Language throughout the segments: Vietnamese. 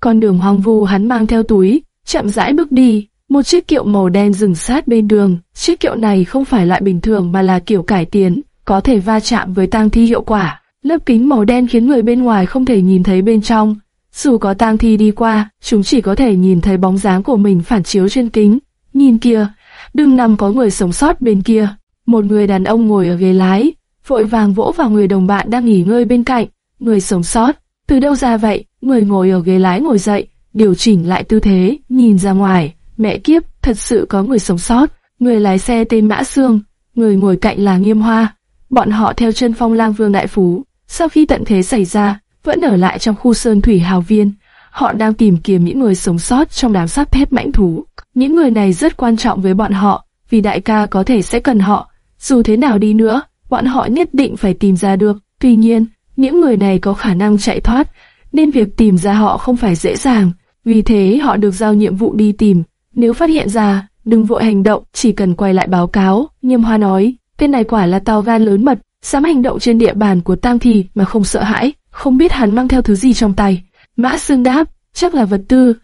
con đường hoang vu hắn mang theo túi, chậm rãi bước đi. Một chiếc kiệu màu đen dừng sát bên đường. Chiếc kiệu này không phải loại bình thường mà là kiểu cải tiến, có thể va chạm với tang thi hiệu quả. Lớp kính màu đen khiến người bên ngoài không thể nhìn thấy bên trong. Dù có tang thi đi qua, chúng chỉ có thể nhìn thấy bóng dáng của mình phản chiếu trên kính. Nhìn kia, đừng nằm có người sống sót bên kia. Một người đàn ông ngồi ở ghế lái, vội vàng vỗ vào người đồng bạn đang nghỉ ngơi bên cạnh. Người sống sót, từ đâu ra vậy? Người ngồi ở ghế lái ngồi dậy, điều chỉnh lại tư thế, nhìn ra ngoài. Mẹ kiếp, thật sự có người sống sót. Người lái xe tên Mã Sương, người ngồi cạnh là Nghiêm Hoa. Bọn họ theo chân phong lang vương đại phú. Sau khi tận thế xảy ra, vẫn ở lại trong khu sơn thủy hào viên. Họ đang tìm kiếm những người sống sót trong đám sát thép mãnh thú. Những người này rất quan trọng với bọn họ, vì đại ca có thể sẽ cần họ. Dù thế nào đi nữa, bọn họ nhất định phải tìm ra được. Tuy nhiên, những người này có khả năng chạy thoát, nên việc tìm ra họ không phải dễ dàng. Vì thế họ được giao nhiệm vụ đi tìm. Nếu phát hiện ra, đừng vội hành động, chỉ cần quay lại báo cáo. Nghiêm Hoa nói, tên này quả là tàu gan lớn mật, dám hành động trên địa bàn của Tang Thì mà không sợ hãi. Không biết hắn mang theo thứ gì trong tay. Mã Sương đáp, chắc là vật tư.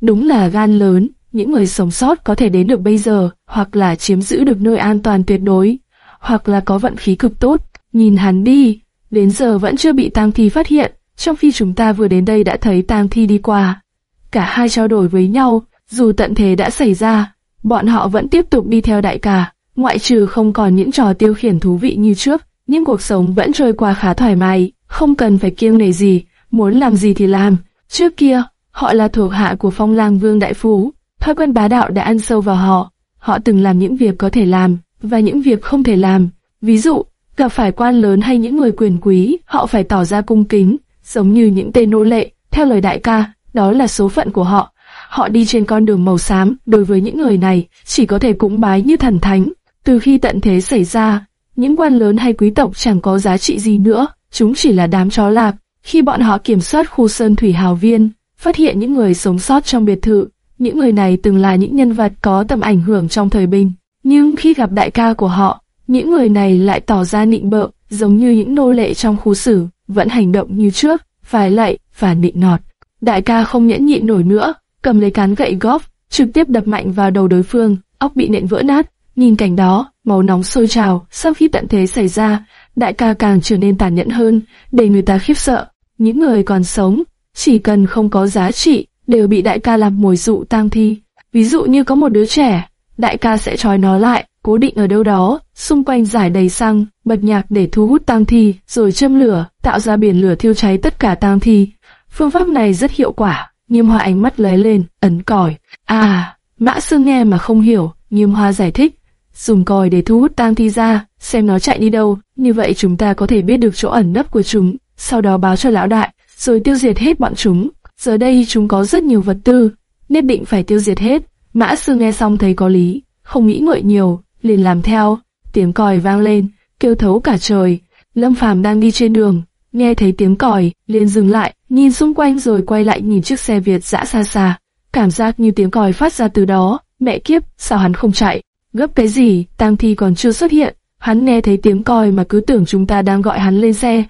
Đúng là gan lớn, những người sống sót có thể đến được bây giờ, hoặc là chiếm giữ được nơi an toàn tuyệt đối, hoặc là có vận khí cực tốt. Nhìn hắn đi, đến giờ vẫn chưa bị tang thi phát hiện, trong khi chúng ta vừa đến đây đã thấy tang thi đi qua. Cả hai trao đổi với nhau, dù tận thế đã xảy ra, bọn họ vẫn tiếp tục đi theo đại ca, ngoại trừ không còn những trò tiêu khiển thú vị như trước, nhưng cuộc sống vẫn trôi qua khá thoải mái, không cần phải kiêng nể gì, muốn làm gì thì làm. Trước kia, họ là thuộc hạ của phong lang vương đại phú, thói quen bá đạo đã ăn sâu vào họ. Họ từng làm những việc có thể làm, và những việc không thể làm. Ví dụ, gặp phải quan lớn hay những người quyền quý, họ phải tỏ ra cung kính, giống như những tên nô lệ. Theo lời đại ca, đó là số phận của họ. Họ đi trên con đường màu xám, đối với những người này, chỉ có thể cúng bái như thần thánh. Từ khi tận thế xảy ra, những quan lớn hay quý tộc chẳng có giá trị gì nữa, chúng chỉ là đám chó lạc. Khi bọn họ kiểm soát khu sơn thủy hào viên, phát hiện những người sống sót trong biệt thự, những người này từng là những nhân vật có tầm ảnh hưởng trong thời bình. Nhưng khi gặp đại ca của họ, những người này lại tỏ ra nịnh bợ, giống như những nô lệ trong khu xử, vẫn hành động như trước, phải lạy và nịnh nọt. Đại ca không nhẫn nhịn nổi nữa, cầm lấy cán gậy góp, trực tiếp đập mạnh vào đầu đối phương, óc bị nện vỡ nát. Nhìn cảnh đó, máu nóng sôi trào, sau khi tận thế xảy ra, đại ca càng trở nên tàn nhẫn hơn, để người ta khiếp sợ. Những người còn sống, chỉ cần không có giá trị, đều bị đại ca làm mồi dụ tang thi. Ví dụ như có một đứa trẻ, đại ca sẽ trói nó lại, cố định ở đâu đó, xung quanh giải đầy xăng, bật nhạc để thu hút tang thi, rồi châm lửa, tạo ra biển lửa thiêu cháy tất cả tang thi. Phương pháp này rất hiệu quả. Nghiêm Hoa ánh mắt lóe lên, ấn còi. À, Mã Sương nghe mà không hiểu, Nghiêm Hoa giải thích, dùng còi để thu hút tang thi ra, xem nó chạy đi đâu, như vậy chúng ta có thể biết được chỗ ẩn nấp của chúng, sau đó báo cho lão đại, rồi tiêu diệt hết bọn chúng. Giờ đây chúng có rất nhiều vật tư, nhất định phải tiêu diệt hết. Mã Sư nghe xong thấy có lý, không nghĩ ngợi nhiều, liền làm theo. Tiếng còi vang lên, kêu thấu cả trời. Lâm Phàm đang đi trên đường, nghe thấy tiếng còi, liền dừng lại, nhìn xung quanh rồi quay lại nhìn chiếc xe Việt dã xa xa. Cảm giác như tiếng còi phát ra từ đó, mẹ kiếp, sao hắn không chạy? Gấp cái gì, tang thi còn chưa xuất hiện. Hắn nghe thấy tiếng còi mà cứ tưởng chúng ta đang gọi hắn lên xe.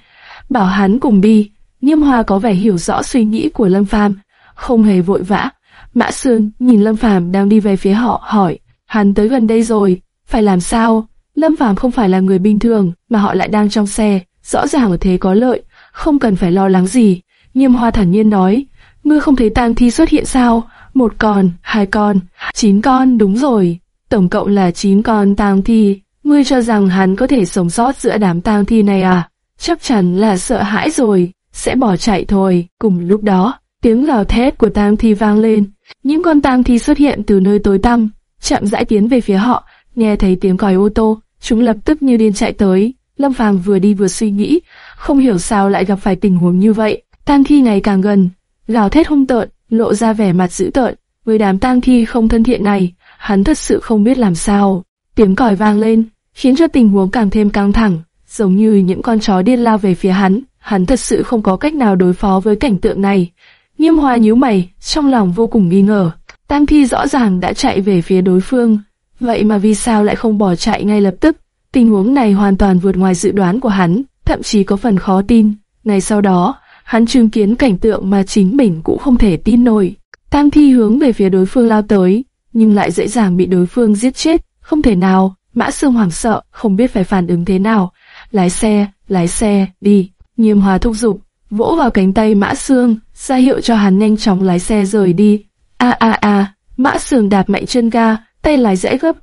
Bảo hắn cùng đi. Nghiêm Hoa có vẻ hiểu rõ suy nghĩ của Lâm Phàm, không hề vội vã. Mã Sương nhìn Lâm Phàm đang đi về phía họ, hỏi, hắn tới gần đây rồi, phải làm sao? Lâm Phàm không phải là người bình thường, mà họ lại đang trong xe, rõ ràng ở thế có lợi, không cần phải lo lắng gì. Nghiêm Hoa thản nhiên nói, ngươi không thấy tang thi xuất hiện sao? Một con, hai con, chín con, đúng rồi. Tổng cộng là chín con tang thi. Ngươi cho rằng hắn có thể sống sót giữa đám tang thi này à? Chắc chắn là sợ hãi rồi, sẽ bỏ chạy thôi. Cùng lúc đó, tiếng gào thét của tang thi vang lên. Những con tang thi xuất hiện từ nơi tối tăm, chậm rãi tiến về phía họ. Nghe thấy tiếng còi ô tô, chúng lập tức như điên chạy tới. Lâm Phàm vừa đi vừa suy nghĩ, không hiểu sao lại gặp phải tình huống như vậy. Tang thi ngày càng gần, gào thét hung tợn, lộ ra vẻ mặt dữ tợn. Với đám tang thi không thân thiện này, hắn thật sự không biết làm sao. Tiếng còi vang lên, khiến cho tình huống càng thêm căng thẳng, giống như những con chó điên lao về phía hắn. Hắn thật sự không có cách nào đối phó với cảnh tượng này. Nghiêm Hoa nhíu mày, trong lòng vô cùng nghi ngờ. Tang thi rõ ràng đã chạy về phía đối phương, vậy mà vì sao lại không bỏ chạy ngay lập tức? Tình huống này hoàn toàn vượt ngoài dự đoán của hắn, thậm chí có phần khó tin. ngày sau đó, Hắn chứng kiến cảnh tượng mà chính mình cũng không thể tin nổi. Tang thi hướng về phía đối phương lao tới, nhưng lại dễ dàng bị đối phương giết chết, không thể nào. Mã Sương hoảng sợ, không biết phải phản ứng thế nào. Lái xe, lái xe, đi. Nghiêm Hòa thúc giục, vỗ vào cánh tay Mã Sương, ra hiệu cho hắn nhanh chóng lái xe rời đi. A a a, Mã Sương đạp mạnh chân ga, tay lái dễ gấp.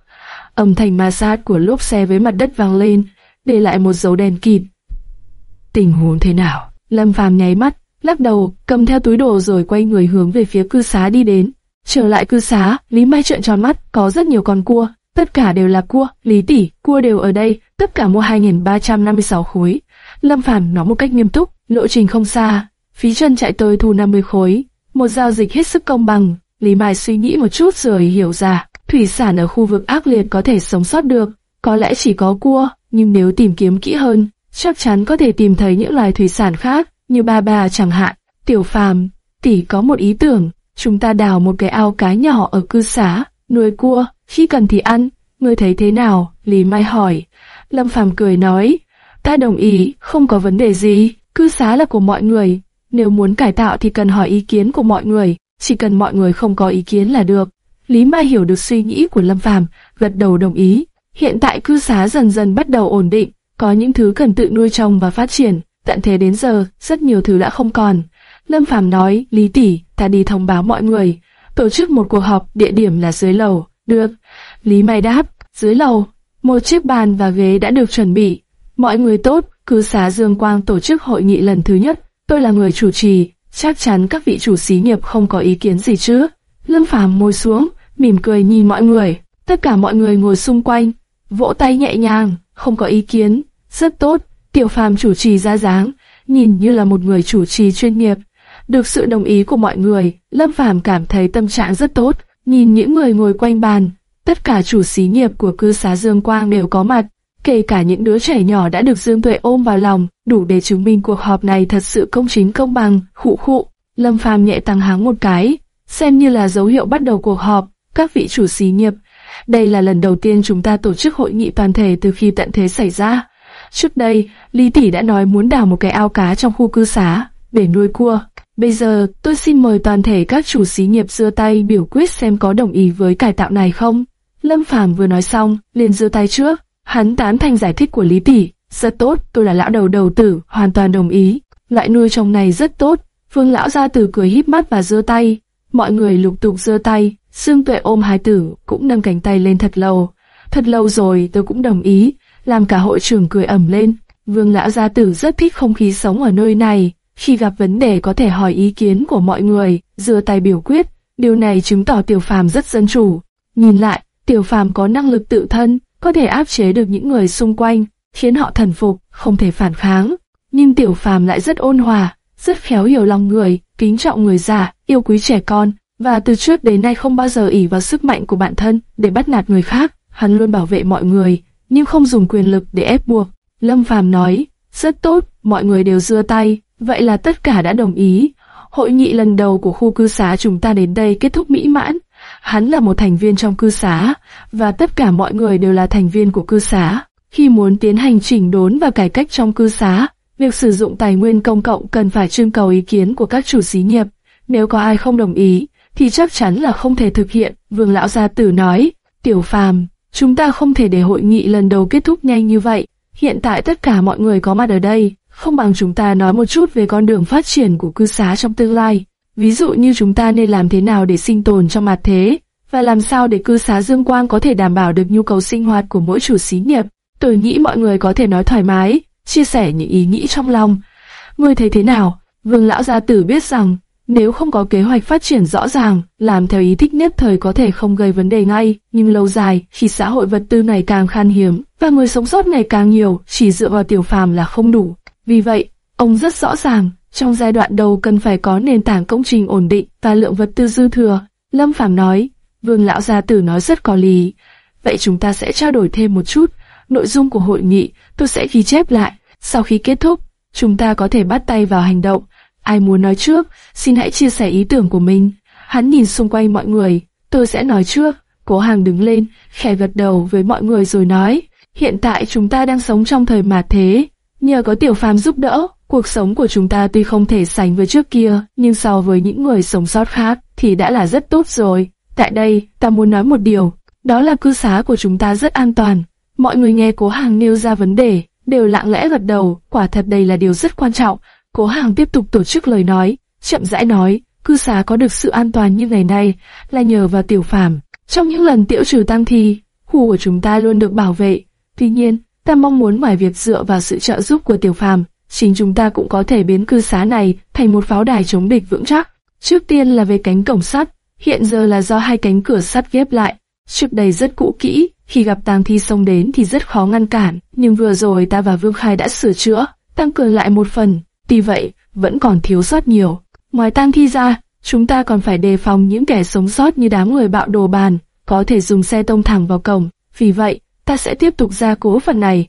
Âm thanh ma sát của lốp xe với mặt đất vang lên, để lại một dấu đèn kịt. Tình huống thế nào? Lâm Phàm nháy mắt, lắc đầu, cầm theo túi đồ rồi quay người hướng về phía cư xá đi đến. Trở lại cư xá, Lý Mai trợn tròn mắt, có rất nhiều con cua, tất cả đều là cua, Lý tỷ, cua đều ở đây, tất cả mua 2.356 khối. Lâm Phàm nói một cách nghiêm túc, lộ trình không xa, phí chân chạy tới thu 50 khối, một giao dịch hết sức công bằng. Lý Mai suy nghĩ một chút rồi hiểu ra, thủy sản ở khu vực ác liệt có thể sống sót được, có lẽ chỉ có cua, nhưng nếu tìm kiếm kỹ hơn, chắc chắn có thể tìm thấy những loài thủy sản khác, như ba bà chẳng hạn. Tiểu Phàm, tỷ có một ý tưởng, chúng ta đào một cái ao cá nhỏ ở cư xá, nuôi cua, khi cần thì ăn. Ngươi thấy thế nào? Lý Mai hỏi. Lâm Phàm cười nói, ta đồng ý, không có vấn đề gì, cư xá là của mọi người. Nếu muốn cải tạo thì cần hỏi ý kiến của mọi người, chỉ cần mọi người không có ý kiến là được. Lý Mai hiểu được suy nghĩ của Lâm Phàm, gật đầu đồng ý. Hiện tại cư xá dần dần bắt đầu ổn định, có những thứ cần tự nuôi trồng và phát triển. Tận thế đến giờ, rất nhiều thứ đã không còn. Lâm Phàm nói, Lý tỷ, ta đi thông báo mọi người, tổ chức một cuộc họp, địa điểm là dưới lầu. Được. Lý Mai đáp, dưới lầu, một chiếc bàn và ghế đã được chuẩn bị. Mọi người tốt, cư xá Dương Quang tổ chức hội nghị lần thứ nhất. Tôi là người chủ trì, chắc chắn các vị chủ xí nghiệp không có ý kiến gì chứ. Lâm Phàm ngồi xuống, mỉm cười nhìn mọi người. Tất cả mọi người ngồi xung quanh, vỗ tay nhẹ nhàng, không có ý kiến. Rất tốt, Tiểu Phàm chủ trì ra dáng, nhìn như là một người chủ trì chuyên nghiệp. Được sự đồng ý của mọi người, Lâm Phàm cảm thấy tâm trạng rất tốt. Nhìn những người ngồi quanh bàn, tất cả chủ xí nghiệp của cư xá Dương Quang đều có mặt, kể cả những đứa trẻ nhỏ đã được Dương Tuệ ôm vào lòng, đủ để chứng minh cuộc họp này thật sự công chính công bằng, khụ khụ. Lâm Phàm nhẹ tăng háng một cái, xem như là dấu hiệu bắt đầu cuộc họp. Các vị chủ xí nghiệp, đây là lần đầu tiên chúng ta tổ chức hội nghị toàn thể từ khi tận thế xảy ra. Trước đây, Lý Tỷ đã nói muốn đào một cái ao cá trong khu cư xá, để nuôi cua. Bây giờ, tôi xin mời toàn thể các chủ xí nghiệp giơ tay biểu quyết xem có đồng ý với cải tạo này không. Lâm Phàm vừa nói xong, liền giơ tay trước. Hắn tán thành giải thích của Lý Tỷ. Rất tốt, tôi là lão đầu đầu tử, hoàn toàn đồng ý. Loại nuôi trồng này rất tốt. Phương lão ra từ cười híp mắt và giơ tay. Mọi người lục tục giơ tay. Sương Tuệ ôm hai tử, cũng nâng cánh tay lên thật lâu. Thật lâu rồi, tôi cũng đồng ý. Làm cả hội trưởng cười ẩm lên. Vương lão gia tử rất thích không khí sống ở nơi này. Khi gặp vấn đề có thể hỏi ý kiến của mọi người, giơ tay biểu quyết. Điều này chứng tỏ Tiểu Phàm rất dân chủ. Nhìn lại, Tiểu Phàm có năng lực tự thân, có thể áp chế được những người xung quanh, khiến họ thần phục, không thể phản kháng. Nhưng Tiểu Phàm lại rất ôn hòa, rất khéo hiểu lòng người, kính trọng người già, yêu quý trẻ con, và từ trước đến nay không bao giờ ỷ vào sức mạnh của bản thân để bắt nạt người khác. Hắn luôn bảo vệ mọi người, nhưng không dùng quyền lực để ép buộc. Lâm Phàm nói, rất tốt, mọi người đều dưa tay, vậy là tất cả đã đồng ý. Hội nghị lần đầu của khu cư xá chúng ta đến đây kết thúc mỹ mãn. Hắn là một thành viên trong cư xá, và tất cả mọi người đều là thành viên của cư xá. Khi muốn tiến hành chỉnh đốn và cải cách trong cư xá, việc sử dụng tài nguyên công cộng cần phải trưng cầu ý kiến của các chủ xí nghiệp. Nếu có ai không đồng ý, thì chắc chắn là không thể thực hiện. Vương lão gia tử nói, tiểu phàm, chúng ta không thể để hội nghị lần đầu kết thúc nhanh như vậy. Hiện tại tất cả mọi người có mặt ở đây, không bằng chúng ta nói một chút về con đường phát triển của cư xá trong tương lai. Ví dụ như chúng ta nên làm thế nào để sinh tồn trong mặt thế, và làm sao để cư xá Dương Quang có thể đảm bảo được nhu cầu sinh hoạt của mỗi chủ xí nghiệp. Tôi nghĩ mọi người có thể nói thoải mái, chia sẻ những ý nghĩ trong lòng. Ngươi thấy thế nào? Vương lão gia tử biết rằng, nếu không có kế hoạch phát triển rõ ràng, làm theo ý thích nhất thời có thể không gây vấn đề ngay, nhưng lâu dài, khi xã hội vật tư ngày càng khan hiếm, và người sống sót ngày càng nhiều, chỉ dựa vào tiểu phàm là không đủ. Vì vậy, ông rất rõ ràng, trong giai đoạn đầu cần phải có nền tảng công trình ổn định và lượng vật tư dư thừa. Lâm Phàm nói, Vương Lão Gia Tử nói rất có lý. Vậy chúng ta sẽ trao đổi thêm một chút. Nội dung của hội nghị tôi sẽ ghi chép lại. Sau khi kết thúc, chúng ta có thể bắt tay vào hành động. Ai muốn nói trước, xin hãy chia sẻ ý tưởng của mình. Hắn nhìn xung quanh mọi người, tôi sẽ nói trước. Cố Hàng đứng lên, khẽ gật đầu với mọi người rồi nói, hiện tại chúng ta đang sống trong thời mạt thế, nhờ có tiểu phàm giúp đỡ, Cuộc sống của chúng ta tuy không thể sánh với trước kia, nhưng so với những người sống sót khác thì đã là rất tốt rồi. Tại đây, ta muốn nói một điều, đó là cư xá của chúng ta rất an toàn. Mọi người nghe cố hàng nêu ra vấn đề, đều lặng lẽ gật đầu, quả thật đây là điều rất quan trọng. Cố hàng tiếp tục tổ chức lời nói, chậm rãi nói, cư xá có được sự an toàn như ngày nay là nhờ vào tiểu phàm. Trong những lần tiểu trừ tăng thi, khu của chúng ta luôn được bảo vệ. Tuy nhiên, ta mong muốn ngoài việc dựa vào sự trợ giúp của tiểu phàm, chính chúng ta cũng có thể biến cư xá này thành một pháo đài chống địch vững chắc. Trước tiên là về cánh cổng sắt, hiện giờ là do hai cánh cửa sắt ghép lại. Trước đây rất cũ kỹ, khi gặp tang thi xông đến thì rất khó ngăn cản, nhưng vừa rồi ta và Vương Khai đã sửa chữa, tăng cường lại một phần. Tuy vậy, vẫn còn thiếu sót nhiều. Ngoài tang thi ra, chúng ta còn phải đề phòng những kẻ sống sót như đám người bạo đồ bàn, có thể dùng xe tông thẳng vào cổng. Vì vậy, ta sẽ tiếp tục gia cố phần này.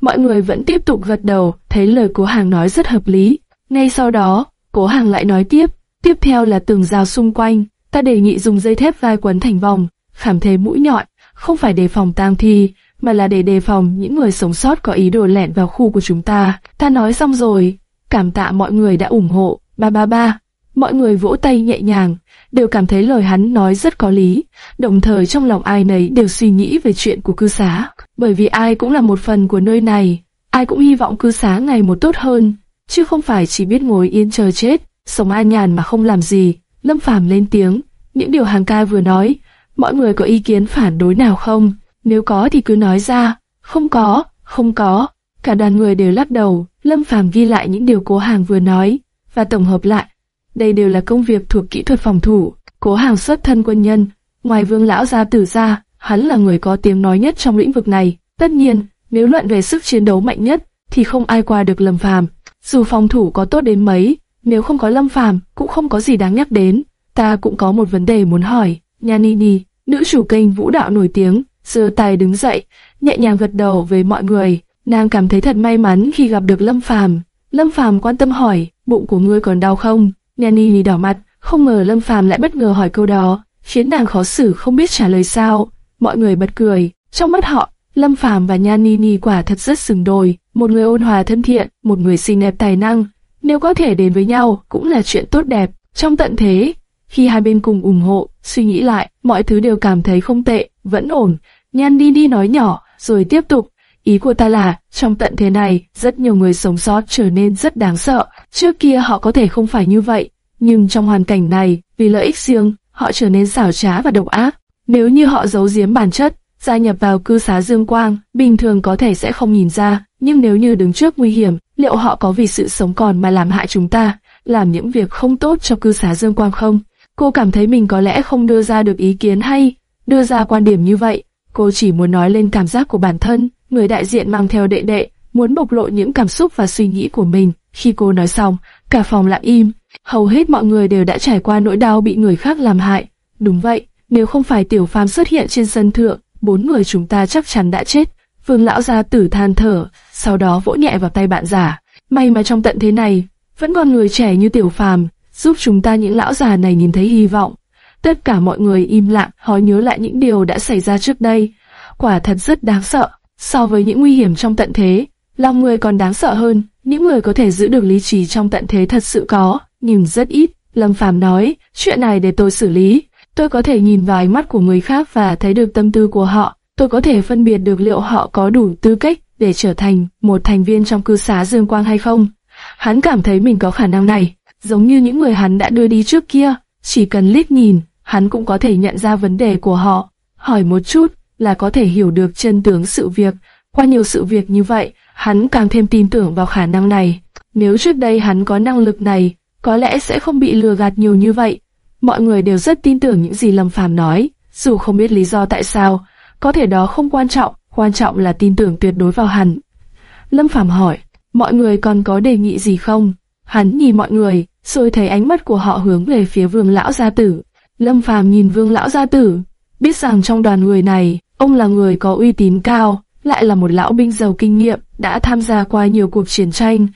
Mọi người vẫn tiếp tục gật đầu, thấy lời cố hàng nói rất hợp lý. Ngay sau đó, cố hàng lại nói tiếp, tiếp theo là tường rào xung quanh, ta đề nghị dùng dây thép vai quấn thành vòng, khảm thế mũi nhọn, không phải đề phòng tang thi, mà là để đề phòng những người sống sót có ý đồ lẻn vào khu của chúng ta. Ta nói xong rồi, cảm tạ mọi người đã ủng hộ, ba ba ba. Mọi người vỗ tay nhẹ nhàng, đều cảm thấy lời hắn nói rất có lý, đồng thời trong lòng ai nấy đều suy nghĩ về chuyện của cư xá, bởi vì ai cũng là một phần của nơi này, ai cũng hy vọng cư xá ngày một tốt hơn, chứ không phải chỉ biết ngồi yên chờ chết, sống an nhàn mà không làm gì. Lâm Phàm lên tiếng, những điều hàng ca vừa nói, mọi người có ý kiến phản đối nào không? Nếu có thì cứ nói ra, không có, không có. Cả đoàn người đều lắc đầu, Lâm Phàm ghi lại những điều cố hàng vừa nói, và tổng hợp lại. Đây đều là công việc thuộc kỹ thuật phòng thủ. Cố hàng xuất thân quân nhân, ngoài vương lão gia tử ra, hắn là người có tiếng nói nhất trong lĩnh vực này. Tất nhiên, nếu luận về sức chiến đấu mạnh nhất, thì không ai qua được Lâm Phàm. Dù phòng thủ có tốt đến mấy, nếu không có Lâm Phàm, cũng không có gì đáng nhắc đến. Ta cũng có một vấn đề muốn hỏi. Nhanini, nữ chủ kênh vũ đạo nổi tiếng, giơ tay đứng dậy, nhẹ nhàng gật đầu với mọi người. Nàng cảm thấy thật may mắn khi gặp được Lâm Phàm. Lâm Phàm quan tâm hỏi, bụng của ngươi còn đau không? Nhanini đỏ mặt, không ngờ Lâm Phàm lại bất ngờ hỏi câu đó, khiến nàng khó xử không biết trả lời sao. Mọi người bật cười, trong mắt họ, Lâm Phàm và Nhanini quả thật rất xứng đôi, một người ôn hòa thân thiện, một người xinh đẹp tài năng, nếu có thể đến với nhau cũng là chuyện tốt đẹp. Trong tận thế, khi hai bên cùng ủng hộ, suy nghĩ lại, mọi thứ đều cảm thấy không tệ, vẫn ổn. Nhan đi đi nói nhỏ, rồi tiếp tục. Ý của ta là, trong tận thế này, rất nhiều người sống sót trở nên rất đáng sợ. Trước kia họ có thể không phải như vậy, nhưng trong hoàn cảnh này, vì lợi ích riêng, họ trở nên xảo trá và độc ác. Nếu như họ giấu giếm bản chất, gia nhập vào cư xá dương quang, bình thường có thể sẽ không nhìn ra, nhưng nếu như đứng trước nguy hiểm, liệu họ có vì sự sống còn mà làm hại chúng ta, làm những việc không tốt cho cư xá dương quang không? Cô cảm thấy mình có lẽ không đưa ra được ý kiến hay, đưa ra quan điểm như vậy. Cô chỉ muốn nói lên cảm giác của bản thân, người đại diện mang theo đệ đệ, muốn bộc lộ những cảm xúc và suy nghĩ của mình. Khi cô nói xong, cả phòng lặng im, hầu hết mọi người đều đã trải qua nỗi đau bị người khác làm hại. Đúng vậy, nếu không phải tiểu phàm xuất hiện trên sân thượng, bốn người chúng ta chắc chắn đã chết. Vương lão gia tử than thở, sau đó vỗ nhẹ vào tay bạn giả. May mà trong tận thế này, vẫn còn người trẻ như tiểu phàm, giúp chúng ta những lão già này nhìn thấy hy vọng. Tất cả mọi người im lặng, hỏi nhớ lại những điều đã xảy ra trước đây. Quả thật rất đáng sợ. So với những nguy hiểm trong tận thế, lòng người còn đáng sợ hơn. Những người có thể giữ được lý trí trong tận thế thật sự có, nhưng rất ít. Lâm Phàm nói, chuyện này để tôi xử lý. Tôi có thể nhìn vào ánh mắt của người khác và thấy được tâm tư của họ. Tôi có thể phân biệt được liệu họ có đủ tư cách để trở thành một thành viên trong cư xá Dương Quang hay không. Hắn cảm thấy mình có khả năng này giống như những người hắn đã đưa đi trước kia, chỉ cần liếc nhìn, hắn cũng có thể nhận ra vấn đề của họ. Hỏi một chút là có thể hiểu được chân tướng sự việc. Qua nhiều sự việc như vậy, hắn càng thêm tin tưởng vào khả năng này. Nếu trước đây hắn có năng lực này, có lẽ sẽ không bị lừa gạt nhiều như vậy. Mọi người đều rất tin tưởng những gì Lâm Phàm nói, dù không biết lý do tại sao, có thể đó không quan trọng, quan trọng là tin tưởng tuyệt đối vào hắn. Lâm Phàm hỏi, mọi người còn có đề nghị gì không? Hắn nhìn mọi người, rồi thấy ánh mắt của họ hướng về phía vương lão gia tử. Lâm Phàm nhìn vương lão gia tử, biết rằng trong đoàn người này, ông là người có uy tín cao, lại là một lão binh giàu kinh nghiệm, đã tham gia qua nhiều cuộc chiến tranh,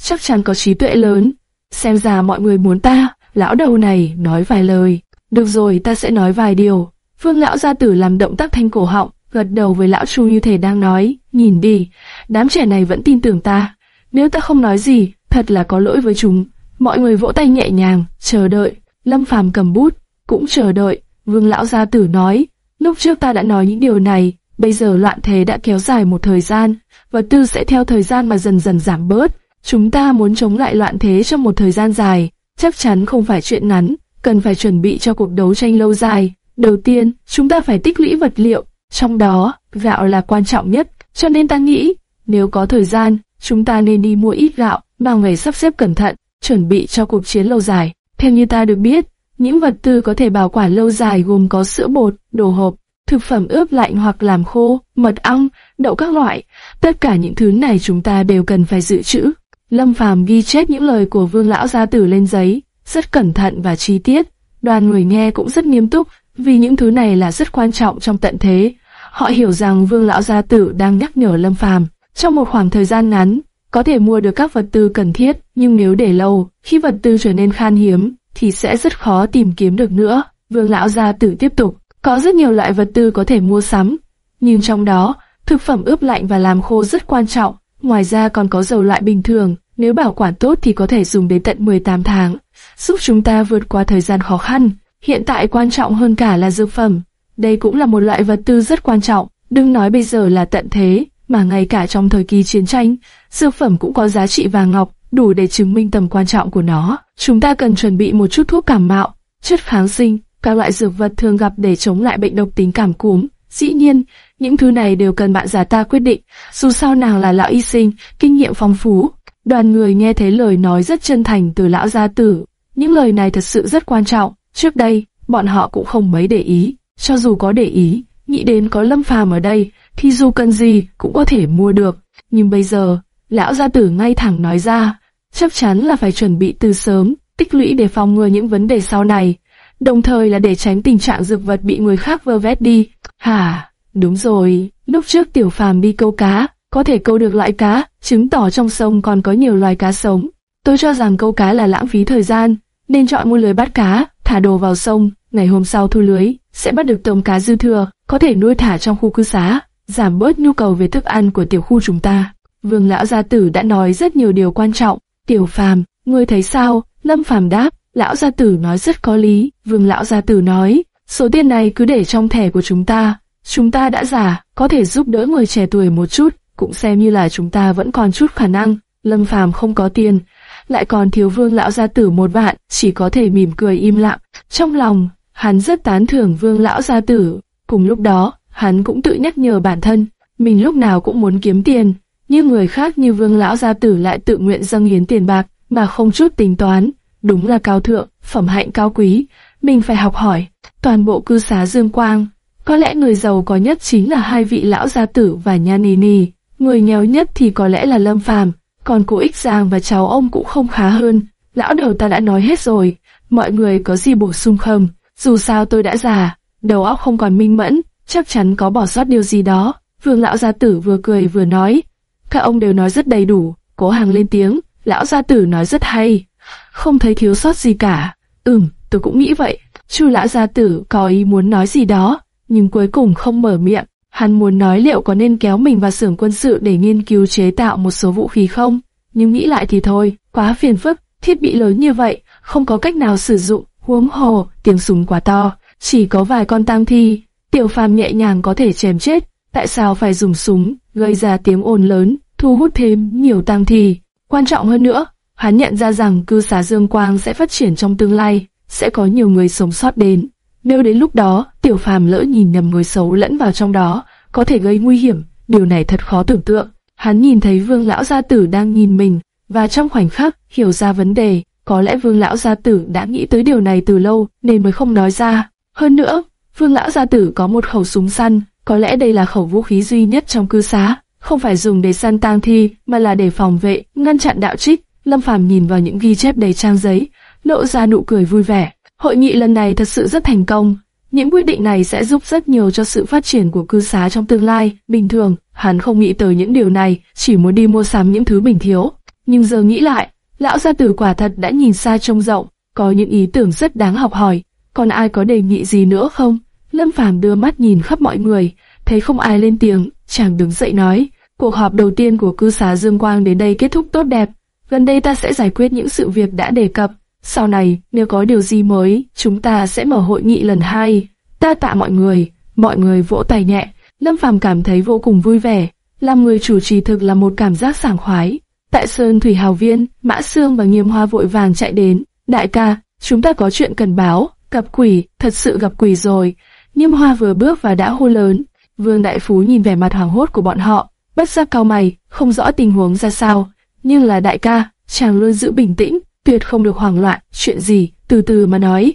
chắc chắn có trí tuệ lớn. Xem ra mọi người muốn ta, lão đầu này, nói vài lời. Được rồi, ta sẽ nói vài điều. Vương lão gia tử làm động tác thanh cổ họng, gật đầu với lão chu như thể đang nói, nhìn đi, đám trẻ này vẫn tin tưởng ta. Nếu ta không nói gì, thật là có lỗi với chúng. Mọi người vỗ tay nhẹ nhàng, chờ đợi. Lâm Phàm cầm bút, cũng chờ đợi. Vương lão gia tử nói, lúc trước ta đã nói những điều này, bây giờ loạn thế đã kéo dài một thời gian, và tư sẽ theo thời gian mà dần dần giảm bớt. Chúng ta muốn chống lại loạn thế trong một thời gian dài, chắc chắn không phải chuyện ngắn, cần phải chuẩn bị cho cuộc đấu tranh lâu dài. Đầu tiên, chúng ta phải tích lũy vật liệu, trong đó, gạo là quan trọng nhất, cho nên ta nghĩ, nếu có thời gian, chúng ta nên đi mua ít gạo, mang về sắp xếp cẩn thận, chuẩn bị cho cuộc chiến lâu dài. Theo như ta được biết, những vật tư có thể bảo quản lâu dài gồm có sữa bột, đồ hộp, thực phẩm ướp lạnh hoặc làm khô, mật ong, đậu các loại. Tất cả những thứ này chúng ta đều cần phải dự trữ. Lâm Phàm ghi chép những lời của Vương lão gia tử lên giấy, rất cẩn thận và chi tiết. Đoàn người nghe cũng rất nghiêm túc, vì những thứ này là rất quan trọng trong tận thế. Họ hiểu rằng Vương lão gia tử đang nhắc nhở Lâm Phàm, trong một khoảng thời gian ngắn, có thể mua được các vật tư cần thiết, nhưng nếu để lâu, khi vật tư trở nên khan hiếm, thì sẽ rất khó tìm kiếm được nữa. Vương lão gia tử tiếp tục, có rất nhiều loại vật tư có thể mua sắm, nhưng trong đó, thực phẩm ướp lạnh và làm khô rất quan trọng. Ngoài ra còn có dầu loại bình thường, nếu bảo quản tốt thì có thể dùng đến tận 18 tháng, giúp chúng ta vượt qua thời gian khó khăn. Hiện tại quan trọng hơn cả là dược phẩm. Đây cũng là một loại vật tư rất quan trọng, đừng nói bây giờ là tận thế, mà ngay cả trong thời kỳ chiến tranh, dược phẩm cũng có giá trị vàng ngọc, đủ để chứng minh tầm quan trọng của nó. Chúng ta cần chuẩn bị một chút thuốc cảm mạo, chất kháng sinh, các loại dược vật thường gặp để chống lại bệnh độc tính cảm cúm. Dĩ nhiên, những thứ này đều cần bạn già ta quyết định, dù sao nàng là lão y sinh, kinh nghiệm phong phú. Đoàn người nghe thấy lời nói rất chân thành từ lão gia tử. Những lời này thật sự rất quan trọng. Trước đây, bọn họ cũng không mấy để ý. Cho dù có để ý, nghĩ đến có lâm phàm ở đây, thì dù cần gì cũng có thể mua được. Nhưng bây giờ, lão gia tử ngay thẳng nói ra, chắc chắn là phải chuẩn bị từ sớm, tích lũy để phòng ngừa những vấn đề sau này, đồng thời là để tránh tình trạng dược vật bị người khác vơ vét đi. Hả, đúng rồi, lúc trước tiểu phàm đi câu cá, có thể câu được loại cá, chứng tỏ trong sông còn có nhiều loài cá sống. Tôi cho rằng câu cá là lãng phí thời gian, nên chọn mua lưới bắt cá, thả đồ vào sông, ngày hôm sau thu lưới, sẽ bắt được tôm cá dư thừa, có thể nuôi thả trong khu cư xá, giảm bớt nhu cầu về thức ăn của tiểu khu chúng ta. Vương lão gia tử đã nói rất nhiều điều quan trọng. Tiểu phàm, ngươi thấy sao? Lâm phàm đáp, lão gia tử nói rất có lý. Vương lão gia tử nói, số tiền này cứ để trong thẻ của chúng ta. Chúng ta đã già, có thể giúp đỡ người trẻ tuổi một chút, cũng xem như là chúng ta vẫn còn chút khả năng. Lâm phàm không có tiền, lại còn thiếu vương lão gia tử một vạn, chỉ có thể mỉm cười im lặng. Trong lòng, hắn rất tán thưởng vương lão gia tử. Cùng lúc đó, hắn cũng tự nhắc nhở bản thân, mình lúc nào cũng muốn kiếm tiền, nhưng người khác như vương lão gia tử lại tự nguyện dâng hiến tiền bạc mà không chút tính toán, đúng là cao thượng, phẩm hạnh cao quý, mình phải học hỏi. Toàn bộ cư xá Dương Quang, có lẽ người giàu có nhất chính là hai vị lão gia tử và nha nì nì, người nghèo nhất thì có lẽ là Lâm Phàm, còn cô Ích Giang và cháu ông cũng không khá hơn. Lão đầu ta đã nói hết rồi, mọi người có gì bổ sung không? Dù sao tôi đã già, đầu óc không còn minh mẫn, chắc chắn có bỏ sót điều gì đó. Vương lão gia tử vừa cười vừa nói, các ông đều nói rất đầy đủ, cố hàng lên tiếng, lão gia tử nói rất hay, không thấy thiếu sót gì cả. Ừm, tôi cũng nghĩ vậy. Chu lão gia tử có ý muốn nói gì đó, nhưng cuối cùng không mở miệng. Hắn muốn nói liệu có nên kéo mình vào xưởng quân sự để nghiên cứu chế tạo một số vũ khí không, nhưng nghĩ lại thì thôi, quá phiền phức, thiết bị lớn như vậy, không có cách nào sử dụng, huống hồ, tiếng súng quá to, chỉ có vài con tang thi, tiểu phàm nhẹ nhàng có thể chém chết, tại sao phải dùng súng, gây ra tiếng ồn lớn, thu hút thêm nhiều tang thi. Quan trọng hơn nữa, hắn nhận ra rằng cư xá Dương Quang sẽ phát triển trong tương lai, sẽ có nhiều người sống sót đến. Nếu đến lúc đó, tiểu phàm lỡ nhìn nhầm người xấu lẫn vào trong đó, có thể gây nguy hiểm, điều này thật khó tưởng tượng. Hắn nhìn thấy vương lão gia tử đang nhìn mình, và trong khoảnh khắc, hiểu ra vấn đề, có lẽ vương lão gia tử đã nghĩ tới điều này từ lâu, nên mới không nói ra. Hơn nữa, vương lão gia tử có một khẩu súng săn, có lẽ đây là khẩu vũ khí duy nhất trong cư xá, không phải dùng để săn tang thi, mà là để phòng vệ, ngăn chặn đạo trích. Lâm Phàm nhìn vào những ghi chép đầy trang giấy, lộ ra nụ cười vui vẻ. Hội nghị lần này thật sự rất thành công. Những quyết định này sẽ giúp rất nhiều cho sự phát triển của cư xá trong tương lai. Bình thường, hắn không nghĩ tới những điều này, chỉ muốn đi mua sắm những thứ mình thiếu. Nhưng giờ nghĩ lại, lão gia tử quả thật đã nhìn xa trông rộng, có những ý tưởng rất đáng học hỏi. Còn ai có đề nghị gì nữa không? Lâm Phàm đưa mắt nhìn khắp mọi người, thấy không ai lên tiếng, chàng đứng dậy nói, cuộc họp đầu tiên của cư xá Dương Quang đến đây kết thúc tốt đẹp. gần đây ta sẽ giải quyết những sự việc đã đề cập. Sau này, nếu có điều gì mới, chúng ta sẽ mở hội nghị lần hai. Ta tạ mọi người, mọi người vỗ tay nhẹ. Lâm Phàm cảm thấy vô cùng vui vẻ. Làm người chủ trì thực là một cảm giác sảng khoái. Tại Sơn Thủy Hào Viên, Mã Sương và Nghiêm Hoa vội vàng chạy đến. Đại ca, chúng ta có chuyện cần báo. Gặp quỷ, thật sự gặp quỷ rồi. Nghiêm Hoa vừa bước vào đã hô lớn. Vương Đại Phú nhìn vẻ mặt hoảng hốt của bọn họ, bất giác cao mày, không rõ tình huống ra sao. Nhưng là đại ca, chàng luôn giữ bình tĩnh, tuyệt không được hoảng loạn, chuyện gì, từ từ mà nói.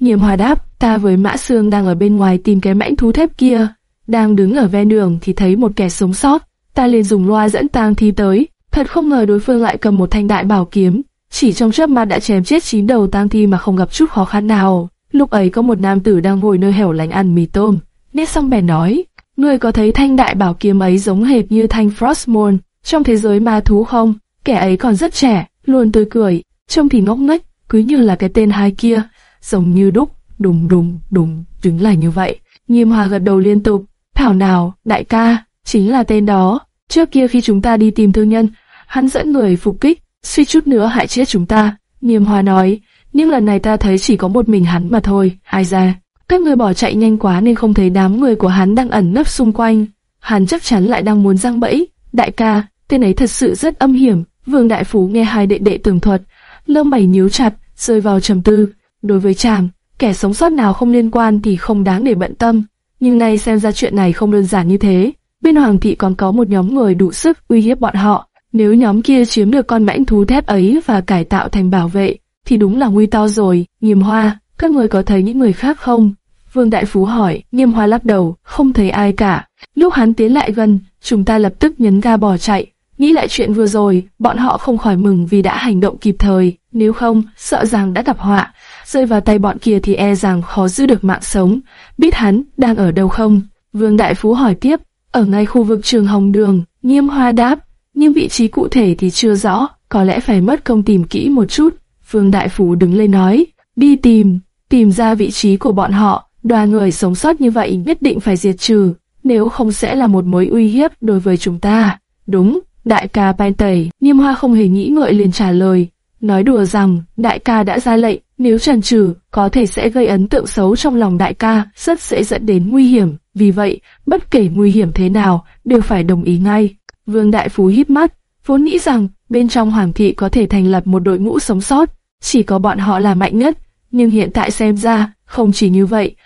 Nghiêm Hoa đáp, ta với Mã Sương đang ở bên ngoài tìm cái mãnh thú thép kia, đang đứng ở ven đường thì thấy một kẻ sống sót, ta liền dùng loa dẫn tang thi tới, thật không ngờ đối phương lại cầm một thanh đại bảo kiếm, chỉ trong chớp mắt đã chém chết chín đầu tang thi mà không gặp chút khó khăn nào. Lúc ấy có một nam tử đang ngồi nơi hẻo lánh ăn mì tôm, nét xong bèn nói, người có thấy thanh đại bảo kiếm ấy giống hệt như thanh Frostmourne trong thế giới ma thú không? Kẻ ấy còn rất trẻ, luôn tươi cười, trông thì ngốc nghếch, cứ như là cái tên hai kia, giống như đúc, đùng đùng đùng, chứng là như vậy. Nghiêm Hòa gật đầu liên tục, thảo nào, đại ca, chính là tên đó. Trước kia khi chúng ta đi tìm thương nhân, hắn dẫn người phục kích, suy chút nữa hại chết chúng ta. Niêm Hoa nói, nhưng lần này ta thấy chỉ có một mình hắn mà thôi, ai ra. Các người bỏ chạy nhanh quá nên không thấy đám người của hắn đang ẩn nấp xung quanh. Hắn chắc chắn lại đang muốn răng bẫy. Đại ca, tên ấy thật sự rất âm hiểm. Vương Đại Phú nghe hai đệ đệ tường thuật, lông mày nhíu chặt, rơi vào trầm tư. Đối với chàng, kẻ sống sót nào không liên quan thì không đáng để bận tâm. Nhưng nay xem ra chuyện này không đơn giản như thế. Bên Hoàng thị còn có một nhóm người đủ sức uy hiếp bọn họ. Nếu nhóm kia chiếm được con mãnh thú thép ấy và cải tạo thành bảo vệ, thì đúng là nguy to rồi. Nghiêm Hoa, các người có thấy những người khác không? Vương Đại Phú hỏi, Nghiêm Hoa lắc đầu, không thấy ai cả. Lúc hắn tiến lại gần, chúng ta lập tức nhấn ga bỏ chạy. Nghĩ lại chuyện vừa rồi, bọn họ không khỏi mừng vì đã hành động kịp thời, nếu không, sợ rằng đã gặp họa. Rơi vào tay bọn kia thì e rằng khó giữ được mạng sống. Biết hắn đang ở đâu không? Vương Đại Phú hỏi tiếp, ở ngay khu vực trường Hồng Đường, Nghiêm Hoa đáp, nhưng vị trí cụ thể thì chưa rõ, có lẽ phải mất công tìm kỹ một chút. Phương Đại Phú đứng lên nói, đi tìm, tìm ra vị trí của bọn họ, đoàn người sống sót như vậy nhất định phải diệt trừ, nếu không sẽ là một mối uy hiếp đối với chúng ta. Đúng, đại ca Pai Tẩy, Niêm Hoa không hề nghĩ ngợi liền trả lời, nói đùa rằng đại ca đã ra lệnh, nếu trần trừ, có thể sẽ gây ấn tượng xấu trong lòng đại ca, rất dễ dẫn đến nguy hiểm. Vì vậy, bất kể nguy hiểm thế nào, đều phải đồng ý ngay. Vương Đại Phú híp mắt, vốn nghĩ rằng bên trong Hoàng thị có thể thành lập một đội ngũ sống sót, chỉ có bọn họ là mạnh nhất, nhưng hiện tại xem ra, không chỉ như vậy.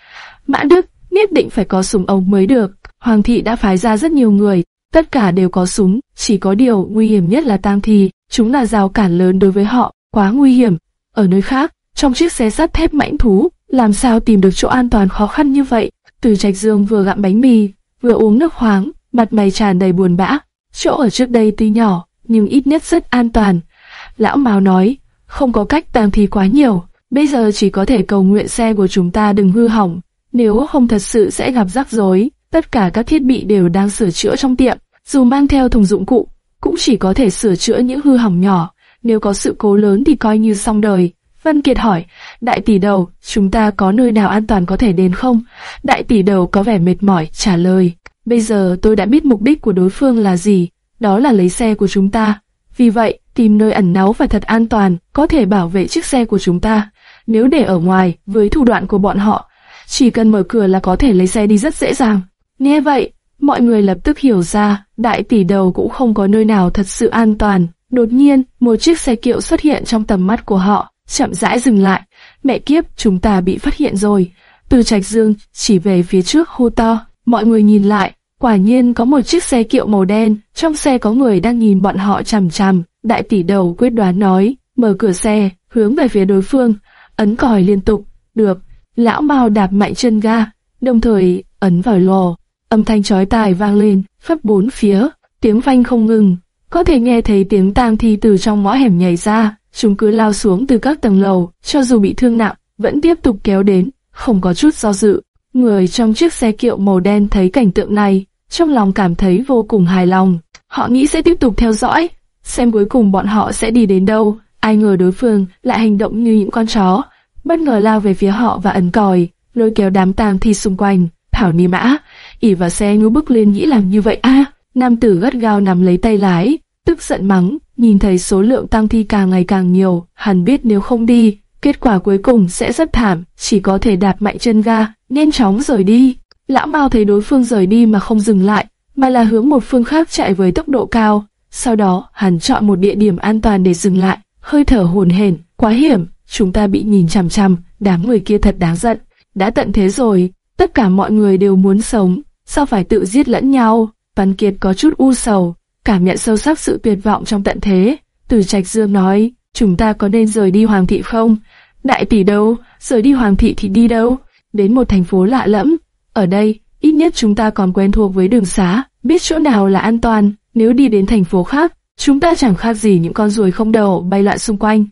Mã Đức nhất định phải có súng ống mới được. Hoàng thị đã phái ra rất nhiều người, tất cả đều có súng, chỉ có điều nguy hiểm nhất là tang thi, chúng là rào cản lớn đối với họ, quá nguy hiểm. Ở nơi khác, trong chiếc xe sắt thép mãnh thú, làm sao tìm được chỗ an toàn khó khăn như vậy? Từ Trạch Dương vừa gặm bánh mì, vừa uống nước khoáng, mặt mày tràn đầy buồn bã. Chỗ ở trước đây tuy nhỏ, nhưng ít nhất rất an toàn. Lão Mao nói, không có cách tàng thi quá nhiều, bây giờ chỉ có thể cầu nguyện xe của chúng ta đừng hư hỏng, nếu không thật sự sẽ gặp rắc rối. Tất cả các thiết bị đều đang sửa chữa trong tiệm, dù mang theo thùng dụng cụ, cũng chỉ có thể sửa chữa những hư hỏng nhỏ. Nếu có sự cố lớn thì coi như xong đời. Vân Kiệt hỏi, đại tỷ đầu, chúng ta có nơi nào an toàn có thể đến không? Đại tỷ đầu có vẻ mệt mỏi, trả lời, bây giờ tôi đã biết mục đích của đối phương là gì, đó là lấy xe của chúng ta. Vì vậy, tìm nơi ẩn náu và thật an toàn, có thể bảo vệ chiếc xe của chúng ta. Nếu để ở ngoài, với thủ đoạn của bọn họ, chỉ cần mở cửa là có thể lấy xe đi rất dễ dàng. Nghe vậy, mọi người lập tức hiểu ra, đại tỷ đầu cũng không có nơi nào thật sự an toàn. Đột nhiên, một chiếc xe kiệu xuất hiện trong tầm mắt của họ, chậm rãi dừng lại. Mẹ kiếp, chúng ta bị phát hiện rồi. Từ Trạch Dương chỉ về phía trước hô to, mọi người nhìn lại, quả nhiên có một chiếc xe kiệu màu đen, trong xe có người đang nhìn bọn họ chằm chằm. Đại tỷ đầu quyết đoán nói, mở cửa xe, hướng về phía đối phương, ấn còi liên tục, được. Lão Mao đạp mạnh chân ga, đồng thời ấn vào lò, âm thanh chói tai vang lên, khắp bốn phía, tiếng phanh không ngừng, có thể nghe thấy tiếng tang thi từ trong ngõ hẻm nhảy ra, chúng cứ lao xuống từ các tầng lầu, cho dù bị thương nặng, vẫn tiếp tục kéo đến, không có chút do dự. Người trong chiếc xe kiệu màu đen thấy cảnh tượng này, trong lòng cảm thấy vô cùng hài lòng. Họ nghĩ sẽ tiếp tục theo dõi, xem cuối cùng bọn họ sẽ đi đến đâu. Ai ngờ đối phương lại hành động như những con chó, bất ngờ lao về phía họ và ấn còi, lôi kéo đám tang thi xung quanh. Thảo Ni Mã, ỉ vào xe ngứa bước lên nghĩ làm như vậy a. Nam tử gắt gao nắm lấy tay lái, tức giận mắng, nhìn thấy số lượng tang thi càng ngày càng nhiều, hắn biết nếu không đi, kết quả cuối cùng sẽ rất thảm, chỉ có thể đạp mạnh chân ga, nhanh chóng rời đi. Lão Mao thấy đối phương rời đi mà không dừng lại, mà là hướng một phương khác chạy với tốc độ cao. Sau đó, hắn chọn một địa điểm an toàn để dừng lại, hơi thở hồn hển, quá hiểm, chúng ta bị nhìn chằm chằm, đám người kia thật đáng giận. Đã tận thế rồi, tất cả mọi người đều muốn sống, sao phải tự giết lẫn nhau? Văn Kiệt có chút u sầu, cảm nhận sâu sắc sự tuyệt vọng trong tận thế. Từ Trạch Dương nói, chúng ta có nên rời đi Hoàng thị không? Đại tỷ đâu, rời đi Hoàng thị thì đi đâu? Đến một thành phố lạ lẫm, ở đây, ít nhất chúng ta còn quen thuộc với đường xá, biết chỗ nào là an toàn. Nếu đi đến thành phố khác, chúng ta chẳng khác gì những con ruồi không đầu bay loạn xung quanh.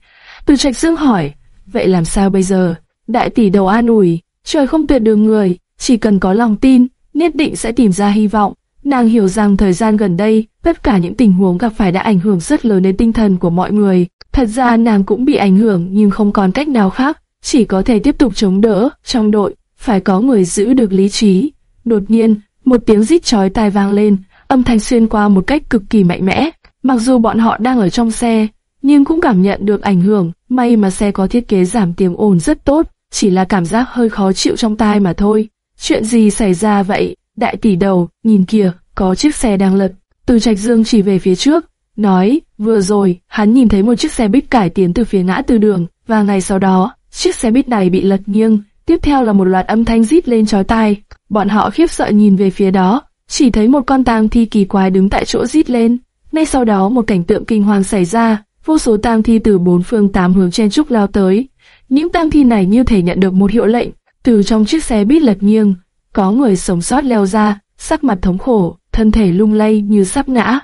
Từ Trạch Dương hỏi, vậy làm sao bây giờ? Đại tỷ đầu an ủi, trời không tuyệt đường người, chỉ cần có lòng tin, nhất định sẽ tìm ra hy vọng. Nàng hiểu rằng thời gian gần đây, tất cả những tình huống gặp phải đã ảnh hưởng rất lớn đến tinh thần của mọi người. Thật ra nàng cũng bị ảnh hưởng nhưng không còn cách nào khác, chỉ có thể tiếp tục chống đỡ. Trong đội, phải có người giữ được lý trí. Đột nhiên, một tiếng rít chói tai vang lên, âm thanh xuyên qua một cách cực kỳ mạnh mẽ. Mặc dù bọn họ đang ở trong xe, nhưng cũng cảm nhận được ảnh hưởng. May mà xe có thiết kế giảm tiếng ồn rất tốt, chỉ là cảm giác hơi khó chịu trong tai mà thôi. Chuyện gì xảy ra vậy? Đại tỷ đầu, nhìn kìa, có chiếc xe đang lật. Từ Trạch Dương chỉ về phía trước, nói, vừa rồi, hắn nhìn thấy một chiếc xe bít cải tiến từ phía ngã tư đường, và ngày sau đó, chiếc xe buýt này bị lật nghiêng. Tiếp theo là một loạt âm thanh rít lên chói tai. Bọn họ khiếp sợ nhìn về phía đó, chỉ thấy một con tang thi kỳ quái đứng tại chỗ rít lên. Ngay sau đó một cảnh tượng kinh hoàng xảy ra, vô số tang thi từ bốn phương tám hướng chen trúc lao tới. Những tang thi này như thể nhận được một hiệu lệnh, từ trong chiếc xe buýt lật nghiêng, có người sống sót leo ra, sắc mặt thống khổ, thân thể lung lay như sắp ngã.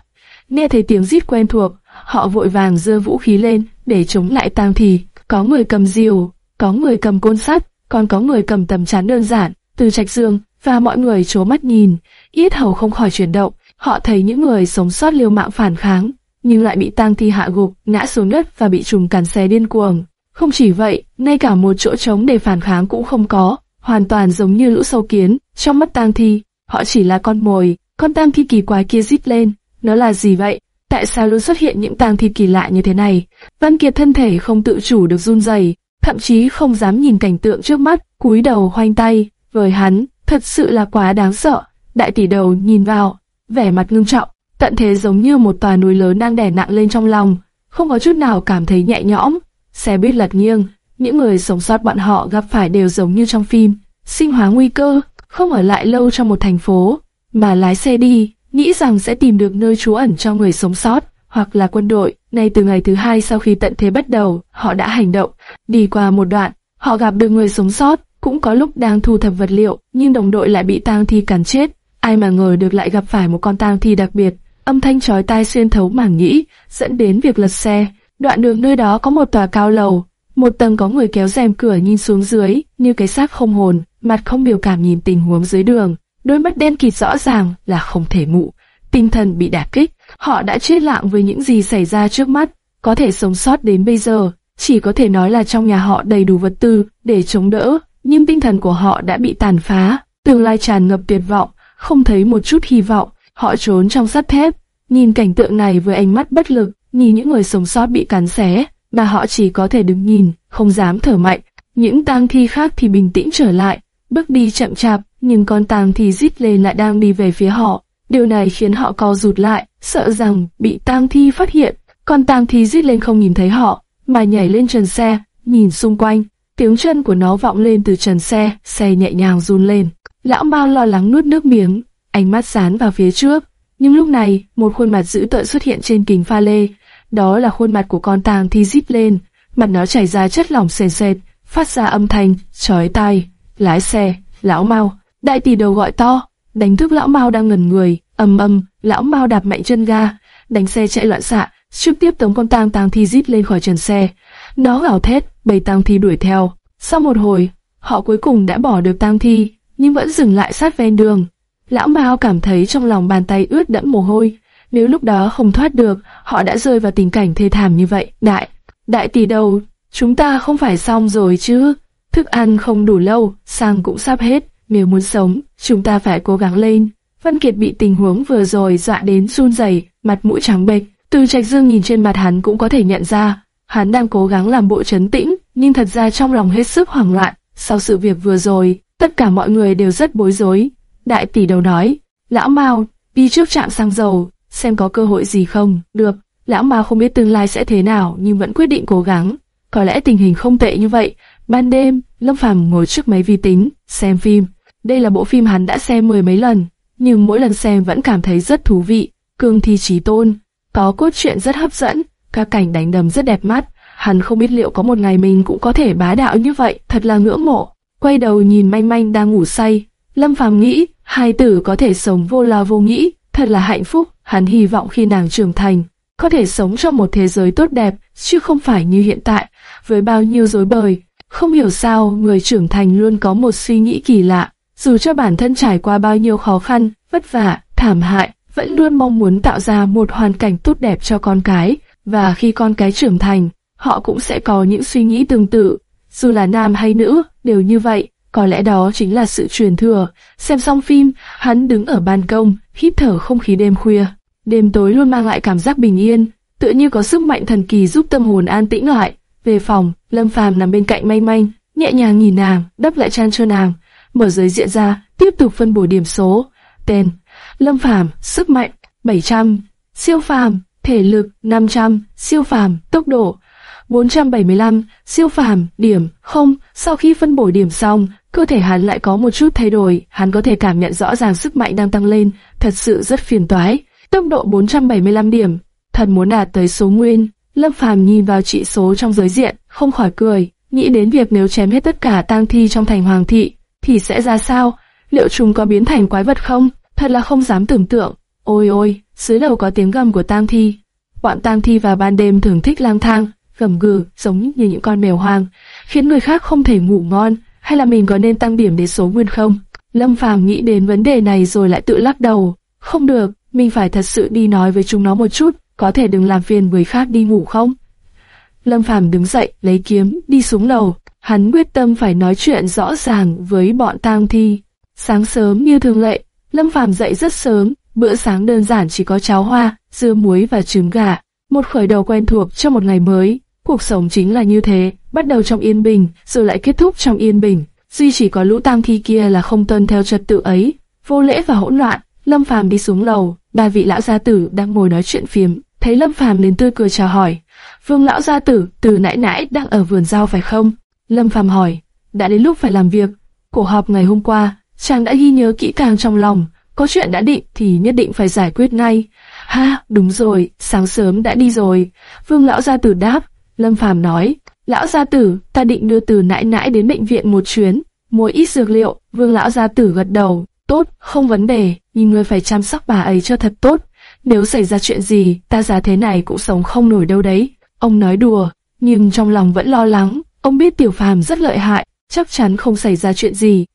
Nghe thấy tiếng rít quen thuộc, họ vội vàng giơ vũ khí lên để chống lại tang thi. Có người cầm diều, có người cầm côn sắt, còn có người cầm tầm chắn đơn giản. Từ trạch dương và mọi người chố mắt nhìn, yết hầu không khỏi chuyển động. Họ thấy những người sống sót liều mạng phản kháng, nhưng lại bị tang thi hạ gục, ngã xuống đất và bị trùng càn xe điên cuồng. Không chỉ vậy, ngay cả một chỗ trống để phản kháng cũng không có, hoàn toàn giống như lũ sâu kiến. Trong mắt tang thi, họ chỉ là con mồi. Con tang thi kỳ quái kia rít lên, nó là gì vậy? Tại sao luôn xuất hiện những tang thi kỳ lạ như thế này? Văn Kiệt thân thể không tự chủ được run rẩy, thậm chí không dám nhìn cảnh tượng trước mắt, cúi đầu hoanh tay. Với hắn, thật sự là quá đáng sợ. Đại tỷ đầu nhìn vào, vẻ mặt ngưng trọng, tận thế giống như một tòa núi lớn đang đè nặng lên trong lòng, không có chút nào cảm thấy nhẹ nhõm. Xe buýt lật nghiêng, những người sống sót bọn họ gặp phải đều giống như trong phim, sinh hóa nguy cơ, không ở lại lâu trong một thành phố, mà lái xe đi, nghĩ rằng sẽ tìm được nơi trú ẩn cho người sống sót, hoặc là quân đội. Nay từ ngày thứ hai sau khi tận thế bắt đầu, họ đã hành động, đi qua một đoạn, họ gặp được người sống sót, cũng có lúc đang thu thập vật liệu, nhưng đồng đội lại bị tang thi cắn chết. Ai mà ngờ được lại gặp phải một con tang thi đặc biệt, âm thanh chói tai xuyên thấu mảng nhĩ, dẫn đến việc lật xe. Đoạn đường nơi đó có một tòa cao lầu, một tầng có người kéo rèm cửa nhìn xuống dưới, như cái xác không hồn, mặt không biểu cảm nhìn tình huống dưới đường, đôi mắt đen kịt rõ ràng là không thể mụ. Tinh thần bị đả kích, họ đã chết lặng với những gì xảy ra trước mắt, có thể sống sót đến bây giờ, chỉ có thể nói là trong nhà họ đầy đủ vật tư để chống đỡ, nhưng tinh thần của họ đã bị tàn phá, tương lai tràn ngập tuyệt vọng, không thấy một chút hy vọng, họ trốn trong sắt thép, nhìn cảnh tượng này với ánh mắt bất lực, nhìn những người sống sót bị cắn xé, mà họ chỉ có thể đứng nhìn, không dám thở mạnh. Những tang thi khác thì bình tĩnh trở lại, bước đi chậm chạp, nhưng con tang thi rít lên lại đang đi về phía họ. Điều này khiến họ co rụt lại, sợ rằng bị tang thi phát hiện. Con tang thi rít lên không nhìn thấy họ, mà nhảy lên trần xe, nhìn xung quanh. Tiếng chân của nó vọng lên từ trần xe, xe nhẹ nhàng run lên. Lão Mao lo lắng nuốt nước miếng, ánh mắt dán vào phía trước. Nhưng lúc này, một khuôn mặt dữ tợn xuất hiện trên kính pha lê. Đó là khuôn mặt của con tang thi rít lên, mặt nó chảy ra chất lỏng sền sệt, phát ra âm thanh chói tai. Lái xe, lão Mao, đại tỷ đầu gọi to, đánh thức lão Mao đang ngẩn người, ầm ầm, lão Mao đạp mạnh chân ga, đánh xe chạy loạn xạ, trực tiếp tống con tang tang thi rít lên khỏi trần xe. Nó gào thét, bầy tang thi đuổi theo. Sau một hồi, họ cuối cùng đã bỏ được tang thi, nhưng vẫn dừng lại sát ven đường. Lão Mao cảm thấy trong lòng bàn tay ướt đẫm mồ hôi. Nếu lúc đó không thoát được, họ đã rơi vào tình cảnh thê thảm như vậy. Đại, đại tỷ đầu, chúng ta không phải xong rồi chứ? Thức ăn không đủ lâu, xăng cũng sắp hết. Nếu muốn sống, chúng ta phải cố gắng lên. Vân Kiệt bị tình huống vừa rồi dọa đến run rẩy, mặt mũi trắng bệch. Từ Trạch Dương nhìn trên mặt hắn cũng có thể nhận ra, hắn đang cố gắng làm bộ trấn tĩnh, nhưng thật ra trong lòng hết sức hoảng loạn. Sau sự việc vừa rồi, tất cả mọi người đều rất bối rối. Đại tỷ đầu nói, lão Mao, đi trước trạm xăng dầu, xem có cơ hội gì không. Được, lão Mao không biết tương lai sẽ thế nào, nhưng vẫn quyết định cố gắng. Có lẽ tình hình không tệ như vậy. Ban đêm, Lâm Phàm ngồi trước máy vi tính, xem phim. Đây là bộ phim hắn đã xem mười mấy lần, nhưng mỗi lần xem vẫn cảm thấy rất thú vị. Cương thi trí tôn, có cốt truyện rất hấp dẫn, các cảnh đánh đầm rất đẹp mắt. Hắn không biết liệu có một ngày mình cũng có thể bá đạo như vậy, thật là ngưỡng mộ. Quay đầu nhìn manh manh đang ngủ say, Lâm Phàm nghĩ, hai tử có thể sống vô lo vô nghĩ, thật là hạnh phúc. Hắn hy vọng khi nàng trưởng thành, có thể sống trong một thế giới tốt đẹp, chứ không phải như hiện tại, với bao nhiêu rối bời. Không hiểu sao, người trưởng thành luôn có một suy nghĩ kỳ lạ, dù cho bản thân trải qua bao nhiêu khó khăn, vất vả, thảm hại, vẫn luôn mong muốn tạo ra một hoàn cảnh tốt đẹp cho con cái, và khi con cái trưởng thành, họ cũng sẽ có những suy nghĩ tương tự. Dù là nam hay nữ, đều như vậy, có lẽ đó chính là sự truyền thừa. Xem xong phim, hắn đứng ở ban công, hít thở không khí đêm khuya. Đêm tối luôn mang lại cảm giác bình yên, tựa như có sức mạnh thần kỳ giúp tâm hồn an tĩnh lại. Về phòng, Lâm Phàm nằm bên cạnh Manh Manh, nhẹ nhàng nhìn nàng, đắp lại chăn cho nàng, mở giới diện ra, tiếp tục phân bổ điểm số. Tên: Lâm Phàm, sức mạnh 700, siêu phàm, thể lực 500, siêu phàm, tốc độ 475, siêu phàm, điểm không. Sau khi phân bổ điểm xong, cơ thể hắn lại có một chút thay đổi, hắn có thể cảm nhận rõ ràng sức mạnh đang tăng lên, thật sự rất phiền toái. Tốc độ 475 điểm, thật muốn đạt tới số nguyên. Lâm Phàm nhìn vào trị số trong giới diện, không khỏi cười, nghĩ đến việc nếu chém hết tất cả tang thi trong thành hoàng thị, thì sẽ ra sao? Liệu chúng có biến thành quái vật không? Thật là không dám tưởng tượng. Ôi ôi, dưới đầu có tiếng gầm của tang thi. Bọn tang thi vào ban đêm thường thích lang thang, gầm gừ, giống như những con mèo hoang, khiến người khác không thể ngủ ngon. Hay là mình có nên tăng điểm đến số nguyên không? Lâm Phàm nghĩ đến vấn đề này rồi lại tự lắc đầu. Không được, mình phải thật sự đi nói với chúng nó một chút, có thể đừng làm phiền người khác đi ngủ không? Lâm Phàm đứng dậy, lấy kiếm, đi xuống lầu. Hắn quyết tâm phải nói chuyện rõ ràng với bọn tang thi. Sáng sớm như thường lệ, Lâm Phàm dậy rất sớm, bữa sáng đơn giản chỉ có cháo hoa, dưa muối và trứng gà. Một khởi đầu quen thuộc cho một ngày mới. Cuộc sống chính là như thế, bắt đầu trong yên bình, rồi lại kết thúc trong yên bình. Duy chỉ có lũ tang thi kia là không tuân theo trật tự ấy, vô lễ và hỗn loạn. Lâm Phàm đi xuống lầu, ba vị lão gia tử đang ngồi nói chuyện phiếm, thấy Lâm Phàm liền tươi cười chào hỏi. Vương lão gia tử, từ nãy nãy đang ở vườn rau phải không? Lâm Phàm hỏi. Đã đến lúc phải làm việc. Cuộc họp ngày hôm qua, chàng đã ghi nhớ kỹ càng trong lòng, có chuyện đã định thì nhất định phải giải quyết ngay. Ha, đúng rồi, sáng sớm đã đi rồi. Vương lão gia tử đáp. Lâm Phàm nói. Lão gia tử, ta định đưa từ nãi nãi đến bệnh viện một chuyến, mua ít dược liệu. Vương lão gia tử gật đầu. Tốt, không vấn đề, nhưng ngươi phải chăm sóc bà ấy cho thật tốt. Nếu xảy ra chuyện gì, ta già thế này cũng sống không nổi đâu đấy. Ông nói đùa, nhưng trong lòng vẫn lo lắng. Ông biết tiểu phàm rất lợi hại, chắc chắn không xảy ra chuyện gì.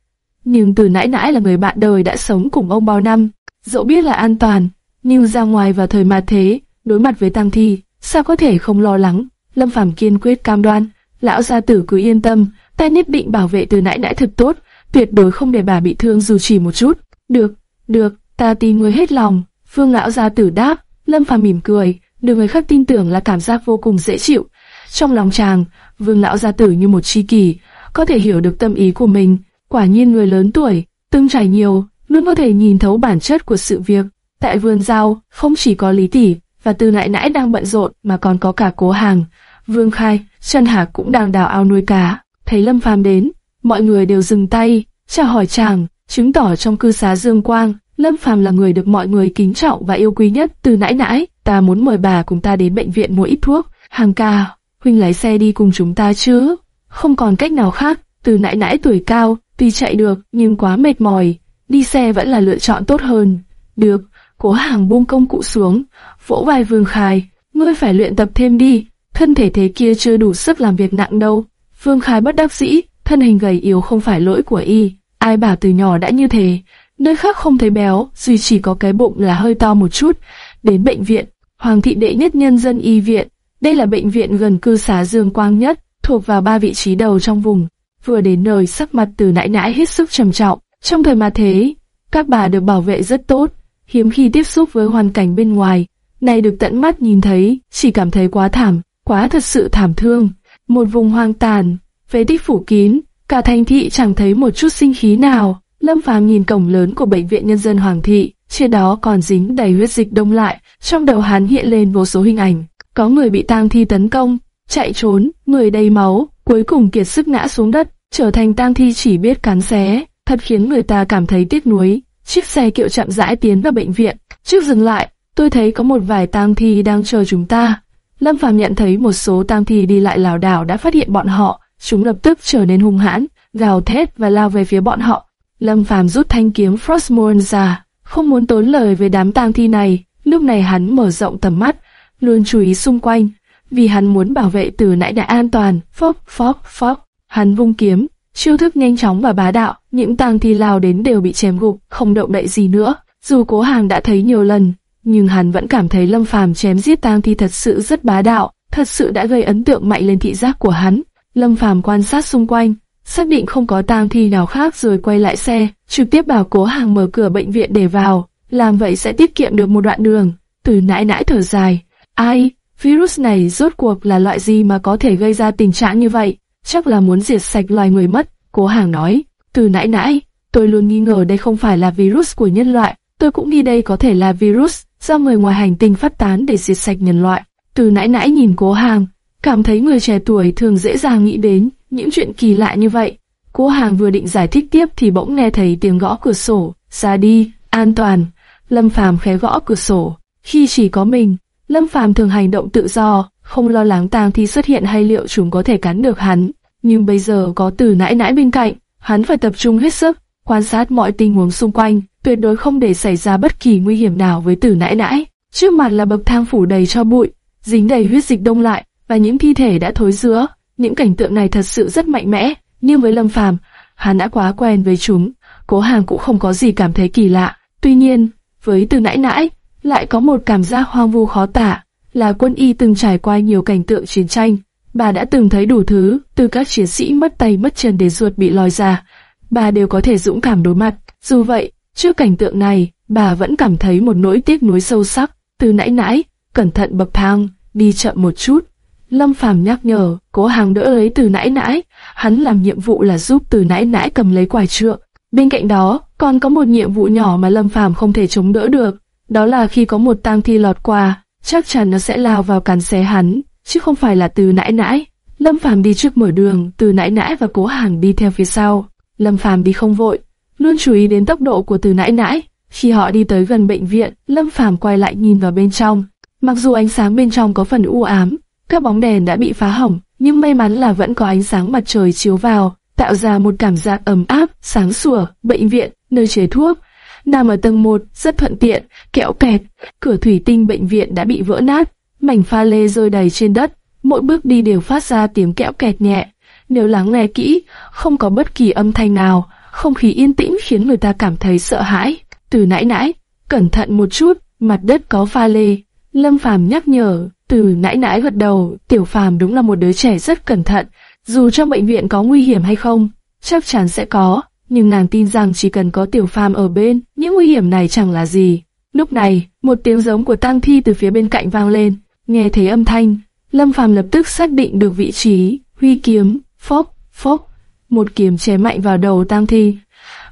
Nhưng từ nãy nãy là người bạn đời đã sống cùng ông bao năm, dẫu biết là an toàn, nhưng ra ngoài vào thời mà thế, đối mặt với tang thi, sao có thể không lo lắng? Lâm Phàm kiên quyết cam đoan, lão gia tử cứ yên tâm, ta nhất định bảo vệ từ nãy nãy thật tốt, tuyệt đối không để bà bị thương dù chỉ một chút. Được, được, ta tin người hết lòng. Phương lão gia tử đáp, Lâm Phàm mỉm cười, được người khác tin tưởng là cảm giác vô cùng dễ chịu. Trong lòng chàng, Vương lão gia tử như một chi kỷ, có thể hiểu được tâm ý của mình. Quả nhiên người lớn tuổi, từng trải nhiều, luôn có thể nhìn thấu bản chất của sự việc. Tại vườn rau, không chỉ có Lý Tỷ và Từ Nãi Nãi đang bận rộn mà còn có cả Cố Hàng, Vương Khai, Trần Hạc cũng đang đào ao nuôi cá. Thấy Lâm Phàm đến, mọi người đều dừng tay, chào hỏi chàng, chứng tỏ trong cư xá Dương Quang, Lâm Phàm là người được mọi người kính trọng và yêu quý nhất. Từ nãy nãy, ta muốn mời bà cùng ta đến bệnh viện mua ít thuốc. Hàng ca, huynh lái xe đi cùng chúng ta chứ? Không còn cách nào khác. Từ nãy nãy tuổi cao, tuy chạy được nhưng quá mệt mỏi, đi xe vẫn là lựa chọn tốt hơn. Được, cố hàng buông công cụ xuống, vỗ vai Vương Khai, ngươi phải luyện tập thêm đi, thân thể thế kia chưa đủ sức làm việc nặng đâu. Vương Khai bất đắc dĩ, thân hình gầy yếu không phải lỗi của y, ai bảo từ nhỏ đã như thế, nơi khác không thấy béo, duy chỉ có cái bụng là hơi to một chút. Đến bệnh viện, Hoàng thị đệ nhất nhân dân y viện, đây là bệnh viện gần cư xá Dương Quang nhất, thuộc vào ba vị trí đầu trong vùng. Vừa đến nơi sắc mặt từ nãi nãi hết sức trầm trọng, trong thời mà thế, các bà được bảo vệ rất tốt, hiếm khi tiếp xúc với hoàn cảnh bên ngoài. này được tận mắt nhìn thấy, chỉ cảm thấy quá thảm, quá thật sự thảm thương. Một vùng hoang tàn, phế tích phủ kín, cả thành thị chẳng thấy một chút sinh khí nào. Lâm Phàm nhìn cổng lớn của bệnh viện nhân dân Hoàng thị, trên đó còn dính đầy huyết dịch đông lại, trong đầu hắn hiện lên vô số hình ảnh, có người bị tang thi tấn công, chạy trốn, người đầy máu, cuối cùng kiệt sức ngã xuống đất, trở thành tang thi chỉ biết cắn xé, thật khiến người ta cảm thấy tiếc nuối. Chiếc xe kiệu chậm rãi tiến vào bệnh viện, trước dừng lại, tôi thấy có một vài tang thi đang chờ chúng ta. Lâm Phàm nhận thấy một số tang thi đi lại lảo đảo đã phát hiện bọn họ, chúng lập tức trở nên hung hãn, gào thét và lao về phía bọn họ. Lâm Phàm rút thanh kiếm Frostmourne ra, không muốn tốn lời với đám tang thi này. Lúc này hắn mở rộng tầm mắt, luôn chú ý xung quanh, vì hắn muốn bảo vệ từ nãy đã an toàn. Phốc phốc phốc, hắn vung kiếm, chiêu thức nhanh chóng và bá đạo, những tang thi lao đến đều bị chém gục, không động đậy gì nữa. Dù cố hàng đã thấy nhiều lần, nhưng hắn vẫn cảm thấy Lâm Phàm chém giết tang thi thật sự rất bá đạo, thật sự đã gây ấn tượng mạnh lên thị giác của hắn. Lâm Phàm quan sát xung quanh, xác định không có tang thi nào khác rồi quay lại xe, trực tiếp bảo cố hàng mở cửa bệnh viện để vào, làm vậy sẽ tiết kiệm được một đoạn đường. Từ nãi nãi thở dài, ai, virus này rốt cuộc là loại gì mà có thể gây ra tình trạng như vậy? Chắc là muốn diệt sạch loài người mất, cố hàng nói. Từ nãy nãy tôi luôn nghi ngờ đây không phải là virus của nhân loại, tôi cũng nghi đây có thể là virus do người ngoài hành tinh phát tán để diệt sạch nhân loại. Từ nãy nãy nhìn cố hàng, cảm thấy người trẻ tuổi thường dễ dàng nghĩ đến những chuyện kỳ lạ như vậy. Cố hàng vừa định giải thích tiếp thì bỗng nghe thấy tiếng gõ cửa sổ, ra đi, an toàn. Lâm Phàm khẽ gõ cửa sổ. Khi chỉ có mình, Lâm Phàm thường hành động tự do, không lo lắng tang thi xuất hiện hay liệu chúng có thể cắn được hắn. Nhưng bây giờ có từ nãi nãi bên cạnh, hắn phải tập trung hết sức, quan sát mọi tình huống xung quanh, tuyệt đối không để xảy ra bất kỳ nguy hiểm nào với tử nãi nãi. Trước mặt là bậc thang phủ đầy cho bụi, dính đầy huyết dịch đông lại, và những thi thể đã thối rữa. Những cảnh tượng này thật sự rất mạnh mẽ, nhưng với Lâm Phàm, hắn đã quá quen với chúng, cố hàng cũng không có gì cảm thấy kỳ lạ. Tuy nhiên, với từ nãi nãi, lại có một cảm giác hoang vu khó tả, là quân y từng trải qua nhiều cảnh tượng chiến tranh. Bà đã từng thấy đủ thứ, từ các chiến sĩ mất tay mất chân đến ruột bị lòi ra. Bà đều có thể dũng cảm đối mặt. Dù vậy, trước cảnh tượng này, bà vẫn cảm thấy một nỗi tiếc nuối sâu sắc. Từ nãy nãy, cẩn thận bậc thang, đi chậm một chút. Lâm Phàm nhắc nhở, cố hàng đỡ lấy từ nãy nãy. Hắn làm nhiệm vụ là giúp từ nãy nãy cầm lấy quả trượng. Bên cạnh đó, còn có một nhiệm vụ nhỏ mà Lâm Phàm không thể chống đỡ được. Đó là khi có một tang thi lọt qua, chắc chắn nó sẽ lao vào cắn xé hắn, chứ không phải là từ nãi nãi. Lâm Phàm đi trước mở đường, từ nãi nãi và cố Hàn đi theo phía sau. Lâm Phàm đi không vội, luôn chú ý đến tốc độ của từ nãi nãi. Khi họ đi tới gần bệnh viện, Lâm Phàm quay lại nhìn vào bên trong. Mặc dù ánh sáng bên trong có phần u ám, các bóng đèn đã bị phá hỏng, nhưng may mắn là vẫn có ánh sáng mặt trời chiếu vào, tạo ra một cảm giác ấm áp, sáng sủa. Bệnh viện, nơi chế thuốc, nằm ở tầng 1, rất thuận tiện, kẹo kẹt, cửa thủy tinh bệnh viện đã bị vỡ nát, mảnh pha lê rơi đầy trên đất, mỗi bước đi đều phát ra tiếng kẹo kẹt nhẹ. Nếu lắng nghe kỹ, không có bất kỳ âm thanh nào, không khí yên tĩnh khiến người ta cảm thấy sợ hãi. Từ nãy nãy, cẩn thận một chút, mặt đất có pha lê. Lâm Phàm nhắc nhở, từ nãy nãy gật đầu, Tiểu Phàm đúng là một đứa trẻ rất cẩn thận, dù trong bệnh viện có nguy hiểm hay không, chắc chắn sẽ có, nhưng nàng tin rằng chỉ cần có Tiểu Phàm ở bên, những nguy hiểm này chẳng là gì. Lúc này, một tiếng giống của tang thi từ phía bên cạnh vang lên, nghe thấy âm thanh, Lâm Phàm lập tức xác định được vị trí, huy kiếm, phốc, phốc, một kiếm chém mạnh vào đầu tang thi.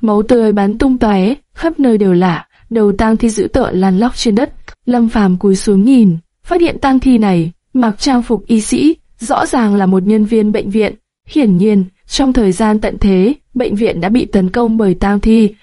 Máu tươi bắn tung tóe, khắp nơi đều là, đầu tang thi dữ tợn lăn lóc trên đất. Lâm Phàm cúi xuống nhìn, phát hiện tang thi này mặc trang phục y sĩ, rõ ràng là một nhân viên bệnh viện. Hiển nhiên, trong thời gian tận thế, bệnh viện đã bị tấn công bởi tang thi,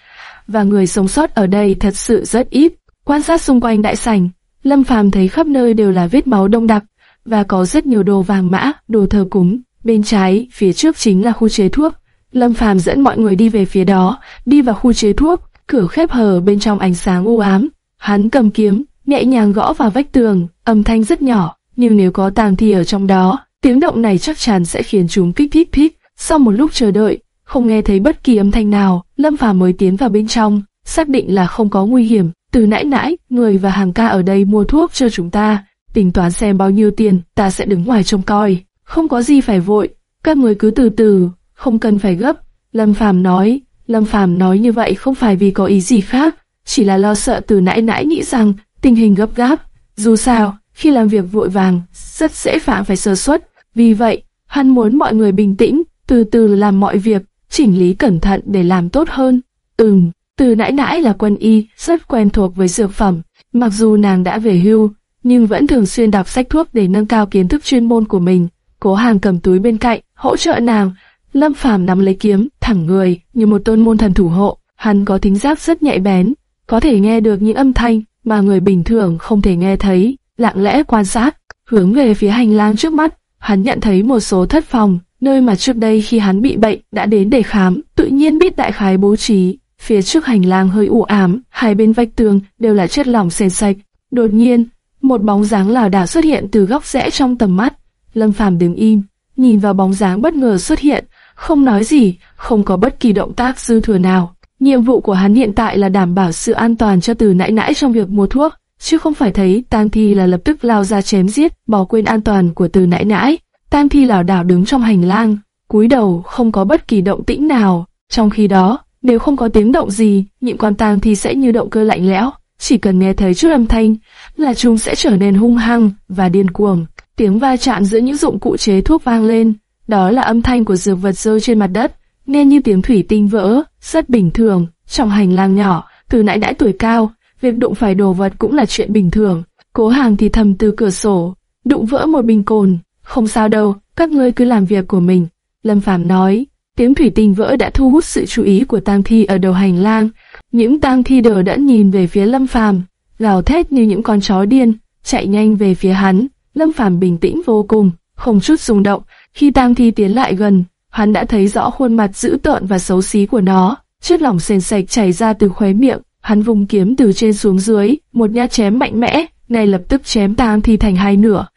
và người sống sót ở đây thật sự rất ít. Quan sát xung quanh đại sảnh, Lâm Phàm thấy khắp nơi đều là vết máu đông đặc, và có rất nhiều đồ vàng mã, đồ thờ cúng. Bên trái, phía trước chính là khu chế thuốc. Lâm Phàm dẫn mọi người đi về phía đó, đi vào khu chế thuốc, cửa khép hờ bên trong ánh sáng u ám. Hắn cầm kiếm, nhẹ nhàng gõ vào vách tường, âm thanh rất nhỏ, nhưng nếu có tàng thi ở trong đó, tiếng động này chắc chắn sẽ khiến chúng kích thích thích. Sau một lúc chờ đợi, không nghe thấy bất kỳ âm thanh nào, Lâm Phàm mới tiến vào bên trong, xác định là không có nguy hiểm. Từ nãy nãy, người và hàng ca ở đây mua thuốc cho chúng ta, tính toán xem bao nhiêu tiền, ta sẽ đứng ngoài trông coi. Không có gì phải vội, các người cứ từ từ, không cần phải gấp. Lâm Phàm nói, Lâm Phàm nói như vậy không phải vì có ý gì khác, chỉ là lo sợ từ nãy nãy nghĩ rằng tình hình gấp gáp, Dù sao, khi làm việc vội vàng, rất dễ phạm phải sơ suất. Vì vậy, hắn muốn mọi người bình tĩnh, từ từ làm mọi việc, chỉnh lý cẩn thận để làm tốt hơn. Ừm, từ nãy nãy là quân y, rất quen thuộc với dược phẩm. Mặc dù nàng đã về hưu, nhưng vẫn thường xuyên đọc sách thuốc để nâng cao kiến thức chuyên môn của mình. Cố Hàng cầm túi bên cạnh, hỗ trợ nàng. Lâm Phàm nắm lấy kiếm, thẳng người, như một tôn môn thần thủ hộ. Hắn có thính giác rất nhạy bén, có thể nghe được những âm thanh mà người bình thường không thể nghe thấy. Lặng lẽ quan sát, hướng về phía hành lang trước mắt, hắn nhận thấy một số thất phòng, nơi mà trước đây khi hắn bị bệnh đã đến để khám, tự nhiên biết đại khái bố trí. Phía trước hành lang hơi u ám, hai bên vách tường đều là chất lỏng sền sạch. Đột nhiên, một bóng dáng lảo đảo xuất hiện từ góc rẽ trong tầm mắt. Lâm Phàm đứng im, nhìn vào bóng dáng bất ngờ xuất hiện, không nói gì, không có bất kỳ động tác dư thừa nào. Nhiệm vụ của hắn hiện tại là đảm bảo sự an toàn cho từ nãy nãy trong việc mua thuốc, chứ không phải thấy Tang Thi là lập tức lao ra chém giết, bỏ quên an toàn của từ nãy nãy. Tam Thi lảo đảo đứng trong hành lang, cúi đầu không có bất kỳ động tĩnh nào. Trong khi đó, nếu không có tiếng động gì, nhịn quan Tam Thi sẽ như động cơ lạnh lẽo, chỉ cần nghe thấy chút âm thanh là chúng sẽ trở nên hung hăng và điên cuồng. Tiếng va chạm giữa những dụng cụ chế thuốc vang lên, đó là âm thanh của dược vật rơi trên mặt đất, nghe như tiếng thủy tinh vỡ, rất bình thường. Trong hành lang nhỏ, từ nãy đã tuổi cao, việc đụng phải đồ vật cũng là chuyện bình thường. Cố hàng thì thầm từ cửa sổ, đụng vỡ một bình cồn, không sao đâu, các ngươi cứ làm việc của mình. Lâm Phàm nói, tiếng thủy tinh vỡ đã thu hút sự chú ý của tang thi ở đầu hành lang. Những tang thi đờ đã nhìn về phía Lâm Phàm, gào thét như những con chó điên, chạy nhanh về phía hắn. Lâm Phàm bình tĩnh vô cùng, không chút rung động. Khi tang thi tiến lại gần, hắn đã thấy rõ khuôn mặt dữ tợn và xấu xí của nó. Chất lỏng sền sạch chảy ra từ khóe miệng, hắn vùng kiếm từ trên xuống dưới, một nhát chém mạnh mẽ, ngay lập tức chém tang thi thành hai nửa.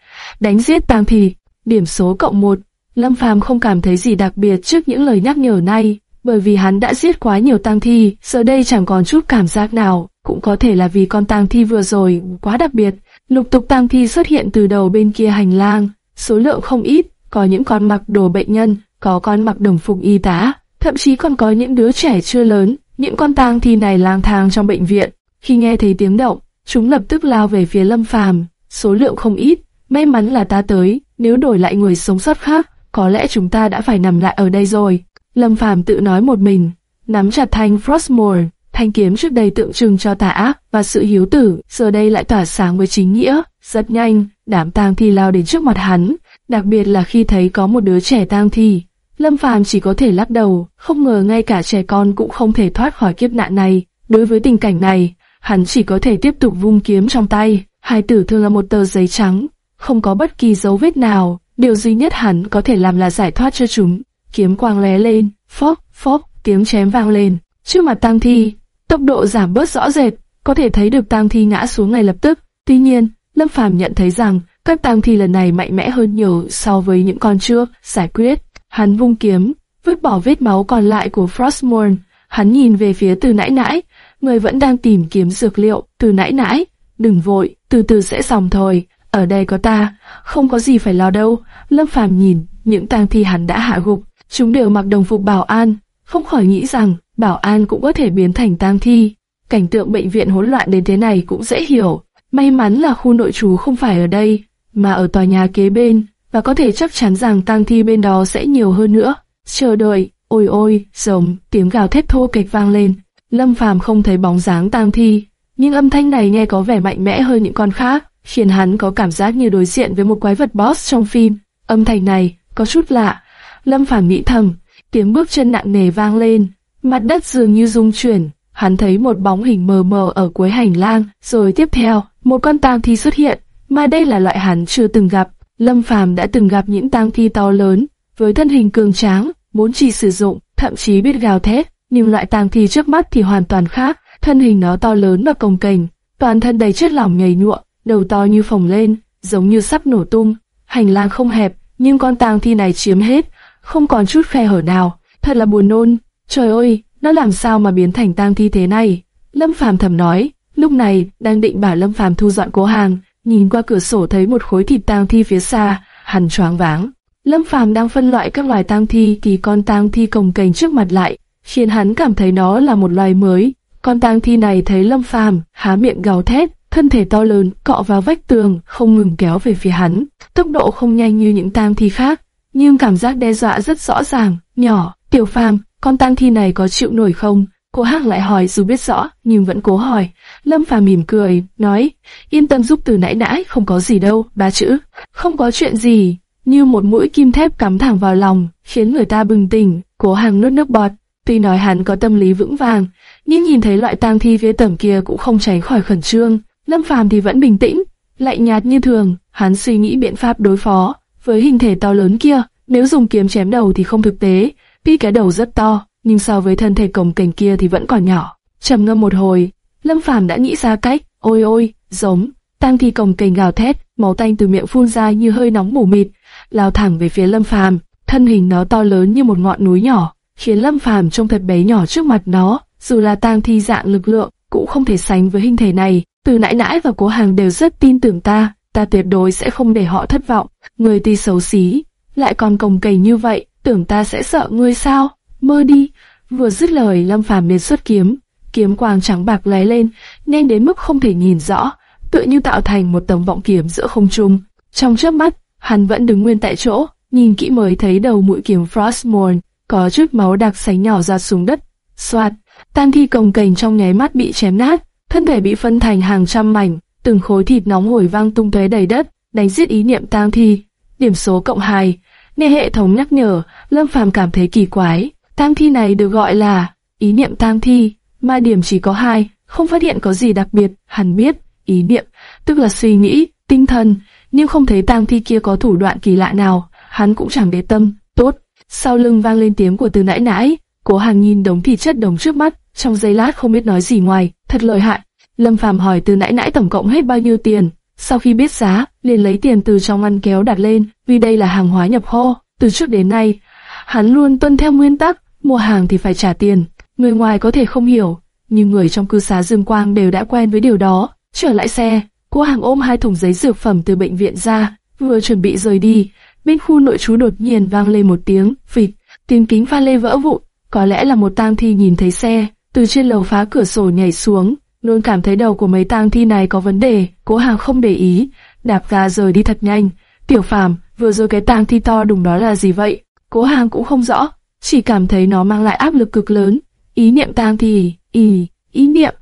Đánh giết tang thi, điểm số cộng một. Lâm Phàm không cảm thấy gì đặc biệt trước những lời nhắc nhở này, bởi vì hắn đã giết quá nhiều tang thi, giờ đây chẳng còn chút cảm giác nào, cũng có thể là vì con tang thi vừa rồi quá đặc biệt. Lục tục tang thi xuất hiện từ đầu bên kia hành lang, số lượng không ít, có những con mặc đồ bệnh nhân, có con mặc đồng phục y tá, thậm chí còn có những đứa trẻ chưa lớn. Những con tang thi này lang thang trong bệnh viện, khi nghe thấy tiếng động, chúng lập tức lao về phía Lâm Phàm. Số lượng không ít, may mắn là ta tới, nếu đổi lại người sống sót khác, có lẽ chúng ta đã phải nằm lại ở đây rồi. Lâm Phàm tự nói một mình, nắm chặt thanh Frostmore, thanh kiếm trước đây tượng trưng cho tà ác và sự hiếu tử, giờ đây lại tỏa sáng với chính nghĩa. Rất nhanh, đám tang thi lao đến trước mặt hắn, đặc biệt là khi thấy có một đứa trẻ tang thi. Lâm Phàm chỉ có thể lắc đầu, không ngờ ngay cả trẻ con cũng không thể thoát khỏi kiếp nạn này. Đối với tình cảnh này, hắn chỉ có thể tiếp tục vung kiếm trong tay. Hai tử thường là một tờ giấy trắng, không có bất kỳ dấu vết nào. Điều duy nhất hắn có thể làm là giải thoát cho chúng. Kiếm quang lóe lên, phốc, phốc, tiếng chém vang lên. Trước mặt tang thi, tốc độ giảm bớt rõ rệt, có thể thấy được tang thi ngã xuống ngay lập tức. Tuy nhiên, Lâm Phàm nhận thấy rằng các tang thi lần này mạnh mẽ hơn nhiều so với những con trước. Giải quyết, hắn vung kiếm, vứt bỏ vết máu còn lại của Frostmourne. Hắn nhìn về phía từ nãy nãy, người vẫn đang tìm kiếm dược liệu. Từ nãy nãy, đừng vội, từ từ sẽ xong thôi. Ở đây có ta, không có gì phải lo đâu. Lâm Phàm nhìn những tang thi hắn đã hạ gục, chúng đều mặc đồng phục bảo an, không khỏi nghĩ rằng bảo an cũng có thể biến thành tang thi. Cảnh tượng bệnh viện hỗn loạn đến thế này cũng dễ hiểu. May mắn là khu nội trú không phải ở đây, mà ở tòa nhà kế bên, và có thể chắc chắn rằng tang thi bên đó sẽ nhiều hơn nữa. Chờ đợi, ôi ôi, rồng, tiếng gào thét thô kịch vang lên. Lâm Phàm không thấy bóng dáng tang thi, nhưng âm thanh này nghe có vẻ mạnh mẽ hơn những con khác, khiến hắn có cảm giác như đối diện với một quái vật boss trong phim. Âm thanh này có chút lạ. Lâm Phàm nghĩ thầm, tiếng bước chân nặng nề vang lên, mặt đất dường như rung chuyển. Hắn thấy một bóng hình mờ mờ ở cuối hành lang, rồi tiếp theo, một con tang thi xuất hiện, mà đây là loại hắn chưa từng gặp. Lâm Phàm đã từng gặp những tang thi to lớn, với thân hình cường tráng, muốn chỉ sử dụng, thậm chí biết gào thét, nhưng loại tang thi trước mắt thì hoàn toàn khác, thân hình nó to lớn và cồng kềnh, toàn thân đầy chất lỏng nhầy nhụa, đầu to như phồng lên, giống như sắp nổ tung. Hành lang không hẹp, nhưng con tang thi này chiếm hết, không còn chút khe hở nào, thật là buồn nôn. Trời ơi, nó làm sao mà biến thành tang thi thế này? Lâm Phàm thầm nói, lúc này đang định bảo Lâm Phàm thu dọn cố hàng, nhìn qua cửa sổ thấy một khối thịt tang thi phía xa, hắn choáng váng. Lâm Phàm đang phân loại các loài tang thi thì con tang thi cồng kềnh trước mặt lại, khiến hắn cảm thấy nó là một loài mới. Con tang thi này thấy Lâm Phàm, há miệng gào thét, thân thể to lớn cọ vào vách tường, không ngừng kéo về phía hắn. Tốc độ không nhanh như những tang thi khác, nhưng cảm giác đe dọa rất rõ ràng. Nhỏ, tiểu phàm, con tang thi này có chịu nổi không? Cô Hắc lại hỏi dù biết rõ, nhưng vẫn cố hỏi. Lâm Phàm mỉm cười, nói, yên tâm giúp từ nãy nãy, không có gì đâu, ba chữ. Không có chuyện gì, như một mũi kim thép cắm thẳng vào lòng, khiến người ta bừng tỉnh. Cố Hàng nuốt nước bọt, tuy nói hắn có tâm lý vững vàng, nhưng nhìn thấy loại tang thi phía tầm kia cũng không tránh khỏi khẩn trương. Lâm Phàm thì vẫn bình tĩnh, lạnh nhạt như thường, hắn suy nghĩ biện pháp đối phó với hình thể to lớn kia. Nếu dùng kiếm chém đầu thì không thực tế, tuy cái đầu rất to, nhưng so với thân thể cồng kềnh kia thì vẫn còn nhỏ. Trầm ngâm một hồi, Lâm Phàm đã nghĩ ra cách, ôi ôi, giống, tang thi cồng kềnh gào thét, máu tanh từ miệng phun ra như hơi nóng mù mịt, lao thẳng về phía Lâm Phàm. Thân hình nó to lớn như một ngọn núi nhỏ, khiến Lâm Phàm trông thật bé nhỏ trước mặt nó. Dù là tang thi dạng lực lượng, cũng không thể sánh với hình thể này. Từ nãy nãy và cố hàng đều rất tin tưởng ta, ta tuyệt đối sẽ không để họ thất vọng. Người ti xấu xí, lại còn cồng cầy như vậy, tưởng ta sẽ sợ ngươi sao? Mơ đi. Vừa dứt lời, Lâm Phàm liền xuất kiếm, kiếm quang trắng bạc lóe lên, nên đến mức không thể nhìn rõ, tựa như tạo thành một tấm vọng kiếm giữa không trung. Trong chớp mắt, hắn vẫn đứng nguyên tại chỗ, nhìn kỹ mới thấy đầu mũi kiếm Frostmourne có chút máu đặc sánh nhỏ ra xuống đất. Soạt, Tang thi cồng cành trong nháy mắt bị chém nát, thân thể bị phân thành hàng trăm mảnh, từng khối thịt nóng hổi vang tung tóe đầy đất, đánh giết ý niệm tang thi. Điểm số cộng 2. Nghe hệ thống nhắc nhở, Lâm Phàm cảm thấy kỳ quái. Tang thi này được gọi là ý niệm tang thi, mà điểm chỉ có 2, không phát hiện có gì đặc biệt. Hắn biết, ý niệm, tức là suy nghĩ, tinh thần, nhưng không thấy tang thi kia có thủ đoạn kỳ lạ nào. Hắn cũng chẳng để tâm. Tốt. Sau lưng vang lên tiếng của từ nãy nãy, Cố Hàng nhìn đống thịt chất đồng trước mắt, trong giây lát không biết nói gì ngoài, thật lợi hại. Lâm Phàm hỏi từ nãy nãy tổng cộng hết bao nhiêu tiền, sau khi biết giá, liền lấy tiền từ trong ngăn kéo đặt lên, vì đây là hàng hóa nhập kho. Từ trước đến nay, hắn luôn tuân theo nguyên tắc, mua hàng thì phải trả tiền. Người ngoài có thể không hiểu, nhưng người trong cư xá Dương Quang đều đã quen với điều đó. Trở lại xe, cô hàng ôm hai thùng giấy dược phẩm từ bệnh viện ra, vừa chuẩn bị rời đi, bên khu nội trú đột nhiên vang lên một tiếng phịch, tiếng kính pha lê vỡ vụn. Có lẽ là một tang thi nhìn thấy xe, từ trên lầu phá cửa sổ nhảy xuống, luôn cảm thấy đầu của mấy tang thi này có vấn đề, cố hàng không để ý, đạp ga rời đi thật nhanh. Tiểu phàm, vừa rồi cái tang thi to đùng đó là gì vậy? Cố hàng cũng không rõ, chỉ cảm thấy nó mang lại áp lực cực lớn. Ý niệm tang thi, ý, ý niệm.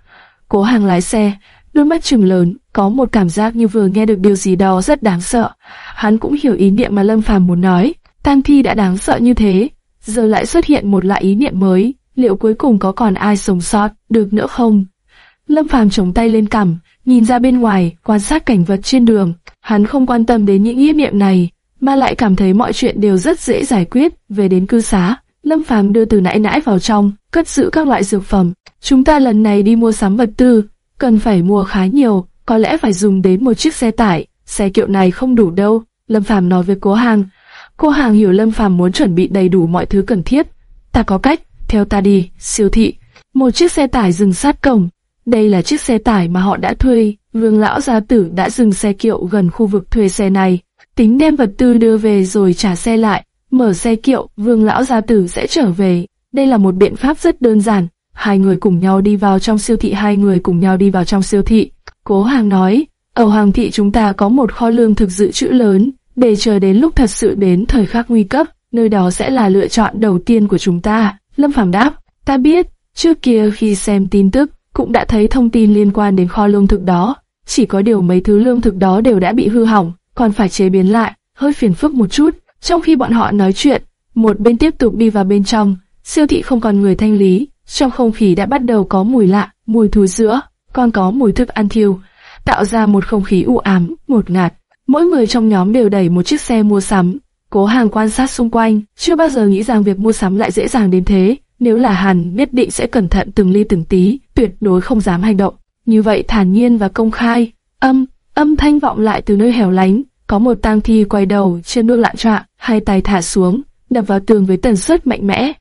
Cố hàng lái xe, đôi mắt trừng lớn, có một cảm giác như vừa nghe được điều gì đó rất đáng sợ. Hắn cũng hiểu ý niệm mà Lâm Phàm muốn nói. Tang thi đã đáng sợ như thế, giờ lại xuất hiện một loại ý niệm mới, liệu cuối cùng có còn ai sống sót được nữa không? Lâm Phàm chống tay lên cằm, nhìn ra bên ngoài, quan sát cảnh vật trên đường. Hắn không quan tâm đến những ý niệm này, mà lại cảm thấy mọi chuyện đều rất dễ giải quyết. Về đến cư xá, Lâm Phàm đưa từ nãy nãy vào trong, cất giữ các loại dược phẩm. Chúng ta lần này đi mua sắm vật tư, cần phải mua khá nhiều, có lẽ phải dùng đến một chiếc xe tải. Xe kiệu này không đủ đâu, Lâm Phàm nói với cố hàng. Cô hàng hiểu Lâm Phàm muốn chuẩn bị đầy đủ mọi thứ cần thiết. Ta có cách, theo ta đi, siêu thị. Một chiếc xe tải dừng sát cổng. Đây là chiếc xe tải mà họ đã thuê. Vương lão gia tử đã dừng xe kiệu gần khu vực thuê xe này. Tính đem vật tư đưa về rồi trả xe lại. Mở xe kiệu, vương lão gia tử sẽ trở về. Đây là một biện pháp rất đơn giản. Hai người cùng nhau đi vào trong siêu thị, hai người cùng nhau đi vào trong siêu thị. Cố hàng nói, ở hoàng thị chúng ta có một kho lương thực dự trữ lớn, để chờ đến lúc thật sự đến thời khắc nguy cấp, nơi đó sẽ là lựa chọn đầu tiên của chúng ta. Lâm Phàm đáp, ta biết, trước kia khi xem tin tức, cũng đã thấy thông tin liên quan đến kho lương thực đó. Chỉ có điều mấy thứ lương thực đó đều đã bị hư hỏng, còn phải chế biến lại, hơi phiền phức một chút. Trong khi bọn họ nói chuyện, một bên tiếp tục đi vào bên trong, siêu thị không còn người thanh lý, trong không khí đã bắt đầu có mùi lạ, mùi thú sữa, còn có mùi thức ăn thiêu, tạo ra một không khí u ám, ngột ngạt. Mỗi người trong nhóm đều đẩy một chiếc xe mua sắm. Cố Hàng quan sát xung quanh, chưa bao giờ nghĩ rằng việc mua sắm lại dễ dàng đến thế. Nếu là Hàn, nhất định sẽ cẩn thận từng ly từng tí, tuyệt đối không dám hành động. Như vậy thản nhiên và công khai. Âm, âm thanh vọng lại từ nơi hẻo lánh. Có một tang thi quay đầu trên nước lạng trọa, hai tay thả xuống, đập vào tường với tần suất mạnh mẽ.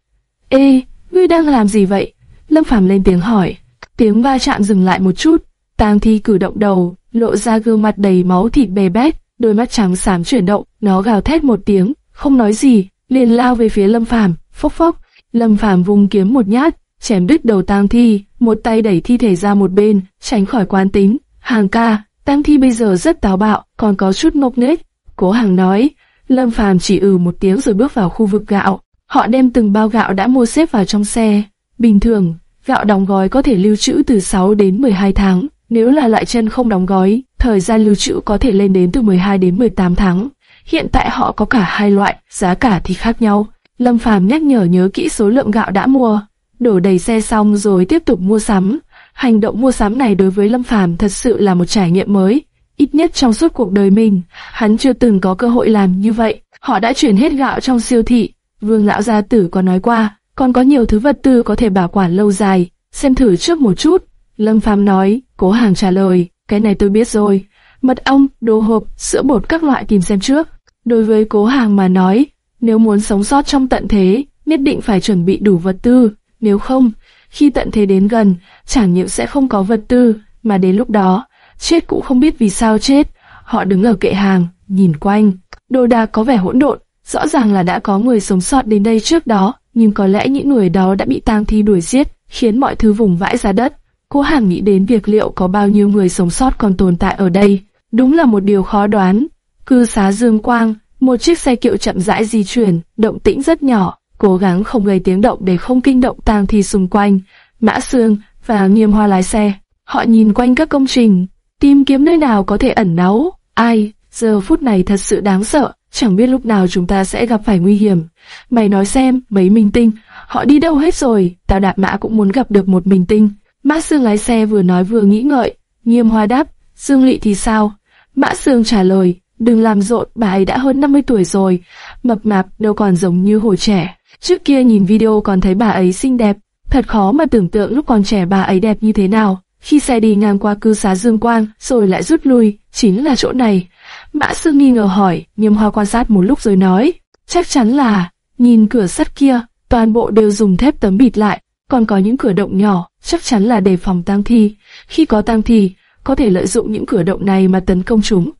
Ê, ngươi đang làm gì vậy? Lâm Phàm lên tiếng hỏi. Tiếng va chạm dừng lại một chút. Tang thi cử động đầu, lộ ra gương mặt đầy máu thịt bề bét, đôi mắt trắng xám chuyển động, nó gào thét một tiếng, không nói gì, liền lao về phía Lâm Phàm, phốc phốc. Lâm Phàm vung kiếm một nhát, chém đứt đầu tang thi, một tay đẩy thi thể ra một bên, tránh khỏi quán tính. Hàng ca, Tang Thi bây giờ rất táo bạo, còn có chút ngốc nghếch. Cố Hàng nói, Lâm Phàm chỉ ừ một tiếng rồi bước vào khu vực gạo. Họ đem từng bao gạo đã mua xếp vào trong xe. Bình thường, gạo đóng gói có thể lưu trữ từ 6 đến 12 tháng. Nếu là loại chân không đóng gói, thời gian lưu trữ có thể lên đến từ 12 đến 18 tháng. Hiện tại họ có cả hai loại, giá cả thì khác nhau. Lâm Phàm nhắc nhở nhớ kỹ số lượng gạo đã mua, đổ đầy xe xong rồi tiếp tục mua sắm. Hành động mua sắm này đối với Lâm Phàm thật sự là một trải nghiệm mới. Ít nhất trong suốt cuộc đời mình, hắn chưa từng có cơ hội làm như vậy. Họ đã chuyển hết gạo trong siêu thị. Vương lão gia tử có nói qua, còn có nhiều thứ vật tư có thể bảo quản lâu dài. Xem thử trước một chút. Lâm Phàm nói, cố hàng trả lời, cái này tôi biết rồi. Mật ong, đồ hộp, sữa bột các loại tìm xem trước. Đối với cố hàng mà nói, nếu muốn sống sót trong tận thế, nhất định phải chuẩn bị đủ vật tư. Nếu không, khi tận thế đến gần, chẳng những sẽ không có vật tư, mà đến lúc đó, chết cũng không biết vì sao chết. Họ đứng ở kệ hàng, nhìn quanh, đồ đạc có vẻ hỗn độn, rõ ràng là đã có người sống sót đến đây trước đó, nhưng có lẽ những người đó đã bị tang thi đuổi giết, khiến mọi thứ vùng vãi ra đất. Cố Hàm nghĩ đến việc liệu có bao nhiêu người sống sót còn tồn tại ở đây, đúng là một điều khó đoán. Cư xá Dương Quang, một chiếc xe kiệu chậm rãi di chuyển, động tĩnh rất nhỏ, cố gắng không gây tiếng động để không kinh động tang thi xung quanh. Mã Sương và Nghiêm Hoa lái xe, họ nhìn quanh các công trình, tìm kiếm nơi nào có thể ẩn náu. Ai, giờ phút này thật sự đáng sợ, chẳng biết lúc nào chúng ta sẽ gặp phải nguy hiểm. Mày nói xem, mấy minh tinh, họ đi đâu hết rồi, tao đạp mã cũng muốn gặp được một minh tinh. Mã Sương lái xe vừa nói vừa nghĩ ngợi, Nghiêm Hoa đáp, Dương Lị thì sao? Mã Sương trả lời, đừng làm rộn, bà ấy đã hơn 50 tuổi rồi, mập mạp đâu còn giống như hồi trẻ. Trước kia nhìn video còn thấy bà ấy xinh đẹp, thật khó mà tưởng tượng lúc còn trẻ bà ấy đẹp như thế nào. Khi xe đi ngang qua cư xá Dương Quang, rồi lại rút lui, chính là chỗ này. Mã sương nghi ngờ hỏi, Nghiêm Hoa quan sát một lúc rồi nói, chắc chắn là, nhìn cửa sắt kia, toàn bộ đều dùng thép tấm bịt lại, còn có những cửa động nhỏ, chắc chắn là đề phòng tang thi. Khi có tang thi, có thể lợi dụng những cửa động này mà tấn công chúng.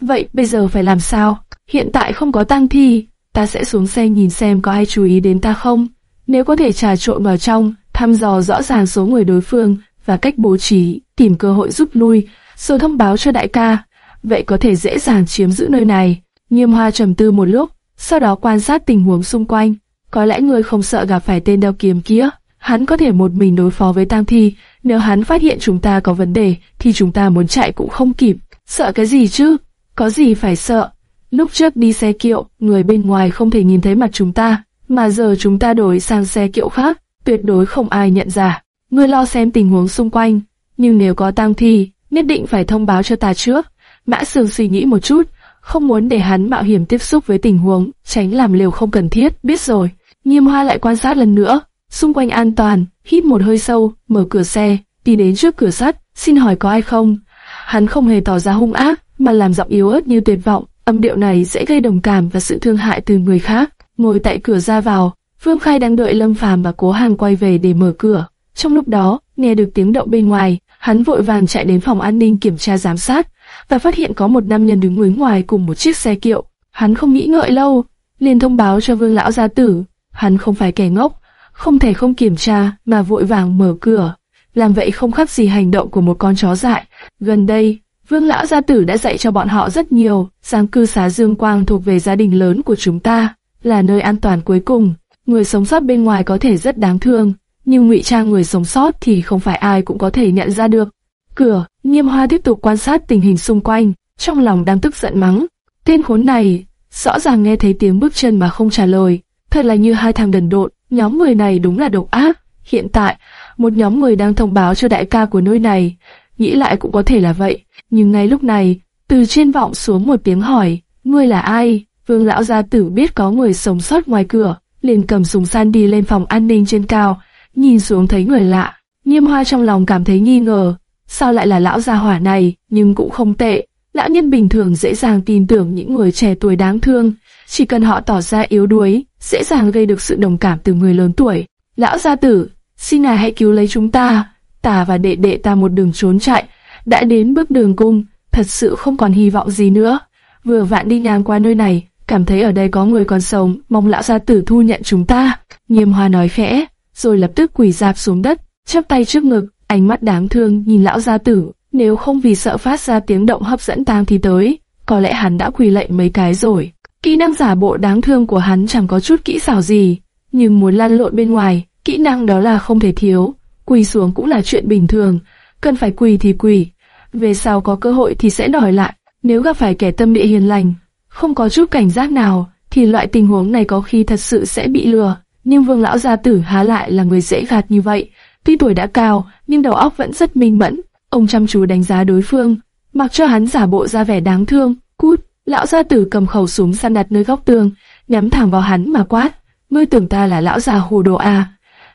Vậy bây giờ phải làm sao? Hiện tại không có tang thi, ta sẽ xuống xe nhìn xem có ai chú ý đến ta không. Nếu có thể trà trộn vào trong, thăm dò rõ ràng số người đối phương và cách bố trí, tìm cơ hội rút lui, rồi thông báo cho đại ca. Vậy có thể dễ dàng chiếm giữ nơi này. Nghiêm hoa trầm tư một lúc, sau đó quan sát tình huống xung quanh. Có lẽ người không sợ gặp phải tên đeo kiếm kia. Hắn có thể một mình đối phó với tang thi. Nếu hắn phát hiện chúng ta có vấn đề, thì chúng ta muốn chạy cũng không kịp. Sợ cái gì chứ? Có gì phải sợ? Lúc trước đi xe kiệu, người bên ngoài không thể nhìn thấy mặt chúng ta, mà giờ chúng ta đổi sang xe kiệu khác, tuyệt đối không ai nhận ra. Ngươi lo xem tình huống xung quanh, nhưng nếu có tang thi, nhất định phải thông báo cho ta trước. Mã Sương suy nghĩ một chút, không muốn để hắn mạo hiểm tiếp xúc với tình huống, tránh làm liều không cần thiết, biết rồi. Nghiêm Hoa lại quan sát lần nữa, xung quanh an toàn, hít một hơi sâu, mở cửa xe, đi đến trước cửa sắt, xin hỏi có ai không. Hắn không hề tỏ ra hung ác, mà làm giọng yếu ớt như tuyệt vọng. Âm điệu này dễ gây đồng cảm và sự thương hại từ người khác. Ngồi tại cửa ra vào, Phương Khai đang đợi Lâm Phàm và Cố Hàng quay về để mở cửa. Trong lúc đó, nghe được tiếng động bên ngoài, hắn vội vàng chạy đến phòng an ninh kiểm tra giám sát và phát hiện có một nam nhân đứng ngoài ngoài cùng một chiếc xe kiệu. Hắn không nghĩ ngợi lâu, liền thông báo cho Vương lão gia tử. Hắn không phải kẻ ngốc, không thể không kiểm tra mà vội vàng mở cửa. Làm vậy không khác gì hành động của một con chó dại. Gần đây, Vương lão gia tử đã dạy cho bọn họ rất nhiều, giang cư xá Dương Quang thuộc về gia đình lớn của chúng ta, là nơi an toàn cuối cùng. Người sống sót bên ngoài có thể rất đáng thương, nhưng ngụy trang người sống sót thì không phải ai cũng có thể nhận ra được. Cửa, Nghiêm Hoa tiếp tục quan sát tình hình xung quanh, trong lòng đang tức giận mắng. Tên khốn này, rõ ràng nghe thấy tiếng bước chân mà không trả lời, thật là như hai thằng đần độn, nhóm người này đúng là độc ác. Hiện tại, một nhóm người đang thông báo cho đại ca của nơi này, nghĩ lại cũng có thể là vậy. Nhưng ngay lúc này, từ trên vọng xuống một tiếng hỏi, ngươi là ai? Vương lão gia tử biết có người sống sót ngoài cửa, liền cầm súng san đi lên phòng an ninh trên cao, nhìn xuống thấy người lạ. Nghiêm hoa trong lòng cảm thấy nghi ngờ, sao lại là lão gia hỏa này, nhưng cũng không tệ. Lão nhân bình thường dễ dàng tin tưởng những người trẻ tuổi đáng thương, chỉ cần họ tỏ ra yếu đuối, dễ dàng gây được sự đồng cảm từ người lớn tuổi. Lão gia tử, xin ngài hãy cứu lấy chúng ta, ta và đệ đệ ta một đường trốn chạy, đã đến bước đường cung, thật sự không còn hy vọng gì nữa. Vừa vạn đi ngang qua nơi này, cảm thấy ở đây có người còn sống, mong lão gia tử thu nhận chúng ta. Nghiêm hoa nói khẽ, rồi lập tức quỳ dạp xuống đất, chắp tay trước ngực, ánh mắt đáng thương nhìn lão gia tử nếu không vì sợ phát ra tiếng động hấp dẫn tang thi tới, có lẽ hắn đã quỳ lạy mấy cái rồi. Kỹ năng giả bộ đáng thương của hắn chẳng có chút kỹ xảo gì, nhưng muốn lăn lộn bên ngoài, kỹ năng đó là không thể thiếu. Quỳ xuống cũng là chuyện bình thường, cần phải quỳ thì quỳ, về sau có cơ hội thì sẽ đòi lại. Nếu gặp phải kẻ tâm địa hiền lành, không có chút cảnh giác nào, thì loại tình huống này có khi thật sự sẽ bị lừa. Nhưng vương lão gia tử há lại là người dễ gạt như vậy. Tuy tuổi đã cao, nhưng đầu óc vẫn rất minh mẫn. Ông chăm chú đánh giá đối phương, mặc cho hắn giả bộ ra vẻ đáng thương. Cút, lão gia tử cầm khẩu súng săn đặt nơi góc tường, nhắm thẳng vào hắn mà quát. Ngươi tưởng ta là lão già hồ đồ à?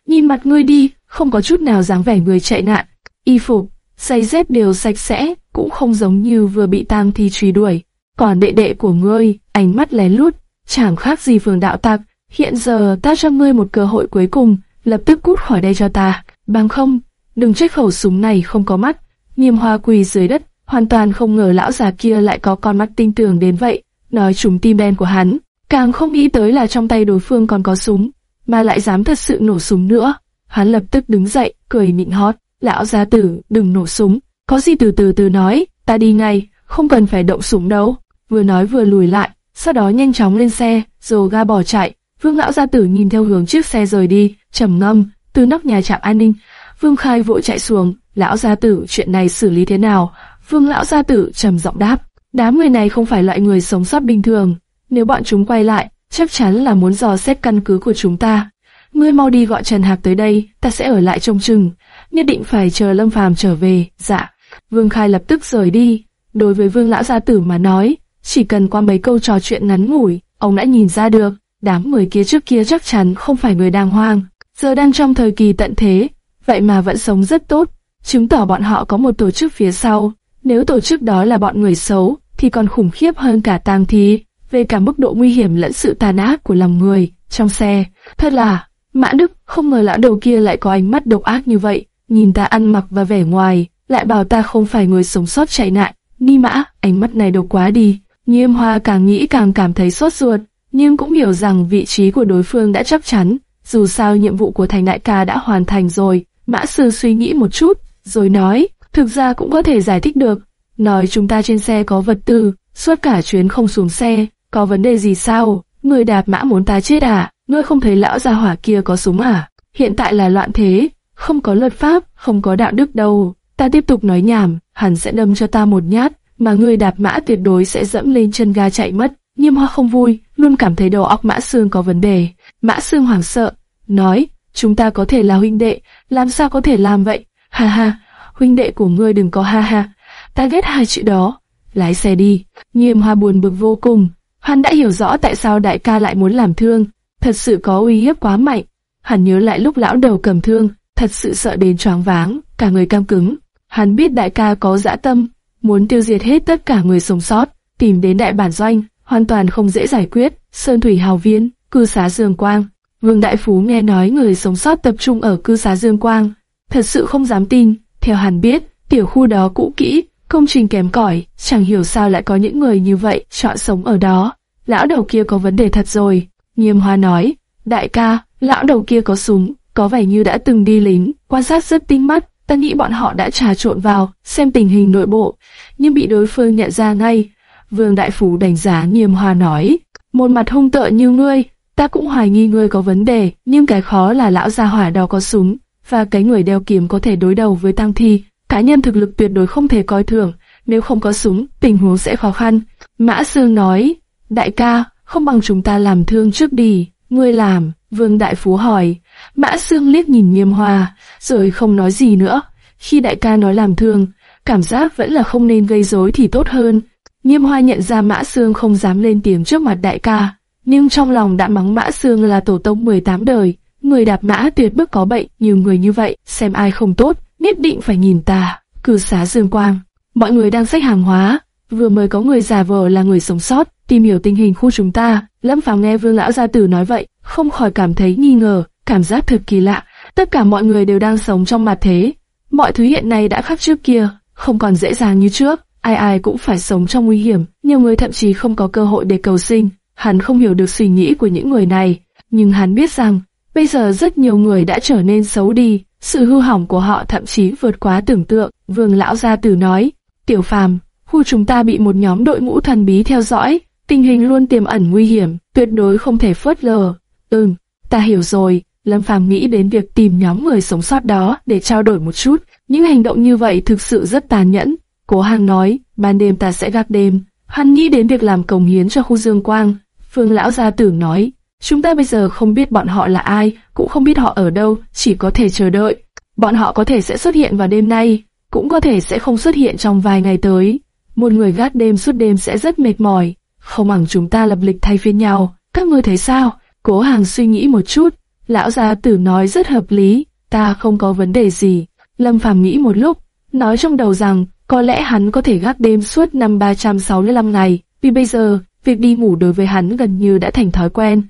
Nhìn mặt ngươi đi, không có chút nào dáng vẻ người chạy nạn. Y phục, giày dép đều sạch sẽ, cũng không giống như vừa bị tang thi truy đuổi. Còn đệ đệ của ngươi, ánh mắt lén lút, chẳng khác gì phường đạo tặc. Hiện giờ ta cho ngươi một cơ hội cuối cùng, lập tức cút khỏi đây cho ta. Bằng không, đừng trách khẩu súng này không có mắt. Niêm hoa quỳ dưới đất, hoàn toàn không ngờ lão già kia lại có con mắt tinh tường đến vậy. Nói trúng tim đen của hắn, càng không nghĩ tới là trong tay đối phương còn có súng, mà lại dám thật sự nổ súng nữa. Hắn lập tức đứng dậy, cười mịn hót. Lão gia tử, đừng nổ súng. Có gì từ từ từ nói, ta đi ngay, không cần phải động súng đâu. Vừa nói vừa lùi lại, sau đó nhanh chóng lên xe, rồi ga bỏ chạy. Vương lão gia tử nhìn theo hướng chiếc xe rời đi, trầm ngâm, từ nóc nhà trạm an ninh. Vương Khai vội chạy xuống, lão gia tử chuyện này xử lý thế nào? Vương lão gia tử trầm giọng đáp, đám người này không phải loại người sống sót bình thường. Nếu bọn chúng quay lại, chắc chắn là muốn dò xét căn cứ của chúng ta. Ngươi mau đi gọi Trần Hạc tới đây, ta sẽ ở lại trông chừng. Nhất định phải chờ Lâm Phàm trở về. Dạ. Vương Khai lập tức rời đi. Đối với Vương lão gia tử mà nói, chỉ cần qua mấy câu trò chuyện ngắn ngủi, ông đã nhìn ra được, đám người kia trước kia chắc chắn không phải người đàng hoàng, giờ đang trong thời kỳ tận thế, vậy mà vẫn sống rất tốt, chứng tỏ bọn họ có một tổ chức phía sau. Nếu tổ chức đó là bọn người xấu, thì còn khủng khiếp hơn cả tang thi, về cả mức độ nguy hiểm lẫn sự tàn ác của lòng người. Trong xe, thật là, Mã Đức không ngờ lão đầu kia lại có ánh mắt độc ác như vậy, nhìn ta ăn mặc và vẻ ngoài, lại bảo ta không phải người sống sót chạy nạn. Ni Mã, ánh mắt này độc quá đi. Nghiêm Hoa càng nghĩ càng cảm thấy sốt ruột, nhưng cũng hiểu rằng vị trí của đối phương đã chắc chắn. Dù sao nhiệm vụ của thành đại ca đã hoàn thành rồi, Mã Sư suy nghĩ một chút, rồi nói, thực ra cũng có thể giải thích được. Nói chúng ta trên xe có vật tư, suốt cả chuyến không xuống xe, có vấn đề gì sao? Người đạp mã muốn ta chết à? Ngươi không thấy lão gia hỏa kia có súng à? Hiện tại là loạn thế, không có luật pháp, không có đạo đức đâu. Ta tiếp tục nói nhảm, hắn sẽ đâm cho ta một nhát, mà người đạp mã tuyệt đối sẽ dẫm lên chân ga chạy mất. Nhiêm hoa không vui, luôn cảm thấy đầu óc mã xương có vấn đề. Mã xương hoảng sợ, nói, chúng ta có thể là huynh đệ, làm sao có thể làm vậy? Ha ha, huynh đệ của ngươi đừng có ha ha, ta ghét hai chữ đó. Lái xe đi, nghiêm hoa buồn bực vô cùng. Hắn đã hiểu rõ tại sao đại ca lại muốn làm thương, thật sự có uy hiếp quá mạnh. Hắn nhớ lại lúc lão đầu cầm thương, thật sự sợ đến choáng váng, cả người cam cứng. Hắn biết đại ca có dã tâm, muốn tiêu diệt hết tất cả người sống sót, tìm đến đại bản doanh, hoàn toàn không dễ giải quyết. Sơn Thủy Hào Viên, cư xá Dương Quang. Vương Đại Phú nghe nói người sống sót tập trung ở cư xá Dương Quang, thật sự không dám tin. Theo hắn biết, tiểu khu đó cũ kỹ, công trình kém cỏi, chẳng hiểu sao lại có những người như vậy chọn sống ở đó. Lão đầu kia có vấn đề thật rồi. Nghiêm Hoa nói, đại ca, lão đầu kia có súng, có vẻ như đã từng đi lính, quan sát rất tinh mắt, ta nghĩ bọn họ đã trà trộn vào, xem tình hình nội bộ, nhưng bị đối phương nhận ra ngay. Vương Đại Phú đánh giá Nghiêm Hoa nói, một mặt hung tợn như ngươi, ta cũng hoài nghi ngươi có vấn đề, nhưng cái khó là lão gia hỏa đó có súng, và cái người đeo kiếm có thể đối đầu với tăng thi, cá nhân thực lực tuyệt đối không thể coi thường, nếu không có súng, tình huống sẽ khó khăn. Mã Sương nói, đại ca, không bằng chúng ta làm thương trước đi, ngươi làm, Vương Đại Phú hỏi. Mã Sương liếc nhìn Nghiêm Hoa, rồi không nói gì nữa. Khi đại ca nói làm thương, cảm giác vẫn là không nên gây rối thì tốt hơn. Nghiêm Hoa nhận ra Mã Sương không dám lên tiếng trước mặt đại ca, nhưng trong lòng đã mắng Mã xương là tổ tông 18 đời, người đạp mã tuyệt bức có bệnh, nhiều người như vậy, xem ai không tốt, nhất định phải nhìn ta. Cử xá Dương Quang, mọi người đang xách hàng hóa, vừa mới có người giả vờ là người sống sót, tìm hiểu tình hình khu chúng ta. Lâm Phàm nghe Vương lão gia tử nói vậy, không khỏi cảm thấy nghi ngờ, cảm giác thật kỳ lạ. Tất cả mọi người đều đang sống trong mặt thế, mọi thứ hiện nay đã khác trước kia, không còn dễ dàng như trước. Ai ai cũng phải sống trong nguy hiểm, nhiều người thậm chí không có cơ hội để cầu sinh. Hắn không hiểu được suy nghĩ của những người này, nhưng hắn biết rằng bây giờ rất nhiều người đã trở nên xấu đi, Sự hư hỏng của họ thậm chí vượt quá tưởng tượng. Vương lão gia tử nói, Tiểu Phàm, khu chúng ta bị một nhóm đội ngũ thần bí theo dõi, tình hình luôn tiềm ẩn nguy hiểm, tuyệt đối không thể phớt lờ. Ừm, ta hiểu rồi. Lâm Phàm nghĩ đến việc tìm nhóm người sống sót đó để trao đổi một chút. Những hành động như vậy thực sự rất tàn nhẫn. Cố Hàng nói, ban đêm ta sẽ gác đêm. Hắn nghĩ đến việc làm cống hiến cho khu dương quang. Phương lão gia tử nói, chúng ta bây giờ không biết bọn họ là ai, cũng không biết họ ở đâu, chỉ có thể chờ đợi. Bọn họ có thể sẽ xuất hiện vào đêm nay, cũng có thể sẽ không xuất hiện trong vài ngày tới. Một người gác đêm suốt đêm sẽ rất mệt mỏi, không bằng chúng ta lập lịch thay phiên nhau. Các ngươi thấy sao? Cố Hàng suy nghĩ một chút, lão gia tử nói rất hợp lý, ta không có vấn đề gì. Lâm Phàm nghĩ một lúc, nói trong đầu rằng có lẽ hắn có thể gác đêm suốt năm 365 ngày, vì bây giờ, việc đi ngủ đối với hắn gần như đã thành thói quen.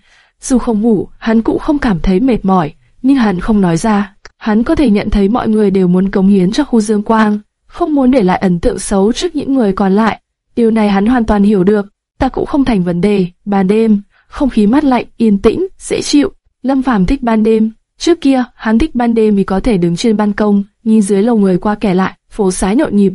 Dù không ngủ, hắn cũng không cảm thấy mệt mỏi, nhưng hắn không nói ra. Hắn có thể nhận thấy mọi người đều muốn cống hiến cho khu dương quang, không muốn để lại ấn tượng xấu trước những người còn lại. Điều này hắn hoàn toàn hiểu được, ta cũng không thành vấn đề. Ban đêm, không khí mát lạnh, yên tĩnh, dễ chịu. Lâm Phàm thích ban đêm. Trước kia, hắn thích ban đêm vì có thể đứng trên ban công, nhìn dưới lầu người qua kẻ lại, phố xá nhộn nhịp,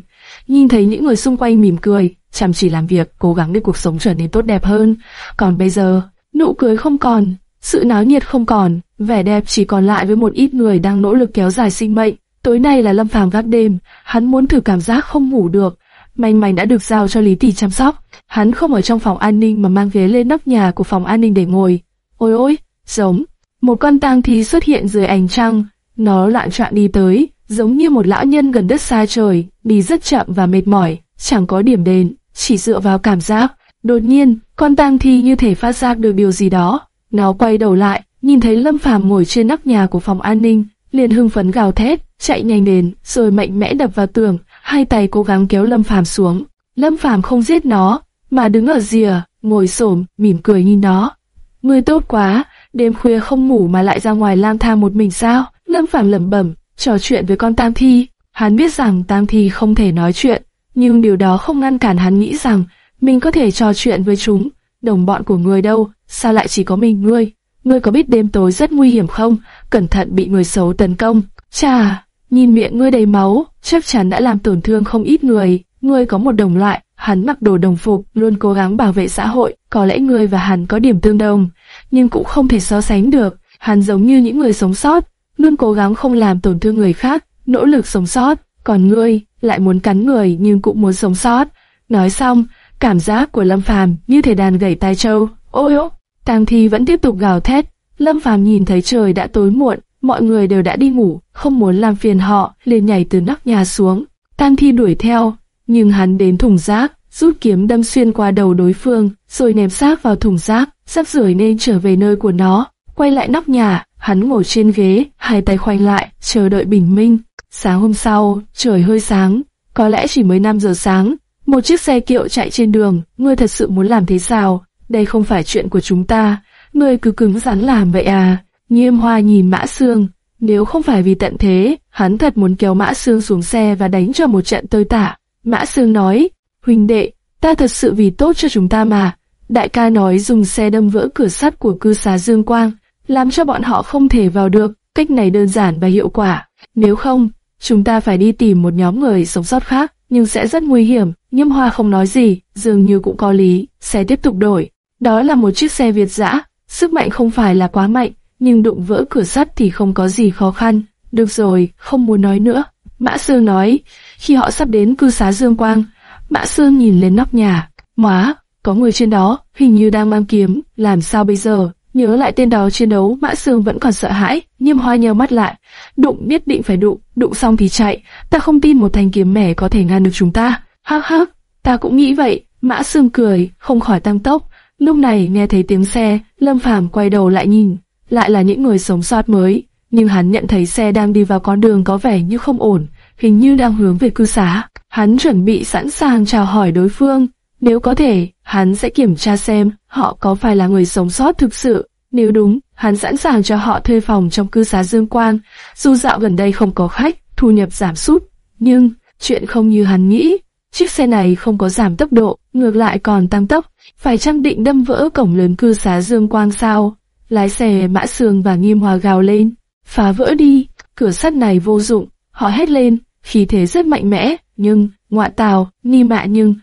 nhìn thấy những người xung quanh mỉm cười, chăm chỉ làm việc, cố gắng để cuộc sống trở nên tốt đẹp hơn. Còn bây giờ, nụ cười không còn, sự náo nhiệt không còn, vẻ đẹp chỉ còn lại với một ít người đang nỗ lực kéo dài sinh mệnh. Tối nay là Lâm Phàm gác đêm, hắn muốn thử cảm giác không ngủ được. may manh đã được giao cho Lý Tỷ chăm sóc, hắn không ở trong phòng an ninh mà mang ghế lên nóc nhà của phòng an ninh để ngồi. Ôi ôi, giống, một con tang thi xuất hiện dưới ánh trăng, nó loạn trọn đi tới, giống như một lão nhân gần đất xa trời, đi rất chậm và mệt mỏi, chẳng có điểm đến, chỉ dựa vào cảm giác. Đột nhiên, con tang thi như thể phát giác được điều gì đó, nó quay đầu lại, nhìn thấy Lâm Phàm ngồi trên nóc nhà của phòng an ninh, liền hưng phấn gào thét, chạy nhanh đến, rồi mạnh mẽ đập vào tường, hai tay cố gắng kéo Lâm Phàm xuống. Lâm Phàm không giết nó, mà đứng ở rìa, ngồi xổm, mỉm cười nhìn nó. Ngươi tốt quá, đêm khuya không ngủ mà lại ra ngoài lang thang một mình sao? Lâm Phàm lẩm bẩm, trò chuyện với con Tam Thi. Hắn biết rằng Tam Thi không thể nói chuyện, nhưng điều đó không ngăn cản hắn nghĩ rằng mình có thể trò chuyện với chúng. Đồng bọn của người đâu, sao lại chỉ có mình ngươi? Ngươi có biết đêm tối rất nguy hiểm không? Cẩn thận bị người xấu tấn công. Chà, nhìn miệng ngươi đầy máu, chắc chắn đã làm tổn thương không ít người. Ngươi có một đồng loại, hắn mặc đồ đồng phục, luôn cố gắng bảo vệ xã hội. Có lẽ ngươi và hắn có điểm tương đồng, nhưng cũng không thể so sánh được. Hắn giống như những người sống sót, luôn cố gắng không làm tổn thương người khác, nỗ lực sống sót. Còn ngươi, lại muốn cắn người nhưng cũng muốn sống sót. Nói xong, cảm giác của Lâm Phàm như thể đàn gảy tai trâu. Ôi ôi, Tang Thi vẫn tiếp tục gào thét. Lâm Phàm nhìn thấy trời đã tối muộn, mọi người đều đã đi ngủ, không muốn làm phiền họ, liền nhảy từ nóc nhà xuống. Tang Thi đuổi theo, nhưng hắn đến thùng rác, rút kiếm đâm xuyên qua đầu đối phương, rồi ném xác vào thùng rác, sắp rời nên trở về nơi của nó. Quay lại nóc nhà, hắn ngồi trên ghế, hai tay khoanh lại, chờ đợi bình minh. Sáng hôm sau, trời hơi sáng, có lẽ chỉ mới 5 giờ sáng, một chiếc xe kiệu chạy trên đường, ngươi thật sự muốn làm thế sao? Đây không phải chuyện của chúng ta, ngươi cứ cứng rắn làm vậy à? Nghiêm hoa nhìn Mã xương nếu không phải vì tận thế, hắn thật muốn kéo Mã xương xuống xe và đánh cho một trận tơi tả. Mã xương nói, huynh đệ, ta thật sự vì tốt cho chúng ta mà. Đại ca nói dùng xe đâm vỡ cửa sắt của cư xá Dương Quang, làm cho bọn họ không thể vào được. Cách này đơn giản và hiệu quả. Nếu không, chúng ta phải đi tìm một nhóm người sống sót khác, nhưng sẽ rất nguy hiểm. Nhiêm hoa không nói gì, dường như cũng có lý, xe tiếp tục đổi. Đó là một chiếc xe Việt dã, sức mạnh không phải là quá mạnh, nhưng đụng vỡ cửa sắt thì không có gì khó khăn. Được rồi, không muốn nói nữa. Mã Sương nói, khi họ sắp đến cư xá Dương Quang, Mã Sương nhìn lên nóc nhà. Móa, có người trên đó, hình như đang mang kiếm, làm sao bây giờ? Nhớ lại tên đó chiến đấu, Mã Sương vẫn còn sợ hãi, Nhiêm Hoa nheo mắt lại. Đụng biết định phải đụng, đụng xong thì chạy. Ta không tin một thanh kiếm mẻ có thể ngăn được chúng ta. Hắc hắc, ta cũng nghĩ vậy. Mã Sương cười, không khỏi tăng tốc. Lúc này nghe thấy tiếng xe, Lâm Phàm quay đầu lại nhìn, lại là những người sống sót mới. Nhưng hắn nhận thấy xe đang đi vào con đường có vẻ như không ổn, hình như đang hướng về cư xá. Hắn chuẩn bị sẵn sàng chào hỏi đối phương. Nếu có thể, hắn sẽ kiểm tra xem họ có phải là người sống sót thực sự. Nếu đúng, hắn sẵn sàng cho họ thuê phòng trong cư xá Dương Quang. Dù dạo gần đây không có khách, thu nhập giảm sút. Nhưng, chuyện không như hắn nghĩ. Chiếc xe này không có giảm tốc độ, ngược lại còn tăng tốc. Phải chăng định đâm vỡ cổng lớn cư xá Dương Quang sao? Lái xe Mã Sương và Nghiêm Hòa gào lên. Phá vỡ đi. cửa sắt này vô dụng, họ hét lên, khí thế rất mạnh mẽ, nhưng, ngoại tào, ni mạ nhưng,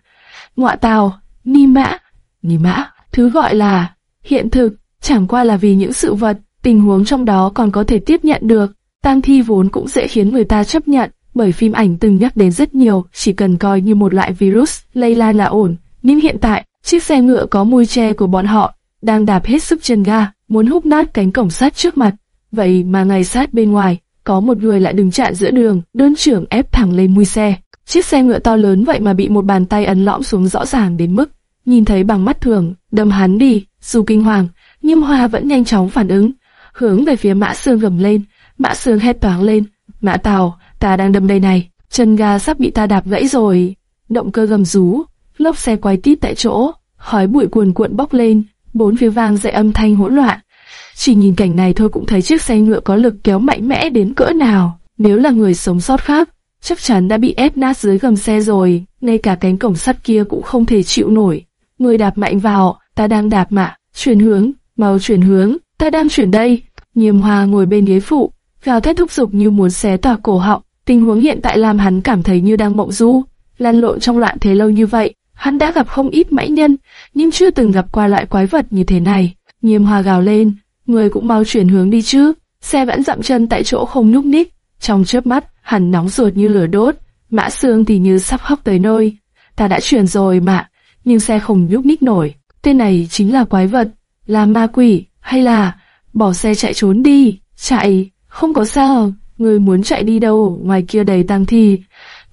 ngọa tào, ni mã, ni mã, thứ gọi là hiện thực, chẳng qua là vì những sự vật, tình huống trong đó còn có thể tiếp nhận được. Tang thi vốn cũng dễ khiến người ta chấp nhận, bởi phim ảnh từng nhắc đến rất nhiều, chỉ cần coi như một loại virus lây lan là ổn. Nhưng hiện tại, chiếc xe ngựa có mùi tre của bọn họ đang đạp hết sức chân ga, muốn hút nát cánh cổng sắt trước mặt. Vậy mà ngay sát bên ngoài, có một người lại đứng chặn giữa đường, đơn trưởng ép thẳng lên mui xe. Chiếc xe ngựa to lớn vậy mà bị một bàn tay ấn lõm xuống rõ ràng đến mức nhìn thấy bằng mắt thường, đâm hắn đi. Dù kinh hoàng, nhưng Hoa vẫn nhanh chóng phản ứng, hướng về phía Mã Sương gầm lên. Mã Sương hét toáng lên, Mã Tào, ta đang đâm đây này, chân ga sắp bị ta đạp gãy rồi. Động cơ gầm rú, lốp xe quay tít tại chỗ, khói bụi cuồn cuộn bốc lên, bốn phía vang dậy âm thanh hỗn loạn. Chỉ nhìn cảnh này thôi cũng thấy chiếc xe ngựa có lực kéo mạnh mẽ đến cỡ nào. Nếu là người sống sót khác, chắc chắn đã bị ép nát dưới gầm xe rồi, ngay cả cánh cổng sắt kia cũng không thể chịu nổi. Người đạp mạnh vào, ta đang đạp mà, chuyển hướng, mau chuyển hướng, ta đang chuyển đây. Nghiêm Hoa ngồi bên ghế phụ, gào thét thúc giục như muốn xé toạc cổ họng. Tình huống hiện tại làm hắn cảm thấy như đang mộng du, lăn lộn trong loạn thế lâu như vậy. Hắn đã gặp không ít mãnh nhân, nhưng chưa từng gặp qua loại quái vật như thế này. Nghiêm Hoa gào lên, người cũng mau chuyển hướng đi chứ. Xe vẫn dậm chân tại chỗ không nhúc nhích. Trong chớp mắt, hắn nóng ruột như lửa đốt. Mã xương thì như sắp hấp tới nơi. Ta đã chuyển rồi mà, nhưng xe không nhúc nhích nổi. Tên này chính là quái vật, là ma quỷ, hay là bỏ xe chạy trốn đi, chạy, không có sao, người muốn chạy đi đâu, ngoài kia đầy tang thi.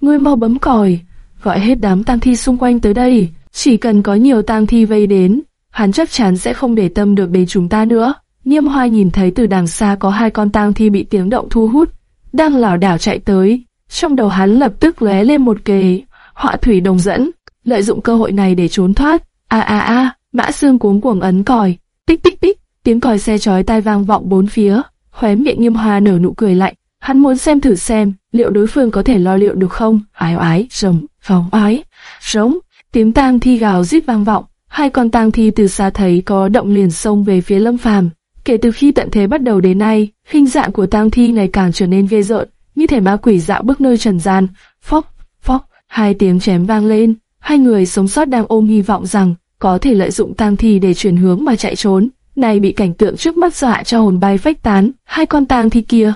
Người mau bấm còi, gọi hết đám tang thi xung quanh tới đây, chỉ cần có nhiều tang thi vây đến, hắn chắc chắn sẽ không để tâm được đến chúng ta nữa. Niêm Hoa nhìn thấy từ đằng xa có hai con tang thi bị tiếng động thu hút, đang lảo đảo chạy tới. Trong đầu hắn lập tức lóe lên một kế, họa thủy đồng dẫn, lợi dụng cơ hội này để trốn thoát. A a a, Mã xương cuống cuồng ấn còi, tích tích tích, tiếng còi xe chói tai vang vọng bốn phía. Khóe miệng Nghiêm Hoa nở nụ cười lạnh, hắn muốn xem thử xem liệu đối phương có thể lo liệu được không. Ái ái, rồng, phóng ái, rống, tiếng tang thi gào rít vang vọng. Hai con tang thi từ xa thấy có động liền xông về phía Lâm Phàm. Kể từ khi tận thế bắt đầu đến nay, hình dạng của tang thi ngày càng trở nên ghê rợn, như thể ma quỷ dạo bước nơi trần gian. Phốc, phốc, hai tiếng chém vang lên. Hai người sống sót đang ôm hy vọng rằng có thể lợi dụng tang thi để chuyển hướng mà chạy trốn. Này bị cảnh tượng trước mắt dọa cho hồn bay phách tán, hai con tang thi kia.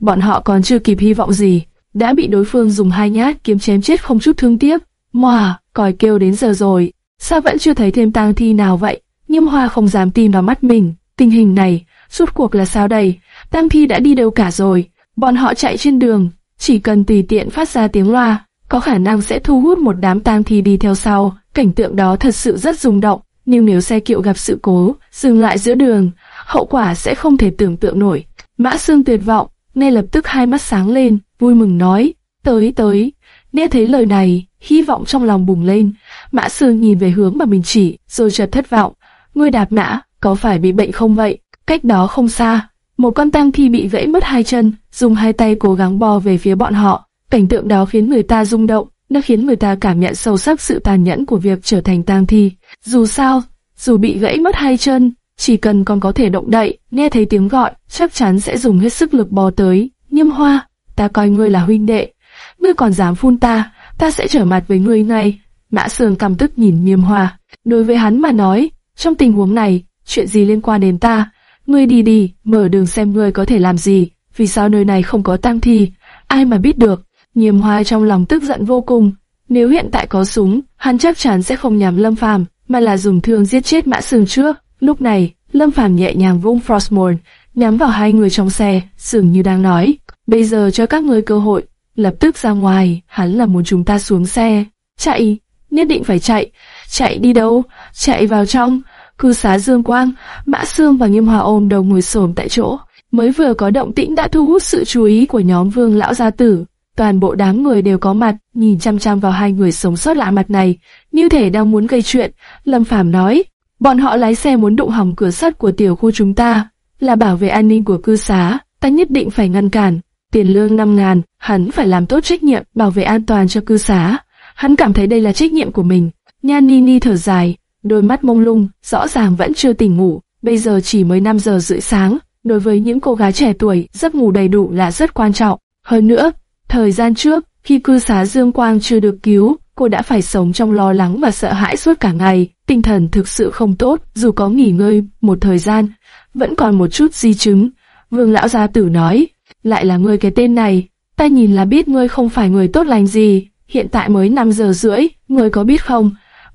Bọn họ còn chưa kịp hy vọng gì, đã bị đối phương dùng hai nhát kiếm chém chết không chút thương tiếc. Mòa, còi kêu đến giờ rồi, sao vẫn chưa thấy thêm tang thi nào vậy? Nhưng Hoa không dám tin vào mắt mình, tình hình này, suốt cuộc là sao đây? Tang thi đã đi đâu cả rồi? Bọn họ chạy trên đường, chỉ cần tùy tiện phát ra tiếng loa, có khả năng sẽ thu hút một đám tang thi đi theo sau. Cảnh tượng đó thật sự rất rung động, nhưng nếu xe kiệu gặp sự cố, dừng lại giữa đường, hậu quả sẽ không thể tưởng tượng nổi. Mã Sương tuyệt vọng, ngay lập tức hai mắt sáng lên, vui mừng nói, tới tới. Nghe thấy lời này, hy vọng trong lòng bùng lên. Mã Sương nhìn về hướng mà mình chỉ, rồi chợt thất vọng. Ngươi đạp mã, có phải bị bệnh không vậy? Cách đó không xa, một con tang thi bị gãy mất hai chân, dùng hai tay cố gắng bò về phía bọn họ. Cảnh tượng đó khiến người ta rung động, nó khiến người ta cảm nhận sâu sắc sự tàn nhẫn của việc trở thành tang thi. Dù sao, dù bị gãy mất hai chân, chỉ cần còn có thể động đậy, nghe thấy tiếng gọi, chắc chắn sẽ dùng hết sức lực bò tới. Nhâm hoa, ta coi ngươi là huynh đệ, ngươi còn dám phun ta, ta sẽ trở mặt với ngươi ngay. Mã Sương căm tức nhìn Nhiêm Hoa. Đối với hắn mà nói, trong tình huống này, chuyện gì liên quan đến ta? Ngươi đi đi, mở đường xem ngươi có thể làm gì. Vì sao nơi này không có tang thi? Ai mà biết được? Nhiềm Hoa trong lòng tức giận vô cùng. Nếu hiện tại có súng, hắn chắc chắn sẽ không nhắm Lâm Phàm, mà là dùng thương giết chết Mã sừng trước. Lúc này, Lâm Phàm nhẹ nhàng vung Frostmourne, nhắm vào hai người trong xe, dường như đang nói, bây giờ cho các ngươi cơ hội, lập tức ra ngoài, hắn là muốn chúng ta xuống xe, chạy, nhất định phải chạy, chạy đi đâu, chạy vào trong, cư xá Dương Quang, Mã Sương và Nghiêm Hòa ôm đầu ngồi xổm tại chỗ, mới vừa có động tĩnh đã thu hút sự chú ý của nhóm Vương lão gia tử. Toàn bộ đám người đều có mặt, nhìn chăm chăm vào hai người sống sót lạ mặt này, như thể đang muốn gây chuyện. Lâm Phàm nói, bọn họ lái xe muốn đụng hỏng cửa sắt của tiểu khu chúng ta, là bảo vệ an ninh của cư xá, ta nhất định phải ngăn cản. Tiền lương 5 ngàn, hắn phải làm tốt trách nhiệm bảo vệ an toàn cho cư xá. Hắn cảm thấy đây là trách nhiệm của mình. Nha Nini thở dài, đôi mắt mông lung, rõ ràng vẫn chưa tỉnh ngủ. Bây giờ chỉ mới 5 giờ rưỡi sáng, Đối với những cô gái trẻ tuổi, giấc ngủ đầy đủ là rất quan trọng. Hơn nữa, thời gian trước, khi cư xá Dương Quang chưa được cứu, cô đã phải sống trong lo lắng và sợ hãi suốt cả ngày, tinh thần thực sự không tốt, dù có nghỉ ngơi một thời gian, vẫn còn một chút di chứng. Vương lão gia tử nói, lại là ngươi cái tên này, ta nhìn là biết ngươi không phải người tốt lành gì, hiện tại mới 5 giờ rưỡi, ngươi có biết không,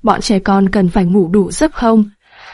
bọn trẻ con cần phải ngủ đủ giấc không?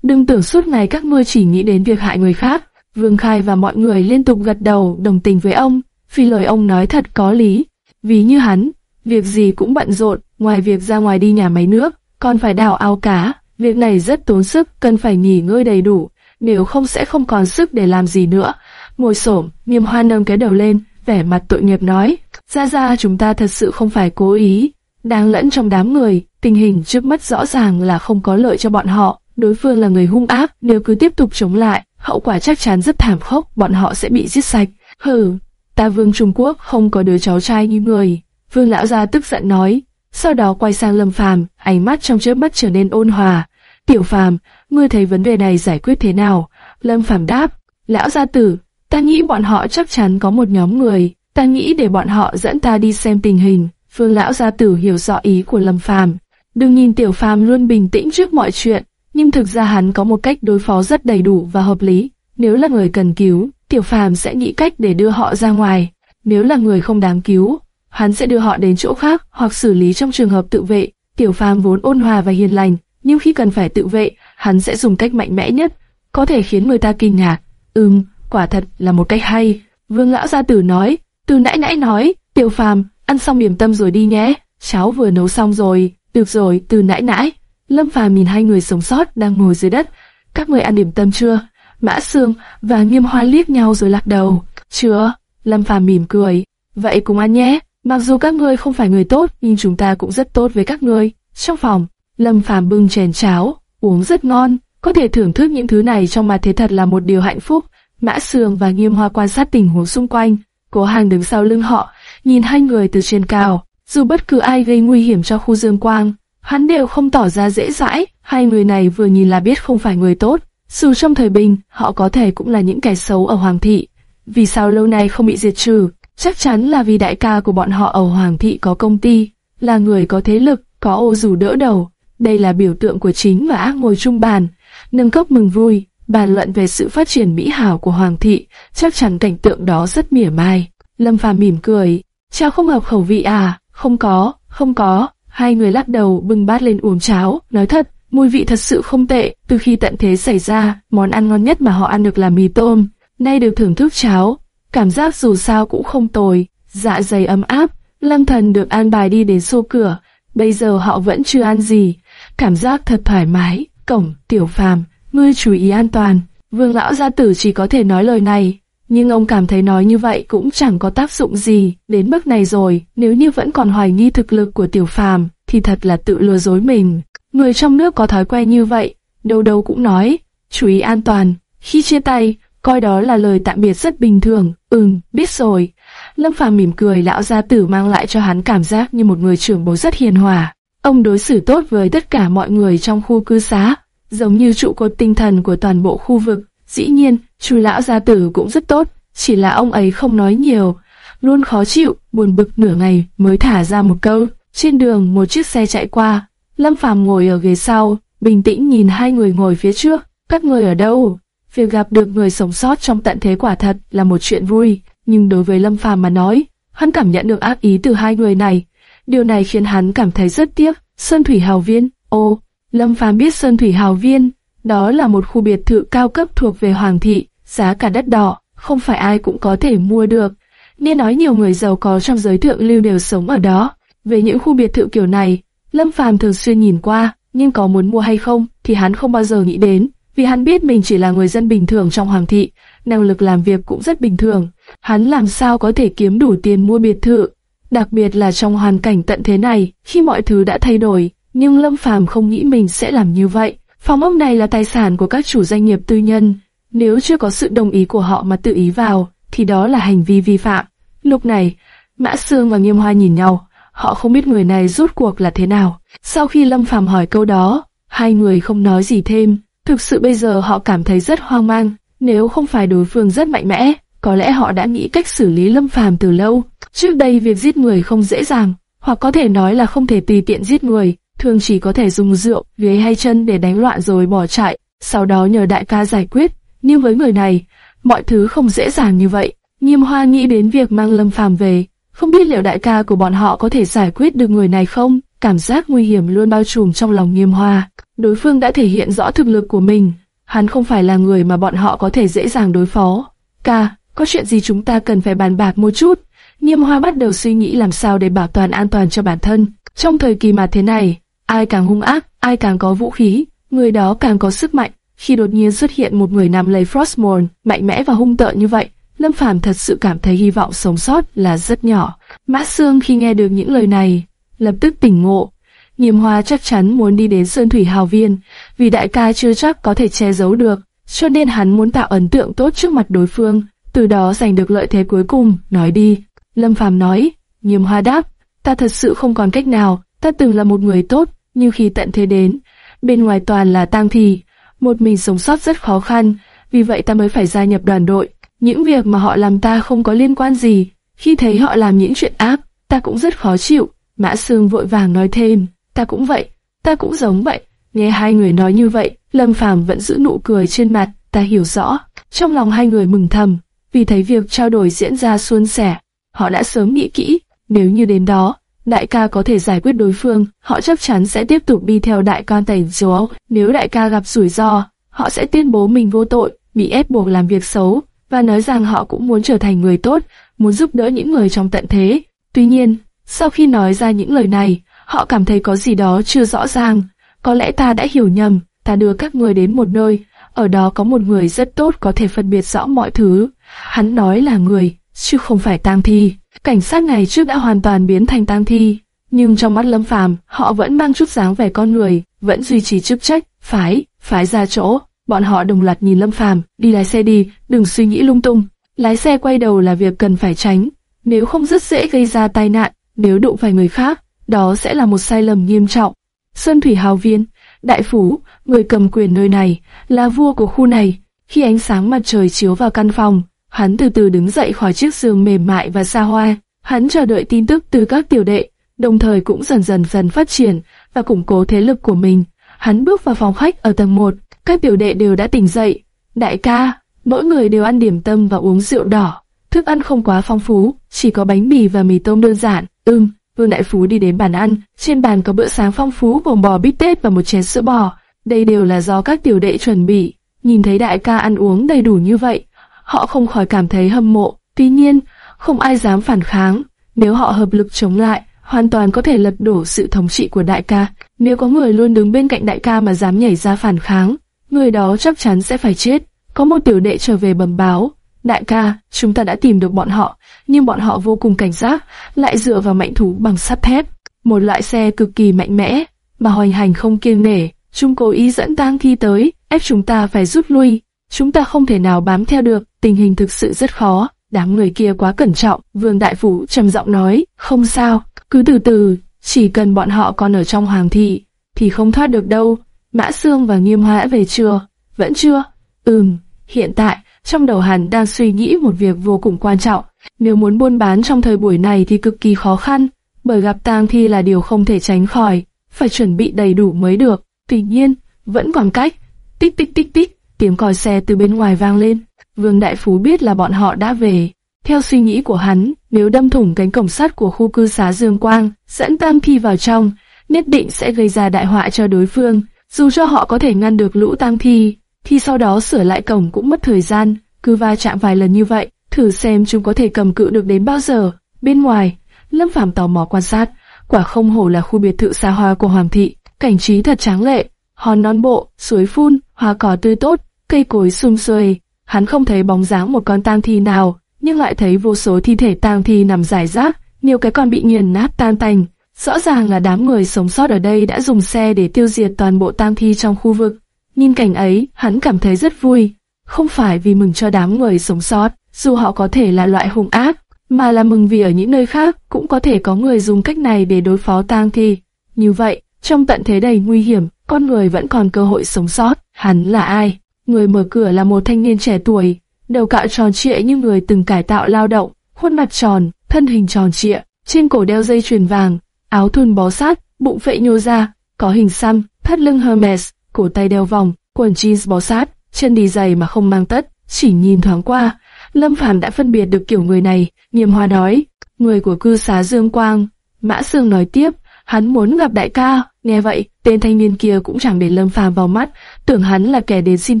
Đừng tưởng suốt ngày các ngươi chỉ nghĩ đến việc hại người khác. Vương Khai và mọi người liên tục gật đầu đồng tình với ông, vì lời ông nói thật có lý. Vì như hắn, việc gì cũng bận rộn, ngoài việc ra ngoài đi nhà máy nước, còn phải đào ao cá, việc này rất tốn sức, cần phải nghỉ ngơi đầy đủ, nếu không sẽ không còn sức để làm gì nữa. Ngồi xổm, Nghiêm Hoa nâng cái đầu lên, vẻ mặt tội nghiệp nói, ra ra chúng ta thật sự không phải cố ý, đang lẫn trong đám người, tình hình trước mắt rõ ràng là không có lợi cho bọn họ, đối phương là người hung ác, nếu cứ tiếp tục chống lại, hậu quả chắc chắn rất thảm khốc, bọn họ sẽ bị giết sạch. Hừ, ta vương Trung Quốc không có đứa cháu trai như người. Vương lão gia tức giận nói, sau đó quay sang Lâm Phàm, ánh mắt trong chớp mắt trở nên ôn hòa. Tiểu Phàm, ngươi thấy vấn đề này giải quyết thế nào? Lâm Phàm đáp, lão gia tử, ta nghĩ bọn họ chắc chắn có một nhóm người, ta nghĩ để bọn họ dẫn ta đi xem tình hình. Vương lão gia tử hiểu rõ ý của Lâm Phàm. Đừng nhìn Tiểu Phàm luôn bình tĩnh trước mọi chuyện, nhưng thực ra hắn có một cách đối phó rất đầy đủ và hợp lý. Nếu là người cần cứu, Tiểu Phàm sẽ nghĩ cách để đưa họ ra ngoài. Nếu là người không đáng cứu, hắn sẽ đưa họ đến chỗ khác hoặc xử lý trong trường hợp tự vệ. Tiểu Phàm vốn ôn hòa và hiền lành, nhưng khi cần phải tự vệ, hắn sẽ dùng cách mạnh mẽ nhất, có thể khiến người ta kinh ngạc. Ừm, quả thật là một cách hay. Vương lão gia tử nói, từ nãy nãy nói, Tiểu Phàm, ăn xong điểm tâm rồi đi nhé, cháo vừa nấu xong rồi, được rồi, từ nãy nãy. Lâm Phàm nhìn hai người sống sót đang ngồi dưới đất, các người ăn điểm tâm chưa? Mã Sương và Nghiêm Hoa liếc nhau rồi lắc đầu, chưa. Lâm Phàm mỉm cười, vậy cùng ăn nhé. Mặc dù các ngươi không phải người tốt, nhưng chúng ta cũng rất tốt với các ngươi. Trong phòng, Lâm Phàm bưng chén cháo, uống rất ngon, có thể thưởng thức những thứ này trong mà thế thật là một điều hạnh phúc. Mã Sương và Nghiêm Hoa quan sát tình huống xung quanh, Cố Hàng đứng sau lưng họ, nhìn hai người từ trên cao. Dù bất cứ ai gây nguy hiểm cho khu Dương Quang, hắn đều không tỏ ra dễ dãi. Hai người này vừa nhìn là biết không phải người tốt. Dù trong thời bình, họ có thể cũng là những kẻ xấu ở Hoàng thị. Vì sao lâu nay không bị diệt trừ? Chắc chắn là vì đại ca của bọn họ ở Hoàng thị có công ty, là người có thế lực, có ô dù đỡ đầu. Đây là biểu tượng của chính và ác ngồi chung bàn, nâng cốc mừng vui, bàn luận về sự phát triển mỹ hảo của Hoàng thị, chắc chắn cảnh tượng đó rất mỉa mai. Lâm Phàm mỉm cười, chào không hợp khẩu vị à? Không có, không có. Hai người lắc đầu bưng bát lên uống cháo, nói thật, mùi vị thật sự không tệ. Từ khi tận thế xảy ra, món ăn ngon nhất mà họ ăn được là mì tôm. Nay được thưởng thức cháo, cảm giác dù sao cũng không tồi, dạ dày ấm áp. Lâm Thần được an bài đi đến xô cửa, bây giờ họ vẫn chưa ăn gì, cảm giác thật thoải mái. Cổng, Tiểu Phàm, ngươi chú ý an toàn. Vương lão gia tử chỉ có thể nói lời này, nhưng ông cảm thấy nói như vậy cũng chẳng có tác dụng gì. Đến bước này rồi, nếu như vẫn còn hoài nghi thực lực của Tiểu Phàm, thì thật là tự lừa dối mình. Người trong nước có thói quen như vậy, đâu đâu cũng nói, chú ý an toàn. Khi chia tay, coi đó là lời tạm biệt rất bình thường. Ừm, biết rồi. Lâm Phàm mỉm cười lão gia tử mang lại cho hắn cảm giác như một người trưởng bố rất hiền hòa. Ông đối xử tốt với tất cả mọi người trong khu cư xá, giống như trụ cột tinh thần của toàn bộ khu vực. Dĩ nhiên, chú lão gia tử cũng rất tốt, chỉ là ông ấy không nói nhiều, luôn khó chịu, buồn bực nửa ngày mới thả ra một câu. Trên đường một chiếc xe chạy qua, Lâm Phàm ngồi ở ghế sau, bình tĩnh nhìn hai người ngồi phía trước. Các người ở đâu? Việc gặp được người sống sót trong tận thế quả thật là một chuyện vui, nhưng đối với Lâm Phàm mà nói, hắn cảm nhận được ác ý từ hai người này. Điều này khiến hắn cảm thấy rất tiếc. Sơn Thủy Hào Viên, ô, Lâm Phàm biết Sơn Thủy Hào Viên, đó là một khu biệt thự cao cấp thuộc về Hoàng thị, giá cả đất đỏ, không phải ai cũng có thể mua được. Nên nói nhiều người giàu có trong giới thượng lưu đều sống ở đó. Về những khu biệt thự kiểu này, Lâm Phàm thường xuyên nhìn qua, nhưng có muốn mua hay không thì hắn không bao giờ nghĩ đến, vì hắn biết mình chỉ là người dân bình thường trong hoàng thị, năng lực làm việc cũng rất bình thường. Hắn làm sao có thể kiếm đủ tiền mua biệt thự, đặc biệt là trong hoàn cảnh tận thế này, khi mọi thứ đã thay đổi, nhưng Lâm Phàm không nghĩ mình sẽ làm như vậy. Phòng ốc này là tài sản của các chủ doanh nghiệp tư nhân, nếu chưa có sự đồng ý của họ mà tự ý vào, thì đó là hành vi vi phạm. Lúc này, Mã Sương và Nghiêm Hoa nhìn nhau, họ không biết người này rút cuộc là thế nào. Sau khi Lâm Phàm hỏi câu đó, hai người không nói gì thêm. Thực sự bây giờ họ cảm thấy rất hoang mang. Nếu không phải đối phương rất mạnh mẽ, có lẽ họ đã nghĩ cách xử lý Lâm Phàm từ lâu. Trước đây việc giết người không dễ dàng, hoặc có thể nói là không thể tùy tiện giết người, thường chỉ có thể dùng rượu, ghế hay chân để đánh loạn rồi bỏ chạy, sau đó nhờ đại ca giải quyết. Nhưng với người này, mọi thứ không dễ dàng như vậy. Nghiêm Hoa nghĩ đến việc mang Lâm Phàm về, không biết liệu đại ca của bọn họ có thể giải quyết được người này không? Cảm giác nguy hiểm luôn bao trùm trong lòng Nghiêm Hoa. Đối phương đã thể hiện rõ thực lực của mình, hắn không phải là người mà bọn họ có thể dễ dàng đối phó. Ca, có chuyện gì chúng ta cần phải bàn bạc một chút? Nghiêm Hoa bắt đầu suy nghĩ làm sao để bảo toàn an toàn cho bản thân. Trong thời kỳ mà thế này, ai càng hung ác, ai càng có vũ khí, người đó càng có sức mạnh. Khi đột nhiên xuất hiện một người nằm lấy Frostmourne, mạnh mẽ và hung tợn như vậy, Lâm Phàm thật sự cảm thấy hy vọng sống sót là rất nhỏ. Mã Sương khi nghe được những lời này, lập tức tỉnh ngộ. Nghiêm Hoa chắc chắn muốn đi đến Sơn Thủy Hào Viên, vì đại ca chưa chắc có thể che giấu được, cho nên hắn muốn tạo ấn tượng tốt trước mặt đối phương, từ đó giành được lợi thế cuối cùng, nói đi. Lâm Phàm nói, Nghiêm Hoa đáp, ta thật sự không còn cách nào, ta từng là một người tốt, nhưng khi tận thế đến, bên ngoài toàn là tang thi, một mình sống sót rất khó khăn, vì vậy ta mới phải gia nhập đoàn đội. Những việc mà họ làm ta không có liên quan gì, khi thấy họ làm những chuyện ác, ta cũng rất khó chịu. Mã Sương vội vàng nói thêm, ta cũng vậy, ta cũng giống vậy. Nghe hai người nói như vậy, Lâm Phàm vẫn giữ nụ cười trên mặt, ta hiểu rõ. Trong lòng hai người mừng thầm, vì thấy việc trao đổi diễn ra suôn sẻ. Họ đã sớm nghĩ kỹ, nếu như đến đó, đại ca có thể giải quyết đối phương, họ chắc chắn sẽ tiếp tục đi theo đại ca tẩy chúa. Nếu đại ca gặp rủi ro, họ sẽ tuyên bố mình vô tội, bị ép buộc làm việc xấu, và nói rằng họ cũng muốn trở thành người tốt, muốn giúp đỡ những người trong tận thế. Tuy nhiên, sau khi nói ra những lời này, họ cảm thấy có gì đó chưa rõ ràng. Có lẽ ta đã hiểu nhầm, ta đưa các người đến một nơi, ở đó có một người rất tốt có thể phân biệt rõ mọi thứ. Hắn nói là người, chứ không phải tang thi. Cảnh sát ngày trước đã hoàn toàn biến thành tang thi, nhưng trong mắt Lâm Phàm, họ vẫn mang chút dáng vẻ con người, vẫn duy trì chức trách, phái, phái ra chỗ. Bọn họ đồng loạt nhìn Lâm Phàm, đi lái xe đi, đừng suy nghĩ lung tung. Lái xe quay đầu là việc cần phải tránh, nếu không rất dễ gây ra tai nạn, nếu đụng phải người khác, đó sẽ là một sai lầm nghiêm trọng. Sơn Thủy Hào Viên, đại phủ, người cầm quyền nơi này, là vua của khu này. Khi ánh sáng mặt trời chiếu vào căn phòng, hắn từ từ đứng dậy khỏi chiếc giường mềm mại và xa hoa. Hắn chờ đợi tin tức từ các tiểu đệ, đồng thời cũng dần dần dần phát triển và củng cố thế lực của mình. Hắn bước vào phòng khách ở tầng 1, các tiểu đệ đều đã tỉnh dậy. Đại ca, mỗi người đều ăn điểm tâm và uống rượu đỏ. Thức ăn không quá phong phú, chỉ có bánh mì và mì tôm đơn giản. Ừm, Vương Đại Phú đi đến bàn ăn, trên bàn có bữa sáng phong phú gồm bò bít tết và một chén sữa bò. Đây đều là do các tiểu đệ chuẩn bị. Nhìn thấy đại ca ăn uống đầy đủ như vậy, họ không khỏi cảm thấy hâm mộ. Tuy nhiên, không ai dám phản kháng. Nếu họ hợp lực chống lại, hoàn toàn có thể lật đổ sự thống trị của đại ca. Nếu có người luôn đứng bên cạnh đại ca mà dám nhảy ra phản kháng, người đó chắc chắn sẽ phải chết. Có một tiểu đệ trở về bẩm báo, đại ca, chúng ta đã tìm được bọn họ, nhưng bọn họ vô cùng cảnh giác, lại dựa vào mạnh thú bằng sắt thép. Một loại xe cực kỳ mạnh mẽ, mà hoành hành không kiêng nể. Chúng cố ý dẫn tang thi tới, ép chúng ta phải rút lui. Chúng ta không thể nào bám theo được, tình hình thực sự rất khó. Đám người kia quá cẩn trọng, Vương Đại Phủ trầm giọng nói, không sao, cứ từ từ, chỉ cần bọn họ còn ở trong hoàng thị, thì không thoát được đâu. Mã xương và Nghiêm Hóa về chưa? Vẫn chưa? Ừm, hiện tại, trong đầu hắn đang suy nghĩ một việc vô cùng quan trọng. Nếu muốn buôn bán trong thời buổi này thì cực kỳ khó khăn, bởi gặp tang thi là điều không thể tránh khỏi, phải chuẩn bị đầy đủ mới được. Tuy nhiên, vẫn còn cách. Tích tích tích tích, tiếng còi xe từ bên ngoài vang lên. Vương Đại Phú biết là bọn họ đã về. Theo suy nghĩ của hắn, nếu đâm thủng cánh cổng sắt của khu cư xá Dương Quang, dẫn Tam Thi vào trong, nhất định sẽ gây ra đại họa cho đối phương. Dù cho họ có thể ngăn được lũ Tam Thi, thì sau đó sửa lại cổng cũng mất thời gian. Cứ va chạm vài lần như vậy, thử xem chúng có thể cầm cự được đến bao giờ. Bên ngoài, Lâm Phàm tò mò quan sát, quả không hổ là khu biệt thự xa hoa của Hoàng thị, cảnh trí thật tráng lệ, hòn non bộ, suối phun, hoa cỏ tươi tốt, cây cối sum xuê. Hắn không thấy bóng dáng một con tang thi nào, nhưng lại thấy vô số thi thể tang thi nằm rải rác, nhiều cái còn bị nghiền nát tan tành. Rõ ràng là đám người sống sót ở đây đã dùng xe để tiêu diệt toàn bộ tang thi trong khu vực. Nhìn cảnh ấy, hắn cảm thấy rất vui, không phải vì mừng cho đám người sống sót, dù họ có thể là loại hung ác, mà là mừng vì ở những nơi khác cũng có thể có người dùng cách này để đối phó tang thi. Như vậy, trong tận thế đầy nguy hiểm, con người vẫn còn cơ hội sống sót. Hắn là ai? Người mở cửa là một thanh niên trẻ tuổi, đầu cạo tròn trịa như người từng cải tạo lao động, khuôn mặt tròn, thân hình tròn trịa, trên cổ đeo dây chuyền vàng, áo thun bó sát, bụng phệ nhô ra, có hình xăm, thắt lưng Hermes, cổ tay đeo vòng, quần jeans bó sát, chân đi giày mà không mang tất, chỉ nhìn thoáng qua, Lâm Phàm đã phân biệt được kiểu người này, Nghiêm Hoa nói, người của cư xá Dương Quang. Mã Sương nói tiếp, hắn muốn gặp đại ca, nghe vậy, tên thanh niên kia cũng chẳng để Lâm Phàm vào mắt, tưởng hắn là kẻ đến xin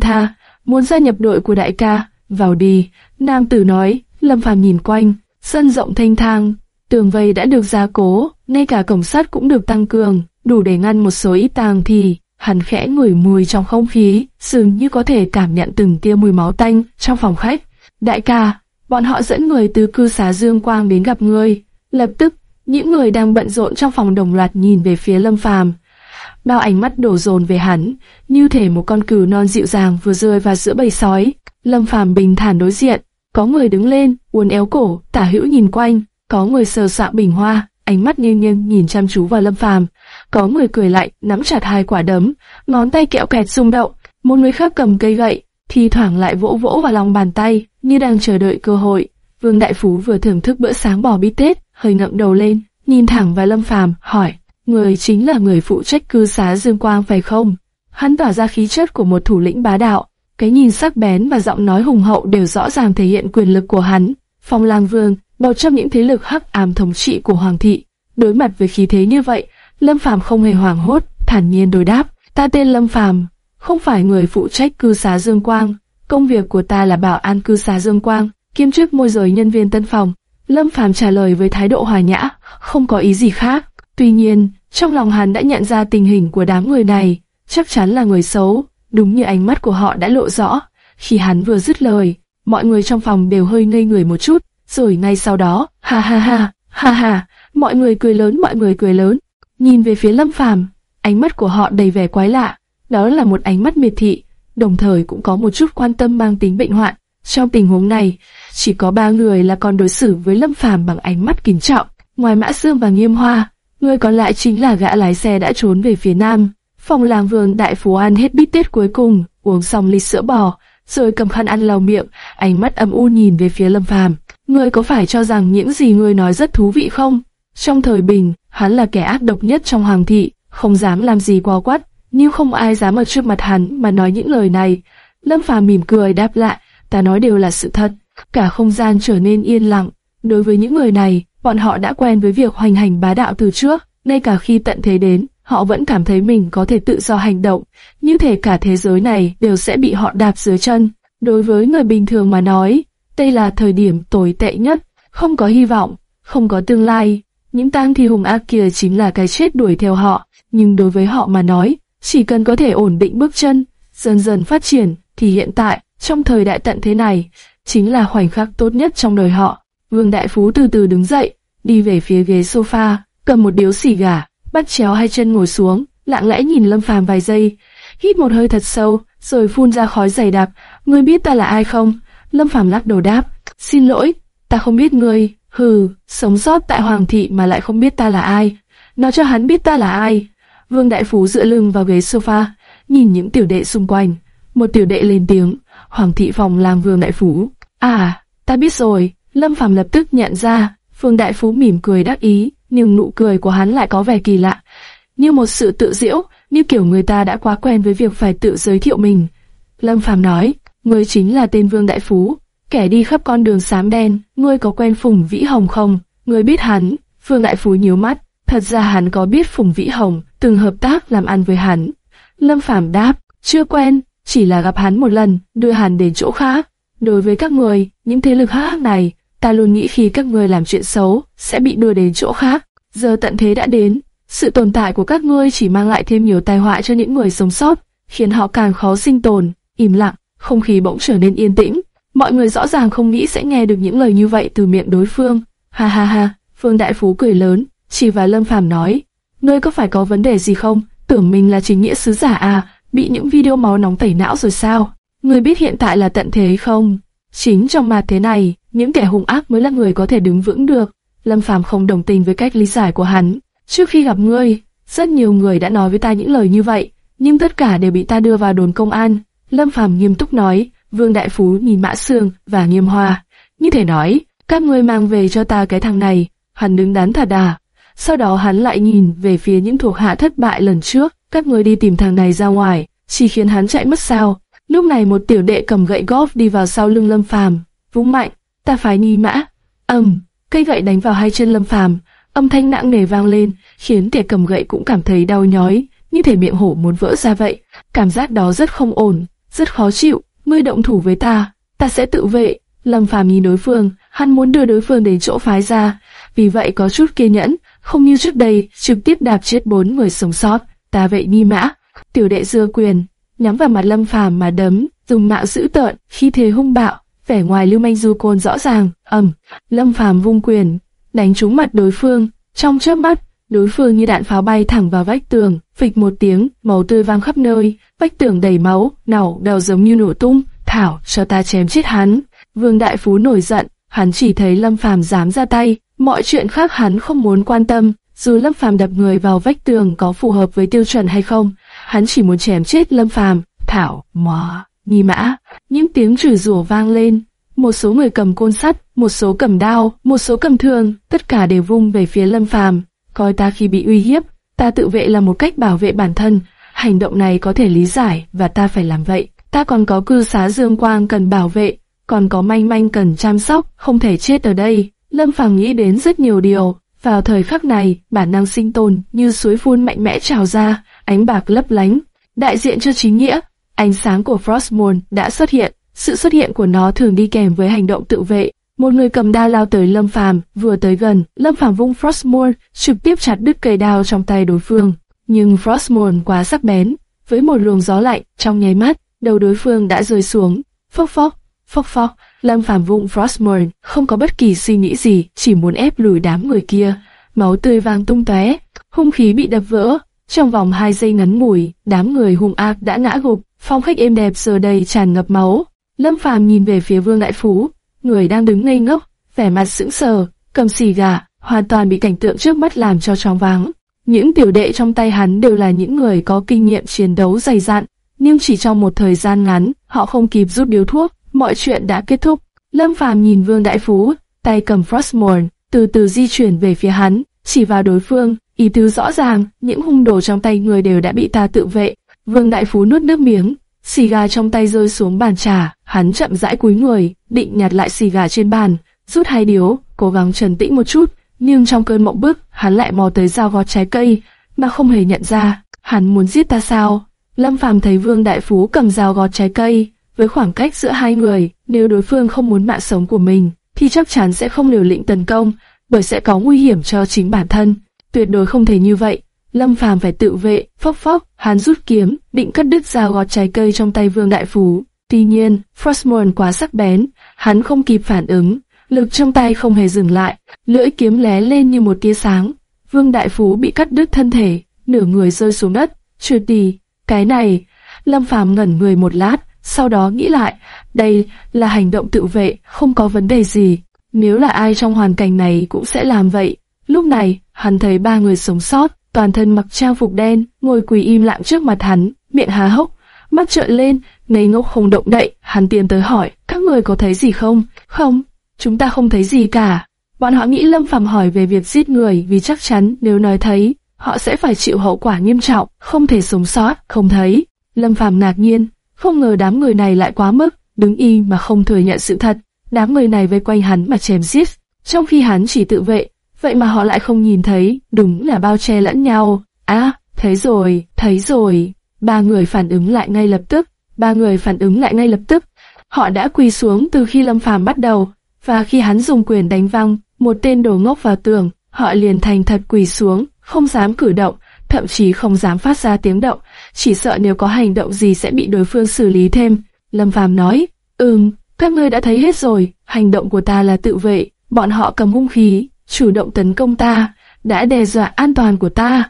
tha, muốn gia nhập đội của đại ca, vào đi. Nam tử nói, Lâm Phàm nhìn quanh, sân rộng thanh thang, tường vây đã được gia cố, ngay cả cổng sắt cũng được tăng cường, đủ để ngăn một số ít tàng thì. Hắn khẽ ngửi mùi trong không khí, dường như có thể cảm nhận từng tia mùi máu tanh trong phòng khách. Đại ca, bọn họ dẫn người từ cư xá Dương Quang đến gặp ngươi. Lập tức, những người đang bận rộn trong phòng đồng loạt nhìn về phía Lâm Phàm. Bao ánh mắt đổ dồn về hắn, như thể một con cừu non dịu dàng vừa rơi vào giữa bầy sói. Lâm Phàm bình thản đối diện, có người đứng lên, uốn éo cổ, tả hữu nhìn quanh, có người sờ soạng bình hoa, ánh mắt nghiêng nghiêng nhìn chăm chú vào Lâm Phàm. Có người cười lại, nắm chặt hai quả đấm, ngón tay kẹo kẹt rung động. Một người khác cầm cây gậy, thi thoảng lại vỗ vỗ vào lòng bàn tay, như đang chờ đợi cơ hội. Vương Đại Phú vừa thưởng thức bữa sáng bò bít tết, hơi ngậm đầu lên, nhìn thẳng vào Lâm Phàm, hỏi: người chính là người phụ trách cư xá Dương Quang phải không? Hắn tỏa ra khí chất của một thủ lĩnh bá đạo, cái nhìn sắc bén và giọng nói hùng hậu đều rõ ràng thể hiện quyền lực của hắn. Phong Lang Vương, một trong những thế lực hắc ám thống trị của Hoàng thị, đối mặt với khí thế như vậy, Lâm Phàm không hề hoảng hốt, thản nhiên đối đáp: "Ta tên Lâm Phàm, không phải người phụ trách cư xá Dương Quang, công việc của ta là bảo an cư xá Dương Quang, kiêm chức môi giới nhân viên tân phòng." Lâm Phàm trả lời với thái độ hòa nhã, không có ý gì khác. Tuy nhiên, trong lòng hắn đã nhận ra tình hình của đám người này, chắc chắn là người xấu, đúng như ánh mắt của họ đã lộ rõ. Khi hắn vừa dứt lời, mọi người trong phòng đều hơi ngây người một chút, rồi ngay sau đó, ha ha ha, ha ha, mọi người cười lớn, mọi người cười lớn. Nhìn về phía Lâm Phàm, ánh mắt của họ đầy vẻ quái lạ, đó là một ánh mắt miệt thị, đồng thời cũng có một chút quan tâm mang tính bệnh hoạn. Trong tình huống này, chỉ có ba người là còn đối xử với Lâm Phàm bằng ánh mắt kính trọng, ngoài Mã Sương và Nghiêm Hoa, người còn lại chính là gã lái xe đã trốn về phía nam. Phòng làng vườn đại phú ăn hết bít tết cuối cùng, uống xong ly sữa bò, rồi cầm khăn ăn lau miệng, ánh mắt âm u nhìn về phía Lâm Phàm. Ngươi có phải cho rằng những gì ngươi nói rất thú vị không? Trong thời bình, hắn là kẻ ác độc nhất trong hoàng thị, không dám làm gì quá quát, nhưng không ai dám ở trước mặt hắn mà nói những lời này. Lâm Phàm mỉm cười đáp lại, ta nói đều là sự thật. Cả không gian trở nên yên lặng. Đối với những người này, bọn họ đã quen với việc hoành hành bá đạo từ trước, ngay cả khi tận thế đến, họ vẫn cảm thấy mình có thể tự do hành động, như thể cả thế giới này đều sẽ bị họ đạp dưới chân. Đối với người bình thường mà nói, đây là thời điểm tồi tệ nhất, không có hy vọng, không có tương lai. Những tang thi hùng ác kia chính là cái chết đuổi theo họ, nhưng đối với họ mà nói, chỉ cần có thể ổn định bước chân, dần dần phát triển, thì hiện tại, trong thời đại tận thế này, chính là khoảnh khắc tốt nhất trong đời họ. Vương Đại Phú từ từ đứng dậy, đi về phía ghế sofa, cầm một điếu xì gà, bắt chéo hai chân ngồi xuống, lặng lẽ nhìn Lâm Phàm vài giây, hít một hơi thật sâu, rồi phun ra khói dày đặc. Ngươi biết ta là ai không? Lâm Phàm lắc đầu đáp, xin lỗi, ta không biết ngươi. Hừ, sống sót tại Hoàng thị mà lại không biết ta là ai. Nói cho hắn biết ta là ai. Vương Đại Phú dựa lưng vào ghế sofa, nhìn những tiểu đệ xung quanh. Một tiểu đệ lên tiếng, Hoàng thị phòng làm Vương Đại Phú. À, ta biết rồi. Lâm Phàm lập tức nhận ra, Vương Đại Phú mỉm cười đắc ý, nhưng nụ cười của hắn lại có vẻ kỳ lạ, như một sự tự diễu, như kiểu người ta đã quá quen với việc phải tự giới thiệu mình. Lâm Phàm nói, ngươi chính là tên Vương Đại Phú, kẻ đi khắp con đường xám đen, ngươi có quen Phùng Vĩ Hồng không? Ngươi biết hắn? Vương Đại Phú nhíu mắt, thật ra hắn có biết Phùng Vĩ Hồng, từng hợp tác làm ăn với hắn. Lâm Phàm đáp, chưa quen, chỉ là gặp hắn một lần, đưa hắn đến chỗ khác. Đối với các người, những thế lực hắc này, ta luôn nghĩ khi các ngươi làm chuyện xấu, sẽ bị đưa đến chỗ khác. Giờ tận thế đã đến, sự tồn tại của các ngươi chỉ mang lại thêm nhiều tai họa cho những người sống sót, khiến họ càng khó sinh tồn. Im lặng, không khí bỗng trở nên yên tĩnh. Mọi người rõ ràng không nghĩ sẽ nghe được những lời như vậy từ miệng đối phương. Ha ha ha, Phương Đại Phú cười lớn, chỉ vào Lâm Phàm nói, ngươi có phải có vấn đề gì không? Tưởng mình là chính nghĩa sứ giả à, bị những video máu nóng tẩy não rồi sao? người biết hiện tại là tận thế không? Chính trong mặt thế này, những kẻ hung ác mới là người có thể đứng vững được. Lâm Phàm không đồng tình với cách lý giải của hắn. Trước khi gặp ngươi, rất nhiều người đã nói với ta những lời như vậy, nhưng tất cả đều bị ta đưa vào đồn công an. Lâm Phàm nghiêm túc nói, Vương Đại Phú nhìn Mã Sương và Nghiêm Hoa, như thể nói, các ngươi mang về cho ta cái thằng này, hắn đứng đắn thật à. Sau đó hắn lại nhìn về phía những thuộc hạ thất bại lần trước, các người đi tìm thằng này ra ngoài, chỉ khiến hắn chạy mất sao. Lúc này một tiểu đệ cầm gậy golf đi vào sau lưng Lâm Phàm, vung mạnh, ta phái nghi mã. ầm, cây gậy đánh vào hai chân Lâm Phàm, âm thanh nặng nề vang lên, khiến kẻ cầm gậy cũng cảm thấy đau nhói, như thể miệng hổ muốn vỡ ra vậy. Cảm giác đó rất không ổn, rất khó chịu. Ngươi động thủ với ta, ta sẽ tự vệ. Lâm Phàm nhìn đối phương, hắn muốn đưa đối phương đến chỗ phái ra, vì vậy có chút kiên nhẫn, không như trước đây trực tiếp đạp chết bốn người sống sót. Ta vậy đi mã, tiểu đệ dưa quyền, nhắm vào mặt Lâm Phàm mà đấm, dùng mạo dữ tợn, khi thế hung bạo, vẻ ngoài lưu manh du côn rõ ràng. ầm, Lâm Phàm vung quyền, đánh trúng mặt đối phương, trong chớp mắt, đối phương như đạn pháo bay thẳng vào vách tường, phịch một tiếng, máu tươi vang khắp nơi, vách tường đầy máu, nảo đầu giống như nổ tung. Thảo, cho ta chém chết hắn. Vương Đại Phú nổi giận, hắn chỉ thấy Lâm Phàm dám ra tay, mọi chuyện khác hắn không muốn quan tâm, dù Lâm Phàm đập người vào vách tường có phù hợp với tiêu chuẩn hay không, hắn chỉ muốn chém chết Lâm Phàm. Thảo, mò, nghi mã, những tiếng chửi rủa vang lên, một số người cầm côn sắt, một số cầm đao, một số cầm thương, tất cả đều vung về phía Lâm Phàm. Coi ta khi bị uy hiếp, ta tự vệ là một cách bảo vệ bản thân, hành động này có thể lý giải và ta phải làm vậy. Ta còn có cư xá Dương Quang cần bảo vệ, còn có manh manh cần chăm sóc, không thể chết ở đây. Lâm Phàm nghĩ đến rất nhiều điều. Vào thời khắc này, bản năng sinh tồn như suối phun mạnh mẽ trào ra, ánh bạc lấp lánh, đại diện cho chính nghĩa. Ánh sáng của Frostmourne đã xuất hiện, sự xuất hiện của nó thường đi kèm với hành động tự vệ. Một người cầm đao lao tới Lâm Phàm, vừa tới gần, Lâm Phàm vung Frostmourne trực tiếp chặt đứt cây đao trong tay đối phương. Nhưng Frostmourne quá sắc bén, với một luồng gió lạnh trong nháy mắt, đầu đối phương đã rơi xuống. Phốc phốc, phốc phốc, Lâm Phàm vung Frostmourne, không có bất kỳ suy nghĩ gì, chỉ muốn ép lùi đám người kia. Máu tươi vàng tung tóe, hung khí bị đập vỡ. Trong vòng hai giây ngắn ngủi, đám người hung ác đã ngã gục, phong khách êm đẹp giờ đây tràn ngập máu. Lâm Phàm nhìn về phía Vương Đại Phú, người đang đứng ngây ngốc, vẻ mặt sững sờ, cầm xì gà, hoàn toàn bị cảnh tượng trước mắt làm cho choáng váng. Những tiểu đệ trong tay hắn đều là những người có kinh nghiệm chiến đấu dày dặn, nhưng chỉ trong một thời gian ngắn, họ không kịp rút điếu thuốc, mọi chuyện đã kết thúc. Lâm Phàm nhìn Vương Đại Phú, tay cầm Frostmourne, từ từ di chuyển về phía hắn, chỉ vào đối phương, ý tứ rõ ràng, những hung đồ trong tay người đều đã bị ta tự vệ. Vương Đại Phú nuốt nước miếng, xì gà trong tay rơi xuống bàn trà, hắn chậm rãi cúi người, định nhặt lại xì gà trên bàn, rút hai điếu, cố gắng trần tĩnh một chút, nhưng trong cơn mộng bức, hắn lại mò tới dao gọt trái cây, mà không hề nhận ra, hắn muốn giết ta sao? Lâm Phàm thấy Vương Đại Phú cầm dao gọt trái cây, với khoảng cách giữa hai người, nếu đối phương không muốn mạng sống của mình, thì chắc chắn sẽ không liều lĩnh tấn công, bởi sẽ có nguy hiểm cho chính bản thân. Tuyệt đối không thể như vậy. Lâm Phàm phải tự vệ, phốc phốc, hắn rút kiếm, định cắt đứt dao gọt trái cây trong tay Vương Đại Phú. Tuy nhiên, Frostmourne quá sắc bén, hắn không kịp phản ứng, lực trong tay không hề dừng lại, lưỡi kiếm lé lên như một tia sáng. Vương Đại Phú bị cắt đứt thân thể, nửa người rơi xuống đất, trượt đi. Cái này, Lâm Phàm ngẩn người một lát, sau đó nghĩ lại, đây là hành động tự vệ, không có vấn đề gì. Nếu là ai trong hoàn cảnh này cũng sẽ làm vậy. Lúc này, hắn thấy ba người sống sót, toàn thân mặc trang phục đen, ngồi quỳ im lặng trước mặt hắn, miệng há hốc, mắt trợn lên, ngây ngốc không động đậy. Hắn tiến tới hỏi, các người có thấy gì không? Không, chúng ta không thấy gì cả. Bọn họ nghĩ Lâm Phàm hỏi về việc giết người vì chắc chắn nếu nói thấy, họ sẽ phải chịu hậu quả nghiêm trọng, không thể sống sót, không thấy. Lâm Phàm ngạc nhiên, không ngờ đám người này lại quá mức, đứng y mà không thừa nhận sự thật. Đám người này vây quanh hắn mà chém giết, trong khi hắn chỉ tự vệ, vậy mà họ lại không nhìn thấy, đúng là bao che lẫn nhau. À, thấy rồi, thấy rồi. Ba người phản ứng lại ngay lập tức, ba người phản ứng lại ngay lập tức. Họ đã quỳ xuống từ khi Lâm Phàm bắt đầu, và khi hắn dùng quyền đánh văng một tên đồ ngốc vào tường, họ liền thành thật quỳ xuống, không dám cử động, thậm chí không dám phát ra tiếng động, chỉ sợ nếu có hành động gì sẽ bị đối phương xử lý thêm. Lâm Phàm nói, ừm, các ngươi đã thấy hết rồi, hành động của ta là tự vệ, bọn họ cầm hung khí, chủ động tấn công ta, đã đe dọa an toàn của ta,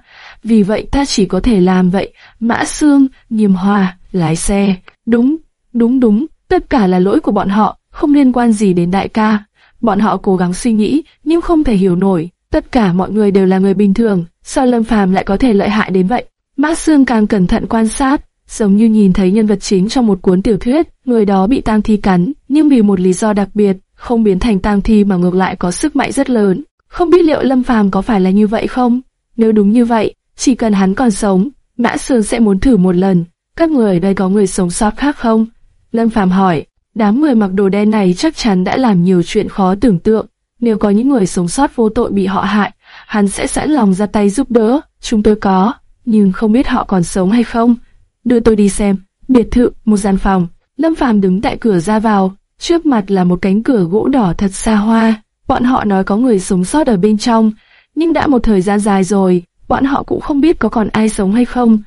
vì vậy ta chỉ có thể làm vậy. Mã Sương, Nghiêm Hòa, lái xe, đúng, đúng đúng, tất cả là lỗi của bọn họ, không liên quan gì đến đại ca. Bọn họ cố gắng suy nghĩ, nhưng không thể hiểu nổi, tất cả mọi người đều là người bình thường, sao Lâm Phàm lại có thể lợi hại đến vậy? Mã Sương càng cẩn thận quan sát, giống như nhìn thấy nhân vật chính trong một cuốn tiểu thuyết, người đó bị tang thi cắn, nhưng vì một lý do đặc biệt, không biến thành tang thi mà ngược lại có sức mạnh rất lớn. Không biết liệu Lâm Phàm có phải là như vậy không? Nếu đúng như vậy, chỉ cần hắn còn sống, Mã Sương sẽ muốn thử một lần. Các người ở đây có người sống sót khác không? Lâm Phàm hỏi. Đám người mặc đồ đen này chắc chắn đã làm nhiều chuyện khó tưởng tượng. Nếu có những người sống sót vô tội bị họ hại, hắn sẽ sẵn lòng ra tay giúp đỡ. Chúng tôi có, nhưng không biết họ còn sống hay không. Đưa tôi đi xem. Biệt thự, một gian phòng. Lâm Phàm đứng tại cửa ra vào, trước mặt là một cánh cửa gỗ đỏ thật xa hoa. Bọn họ nói có người sống sót ở bên trong, nhưng đã một thời gian dài rồi, bọn họ cũng không biết có còn ai sống hay không.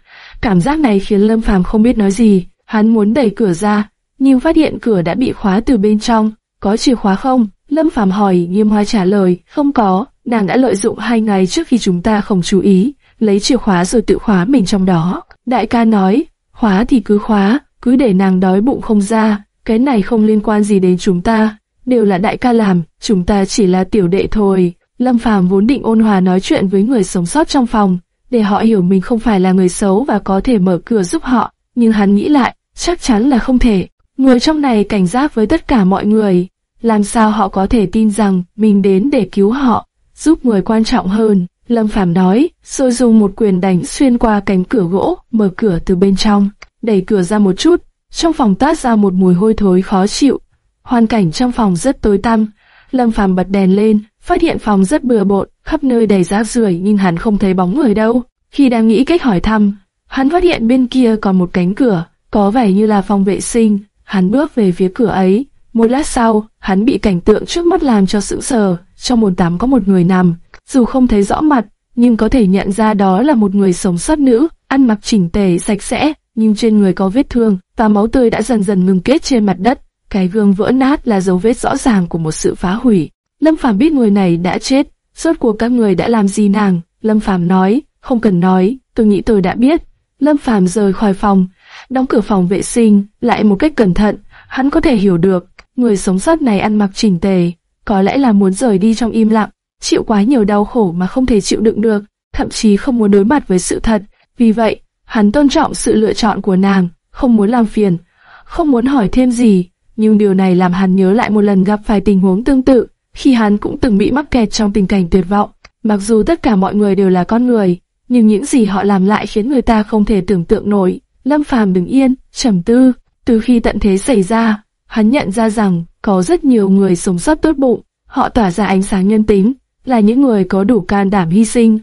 Cảm giác này khiến Lâm Phàm không biết nói gì, hắn muốn đẩy cửa ra, nhưng phát hiện cửa đã bị khóa từ bên trong. Có chìa khóa không? Lâm Phàm hỏi, Nghiêm Hoa trả lời, không có, nàng đã lợi dụng hai ngày trước khi chúng ta không chú ý, lấy chìa khóa rồi tự khóa mình trong đó. Đại ca nói, khóa thì cứ khóa, cứ để nàng đói bụng không ra, cái này không liên quan gì đến chúng ta, đều là đại ca làm, chúng ta chỉ là tiểu đệ thôi. Lâm Phàm vốn định ôn hòa nói chuyện với người sống sót trong phòng, để họ hiểu mình không phải là người xấu và có thể mở cửa giúp họ, nhưng hắn nghĩ lại, chắc chắn là không thể. Người trong này cảnh giác với tất cả mọi người, làm sao họ có thể tin rằng mình đến để cứu họ, giúp người quan trọng hơn. Lâm Phàm nói, rồi dùng một quyền đánh xuyên qua cánh cửa gỗ, mở cửa từ bên trong, đẩy cửa ra một chút, trong phòng tát ra một mùi hôi thối khó chịu. Hoàn cảnh trong phòng rất tối tăm, Lâm Phàm bật đèn lên, phát hiện phòng rất bừa bộn, khắp nơi đầy rác rưởi nhưng hắn không thấy bóng người đâu. Khi đang nghĩ cách hỏi thăm, hắn phát hiện bên kia còn một cánh cửa, có vẻ như là phòng vệ sinh. Hắn bước về phía cửa ấy. Một lát sau, hắn bị cảnh tượng trước mắt làm cho sững sờ. Trong bồn tắm có một người nằm, dù không thấy rõ mặt, nhưng có thể nhận ra đó là một người sống sót nữ, ăn mặc chỉnh tề sạch sẽ, nhưng trên người có vết thương và máu tươi đã dần dần ngừng kết trên mặt đất. Cái gương vỡ nát là dấu vết rõ ràng của một sự phá hủy. Lâm Phàm biết người này đã chết, rốt cuộc các người đã làm gì nàng? Lâm Phàm nói, không cần nói, tôi nghĩ tôi đã biết. Lâm Phàm rời khỏi phòng, đóng cửa phòng vệ sinh, lại một cách cẩn thận, hắn có thể hiểu được, người sống sót này ăn mặc chỉnh tề, có lẽ là muốn rời đi trong im lặng, chịu quá nhiều đau khổ mà không thể chịu đựng được, thậm chí không muốn đối mặt với sự thật. Vì vậy, hắn tôn trọng sự lựa chọn của nàng, không muốn làm phiền, không muốn hỏi thêm gì, nhưng điều này làm hắn nhớ lại một lần gặp phải tình huống tương tự, khi hắn cũng từng bị mắc kẹt trong tình cảnh tuyệt vọng. Mặc dù tất cả mọi người đều là con người, nhưng những gì họ làm lại khiến người ta không thể tưởng tượng nổi. Lâm Phàm đứng yên, trầm tư. Từ khi tận thế xảy ra, hắn nhận ra rằng có rất nhiều người sống sót tốt bụng, họ tỏa ra ánh sáng nhân tính, là những người có đủ can đảm hy sinh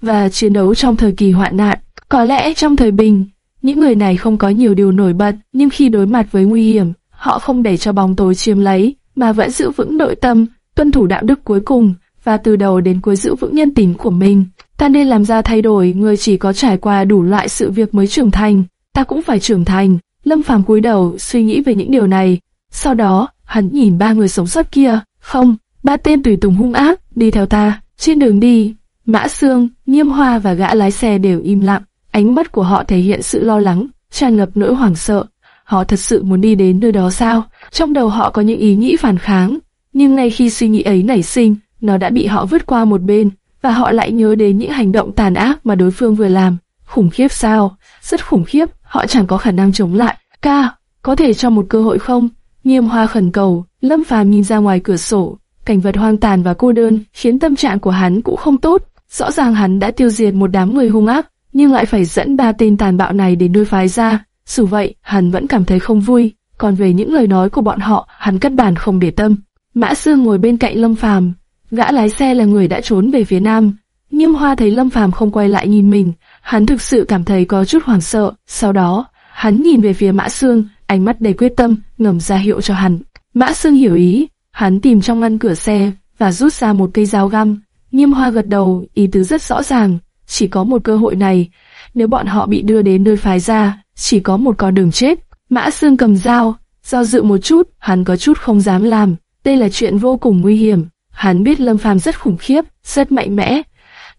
và chiến đấu trong thời kỳ hoạn nạn. Có lẽ trong thời bình, những người này không có nhiều điều nổi bật, nhưng khi đối mặt với nguy hiểm, họ không để cho bóng tối chiếm lấy, mà vẫn giữ vững nội tâm, tuân thủ đạo đức cuối cùng, và từ đầu đến cuối giữ vững nhân tính của mình. Ta nên làm ra thay đổi, người chỉ có trải qua đủ loại sự việc mới trưởng thành, ta cũng phải trưởng thành. Lâm Phàm cúi đầu suy nghĩ về những điều này. Sau đó, hắn nhìn ba người sống sót kia, không, ba tên tùy tùng hung ác, đi theo ta. Trên đường đi, Mã Sương, Nghiêm Hoa và gã lái xe đều im lặng, ánh mắt của họ thể hiện sự lo lắng, tràn ngập nỗi hoảng sợ. Họ thật sự muốn đi đến nơi đó sao? Trong đầu họ có những ý nghĩ phản kháng, nhưng ngay khi suy nghĩ ấy nảy sinh, nó đã bị họ vứt qua một bên, và họ lại nhớ đến những hành động tàn ác mà đối phương vừa làm. Khủng khiếp sao? Rất khủng khiếp, họ chẳng có khả năng chống lại. Ca, có thể cho một cơ hội không? Nghiêm hoa khẩn cầu, Lâm Phàm nhìn ra ngoài cửa sổ, cảnh vật hoang tàn và cô đơn khiến tâm trạng của hắn cũng không tốt. Rõ ràng hắn đã tiêu diệt một đám người hung ác, nhưng lại phải dẫn ba tên tàn bạo này đến nuôi phái ra. Dù vậy, hắn vẫn cảm thấy không vui. Còn về những lời nói của bọn họ, hắn cất bản không để tâm. Mã Sương ngồi bên cạnh Lâm Phàm, gã lái xe là người đã trốn về phía nam. Nghiêm Hoa thấy Lâm Phàm không quay lại nhìn mình, hắn thực sự cảm thấy có chút hoảng sợ. Sau đó, hắn nhìn về phía Mã Sương, ánh mắt đầy quyết tâm, ngầm ra hiệu cho hắn. Mã Sương hiểu ý, hắn tìm trong ngăn cửa xe và rút ra một cây dao găm. Nghiêm Hoa gật đầu, ý tứ rất rõ ràng, chỉ có một cơ hội này. Nếu bọn họ bị đưa đến nơi phái ra, chỉ có một con đường chết. Mã Sương cầm dao, do dự một chút, hắn có chút không dám làm. Đây là chuyện vô cùng nguy hiểm. Hắn biết Lâm Phàm rất khủng khiếp, rất mạnh mẽ.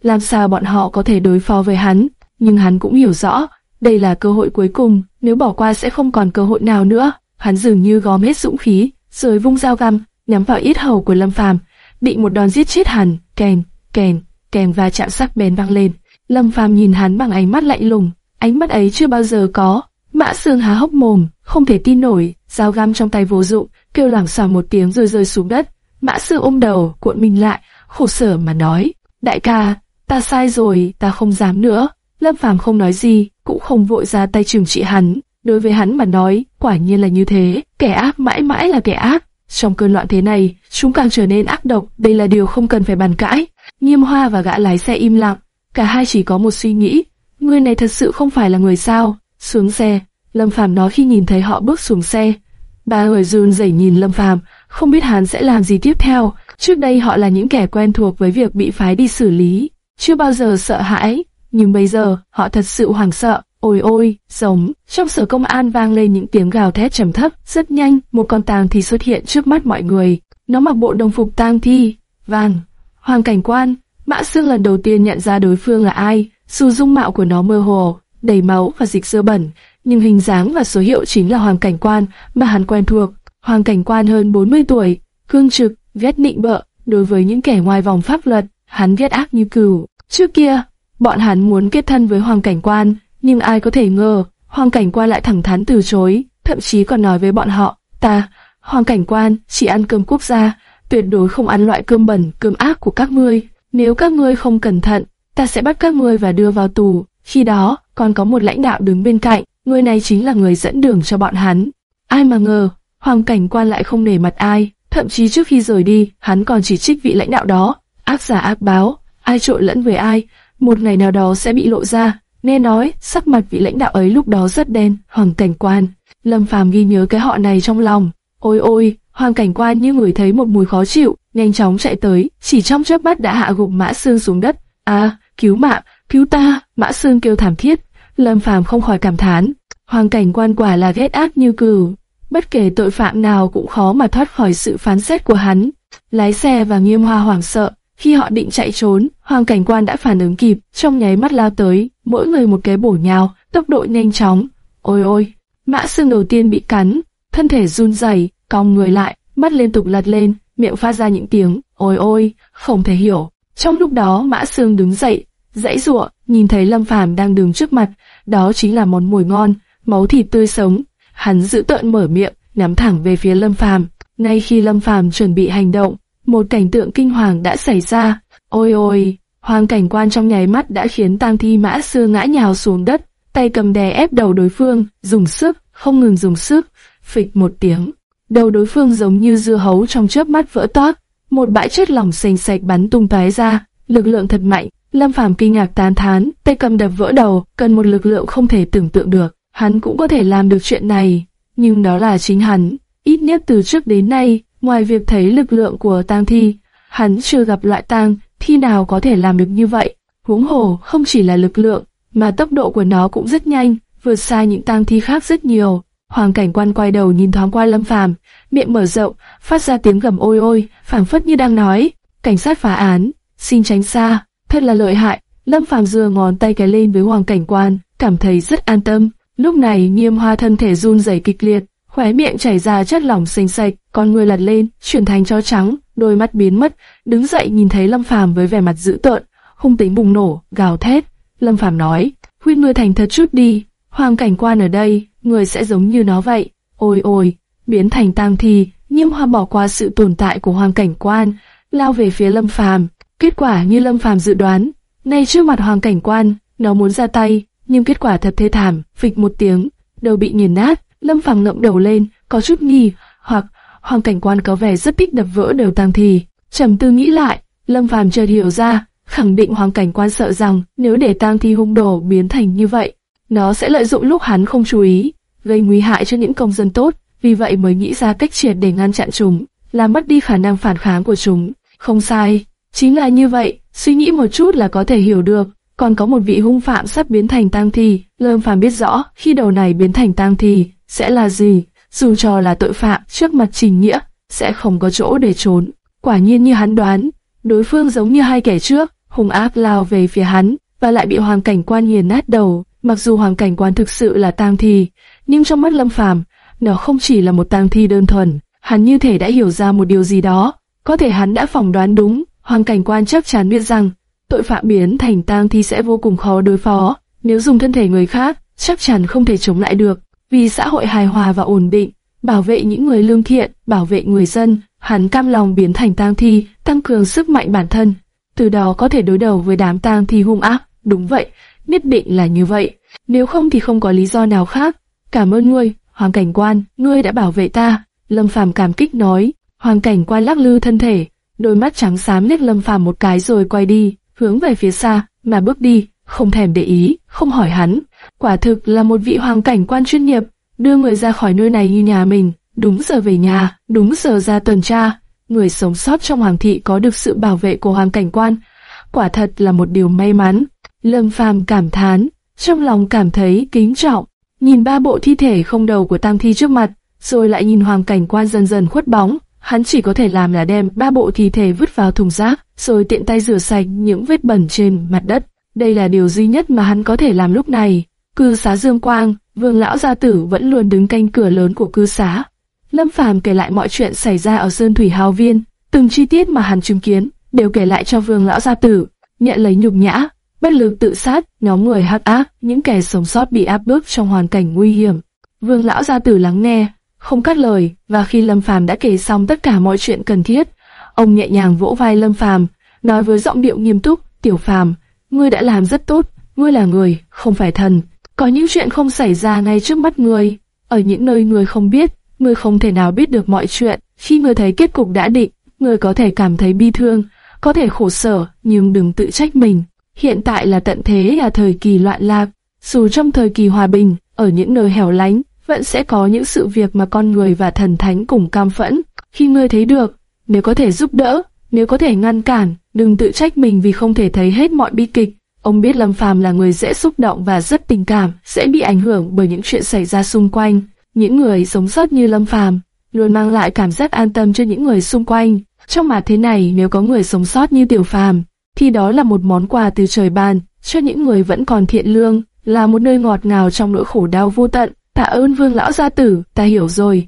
Làm sao bọn họ có thể đối phó với hắn? Nhưng hắn cũng hiểu rõ, đây là cơ hội cuối cùng, nếu bỏ qua sẽ không còn cơ hội nào nữa. Hắn dường như gom hết dũng khí, rồi vung dao găm, nhắm vào ít hầu của Lâm Phàm, Bị một đòn giết chết hẳn. Kèn, kèn, kèn và chạm sắc bén vang lên. Lâm Phàm nhìn hắn bằng ánh mắt lạnh lùng, ánh mắt ấy chưa bao giờ có, Mã Sương há hốc mồm, không thể tin nổi, dao găm trong tay vô dụng, kêu lảng xào một tiếng rồi rơi xuống đất. Mã Sương ôm đầu, cuộn mình lại, khổ sở mà nói, đại ca, ta sai rồi, ta không dám nữa. Lâm Phàm không nói gì, cũng không vội ra tay trừng trị hắn. Đối với hắn mà nói, quả nhiên là như thế, kẻ ác mãi mãi là kẻ ác. Trong cơn loạn thế này, chúng càng trở nên ác độc, đây là điều không cần phải bàn cãi. Nghiêm Hoa và gã lái xe im lặng, cả hai chỉ có một suy nghĩ, người này thật sự không phải là người sao. Xuống xe, Lâm Phàm nói khi nhìn thấy họ bước xuống xe. Ba người run rẩy nhìn Lâm Phàm, không biết hắn sẽ làm gì tiếp theo. Trước đây họ là những kẻ quen thuộc với việc bị phái đi xử lý, chưa bao giờ sợ hãi, nhưng bây giờ họ thật sự hoảng sợ. Ôi ôi, giống, trong sở công an vang lên những tiếng gào thét trầm thấp, rất nhanh, một con tang thi xuất hiện trước mắt mọi người. Nó mặc bộ đồng phục tang thi, vàng, hoàng cảnh quan. Mã Sương lần đầu tiên nhận ra đối phương là ai, dù dung mạo của nó mơ hồ, đầy máu và dịch dơ bẩn, nhưng hình dáng và số hiệu chính là hoàng cảnh quan mà hắn quen thuộc. Hoàng cảnh quan hơn 40 tuổi, cương trực, ghét nịnh bợ, đối với những kẻ ngoài vòng pháp luật, hắn ghét ác như cừu. Trước kia, bọn hắn muốn kết thân với hoàng cảnh quan, nhưng ai có thể ngờ, hoàng cảnh quan lại thẳng thắn từ chối, thậm chí còn nói với bọn họ, ta, hoàng cảnh quan, chỉ ăn cơm quốc gia, tuyệt đối không ăn loại cơm bẩn, cơm ác của các ngươi. Nếu các ngươi không cẩn thận, ta sẽ bắt các ngươi và đưa vào tù. Khi đó, còn có một lãnh đạo đứng bên cạnh, người này chính là người dẫn đường cho bọn hắn. Ai mà ngờ, hoàng cảnh quan lại không nể mặt ai, thậm chí trước khi rời đi, hắn còn chỉ trích vị lãnh đạo đó. Ác giả ác báo, ai trộn lẫn với ai, một ngày nào đó sẽ bị lộ ra. Nghe nói, sắc mặt vị lãnh đạo ấy lúc đó rất đen, hoàng cảnh quan. Lâm Phàm ghi nhớ cái họ này trong lòng. Ôi ôi, hoàng cảnh quan như người thấy một mùi khó chịu, nhanh chóng chạy tới, chỉ trong chớp mắt đã hạ gục Mã Sương xuống đất. À, cứu mạng, cứu ta! Mã Sương kêu thảm thiết. Lâm Phàm không khỏi cảm thán, hoàng cảnh quan quả là ghét ác như cừu. Bất kể tội phạm nào cũng khó mà thoát khỏi sự phán xét của hắn. Lái xe và nghiêm hoa hoảng sợ, khi họ định chạy trốn, hoàng cảnh quan đã phản ứng kịp, trong nháy mắt lao tới, mỗi người một cái bổ nhào, tốc độ nhanh chóng. Ôi ôi, mã xương đầu tiên bị cắn, thân thể run rẩy, cong người lại, mắt liên tục lật lên, miệng phát ra những tiếng, ôi ôi, không thể hiểu. Trong lúc đó mã xương đứng dậy, dãy giụa, nhìn thấy Lâm Phàm đang đứng trước mặt, đó chính là món mồi ngon, máu thịt tươi sống. Hắn giữ tợn mở miệng, nắm thẳng về phía Lâm Phàm. Ngay khi Lâm Phàm chuẩn bị hành động, một cảnh tượng kinh hoàng đã xảy ra. Ôi ôi, hoàng cảnh quan trong nháy mắt đã khiến tang thi mã xưa ngã nhào xuống đất, tay cầm đè ép đầu đối phương, dùng sức, không ngừng dùng sức, phịch một tiếng. Đầu đối phương giống như dưa hấu trong chớp mắt vỡ toác, một bãi chất lỏng xanh sạch bắn tung tóe ra, lực lượng thật mạnh. Lâm Phàm kinh ngạc tán thán, tay cầm đập vỡ đầu, cần một lực lượng không thể tưởng tượng được. Hắn cũng có thể làm được chuyện này, nhưng đó là chính hắn. Ít nhất từ trước đến nay, Ngoài việc thấy lực lượng của tang thi, hắn chưa gặp loại tang thi nào có thể làm được như vậy. Huống hồ không chỉ là lực lượng, mà tốc độ của nó cũng rất nhanh, vượt xa những tang thi khác rất nhiều. Hoàng cảnh quan quay đầu nhìn thoáng qua Lâm Phàm, miệng mở rộng, phát ra tiếng gầm ôi ôi, phảng phất như đang nói, cảnh sát phá án, xin tránh xa, thật là lợi hại. Lâm Phàm giơ ngón tay cái lên với Hoàng cảnh quan, cảm thấy rất an tâm. Lúc này Nghiêm Hoa thân thể run rẩy kịch liệt, khóe miệng chảy ra chất lỏng xanh sạch, con người lật lên, chuyển thành chó trắng, đôi mắt biến mất, đứng dậy nhìn thấy Lâm Phàm với vẻ mặt dữ tợn, hung tính bùng nổ, gào thét. Lâm Phàm nói, khuyên ngươi thành thật chút đi, hoàng cảnh quan ở đây, người sẽ giống như nó vậy. Ôi ôi, biến thành tang thi, nhiễm hoa bỏ qua sự tồn tại của hoàng cảnh quan, lao về phía Lâm Phàm. Kết quả như Lâm Phàm dự đoán, nay trước mặt hoàng cảnh quan, nó muốn ra tay, nhưng kết quả thật thê thảm, phịch một tiếng, đầu bị nghiền nát, Lâm Phàm ngậm đầu lên, có chút nghi, hoặc hoàng cảnh quan có vẻ rất thích đập vỡ đều tang thì. Trầm tư nghĩ lại, Lâm Phàm chợt hiểu ra, khẳng định hoàng cảnh quan sợ rằng nếu để tang thi hung đồ biến thành như vậy, nó sẽ lợi dụng lúc hắn không chú ý, gây nguy hại cho những công dân tốt, vì vậy mới nghĩ ra cách triệt để ngăn chặn chúng, làm mất đi khả năng phản kháng của chúng. Không sai, chính là như vậy, suy nghĩ một chút là có thể hiểu được. Còn có một vị hung phạm sắp biến thành tang thi, Lâm Phàm biết rõ khi đầu này biến thành tang thi, sẽ là gì, dù cho là tội phạm trước mặt Trình Nghĩa, sẽ không có chỗ để trốn. Quả nhiên như hắn đoán, đối phương giống như hai kẻ trước, hung áp lao về phía hắn, và lại bị hoàng cảnh quan nghiền nát đầu. Mặc dù hoàng cảnh quan thực sự là tang thi, nhưng trong mắt Lâm Phàm, nó không chỉ là một tang thi đơn thuần. Hắn như thể đã hiểu ra một điều gì đó, có thể hắn đã phỏng đoán đúng. Hoàng cảnh quan chắc chắn biết rằng tội phạm biến thành tang thi sẽ vô cùng khó đối phó. Nếu dùng thân thể người khác, chắc chắn không thể chống lại được. Vì xã hội hài hòa và ổn định, bảo vệ những người lương thiện, bảo vệ người dân, hắn cam lòng biến thành tang thi, tăng cường sức mạnh bản thân. Từ đó có thể đối đầu với đám tang thi hung ác. Đúng vậy, nhất định là như vậy. Nếu không thì không có lý do nào khác. Cảm ơn ngươi, Hoàng Cảnh Quan, ngươi đã bảo vệ ta. Lâm Phàm cảm kích nói. Hoàng Cảnh Quan lắc lư thân thể, đôi mắt trắng xám liếc Lâm Phàm một cái rồi quay đi, hướng về phía xa, mà bước đi, không thèm để ý, không hỏi hắn. Quả thực là một vị Hoàng Cảnh Quan chuyên nghiệp, đưa người ra khỏi nơi này như nhà mình, đúng giờ về nhà, đúng giờ ra tuần tra. Người sống sót trong hoàng thị có được sự bảo vệ của Hoàng Cảnh Quan, quả thật là một điều may mắn. Lâm Phàm cảm thán, trong lòng cảm thấy kính trọng, nhìn ba bộ thi thể không đầu của tang thi trước mặt, rồi lại nhìn Hoàng Cảnh Quan dần dần khuất bóng, hắn chỉ có thể làm là đem ba bộ thi thể vứt vào thùng rác, rồi tiện tay rửa sạch những vết bẩn trên mặt đất. Đây là điều duy nhất mà hắn có thể làm lúc này. Cư xá Dương Quang, Vương lão gia tử vẫn luôn đứng canh cửa lớn của cư xá. Lâm Phàm kể lại mọi chuyện xảy ra ở Sơn Thủy Hào Viên, từng chi tiết mà hắn chứng kiến, đều kể lại cho Vương lão gia tử, nhận lấy nhục nhã, bất lực tự sát, nhóm người hắc ác, những kẻ sống sót bị áp bức trong hoàn cảnh nguy hiểm. Vương lão gia tử lắng nghe, không cắt lời, và khi Lâm Phàm đã kể xong tất cả mọi chuyện cần thiết, ông nhẹ nhàng vỗ vai Lâm Phàm, nói với giọng điệu nghiêm túc, "Tiểu Phàm, ngươi đã làm rất tốt, ngươi là người, không phải thần. Có những chuyện không xảy ra ngay trước mắt ngươi, ở những nơi ngươi không biết, ngươi không thể nào biết được mọi chuyện. Khi ngươi thấy kết cục đã định, ngươi có thể cảm thấy bi thương, có thể khổ sở, nhưng đừng tự trách mình. Hiện tại là tận thế là thời kỳ loạn lạc, dù trong thời kỳ hòa bình, ở những nơi hẻo lánh, vẫn sẽ có những sự việc mà con người và thần thánh cùng cam phẫn. Khi ngươi thấy được, nếu có thể giúp đỡ, nếu có thể ngăn cản, đừng tự trách mình vì không thể thấy hết mọi bi kịch. Ông biết Lâm Phàm là người dễ xúc động và rất tình cảm, sẽ bị ảnh hưởng bởi những chuyện xảy ra xung quanh. Những người sống sót như Lâm Phàm luôn mang lại cảm giác an tâm cho những người xung quanh. Trong mà thế này nếu có người sống sót như Tiểu Phàm, thì đó là một món quà từ trời ban cho những người vẫn còn thiện lương, là một nơi ngọt ngào trong nỗi khổ đau vô tận. Tạ ơn Vương lão gia tử, ta hiểu rồi.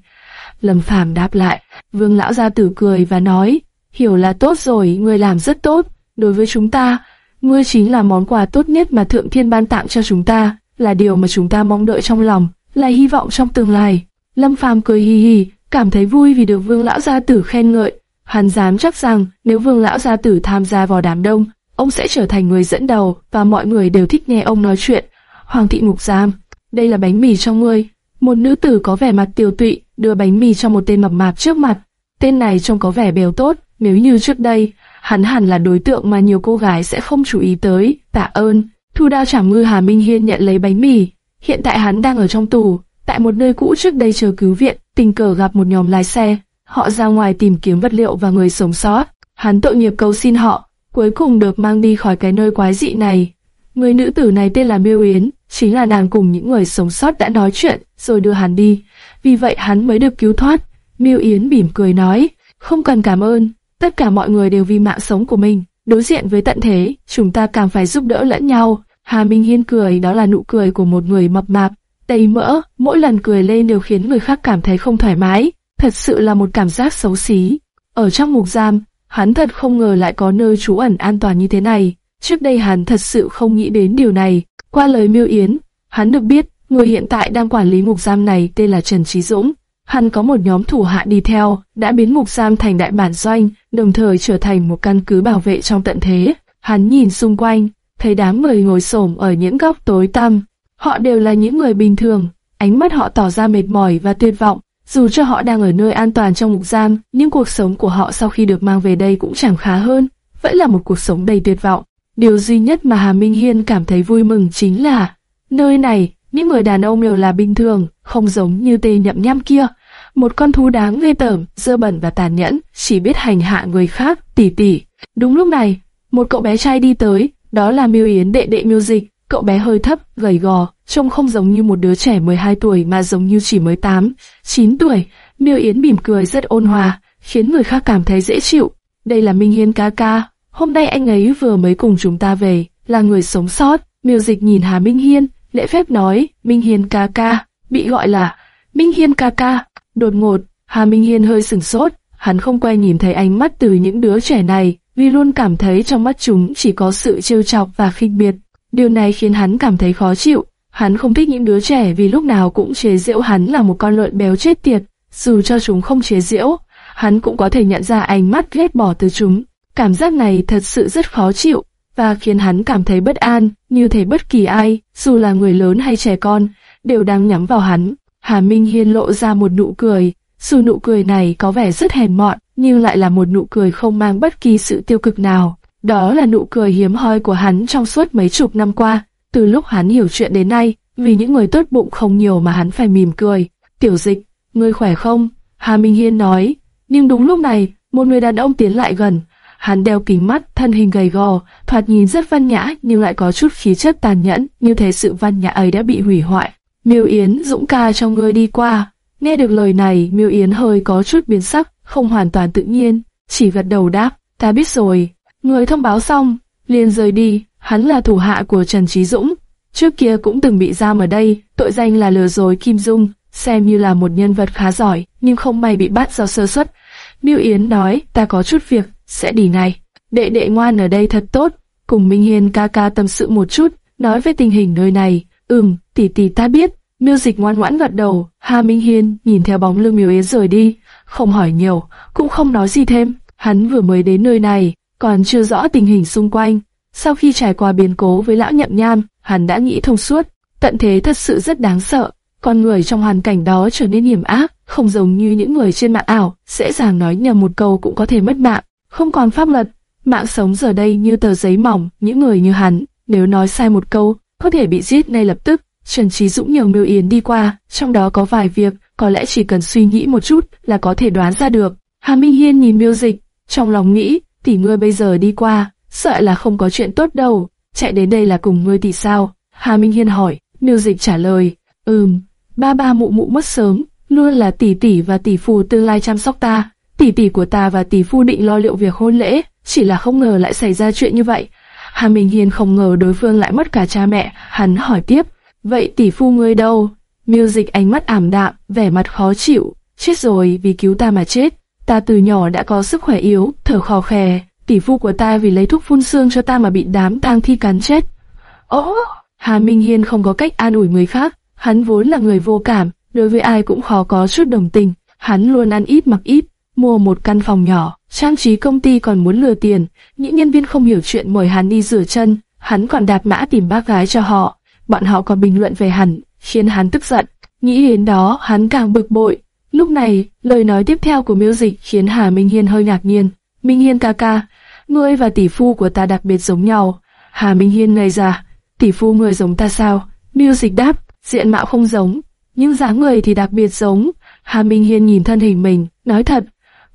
Lâm Phàm đáp lại, Vương lão gia tử cười và nói, hiểu là tốt rồi, ngươi làm rất tốt. Đối với chúng ta, ngươi chính là món quà tốt nhất mà Thượng Thiên ban tặng cho chúng ta, là điều mà chúng ta mong đợi trong lòng, là hy vọng trong tương lai. Lâm Phàm cười hì hì, cảm thấy vui vì được Vương lão gia tử khen ngợi. Hắn dám chắc rằng nếu Vương lão gia tử tham gia vào đám đông, ông sẽ trở thành người dẫn đầu và mọi người đều thích nghe ông nói chuyện. Hoàng thị ngục giam, đây là bánh mì cho ngươi. Một nữ tử có vẻ mặt tiều tụy đưa bánh mì cho một tên mập mạp trước mặt. Tên này trông có vẻ béo tốt, nếu như trước đây, hắn hẳn là đối tượng mà nhiều cô gái sẽ không chú ý tới. Tạ ơn. Thu đao trảm ngư Hà Minh Hiên nhận lấy bánh mì. Hiện tại hắn đang ở trong tù, tại một nơi cũ trước đây chờ cứu viện, tình cờ gặp một nhóm lái xe. Họ ra ngoài tìm kiếm vật liệu và người sống sót. Hắn tội nghiệp cầu xin họ, cuối cùng được mang đi khỏi cái nơi quái dị này. Người nữ tử này tên là Miêu Yến, chính là nàng cùng những người sống sót đã nói chuyện, rồi đưa hắn đi. Vì vậy hắn mới được cứu thoát. Miêu Yến mỉm cười nói, không cần cảm ơn, tất cả mọi người đều vì mạng sống của mình. Đối diện với tận thế, chúng ta càng phải giúp đỡ lẫn nhau. Hà Minh Hiên cười đó là nụ cười của một người mập mạp, đầy mỡ, mỗi lần cười lên đều khiến người khác cảm thấy không thoải mái. Thật sự là một cảm giác xấu xí. Ở trong ngục giam, hắn thật không ngờ lại có nơi trú ẩn an toàn như thế này. Trước đây hắn thật sự không nghĩ đến điều này. Qua lời miêu yến, hắn được biết người hiện tại đang quản lý ngục giam này tên là Trần Trí Dũng. Hắn có một nhóm thủ hạ đi theo, đã biến ngục giam thành đại bản doanh, đồng thời trở thành một căn cứ bảo vệ trong tận thế. Hắn nhìn xung quanh, thấy đám người ngồi xổm ở những góc tối tăm. Họ đều là những người bình thường, ánh mắt họ tỏ ra mệt mỏi và tuyệt vọng. Dù cho họ đang ở nơi an toàn trong ngục giam, nhưng cuộc sống của họ sau khi được mang về đây cũng chẳng khá hơn, vẫn là một cuộc sống đầy tuyệt vọng. Điều duy nhất mà Hà Minh Hiên cảm thấy vui mừng chính là, nơi này, những người đàn ông đều là bình thường, không giống như tê nhậm Nham kia. Một con thú đáng ghê tởm, dơ bẩn và tàn nhẫn, chỉ biết hành hạ người khác, tỉ tỉ. Đúng lúc này, một cậu bé trai đi tới, đó là Miêu Yến đệ đệ Miêu Dịch. Cậu bé hơi thấp, gầy gò, trông không giống như một đứa trẻ 12 tuổi mà giống như chỉ mới 8, 9 tuổi. Miêu Yến mỉm cười rất ôn hòa, khiến người khác cảm thấy dễ chịu. Đây là Minh Hiên ca ca, hôm nay anh ấy vừa mới cùng chúng ta về, là người sống sót. Miêu Dịch nhìn Hà Minh Hiên, lễ phép nói, Minh Hiên ca ca, bị gọi là Minh Hiên ca ca. Đột ngột, Hà Minh Hiên hơi sừng sốt, hắn không quay nhìn thấy ánh mắt từ những đứa trẻ này, vì luôn cảm thấy trong mắt chúng chỉ có sự trêu chọc và khinh miệt. Điều này khiến hắn cảm thấy khó chịu. Hắn không thích những đứa trẻ vì lúc nào cũng chế giễu hắn là một con lợn béo chết tiệt, dù cho chúng không chế giễu, hắn cũng có thể nhận ra ánh mắt ghét bỏ từ chúng. Cảm giác này thật sự rất khó chịu, và khiến hắn cảm thấy bất an, như thể bất kỳ ai, dù là người lớn hay trẻ con, đều đang nhắm vào hắn. Hà Minh Hiên lộ ra một nụ cười, dù nụ cười này có vẻ rất hèn mọn, nhưng lại là một nụ cười không mang bất kỳ sự tiêu cực nào. Đó là nụ cười hiếm hoi của hắn trong suốt mấy chục năm qua, từ lúc hắn hiểu chuyện đến nay, vì những người tốt bụng không nhiều mà hắn phải mỉm cười. Tiểu dịch, ngươi khỏe không? Hà Minh Hiên nói. Nhưng đúng lúc này, một người đàn ông tiến lại gần. Hắn đeo kính mắt, thân hình gầy gò, thoạt nhìn rất văn nhã nhưng lại có chút khí chất tàn nhẫn, như thế sự văn nhã ấy đã bị hủy hoại. Miêu Yến, Dũng ca trong người đi qua. Nghe được lời này, Miêu Yến hơi có chút biến sắc, không hoàn toàn tự nhiên, chỉ gật đầu đáp, ta biết rồi. Người thông báo xong, liền rời đi, hắn là thủ hạ của Trần Trí Dũng, trước kia cũng từng bị giam ở đây, tội danh là lừa dối Kim Dung, xem như là một nhân vật khá giỏi, nhưng không may bị bắt do sơ suất. Miêu Yến nói, ta có chút việc, sẽ đi ngay. Đệ đệ ngoan ở đây thật tốt, cùng Minh Hiên ca ca tâm sự một chút, nói về tình hình nơi này. Ừm, tỷ tỷ ta biết. Miêu Dịch ngoan ngoãn gật đầu. Hà Minh Hiên nhìn theo bóng lưng Miêu Yến rời đi, không hỏi nhiều, cũng không nói gì thêm. Hắn vừa mới đến nơi này, còn chưa rõ tình hình xung quanh. Sau khi trải qua biến cố với lão nhậm nham, hắn đã nghĩ thông suốt. Tận thế thật sự rất đáng sợ. Con người trong hoàn cảnh đó trở nên hiểm ác, không giống như những người trên mạng ảo, dễ dàng nói nhầm một câu cũng có thể mất mạng. Không còn pháp luật, mạng sống giờ đây như tờ giấy mỏng, những người như hắn, nếu nói sai một câu, có thể bị giết ngay lập tức. Trần Trí Dũng nhiều miêu yến đi qua, trong đó có vài việc, có lẽ chỉ cần suy nghĩ một chút là có thể đoán ra được. Hà Minh Hiên nhìn miêu dịch, trong lòng nghĩ, tỷ ngươi bây giờ đi qua, sợ là không có chuyện tốt đâu, chạy đến đây là cùng ngươi tỷ sao? Hà Minh Hiên hỏi, miêu dịch trả lời, ừm, ba ba mụ mụ mất sớm, luôn là tỷ tỷ và tỷ phù tương lai chăm sóc ta, tỷ tỷ của ta và tỷ phu định lo liệu việc hôn lễ, chỉ là không ngờ lại xảy ra chuyện như vậy. Hà Minh Hiên không ngờ đối phương lại mất cả cha mẹ, hắn hỏi tiếp, vậy tỷ phu ngươi đâu? Miêu dịch ánh mắt ảm đạm, vẻ mặt khó chịu, chết rồi vì cứu ta mà chết. Ta từ nhỏ đã có sức khỏe yếu, thở khò khè, tỷ phu của ta vì lấy thuốc phun xương cho ta mà bị đám tang thi cắn chết. Ồ, Hà Minh Hiên không có cách an ủi người khác, hắn vốn là người vô cảm, đối với ai cũng khó có chút đồng tình. Hắn luôn ăn ít mặc ít, mua một căn phòng nhỏ, trang trí công ty còn muốn lừa tiền. Những nhân viên không hiểu chuyện mời hắn đi rửa chân, hắn còn đạp mã tìm bác gái cho họ. Bọn họ còn bình luận về hắn, khiến hắn tức giận. Nghĩ đến đó, hắn càng bực bội. Lúc này, lời nói tiếp theo của miêu dịch khiến Hà Minh Hiên hơi ngạc nhiên. Minh Hiên ca ca, ngươi và tỷ phu của ta đặc biệt giống nhau. Hà Minh Hiên ngây ra, tỷ phu người giống ta sao? Miêu dịch đáp, diện mạo không giống, nhưng dáng người thì đặc biệt giống. Hà Minh Hiên nhìn thân hình mình, nói thật,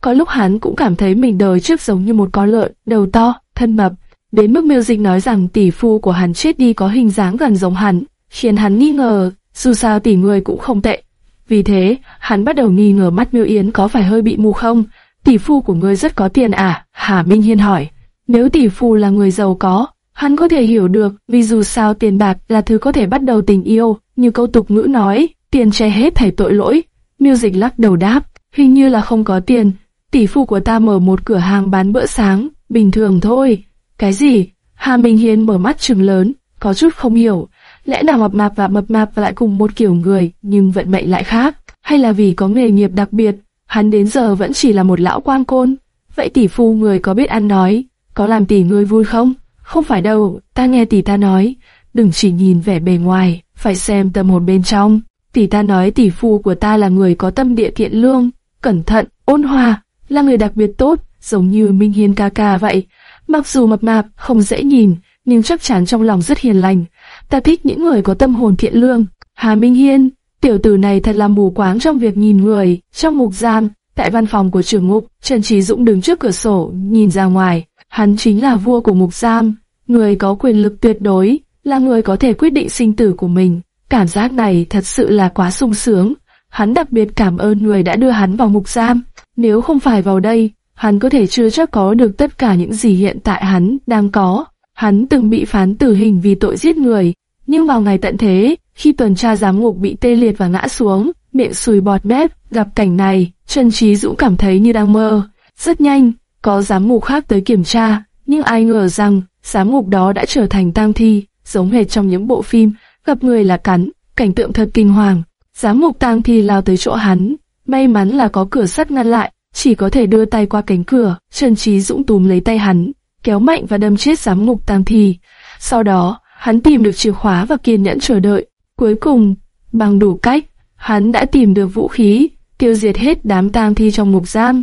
có lúc hắn cũng cảm thấy mình đời trước giống như một con lợn, đầu to, thân mập. Đến mức miêu dịch nói rằng tỷ phu của hắn chết đi có hình dáng gần giống hắn, khiến hắn nghi ngờ, dù sao tỷ người cũng không tệ. Vì thế, hắn bắt đầu nghi ngờ mắt miêu yến có phải hơi bị mù không? Tỷ phu của ngươi rất có tiền à? Hà Minh Hiên hỏi. Nếu tỷ phu là người giàu có, hắn có thể hiểu được, vì dù sao tiền bạc là thứ có thể bắt đầu tình yêu, như câu tục ngữ nói, tiền che hết thảy tội lỗi. Miêu dịch lắc đầu đáp, hình như là không có tiền, tỷ phu của ta mở một cửa hàng bán bữa sáng, bình thường thôi. Cái gì? Hà Minh Hiên mở mắt trừng lớn, có chút không hiểu, lẽ nào mập mạp và mập mạp lại cùng một kiểu người, nhưng vận mệnh lại khác, hay là vì có nghề nghiệp đặc biệt, hắn đến giờ vẫn chỉ là một lão quan côn. Vậy tỷ phu người có biết ăn nói, có làm tỷ người vui không? Không phải đâu, ta nghe tỷ ta nói, đừng chỉ nhìn vẻ bề ngoài, phải xem tâm hồn bên trong. Tỷ ta nói tỷ phu của ta là người có tâm địa thiện lương, cẩn thận, ôn hòa, là người đặc biệt tốt, giống như Minh Hiên ca ca vậy. Mặc dù mập mạp, không dễ nhìn, nhưng chắc chắn trong lòng rất hiền lành. Ta thích những người có tâm hồn thiện lương. Hà Minh Hiên, tiểu tử này thật là mù quáng trong việc nhìn người. Trong mục giam, tại văn phòng của trưởng ngục, Trần Trí Dũng đứng trước cửa sổ, nhìn ra ngoài. Hắn chính là vua của mục giam, người có quyền lực tuyệt đối, là người có thể quyết định sinh tử của mình. Cảm giác này thật sự là quá sung sướng. Hắn đặc biệt cảm ơn người đã đưa hắn vào mục giam. Nếu không phải vào đây, hắn có thể chưa chắc có được tất cả những gì hiện tại hắn đang có. Hắn từng bị phán tử hình vì tội giết người, nhưng vào ngày tận thế, khi tuần tra giám ngục bị tê liệt và ngã xuống, miệng sùi bọt mép, gặp cảnh này, Trần Trí Dũng cảm thấy như đang mơ. Rất nhanh, có giám ngục khác tới kiểm tra, nhưng ai ngờ rằng giám ngục đó đã trở thành tang thi, giống hệt trong những bộ phim gặp người là cắn, cảnh tượng thật kinh hoàng. Giám ngục tang thi lao tới chỗ hắn, may mắn là có cửa sắt ngăn lại, chỉ có thể đưa tay qua cánh cửa. Trần Trí Dũng túm lấy tay hắn, kéo mạnh và đâm chết giám ngục tang thi. Sau đó, hắn tìm được chìa khóa và kiên nhẫn chờ đợi. Cuối cùng, bằng đủ cách, hắn đã tìm được vũ khí, tiêu diệt hết đám tang thi trong ngục giam.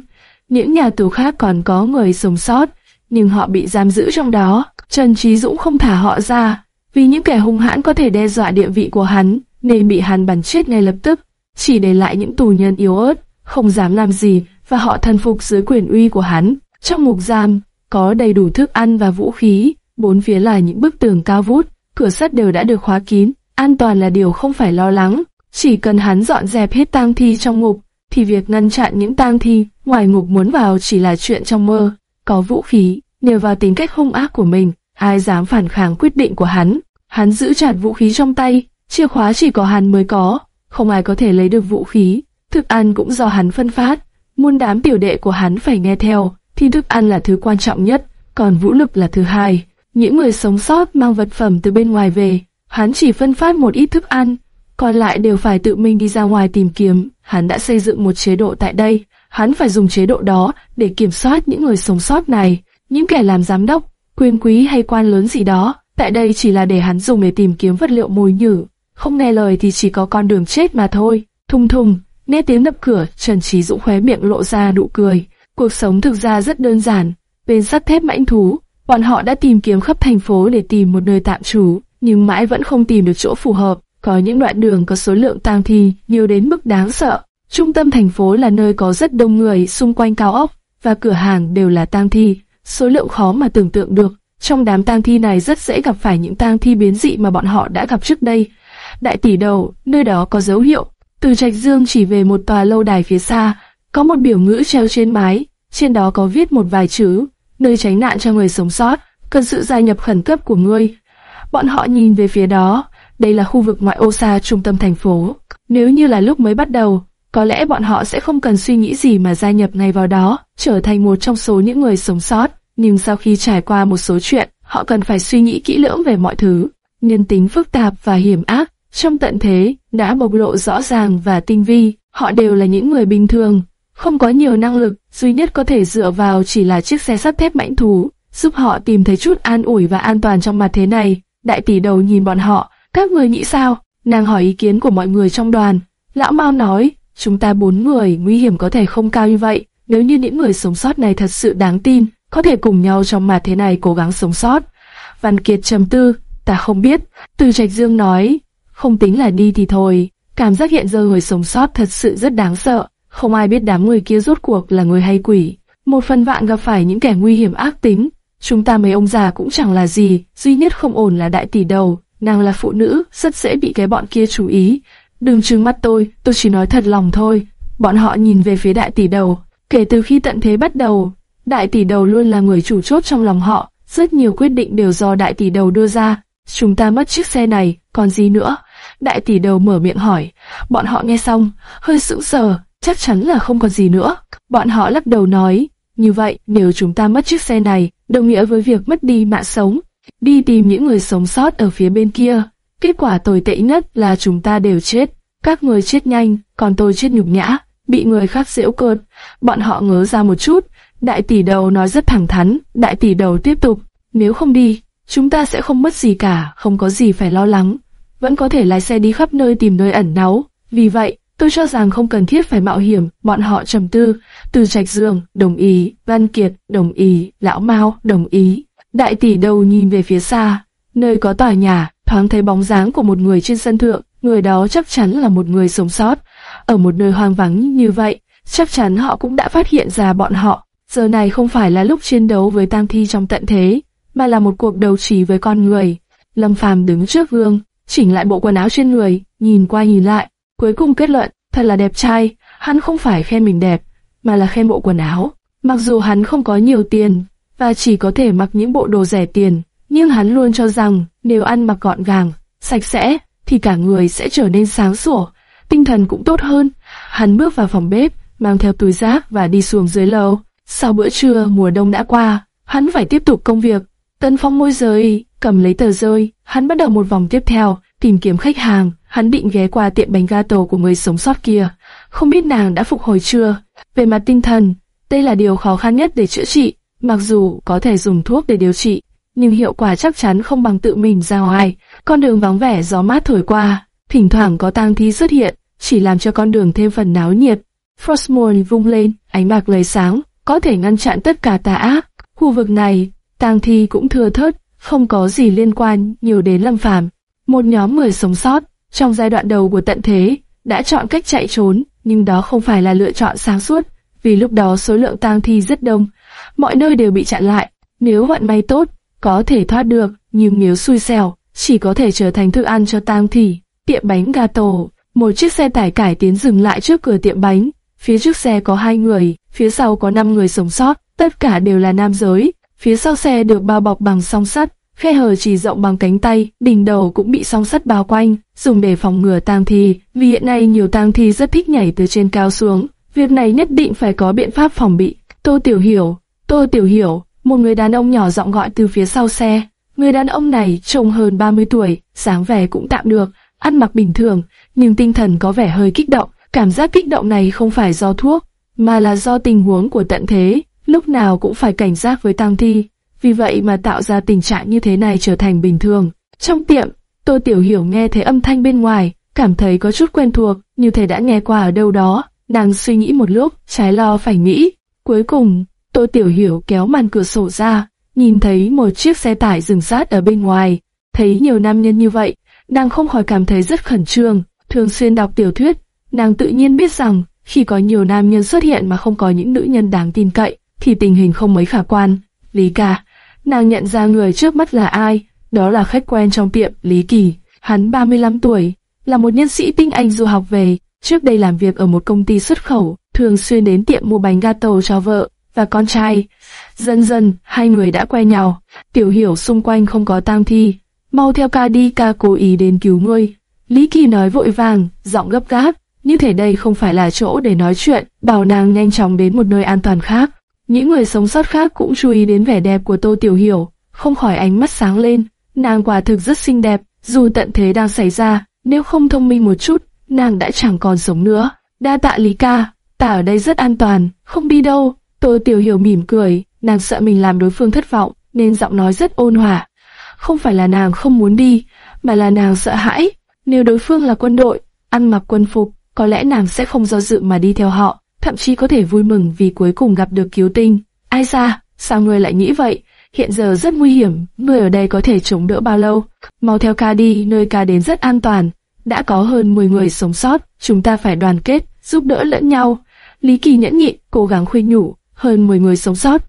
Những nhà tù khác còn có người sống sót, nhưng họ bị giam giữ trong đó. Trần Trí Dũng không thả họ ra, vì những kẻ hung hãn có thể đe dọa địa vị của hắn, nên bị hắn bắn chết ngay lập tức, chỉ để lại những tù nhân yếu ớt, không dám làm gì, và họ thần phục dưới quyền uy của hắn. Trong mục giam, có đầy đủ thức ăn và vũ khí, bốn phía là những bức tường cao vút, cửa sắt đều đã được khóa kín, an toàn là điều không phải lo lắng. Chỉ cần hắn dọn dẹp hết tang thi trong ngục, thì việc ngăn chặn những tang thi ngoài ngục muốn vào chỉ là chuyện trong mơ. Có vũ khí, nhờ vào tính cách hung ác của mình, ai dám phản kháng quyết định của hắn. Hắn giữ chặt vũ khí trong tay, chìa khóa chỉ có hắn mới có, không ai có thể lấy được vũ khí. Thức ăn cũng do hắn phân phát, muôn đám tiểu đệ của hắn phải nghe theo, thì thức ăn là thứ quan trọng nhất, còn vũ lực là thứ hai. Những người sống sót mang vật phẩm từ bên ngoài về, hắn chỉ phân phát một ít thức ăn, còn lại đều phải tự mình đi ra ngoài tìm kiếm. Hắn đã xây dựng một chế độ tại đây, hắn phải dùng chế độ đó để kiểm soát những người sống sót này, những kẻ làm giám đốc, quyền quý hay quan lớn gì đó. Tại đây chỉ là để hắn dùng để tìm kiếm vật liệu mồi nhử, không nghe lời thì chỉ có con đường chết mà thôi. Thùng thùng, nghe tiếng đập cửa, Trần Trí Dũng khóe miệng lộ ra nụ cười. Cuộc sống thực ra rất đơn giản. Bên sắt thép mãnh thú, bọn họ đã tìm kiếm khắp thành phố để tìm một nơi tạm trú, nhưng mãi vẫn không tìm được chỗ phù hợp. Có những đoạn đường có số lượng tang thi nhiều đến mức đáng sợ. Trung tâm thành phố là nơi có rất đông người xung quanh cao ốc, và cửa hàng đều là tang thi, số lượng khó mà tưởng tượng được. Trong đám tang thi này rất dễ gặp phải những tang thi biến dị mà bọn họ đã gặp trước đây. Đại tỷ đầu, nơi đó có dấu hiệu. Từ Trạch Dương chỉ về một tòa lâu đài phía xa, có một biểu ngữ treo trên mái, trên đó có viết một vài chữ, nơi tránh nạn cho người sống sót, cần sự gia nhập khẩn cấp của ngươi. Bọn họ nhìn về phía đó, đây là khu vực ngoại ô xa trung tâm thành phố. Nếu như là lúc mới bắt đầu, có lẽ bọn họ sẽ không cần suy nghĩ gì mà gia nhập ngay vào đó, trở thành một trong số những người sống sót. Nhưng sau khi trải qua một số chuyện, họ cần phải suy nghĩ kỹ lưỡng về mọi thứ. Nhân tính phức tạp và hiểm ác, trong tận thế, đã bộc lộ rõ ràng và tinh vi. Họ đều là những người bình thường, không có nhiều năng lực, duy nhất có thể dựa vào chỉ là chiếc xe sắt thép mãnh thú, giúp họ tìm thấy chút an ủi và an toàn trong mặt thế này. Đại tỷ đầu nhìn bọn họ, các người nghĩ sao? Nàng hỏi ý kiến của mọi người trong đoàn. Lão Mao nói, chúng ta bốn người nguy hiểm có thể không cao như vậy. Nếu như những người sống sót này thật sự đáng tin, có thể cùng nhau trong mặt thế này cố gắng sống sót. Văn Kiệt trầm tư, ta không biết. Từ Trạch Dương nói, không tính là đi thì thôi. Cảm giác hiện giờ người sống sót thật sự rất đáng sợ. Không ai biết đám người kia rốt cuộc là người hay quỷ. Một phần vạn gặp phải những kẻ nguy hiểm ác tính. Chúng ta mấy ông già cũng chẳng là gì, duy nhất không ổn là đại tỷ đầu. Nàng là phụ nữ, rất dễ bị cái bọn kia chú ý. Đừng trừng mắt tôi, tôi chỉ nói thật lòng thôi. Bọn họ nhìn về phía đại tỷ đầu. Kể từ khi tận thế bắt đầu, đại tỷ đầu luôn là người chủ chốt trong lòng họ. Rất nhiều quyết định đều do đại tỷ đầu đưa ra. Chúng ta mất chiếc xe này, còn gì nữa? Đại tỷ đầu mở miệng hỏi. Bọn họ nghe xong, hơi sững sờ, chắc chắn là không còn gì nữa. Bọn họ lắc đầu nói, như vậy nếu chúng ta mất chiếc xe này, đồng nghĩa với việc mất đi mạng sống, đi tìm những người sống sót ở phía bên kia. Kết quả tồi tệ nhất là chúng ta đều chết. Các người chết nhanh, còn tôi chết nhục nhã, bị người khác giễu cợt. Bọn họ ngớ ra một chút. Đại tỷ đầu nói rất thẳng thắn. Đại tỷ đầu tiếp tục. Nếu không đi, chúng ta sẽ không mất gì cả, không có gì phải lo lắng. Vẫn có thể lái xe đi khắp nơi tìm nơi ẩn náu. Vì vậy, tôi cho rằng không cần thiết phải mạo hiểm. Bọn họ trầm tư. Từ trạch dương, đồng ý. Văn Kiệt, đồng ý. Lão Mao, đồng ý. Đại tỷ đầu nhìn về phía xa, nơi có tòa nhà, thoáng thấy bóng dáng của một người trên sân thượng, người đó chắc chắn là một người sống sót. Ở một nơi hoang vắng như vậy, chắc chắn họ cũng đã phát hiện ra bọn họ. Giờ này không phải là lúc chiến đấu với tang thi trong tận thế, mà là một cuộc đấu trí với con người. Lâm Phàm đứng trước gương, chỉnh lại bộ quần áo trên người, nhìn qua nhìn lại, cuối cùng kết luận, thật là đẹp trai, hắn không phải khen mình đẹp, mà là khen bộ quần áo. Mặc dù hắn không có nhiều tiền, và chỉ có thể mặc những bộ đồ rẻ tiền. Nhưng hắn luôn cho rằng nếu ăn mặc gọn gàng, sạch sẽ, thì cả người sẽ trở nên sáng sủa, tinh thần cũng tốt hơn. Hắn bước vào phòng bếp, mang theo túi rác và đi xuống dưới lầu. Sau bữa trưa mùa đông đã qua, hắn phải tiếp tục công việc. Tân phong môi giới, cầm lấy tờ rơi, hắn bắt đầu một vòng tiếp theo, tìm kiếm khách hàng, hắn định ghé qua tiệm bánh gato của người sống sót kia. Không biết nàng đã phục hồi chưa? Về mặt tinh thần, đây là điều khó khăn nhất để chữa trị, mặc dù có thể dùng thuốc để điều trị, nhưng hiệu quả chắc chắn không bằng tự mình ra ngoài. Con đường vắng vẻ gió mát thổi qua, thỉnh thoảng có tang thi xuất hiện, chỉ làm cho con đường thêm phần náo nhiệt. Frostmourne vung lên, ánh bạc lấy sáng, có thể ngăn chặn tất cả tà ác. Khu vực này, tang thi cũng thừa thớt, không có gì liên quan nhiều đến Lâm Phàm. Một nhóm người sống sót trong giai đoạn đầu của tận thế đã chọn cách chạy trốn, nhưng đó không phải là lựa chọn sáng suốt, vì lúc đó số lượng tang thi rất đông, mọi nơi đều bị chặn lại. Nếu vận may tốt, có thể thoát được, nhưng nếu xui xẻo, chỉ có thể trở thành thức ăn cho tang thi. Tiệm bánh gato, một chiếc xe tải cải tiến dừng lại trước cửa tiệm bánh. Phía trước xe có hai người, phía sau có năm người sống sót, tất cả đều là nam giới. Phía sau xe được bao bọc bằng song sắt, khe hở chỉ rộng bằng cánh tay, đỉnh đầu cũng bị song sắt bao quanh, dùng để phòng ngừa tang thi. Vì hiện nay nhiều tang thi rất thích nhảy từ trên cao xuống, việc này nhất định phải có biện pháp phòng bị. Tô Tiểu Hiểu, Tô Tiểu Hiểu, một người đàn ông nhỏ giọng gọi từ phía sau xe. Người đàn ông này trông hơn 30 tuổi, sáng vẻ cũng tạm được, ăn mặc bình thường, nhưng tinh thần có vẻ hơi kích động. Cảm giác kích động này không phải do thuốc, mà là do tình huống của tận thế, lúc nào cũng phải cảnh giác với tang thi. Vì vậy mà tạo ra tình trạng như thế này trở thành bình thường. Trong tiệm, Tô Tiểu Hiểu nghe thấy âm thanh bên ngoài, cảm thấy có chút quen thuộc, như thể đã nghe qua ở đâu đó. Nàng suy nghĩ một lúc, trái lo phải nghĩ. Cuối cùng, Tô Tiểu Hiểu kéo màn cửa sổ ra, nhìn thấy một chiếc xe tải dừng sát ở bên ngoài. Thấy nhiều nam nhân như vậy, nàng không khỏi cảm thấy rất khẩn trương. Thường xuyên đọc tiểu thuyết, nàng tự nhiên biết rằng khi có nhiều nam nhân xuất hiện mà không có những nữ nhân đáng tin cậy, thì tình hình không mấy khả quan. Lý ca, nàng nhận ra người trước mắt là ai, đó là khách quen trong tiệm Lý Kỳ. Hắn 35 tuổi, là một nhân sĩ tinh anh du học về, trước đây làm việc ở một công ty xuất khẩu, thường xuyên đến tiệm mua bánh gato cho vợ và con trai. Dần dần, hai người đã quen nhau. Tiểu hiểu xung quanh không có tang thi. Mau theo ca đi ca cố ý đến cứu ngươi. Lý Kỳ nói vội vàng, giọng gấp gáp. Như thể đây không phải là chỗ để nói chuyện, bảo nàng nhanh chóng đến một nơi an toàn khác. Những người sống sót khác cũng chú ý đến vẻ đẹp của Tô Tiểu Hiểu, không khỏi ánh mắt sáng lên. Nàng quả thực rất xinh đẹp, dù tận thế đang xảy ra, nếu không thông minh một chút, nàng đã chẳng còn sống nữa. Đa tạ Lý ca, ta ở đây rất an toàn, không đi đâu. Tô Tiểu Hiểu mỉm cười, nàng sợ mình làm đối phương thất vọng, nên giọng nói rất ôn hòa. Không phải là nàng không muốn đi, mà là nàng sợ hãi. Nếu đối phương là quân đội, ăn mặc quân phục, có lẽ nàng sẽ không do dự mà đi theo họ, thậm chí có thể vui mừng vì cuối cùng gặp được cứu tinh. Ai ra, sao ngươi lại nghĩ vậy? Hiện giờ rất nguy hiểm, ngươi ở đây có thể chống đỡ bao lâu? Mau theo ca đi, nơi ca đến rất an toàn. Đã có hơn 10 người sống sót, chúng ta phải đoàn kết, giúp đỡ lẫn nhau. Lý Kỳ nhẫn nhịn, cố gắng khuyên nhủ, hơn 10 người sống sót.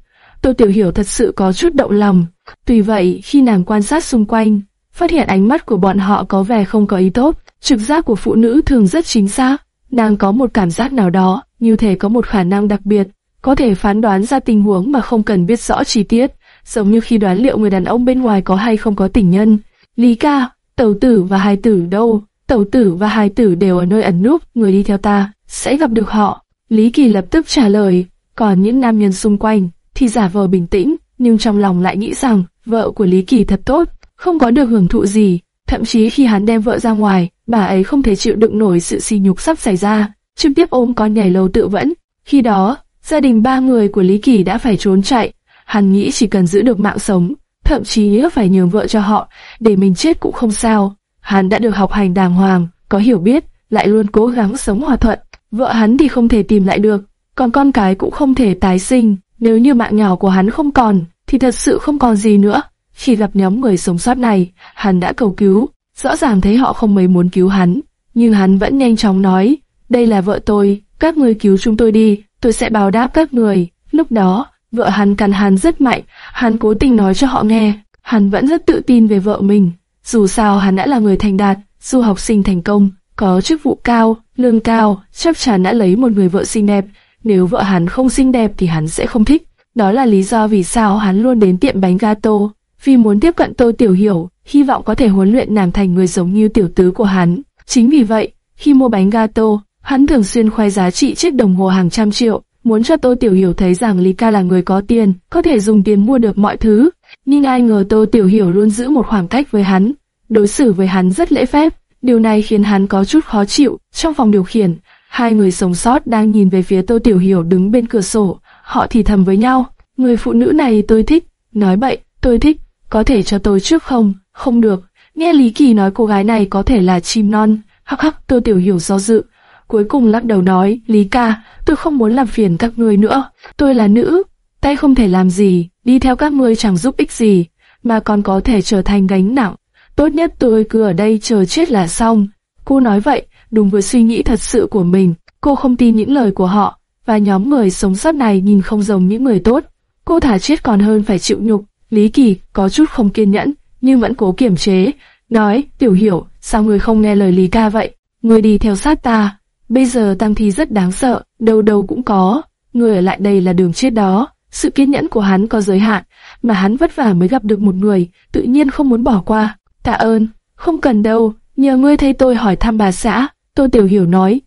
Tô Tiểu Hiểu thật sự có chút động lòng. Tuy vậy, khi nàng quan sát xung quanh, phát hiện ánh mắt của bọn họ có vẻ không có ý tốt, trực giác của phụ nữ thường rất chính xác. Nàng có một cảm giác nào đó, như thể có một khả năng đặc biệt, có thể phán đoán ra tình huống mà không cần biết rõ chi tiết, giống như khi đoán liệu người đàn ông bên ngoài có hay không có tình nhân. Lý ca, tẩu tử và hai tử đâu? Tẩu tử và hai tử đều ở nơi ẩn núp, người đi theo ta, sẽ gặp được họ. Lý Kỳ lập tức trả lời, còn những nam nhân xung quanh thì giả vờ bình tĩnh, nhưng trong lòng lại nghĩ rằng vợ của Lý Kỳ thật tốt, không có được hưởng thụ gì. Thậm chí khi hắn đem vợ ra ngoài, bà ấy không thể chịu đựng nổi sự sỉ nhục sắp xảy ra, trực tiếp ôm con nhảy lầu tự vẫn. Khi đó, gia đình ba người của Lý Kỳ đã phải trốn chạy. Hắn nghĩ chỉ cần giữ được mạng sống, thậm chí phải nhường vợ cho họ, để mình chết cũng không sao. Hắn đã được học hành đàng hoàng, có hiểu biết, lại luôn cố gắng sống hòa thuận. Vợ hắn thì không thể tìm lại được, còn con cái cũng không thể tái sinh. Nếu như mạng nhỏ của hắn không còn, thì thật sự không còn gì nữa. Khi gặp nhóm người sống sót này, hắn đã cầu cứu, rõ ràng thấy họ không mấy muốn cứu hắn, nhưng hắn vẫn nhanh chóng nói, đây là vợ tôi, các người cứu chúng tôi đi, tôi sẽ báo đáp các người. Lúc đó, vợ hắn cằn hắn rất mạnh, hắn cố tình nói cho họ nghe, hắn vẫn rất tự tin về vợ mình. Dù sao hắn đã là người thành đạt, du học sinh thành công, có chức vụ cao, lương cao, chắc chắn đã lấy một người vợ xinh đẹp. Nếu vợ hắn không xinh đẹp thì hắn sẽ không thích. Đó là lý do vì sao hắn luôn đến tiệm bánh gato, vì muốn tiếp cận Tô Tiểu Hiểu, hy vọng có thể huấn luyện nàng thành người giống như tiểu tứ của hắn. Chính vì vậy, khi mua bánh gato, hắn thường xuyên khoe giá trị chiếc đồng hồ hàng trăm triệu, muốn cho Tô Tiểu Hiểu thấy rằng Lý Ca là người có tiền, có thể dùng tiền mua được mọi thứ. Nhưng ai ngờ Tô Tiểu Hiểu luôn giữ một khoảng cách với hắn. đối xử với hắn rất lễ phép. Điều này khiến hắn có chút khó chịu. Trong phòng điều khiển, hai người sống sót đang nhìn về phía Tô Tiểu Hiểu đứng bên cửa sổ. Họ thì thầm với nhau. Người phụ nữ này tôi thích. Nói bậy, tôi thích. Có thể cho tôi trước không? Không được. Nghe Lý Kỳ nói cô gái này có thể là chim non. Hắc hắc, tôi Tiểu Hiểu do dự. Cuối cùng lắc đầu nói, Lý ca, tôi không muốn làm phiền các người nữa. Tôi là nữ, tay không thể làm gì, đi theo các ngươi chẳng giúp ích gì, mà còn có thể trở thành gánh nặng. Tốt nhất tôi cứ ở đây chờ chết là xong. Cô nói vậy, đúng với suy nghĩ thật sự của mình. Cô không tin những lời của họ, và nhóm người sống sót này nhìn không giống những người tốt. Cô thả chết còn hơn phải chịu nhục. Lý Kỳ có chút không kiên nhẫn, nhưng vẫn cố kiềm chế. Nói, tiểu hiểu, sao người không nghe lời Lý ca vậy? Người đi theo sát ta. Bây giờ tăng thi rất đáng sợ, đâu đâu cũng có. Người ở lại đây là đường chết đó. Sự kiên nhẫn của hắn có giới hạn, mà hắn vất vả mới gặp được một người, tự nhiên không muốn bỏ qua. Tạ ơn, không cần đâu, nhờ ngươi thấy tôi hỏi thăm bà xã, Tô Tiểu Hiểu nói.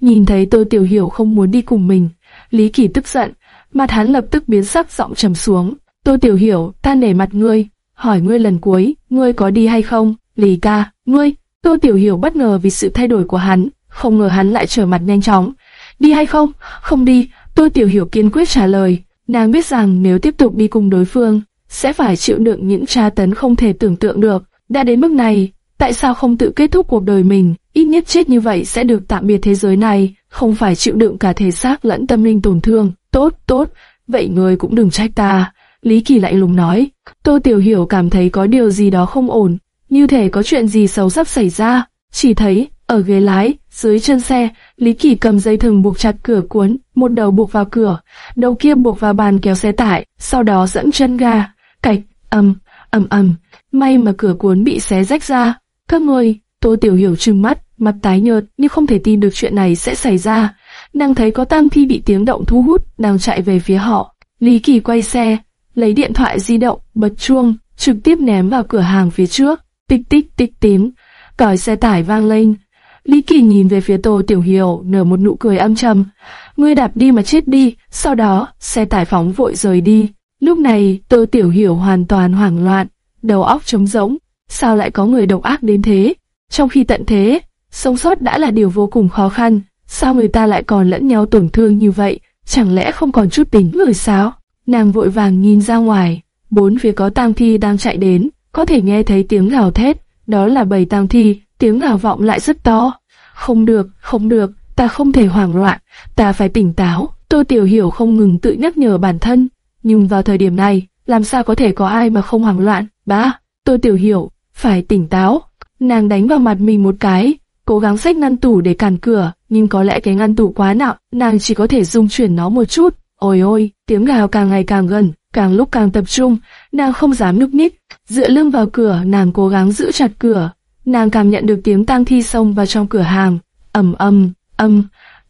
Nhìn thấy Tô Tiểu Hiểu không muốn đi cùng mình, Lý Kỳ tức giận, mặt hắn lập tức biến sắc giọng trầm xuống. Tô Tiểu Hiểu, ta nể mặt ngươi, hỏi ngươi lần cuối, ngươi có đi hay không? Lý ca, ngươi, Tô Tiểu Hiểu bất ngờ vì sự thay đổi của hắn, không ngờ hắn lại trở mặt nhanh chóng. Đi hay không? Không đi, Tô Tiểu Hiểu kiên quyết trả lời. Nàng biết rằng nếu tiếp tục đi cùng đối phương, sẽ phải chịu đựng những tra tấn không thể tưởng tượng được. Đã đến mức này, tại sao không tự kết thúc cuộc đời mình, ít nhất chết như vậy sẽ được tạm biệt thế giới này, không phải chịu đựng cả thể xác lẫn tâm linh tổn thương. Tốt, tốt, vậy ngươi cũng đừng trách ta. Lý Kỳ lạnh lùng nói, Tô Tiểu Hiểu cảm thấy có điều gì đó không ổn, như thể có chuyện gì xấu sắp xảy ra. Chỉ thấy, ở ghế lái, dưới chân xe, Lý Kỳ cầm dây thừng buộc chặt cửa cuốn, một đầu buộc vào cửa, đầu kia buộc vào bàn kéo xe tải, sau đó dẫn chân ga, cạch, ầm, ầm ầm, may mà cửa cuốn bị xé rách ra. Các người, Tô Tiểu Hiểu trừng mắt, mặt tái nhợt, nhưng không thể tin được chuyện này sẽ xảy ra. Nàng thấy có tang thi bị tiếng động thu hút, đang chạy về phía họ. Lý Kỳ quay xe, lấy điện thoại di động, bật chuông, trực tiếp ném vào cửa hàng phía trước. Tích tích tích tím, còi xe tải vang lên, Lý Kỳ nhìn về phía Tô Tiểu Hiểu, nở một nụ cười âm trầm. Ngươi đạp đi mà chết đi, sau đó, xe tải phóng vội rời đi. Lúc này, Tô Tiểu Hiểu hoàn toàn hoảng loạn, đầu óc trống rỗng. Sao lại có người độc ác đến thế? Trong khi tận thế, sống sót đã là điều vô cùng khó khăn. Sao người ta lại còn lẫn nhau tổn thương như vậy? Chẳng lẽ không còn chút tính người sao? Nàng vội vàng nhìn ra ngoài, bốn phía có tang thi đang chạy đến, có thể nghe thấy tiếng gào thét, đó là bầy tang thi, tiếng gào vọng lại rất to. Không được, không được, ta không thể hoảng loạn, ta phải tỉnh táo. Tô Tiểu Hiểu không ngừng tự nhắc nhở bản thân, nhưng vào thời điểm này, làm sao có thể có ai mà không hoảng loạn? ba Tô Tiểu Hiểu, phải tỉnh táo. Nàng đánh vào mặt mình một cái, cố gắng xách ngăn tủ để cản cửa, nhưng có lẽ cái ngăn tủ quá nặng, nàng chỉ có thể dung chuyển nó một chút. Ôi ôi, tiếng gào càng ngày càng gần, càng lúc càng tập trung, nàng không dám núp ních. Dựa lưng vào cửa, nàng cố gắng giữ chặt cửa, Nàng cảm nhận được tiếng tang thi xông vào trong cửa hàng, ầm ầm, âm,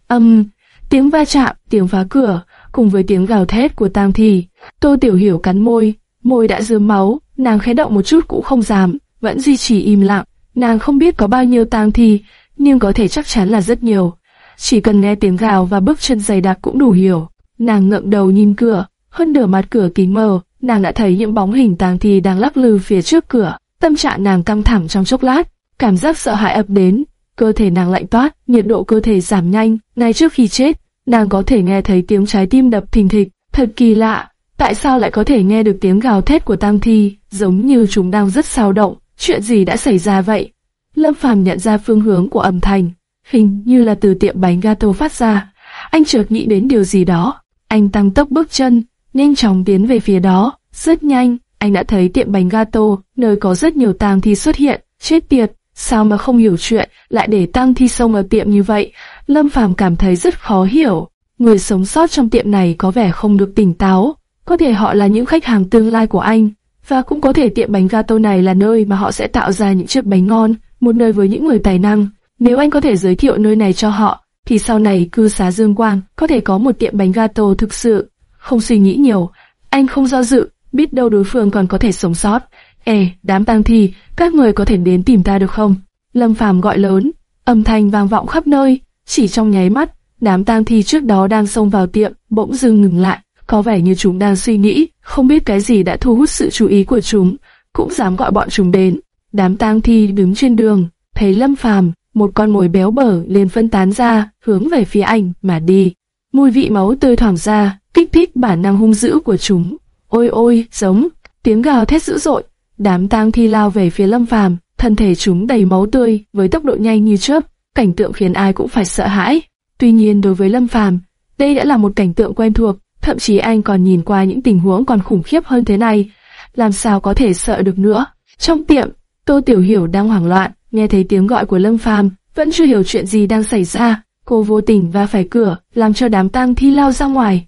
âm, tiếng va chạm, tiếng phá cửa, cùng với tiếng gào thét của tang thi. Tô Tiểu Hiểu cắn môi, môi đã dướm máu, nàng khẽ động một chút cũng không dám, vẫn duy trì im lặng. Nàng không biết có bao nhiêu tang thi, nhưng có thể chắc chắn là rất nhiều. Chỉ cần nghe tiếng gào và bước chân dày đặc cũng đủ hiểu. Nàng ngẩng đầu nhìn cửa, hơn nửa mặt cửa kính mờ, nàng đã thấy những bóng hình tang thi đang lắc lư phía trước cửa. Tâm trạng nàng căng thẳng trong chốc lát, cảm giác sợ hãi ập đến, cơ thể nàng lạnh toát, nhiệt độ cơ thể giảm nhanh, ngay trước khi chết, nàng có thể nghe thấy tiếng trái tim đập thình thịch, thật kỳ lạ, tại sao lại có thể nghe được tiếng gào thét của tang thi, giống như chúng đang rất sao động, chuyện gì đã xảy ra vậy? Lâm Phàm nhận ra phương hướng của âm thanh, hình như là từ tiệm bánh gato phát ra. Anh chợt nghĩ đến điều gì đó, anh tăng tốc bước chân, nhanh chóng tiến về phía đó, rất nhanh, anh đã thấy tiệm bánh gato, nơi có rất nhiều tang thi xuất hiện, chết tiệt, sao mà không hiểu chuyện, lại để tang thi xông vào tiệm như vậy. Lâm Phàm cảm thấy rất khó hiểu, người sống sót trong tiệm này có vẻ không được tỉnh táo, có thể họ là những khách hàng tương lai của anh, và cũng có thể tiệm bánh gato này là nơi mà họ sẽ tạo ra những chiếc bánh ngon, một nơi với những người tài năng. Nếu anh có thể giới thiệu nơi này cho họ, thì sau này cư xá Dương Quang có thể có một tiệm bánh gato thực sự. Không suy nghĩ nhiều, anh không do dự, biết đâu đối phương còn có thể sống sót. Ê, đám tang thi, các người có thể đến tìm ta được không? Lâm Phàm gọi lớn, âm thanh vang vọng khắp nơi, chỉ trong nháy mắt, đám tang thi trước đó đang xông vào tiệm, bỗng dưng ngừng lại, có vẻ như chúng đang suy nghĩ, không biết cái gì đã thu hút sự chú ý của chúng, cũng dám gọi bọn chúng đến. đám tang thi đứng trên đường, thấy Lâm Phàm, một con mồi béo bở liền phân tán ra, hướng về phía anh mà đi. Mùi vị máu tươi thoảng ra, kích thích bản năng hung dữ của chúng. Ôi ôi, giống, tiếng gào thét dữ dội, đám tang thi lao về phía Lâm Phàm, thân thể chúng đầy máu tươi, với tốc độ nhanh như chớp, cảnh tượng khiến ai cũng phải sợ hãi. Tuy nhiên đối với Lâm Phàm, đây đã là một cảnh tượng quen thuộc, thậm chí anh còn nhìn qua những tình huống còn khủng khiếp hơn thế này, làm sao có thể sợ được nữa. Trong tiệm, Tô Tiểu Hiểu đang hoảng loạn, nghe thấy tiếng gọi của Lâm Phàm, vẫn chưa hiểu chuyện gì đang xảy ra, cô vô tình va phải cửa, làm cho đám tang thi lao ra ngoài.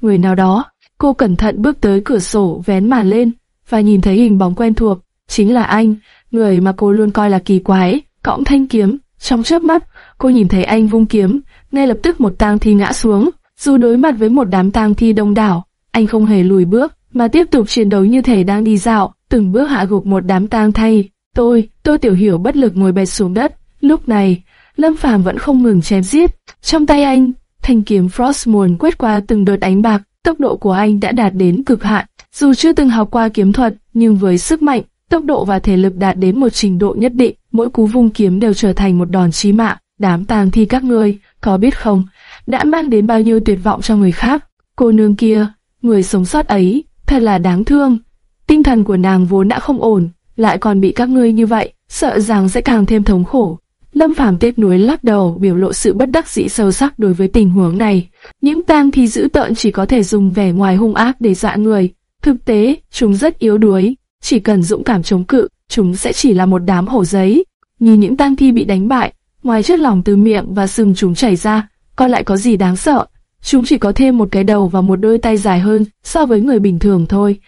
Người nào đó, cô cẩn thận bước tới cửa sổ vén màn lên và nhìn thấy hình bóng quen thuộc, chính là anh, người mà cô luôn coi là kỳ quái, cõng thanh kiếm. Trong chớp mắt, cô nhìn thấy anh vung kiếm, ngay lập tức một tang thi ngã xuống. Dù đối mặt với một đám tang thi đông đảo, anh không hề lùi bước, mà tiếp tục chiến đấu như thể đang đi dạo, từng bước hạ gục một đám tang thay. Tôi, tôi tiểu hiểu bất lực ngồi bệt xuống đất. Lúc này, Lâm Phàm vẫn không ngừng chém giết. Trong tay anh, thanh kiếm Frostmourne quét qua từng đợt ánh bạc, tốc độ của anh đã đạt đến cực hạn. Dù chưa từng học qua kiếm thuật, nhưng với sức mạnh, tốc độ và thể lực đạt đến một trình độ nhất định, mỗi cú vung kiếm đều trở thành một đòn chí mạng. Đám tang thi các ngươi, có biết không, đã mang đến bao nhiêu tuyệt vọng cho người khác. Cô nương kia, người sống sót ấy, thật là đáng thương. Tinh thần của nàng vốn đã không ổn, lại còn bị các ngươi như vậy, sợ rằng sẽ càng thêm thống khổ. Lâm Phàm tiếc nuối lắc đầu, biểu lộ sự bất đắc dĩ sâu sắc đối với tình huống này. Những tang thi dữ tợn chỉ có thể dùng vẻ ngoài hung ác để dọa người. Thực tế, chúng rất yếu đuối, chỉ cần dũng cảm chống cự, chúng sẽ chỉ là một đám hổ giấy. Nhìn những tang thi bị đánh bại, ngoài chất lỏng từ miệng và sừng chúng chảy ra, còn lại có gì đáng sợ? Chúng chỉ có thêm một cái đầu và một đôi tay dài hơn so với người bình thường thôi.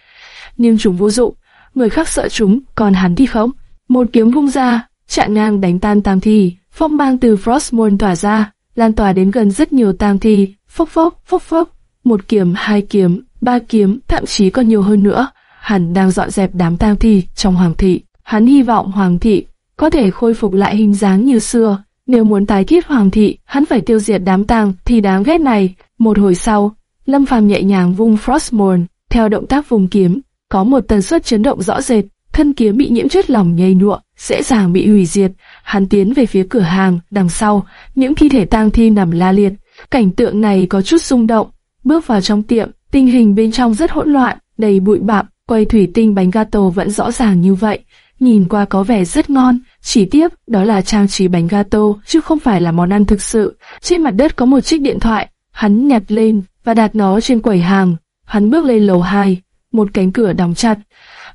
Nhưng chúng vô dụng, người khác sợ chúng, còn hắn thì không. Một kiếm vung ra, chặn ngang đánh tan tam thi, phong mang từ Frostmourne tỏa ra, lan tỏa đến gần rất nhiều tang thi, phốc phốc, phốc phốc, một kiếm, hai kiếm, ba kiếm, thậm chí còn nhiều hơn nữa. Hắn đang dọn dẹp đám tang thi trong hoàng thị. Hắn hy vọng hoàng thị có thể khôi phục lại hình dáng như xưa. Nếu muốn tái thiết hoàng thị, hắn phải tiêu diệt đám tang thì đáng ghét này. Một hồi sau, Lâm Phàm nhẹ nhàng vung Frostmourne, theo động tác vùng kiếm, có một tần suất chấn động rõ rệt, thân kiếm bị nhiễm chất lỏng nhầy nhụa, dễ dàng bị hủy diệt. Hắn tiến về phía cửa hàng, đằng sau, những thi thể tang thi nằm la liệt. Cảnh tượng này có chút rung động. Bước vào trong tiệm, tình hình bên trong rất hỗn loạn, đầy bụi bặm, quầy thủy tinh bánh gato vẫn rõ ràng như vậy, nhìn qua có vẻ rất ngon. Chỉ tiếp, đó là trang trí bánh gato, chứ không phải là món ăn thực sự. Trên mặt đất có một chiếc điện thoại, hắn nhặt lên và đặt nó trên quầy hàng. Hắn bước lên lầu 2, một cánh cửa đóng chặt.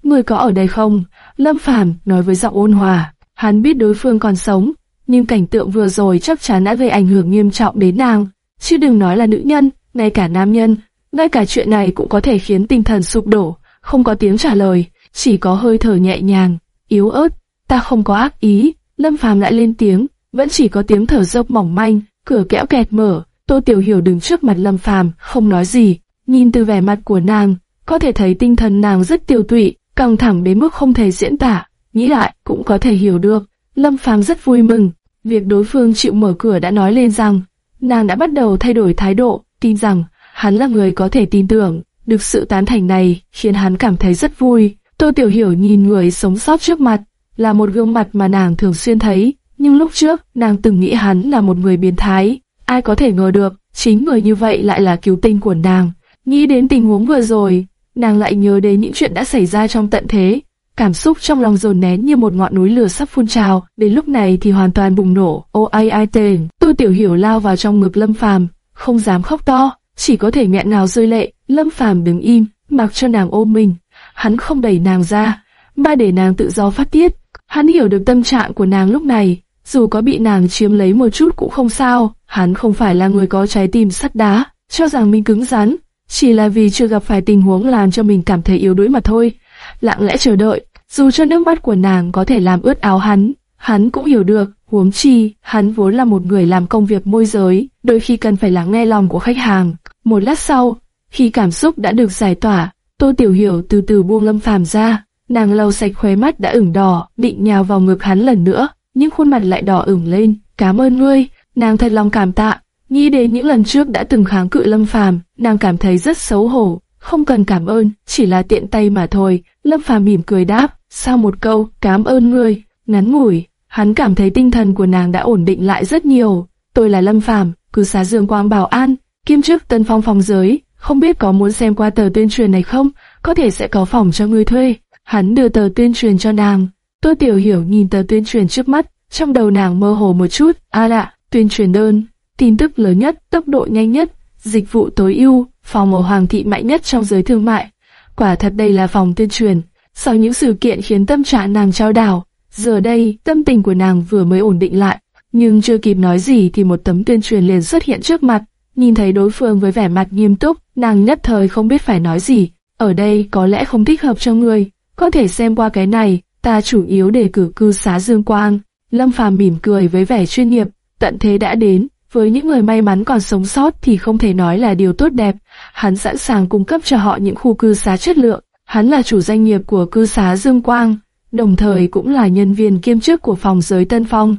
Người có ở đây không? Lâm Phàm nói với giọng ôn hòa. Hắn biết đối phương còn sống, nhưng cảnh tượng vừa rồi chắc chắn đã gây ảnh hưởng nghiêm trọng đến nàng. Chứ đừng nói là nữ nhân, ngay cả nam nhân, ngay cả chuyện này cũng có thể khiến tinh thần sụp đổ. Không có tiếng trả lời, chỉ có hơi thở nhẹ nhàng, yếu ớt. Ta không có ác ý. Lâm Phàm lại lên tiếng, vẫn chỉ có tiếng thở dốc mỏng manh. Cửa kẽo kẹt mở, Tô Tiểu Hiểu đứng trước mặt Lâm Phàm, không nói gì. Nhìn từ vẻ mặt của nàng, có thể thấy tinh thần nàng rất tiêu tụy, căng thẳng đến mức không thể diễn tả. Nghĩ lại cũng có thể hiểu được. Lâm Phàm rất vui mừng, việc đối phương chịu mở cửa đã nói lên rằng nàng đã bắt đầu thay đổi thái độ, tin rằng hắn là người có thể tin tưởng. Được sự tán thành này khiến hắn cảm thấy rất vui. Tô Tiểu Hiểu nhìn người sống sót trước mặt, là một gương mặt mà nàng thường xuyên thấy, nhưng lúc trước nàng từng nghĩ hắn là một người biến thái. Ai có thể ngờ được, chính người như vậy lại là cứu tinh của nàng. Nghĩ đến tình huống vừa rồi, nàng lại nhớ đến những chuyện đã xảy ra trong tận thế. Cảm xúc trong lòng dồn nén như một ngọn núi lửa sắp phun trào, đến lúc này thì hoàn toàn bùng nổ. Ô ai ai tên, tu tiểu hiểu lao vào trong ngực lâm phàm, không dám khóc to, chỉ có thể nghẹn ngào rơi lệ. Lâm phàm đứng im, mặc cho nàng ôm mình. Hắn không đẩy nàng ra, mà để nàng tự do phát tiết. Hắn hiểu được tâm trạng của nàng lúc này, dù có bị nàng chiếm lấy một chút cũng không sao. Hắn không phải là người có trái tim sắt đá, cho rằng mình cứng rắn, chỉ là vì chưa gặp phải tình huống làm cho mình cảm thấy yếu đuối mà thôi. Lặng lẽ chờ đợi, dù cho nước mắt của nàng có thể làm ướt áo hắn, hắn cũng hiểu được, huống chi, hắn vốn là một người làm công việc môi giới, đôi khi cần phải lắng nghe lòng của khách hàng. Một lát sau, khi cảm xúc đã được giải tỏa, Tô Tiểu Hiểu từ từ buông Lâm Phàm ra, nàng lau sạch khóe mắt đã ửng đỏ, định nhào vào ngực hắn lần nữa, nhưng khuôn mặt lại đỏ ửng lên. Cảm ơn ngươi, nàng thật lòng cảm tạ. Nghĩ đến những lần trước đã từng kháng cự Lâm Phàm, nàng cảm thấy rất xấu hổ, không cần cảm ơn, chỉ là tiện tay mà thôi. Lâm Phàm mỉm cười đáp, sau một câu, cảm ơn ngươi, ngắn ngủi, hắn cảm thấy tinh thần của nàng đã ổn định lại rất nhiều. Tôi là Lâm Phàm, cư xá Dương Quang Bảo An, kiêm chức Tân Phong phòng giới, không biết có muốn xem qua tờ tuyên truyền này không, có thể sẽ có phòng cho ngươi thuê. Hắn đưa tờ tuyên truyền cho nàng. Tôi tiểu hiểu nhìn tờ tuyên truyền trước mắt, trong đầu nàng mơ hồ một chút, a lạ, tuyên truyền đơn, tin tức lớn nhất, tốc độ nhanh nhất, dịch vụ tối ưu, phòng ở hoàng thị mạnh nhất trong giới thương mại. Quả thật đây là phòng tuyên truyền. Sau những sự kiện khiến tâm trạng nàng trao đảo, giờ đây tâm tình của nàng vừa mới ổn định lại, nhưng chưa kịp nói gì thì một tấm tuyên truyền liền xuất hiện trước mặt. Nhìn thấy đối phương với vẻ mặt nghiêm túc, nàng nhất thời không biết phải nói gì. Ở đây có lẽ không thích hợp cho người có thể xem qua cái này, ta chủ yếu để cử cư xá Dương Quang. Lâm Phàm mỉm cười với vẻ chuyên nghiệp, tận thế đã đến, với những người may mắn còn sống sót thì không thể nói là điều tốt đẹp. Hắn sẵn sàng cung cấp cho họ những khu cư xá chất lượng. Hắn là chủ doanh nghiệp của cư xá Dương Quang, đồng thời cũng là nhân viên kiêm chức của phòng giới Tân Phong.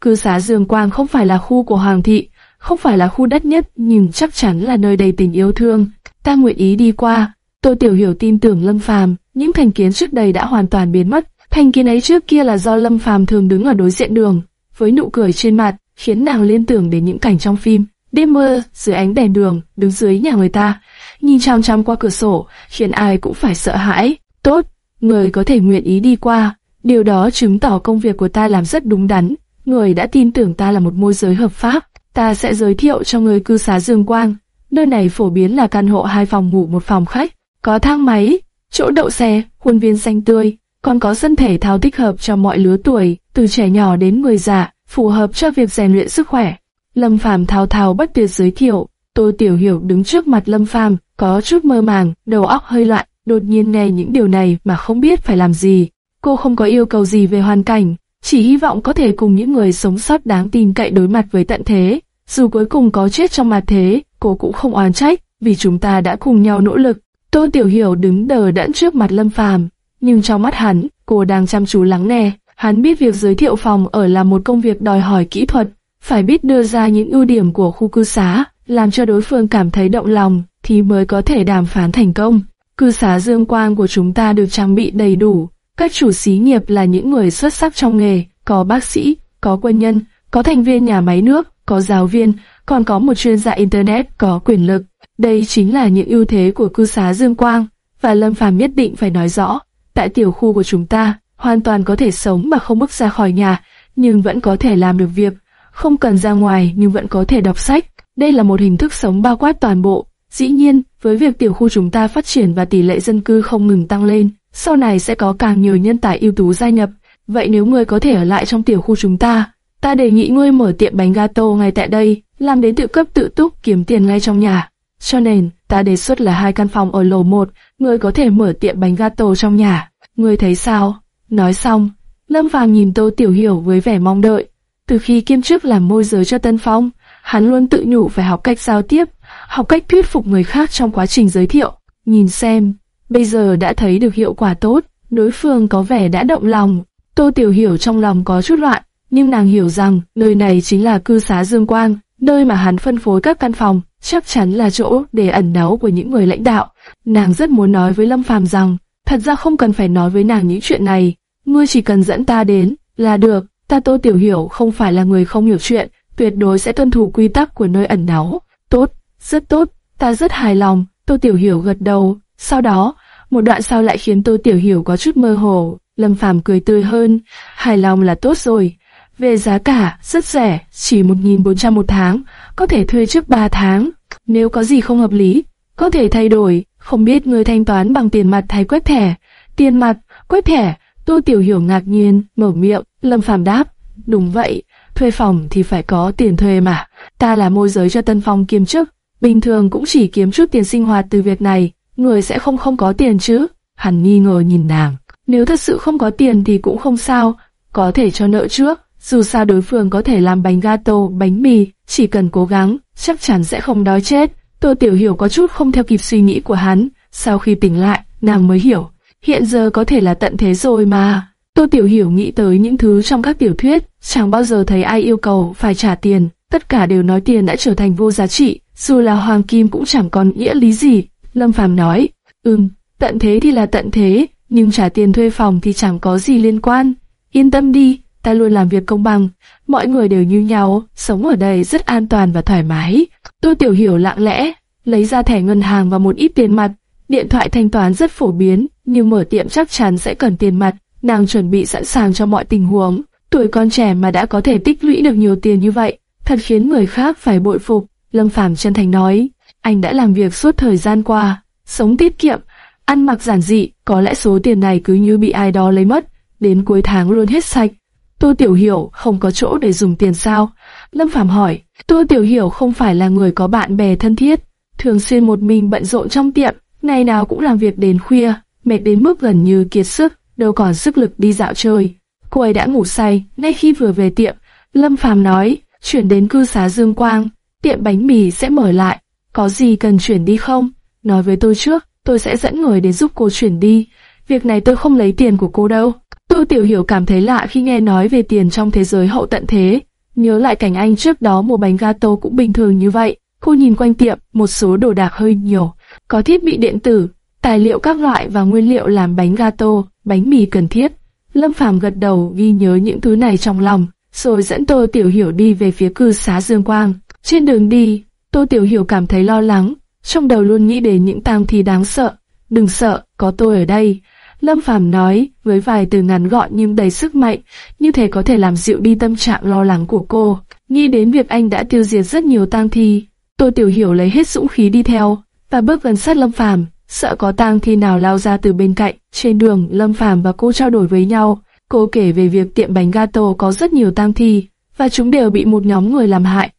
Cư xá Dương Quang không phải là khu của Hoàng thị, không phải là khu đất nhất nhưng chắc chắn là nơi đầy tình yêu thương. Ta nguyện ý đi qua. tôi Tiểu Hiểu tin tưởng Lâm Phàm, những thành kiến trước đây đã hoàn toàn biến mất. Thành kiến ấy trước kia là do Lâm Phàm thường đứng ở đối diện đường, với nụ cười trên mặt, khiến nàng liên tưởng đến những cảnh trong phim. Đêm mưa, dưới ánh đèn đường, đứng dưới nhà người ta, nhìn chăm chăm qua cửa sổ, khiến ai cũng phải sợ hãi. Tốt, người có thể nguyện ý đi qua, điều đó chứng tỏ công việc của ta làm rất đúng đắn. Người đã tin tưởng ta là một môi giới hợp pháp, ta sẽ giới thiệu cho người cư xá Dương Quang. Nơi này phổ biến là căn hộ hai phòng ngủ một phòng khách, có thang máy, chỗ đậu xe, khuôn viên xanh tươi, còn có sân thể thao thích hợp cho mọi lứa tuổi, từ trẻ nhỏ đến người già, phù hợp cho việc rèn luyện sức khỏe. Lâm Phàm thao thao bất tuyệt giới thiệu, Tô Tiểu Hiểu đứng trước mặt Lâm Phàm, có chút mơ màng, đầu óc hơi loạn, đột nhiên nghe những điều này mà không biết phải làm gì. Cô không có yêu cầu gì về hoàn cảnh, chỉ hy vọng có thể cùng những người sống sót đáng tin cậy đối mặt với tận thế. Dù cuối cùng có chết trong mặt thế, cô cũng không oán trách, vì chúng ta đã cùng nhau nỗ lực. Tô Tiểu Hiểu đứng đờ đẫn trước mặt Lâm Phàm, nhưng trong mắt hắn, cô đang chăm chú lắng nghe. Hắn biết việc giới thiệu phòng ở là một công việc đòi hỏi kỹ thuật, phải biết đưa ra những ưu điểm của khu cư xá, làm cho đối phương cảm thấy động lòng, thì mới có thể đàm phán thành công. Cư xá Dương Quang của chúng ta được trang bị đầy đủ, các chủ xí nghiệp là những người xuất sắc trong nghề, có bác sĩ, có quân nhân, có thành viên nhà máy nước, có giáo viên, còn có một chuyên gia Internet có quyền lực. Đây chính là những ưu thế của cư xá Dương Quang, và Lâm Phàm nhất định phải nói rõ. Tại tiểu khu của chúng ta, hoàn toàn có thể sống mà không bước ra khỏi nhà, nhưng vẫn có thể làm được việc, không cần ra ngoài nhưng vẫn có thể đọc sách. Đây là một hình thức sống bao quát toàn bộ. Dĩ nhiên, với việc tiểu khu chúng ta phát triển và tỷ lệ dân cư không ngừng tăng lên, sau này sẽ có càng nhiều nhân tài ưu tú gia nhập. Vậy nếu ngươi có thể ở lại trong tiểu khu chúng ta, ta đề nghị ngươi mở tiệm bánh gato ngay tại đây, làm đến tự cấp tự túc kiếm tiền ngay trong nhà. Cho nên, ta đề xuất là hai căn phòng ở lầu 1, ngươi có thể mở tiệm bánh gato trong nhà. Ngươi thấy sao? Nói xong, Lâm Phàm nhìn Tô Tiểu Hiểu với vẻ mong đợi. Từ khi kiêm chức làm môi giới cho Tân Phong, hắn luôn tự nhủ phải học cách giao tiếp, học cách thuyết phục người khác trong quá trình giới thiệu. Nhìn xem, bây giờ đã thấy được hiệu quả tốt, đối phương có vẻ đã động lòng. Tô Tiểu Hiểu trong lòng có chút loạn, nhưng nàng hiểu rằng nơi này chính là cư xá Dương Quang, nơi mà hắn phân phối các căn phòng, chắc chắn là chỗ để ẩn náu của những người lãnh đạo. Nàng rất muốn nói với Lâm Phàm rằng, thật ra không cần phải nói với nàng những chuyện này, ngươi chỉ cần dẫn ta đến là được. Ta Tô Tiểu Hiểu không phải là người không hiểu chuyện, tuyệt đối sẽ tuân thủ quy tắc của nơi ẩn náu. Tốt, rất tốt, ta rất hài lòng. Tô Tiểu Hiểu gật đầu. Sau đó, một đoạn sau lại khiến Tô Tiểu Hiểu có chút mơ hồ. Lâm Phàm cười tươi hơn, hài lòng là tốt rồi. Về giá cả, rất rẻ, chỉ 1.400 một tháng, có thể thuê trước 3 tháng. Nếu có gì không hợp lý, có thể thay đổi, không biết người thanh toán bằng tiền mặt hay quét thẻ. Tiền mặt, quét thẻ, Tô Tiểu Hiểu ngạc nhiên, mở miệng, Lâm Phàm đáp, đúng vậy, thuê phòng thì phải có tiền thuê mà, ta là môi giới cho Tân Phong kiêm chức, bình thường cũng chỉ kiếm chút tiền sinh hoạt từ việc này, người sẽ không không có tiền chứ? Hắn nghi ngờ nhìn nàng, nếu thật sự không có tiền thì cũng không sao, có thể cho nợ trước, dù sao đối phương có thể làm bánh gato, bánh mì, chỉ cần cố gắng, chắc chắn sẽ không đói chết. Tô Tiểu Hiểu có chút không theo kịp suy nghĩ của hắn, sau khi tỉnh lại, nàng mới hiểu, hiện giờ có thể là tận thế rồi mà. Tô Tiểu Hiểu nghĩ tới những thứ trong các tiểu thuyết, chẳng bao giờ thấy ai yêu cầu phải trả tiền, tất cả đều nói tiền đã trở thành vô giá trị, dù là hoàng kim cũng chẳng còn nghĩa lý gì. Lâm Phàm nói, ừm, tận thế thì là tận thế, nhưng trả tiền thuê phòng thì chẳng có gì liên quan. Yên tâm đi, ta luôn làm việc công bằng, mọi người đều như nhau, sống ở đây rất an toàn và thoải mái. Tô Tiểu Hiểu lặng lẽ, lấy ra thẻ ngân hàng và một ít tiền mặt. Điện thoại thanh toán rất phổ biến, nhưng mở tiệm chắc chắn sẽ cần tiền mặt. Nàng chuẩn bị sẵn sàng cho mọi tình huống. Tuổi con trẻ mà đã có thể tích lũy được nhiều tiền như vậy, thật khiến người khác phải bội phục. Lâm Phàm chân thành nói, anh đã làm việc suốt thời gian qua, sống tiết kiệm, ăn mặc giản dị, có lẽ số tiền này cứ như bị ai đó lấy mất, đến cuối tháng luôn hết sạch. Tô Tiểu Hiểu không có chỗ để dùng tiền sao? Lâm Phàm hỏi, Tô Tiểu Hiểu không phải là người có bạn bè thân thiết, thường xuyên một mình bận rộn trong tiệm, ngày nào cũng làm việc đến khuya, mệt đến mức gần như kiệt sức, đâu còn sức lực đi dạo chơi. Cô ấy đã ngủ say, ngay khi vừa về tiệm, Lâm Phàm nói, chuyển đến cư xá Dương Quang, tiệm bánh mì sẽ mở lại, có gì cần chuyển đi không? Nói với tôi trước, tôi sẽ dẫn người đến giúp cô chuyển đi. Việc này tôi không lấy tiền của cô đâu. Tô Tiểu Hiểu cảm thấy lạ khi nghe nói về tiền trong thế giới hậu tận thế. Nhớ lại cảnh anh trước đó mua bánh gato cũng bình thường như vậy. Cô nhìn quanh tiệm, một số đồ đạc hơi nhiều. Có thiết bị điện tử, tài liệu các loại và nguyên liệu làm bánh gato, bánh mì cần thiết. Lâm Phàm gật đầu ghi nhớ những thứ này trong lòng, rồi dẫn Tô Tiểu Hiểu đi về phía cư xá Dương Quang. Trên đường đi, Tô Tiểu Hiểu cảm thấy lo lắng, trong đầu luôn nghĩ đến những tang thi đáng sợ. Đừng sợ, có tôi ở đây. Lâm Phàm nói với vài từ ngắn gọn nhưng đầy sức mạnh, như thể có thể làm dịu đi tâm trạng lo lắng của cô. Nghĩ đến việc anh đã tiêu diệt rất nhiều tang thi, Tô Tiểu Hiểu lấy hết dũng khí đi theo và bước gần sát Lâm Phàm, sợ có tang thi nào lao ra từ bên cạnh. Trên đường, Lâm Phàm và cô trao đổi với nhau. Cô kể về việc tiệm bánh gato có rất nhiều tang thi và chúng đều bị một nhóm người làm hại.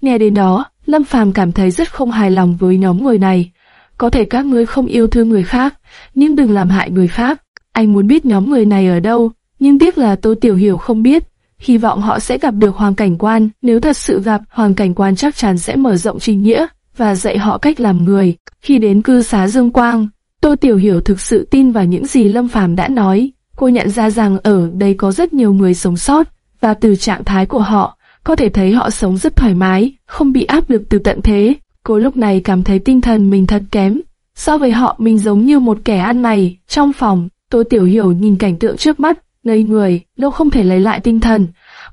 Nghe đến đó, Lâm Phàm cảm thấy rất không hài lòng với nhóm người này. Có thể các ngươi không yêu thương người khác, nhưng đừng làm hại người khác. Anh muốn biết nhóm người này ở đâu, nhưng tiếc là Tô Tiểu Hiểu không biết. Hy vọng họ sẽ gặp được Hoàng Cảnh Quan. Nếu thật sự gặp, Hoàng Cảnh Quan chắc chắn sẽ mở rộng trình nghĩa và dạy họ cách làm người. Khi đến cư xá Dương Quang, Tô Tiểu Hiểu thực sự tin vào những gì Lâm Phàm đã nói. Cô nhận ra rằng ở đây có rất nhiều người sống sót, và từ trạng thái của họ, có thể thấy họ sống rất thoải mái, không bị áp lực từ tận thế. Cô lúc này cảm thấy tinh thần mình thật kém. So với họ mình giống như một kẻ ăn mày, trong phòng, Tô Tiểu Hiểu nhìn cảnh tượng trước mắt, ngây người, lâu không thể lấy lại tinh thần.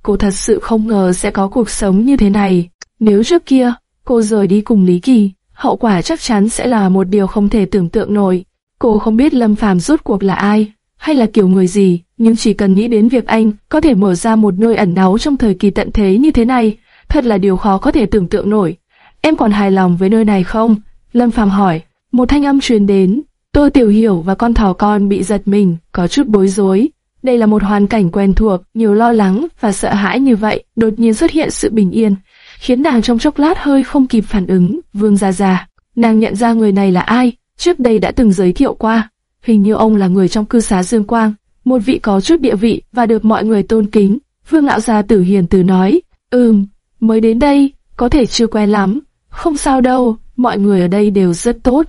Cô thật sự không ngờ sẽ có cuộc sống như thế này. Nếu trước kia, cô rời đi cùng Lý Kỳ, hậu quả chắc chắn sẽ là một điều không thể tưởng tượng nổi. Cô không biết Lâm Phàm rốt cuộc là ai, hay là kiểu người gì, nhưng chỉ cần nghĩ đến việc anh có thể mở ra một nơi ẩn náu trong thời kỳ tận thế như thế này, thật là điều khó có thể tưởng tượng nổi. Em còn hài lòng với nơi này không? Lâm Phàm hỏi. Một thanh âm truyền đến. Tô Tiểu Hiểu và con thỏ con bị giật mình, có chút bối rối. Đây là một hoàn cảnh quen thuộc, nhiều lo lắng và sợ hãi như vậy, đột nhiên xuất hiện sự bình yên, khiến nàng trong chốc lát hơi không kịp phản ứng. Vương Gia Gia, nàng nhận ra người này là ai, trước đây đã từng giới thiệu qua. Hình như ông là người trong cư xá Dương Quang, một vị có chút địa vị và được mọi người tôn kính. Vương lão gia tử hiền từ nói, ừm, mới đến đây, có thể chưa quen lắm, không sao đâu, mọi người ở đây đều rất tốt.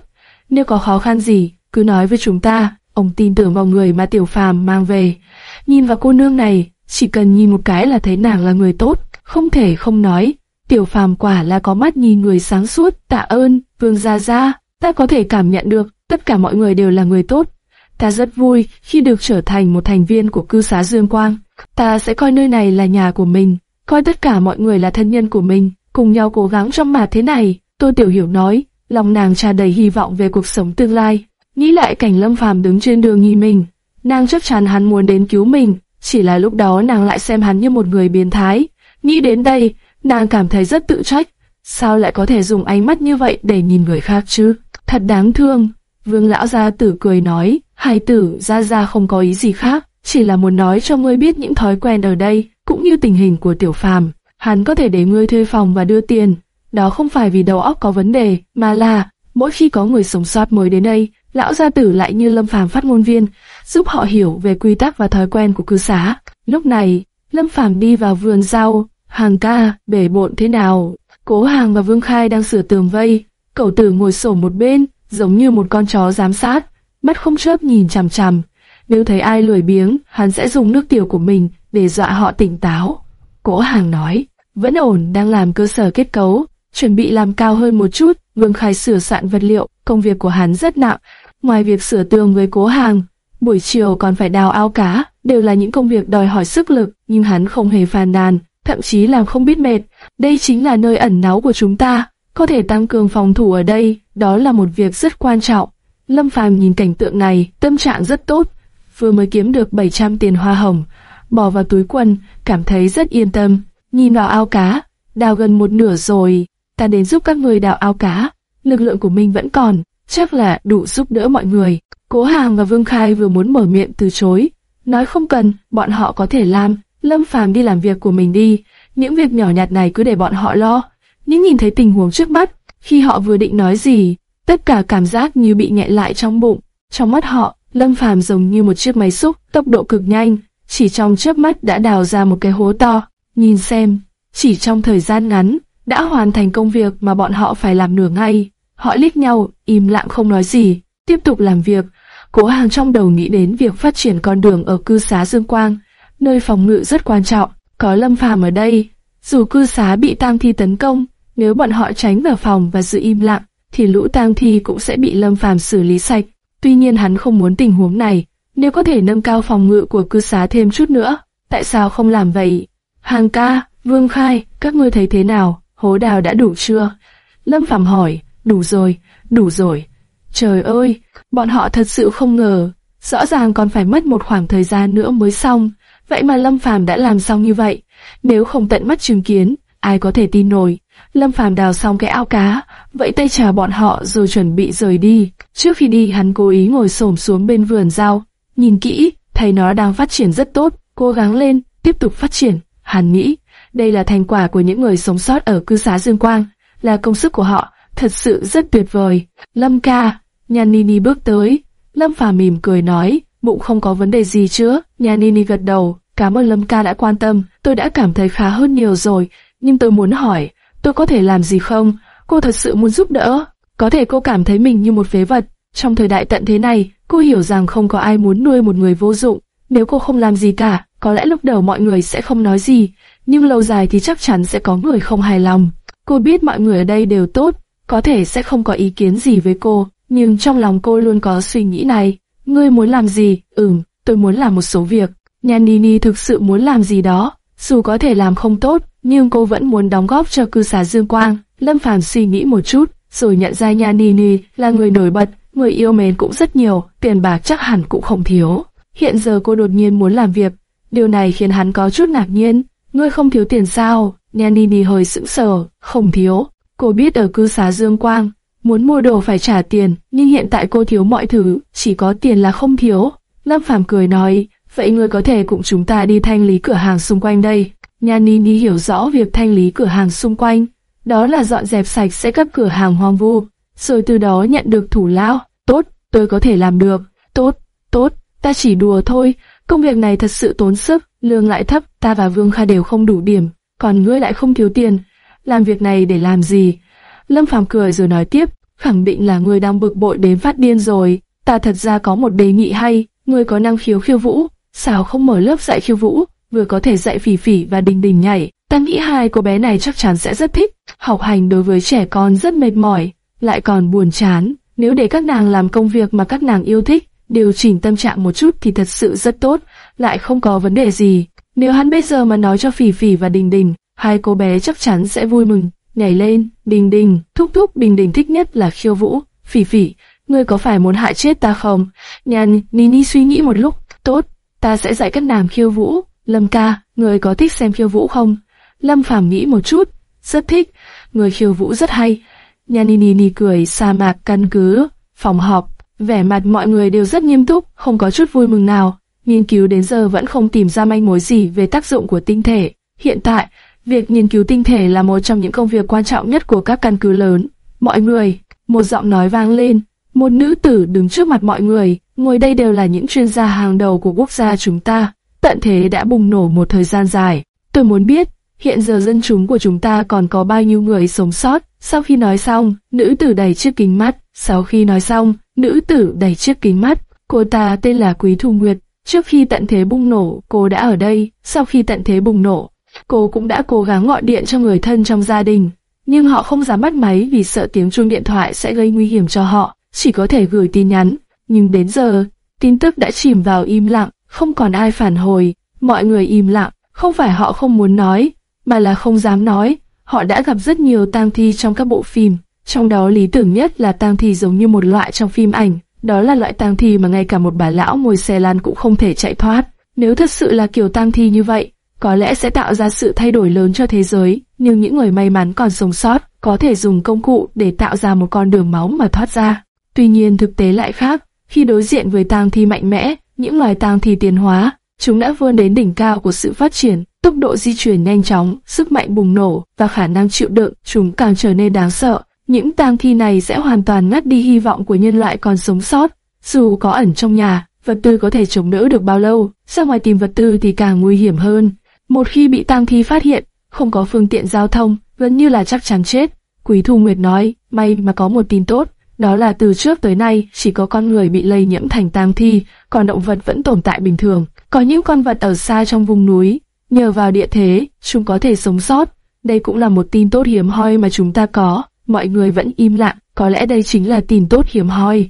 Nếu có khó khăn gì, cứ nói với chúng ta, ông tin tưởng vào người mà tiểu phàm mang về. Nhìn vào cô nương này, chỉ cần nhìn một cái là thấy nàng là người tốt, không thể không nói. Tiểu phàm quả là có mắt nhìn người sáng suốt, tạ ơn, vương gia gia, ta có thể cảm nhận được, tất cả mọi người đều là người tốt. Ta rất vui khi được trở thành một thành viên của cư xá Dương Quang. Ta sẽ coi nơi này là nhà của mình, coi tất cả mọi người là thân nhân của mình, cùng nhau cố gắng trong mà thế này. Tô Tiểu Hiểu nói, lòng nàng tràn đầy hy vọng về cuộc sống tương lai. Nghĩ lại cảnh Lâm Phàm đứng trên đường nhìn mình, nàng chắc chắn hắn muốn đến cứu mình, chỉ là lúc đó nàng lại xem hắn như một người biến thái. Nghĩ đến đây, nàng cảm thấy rất tự trách. Sao lại có thể dùng ánh mắt như vậy để nhìn người khác chứ? Thật đáng thương. Vương lão gia tử cười nói, hai tử gia gia không có ý gì khác, chỉ là muốn nói cho ngươi biết những thói quen ở đây, cũng như tình hình của tiểu phàm. Hắn có thể để ngươi thuê phòng và đưa tiền, đó không phải vì đầu óc có vấn đề, mà là mỗi khi có người sống sót mới đến đây, lão gia tử lại như lâm phàm phát ngôn viên, giúp họ hiểu về quy tắc và thói quen của cư xá. Lúc này, lâm phàm đi vào vườn rau, hàng ca, bể bộn thế nào? Cố hàng và Vương Khai đang sửa tường vây, cậu tử ngồi sổ một bên, giống như một con chó giám sát, mắt không chớp nhìn chằm chằm. Nếu thấy ai lười biếng, hắn sẽ dùng nước tiểu của mình để dọa họ tỉnh táo. Cố hàng nói, vẫn ổn đang làm cơ sở kết cấu, chuẩn bị làm cao hơn một chút. Vương Khai sửa soạn vật liệu, công việc của hắn rất nặng. Ngoài việc sửa tường với cố hàng, buổi chiều còn phải đào ao cá, đều là những công việc đòi hỏi sức lực, nhưng hắn không hề phàn nàn, thậm chí làm không biết mệt. Đây chính là nơi ẩn náu của chúng ta, có thể tăng cường phòng thủ ở đây, đó là một việc rất quan trọng. Lâm Phàm nhìn cảnh tượng này, tâm trạng rất tốt, vừa mới kiếm được 700 tiền hoa hồng, bỏ vào túi quần, cảm thấy rất yên tâm. Nhìn vào ao cá, đào gần một nửa rồi, ta đến giúp các người đào ao cá, lực lượng của mình vẫn còn, chắc là đủ giúp đỡ mọi người. Cố Hàng và Vương Khai vừa muốn mở miệng từ chối, nói không cần, bọn họ có thể làm, Lâm Phàm đi làm việc của mình đi, những việc nhỏ nhặt này cứ để bọn họ lo. Nhưng nhìn thấy tình huống trước mắt, khi họ vừa định nói gì, tất cả cảm giác như bị nghẹn lại trong bụng. Trong mắt họ, Lâm Phàm giống như một chiếc máy xúc, tốc độ cực nhanh, chỉ trong chớp mắt đã đào ra một cái hố to. Nhìn xem, chỉ trong thời gian ngắn, đã hoàn thành công việc mà bọn họ phải làm nửa ngày. Họ liếc nhau, im lặng không nói gì, tiếp tục làm việc. Cố hàng trong đầu nghĩ đến việc phát triển con đường ở cư xá Dương Quang, nơi phòng ngự rất quan trọng. Có Lâm Phàm ở đây, dù cư xá bị tang thi tấn công, nếu bọn họ tránh vào phòng và giữ im lặng, thì lũ tang thi cũng sẽ bị Lâm Phàm xử lý sạch. Tuy nhiên hắn không muốn tình huống này, nếu có thể nâng cao phòng ngự của cư xá thêm chút nữa, tại sao không làm vậy? Hàng ca, Vương Khai, các ngươi thấy thế nào? Hố đào đã đủ chưa? Lâm Phàm hỏi, đủ rồi, đủ rồi. Trời ơi, bọn họ thật sự không ngờ, rõ ràng còn phải mất một khoảng thời gian nữa mới xong, vậy mà Lâm Phàm đã làm xong như vậy. Nếu không tận mắt chứng kiến, ai có thể tin nổi. Lâm Phàm đào xong cái ao cá, vẫy tay chào bọn họ rồi chuẩn bị rời đi. Trước khi đi hắn cố ý ngồi xổm xuống bên vườn rau, nhìn kỹ, thấy nó đang phát triển rất tốt, cố gắng lên, tiếp tục phát triển. Hắn nghĩ, đây là thành quả của những người sống sót ở cư xá Dương Quang, là công sức của họ, thật sự rất tuyệt vời. Lâm ca, nhà Nini bước tới, Lâm Phàm mỉm cười nói, bụng không có vấn đề gì chứ? Nhà Nini gật đầu, cảm ơn Lâm ca đã quan tâm, tôi đã cảm thấy khá hơn nhiều rồi, nhưng tôi muốn hỏi, tôi có thể làm gì không? Cô thật sự muốn giúp đỡ. Có thể cô cảm thấy mình như một phế vật. Trong thời đại tận thế này, cô hiểu rằng không có ai muốn nuôi một người vô dụng. Nếu cô không làm gì cả, có lẽ lúc đầu mọi người sẽ không nói gì, nhưng lâu dài thì chắc chắn sẽ có người không hài lòng. Cô biết mọi người ở đây đều tốt, có thể sẽ không có ý kiến gì với cô, nhưng trong lòng cô luôn có suy nghĩ này. Ngươi muốn làm gì? Ừm, tôi muốn làm một số việc. Nhà Nini thực sự muốn làm gì đó, dù có thể làm không tốt, nhưng cô vẫn muốn đóng góp cho cư xá Dương Quang. Lâm Phàm suy nghĩ một chút, rồi nhận ra nhà Nini là người nổi bật, người yêu mến cũng rất nhiều, tiền bạc chắc hẳn cũng không thiếu. Hiện giờ cô đột nhiên muốn làm việc, điều này khiến hắn có chút ngạc nhiên. Ngươi không thiếu tiền sao? Nhà Nini hơi sững sờ, không thiếu. Cô biết ở cư xá Dương Quang, muốn mua đồ phải trả tiền, nhưng hiện tại cô thiếu mọi thứ, chỉ có tiền là không thiếu. Lâm Phàm cười nói, vậy ngươi có thể cùng chúng ta đi thanh lý cửa hàng xung quanh đây. Nhà Nini hiểu rõ việc thanh lý cửa hàng xung quanh, đó là dọn dẹp sạch sẽ các cửa hàng hoang vu, rồi từ đó nhận được thủ lao. Tốt, tôi có thể làm được. Tốt, tốt, ta chỉ đùa thôi. Công việc này thật sự tốn sức, lương lại thấp, ta và Vương Kha đều không đủ điểm, còn ngươi lại không thiếu tiền. Làm việc này để làm gì? Lâm Phàm cười rồi nói tiếp, khẳng định là ngươi đang bực bội đến phát điên rồi. Ta thật ra có một đề nghị hay, ngươi có năng khiếu khiêu vũ, sao không mở lớp dạy khiêu vũ, vừa có thể dạy phỉ phỉ và đình đình nhảy. Ta nghĩ hai cô bé này chắc chắn sẽ rất thích. Học hành đối với trẻ con rất mệt mỏi, lại còn buồn chán. Nếu để các nàng làm công việc mà các nàng yêu thích, điều chỉnh tâm trạng một chút thì thật sự rất tốt, lại không có vấn đề gì. Nếu hắn bây giờ mà nói cho Phỉ Phỉ và Đình Đình, hai cô bé chắc chắn sẽ vui mừng, nhảy lên, Đình Đình, thúc thúc Đình Đình thích nhất là khiêu vũ. Phỉ Phỉ, ngươi có phải muốn hại chết ta không? Nhàn, Nini suy nghĩ một lúc, tốt, ta sẽ dạy các nàng khiêu vũ. Lâm ca, ngươi có thích xem khiêu vũ không? Lâm Phàm nghĩ một chút, rất thích, người khiêu vũ rất hay. Nhanini cười sa mạc căn cứ, phòng họp, vẻ mặt mọi người đều rất nghiêm túc, không có chút vui mừng nào. Nghiên cứu đến giờ vẫn không tìm ra manh mối gì về tác dụng của tinh thể. Hiện tại, việc nghiên cứu tinh thể là một trong những công việc quan trọng nhất của các căn cứ lớn. Mọi người, một giọng nói vang lên, một nữ tử đứng trước mặt mọi người, ngồi đây đều là những chuyên gia hàng đầu của quốc gia chúng ta. Tận thế đã bùng nổ một thời gian dài. Tôi muốn biết, hiện giờ dân chúng của chúng ta còn có bao nhiêu người sống sót. Sau khi nói xong, nữ tử đầy chiếc kính mắt. Sau khi nói xong, nữ tử đầy chiếc kính mắt. Cô ta tên là Quý Thu Nguyệt. Trước khi tận thế bùng nổ, cô đã ở đây. Sau khi tận thế bùng nổ, cô cũng đã cố gắng gọi điện cho người thân trong gia đình. nhưng họ không dám bắt máy vì sợ tiếng chuông điện thoại sẽ gây nguy hiểm cho họ, chỉ có thể gửi tin nhắn. Nhưng đến giờ, tin tức đã chìm vào im lặng, không còn ai phản hồi, mọi người im lặng, không phải họ không muốn nói, mà là không dám nói. Họ đã gặp rất nhiều tang thi trong các bộ phim, trong đó lý tưởng nhất là tang thi giống như một loại trong phim ảnh, đó là loại tang thi mà ngay cả một bà lão ngồi xe lăn cũng không thể chạy thoát. Nếu thật sự là kiểu tang thi như vậy, có lẽ sẽ tạo ra sự thay đổi lớn cho thế giới, nhưng những người may mắn còn sống sót có thể dùng công cụ để tạo ra một con đường máu mà thoát ra. Tuy nhiên thực tế lại khác, khi đối diện với tang thi mạnh mẽ, những loài tang thi tiến hóa, chúng đã vươn đến đỉnh cao của sự phát triển, tốc độ di chuyển nhanh chóng, sức mạnh bùng nổ và khả năng chịu đựng, chúng càng trở nên đáng sợ. Những tang thi này sẽ hoàn toàn ngắt đi hy vọng của nhân loại còn sống sót. Dù có ẩn trong nhà, vật tư có thể chống đỡ được bao lâu, ra ngoài tìm vật tư thì càng nguy hiểm hơn. Một khi bị tang thi phát hiện, không có phương tiện giao thông, gần như là chắc chắn chết. Quý Thu Nguyệt nói, may mà có một tin tốt, đó là từ trước tới nay chỉ có con người bị lây nhiễm thành tang thi, còn động vật vẫn tồn tại bình thường. Có những con vật ở xa trong vùng núi, nhờ vào địa thế, chúng có thể sống sót. Đây cũng là một tin tốt hiếm hoi mà chúng ta có. Mọi người vẫn im lặng, có lẽ đây chính là tin tốt hiếm hoi.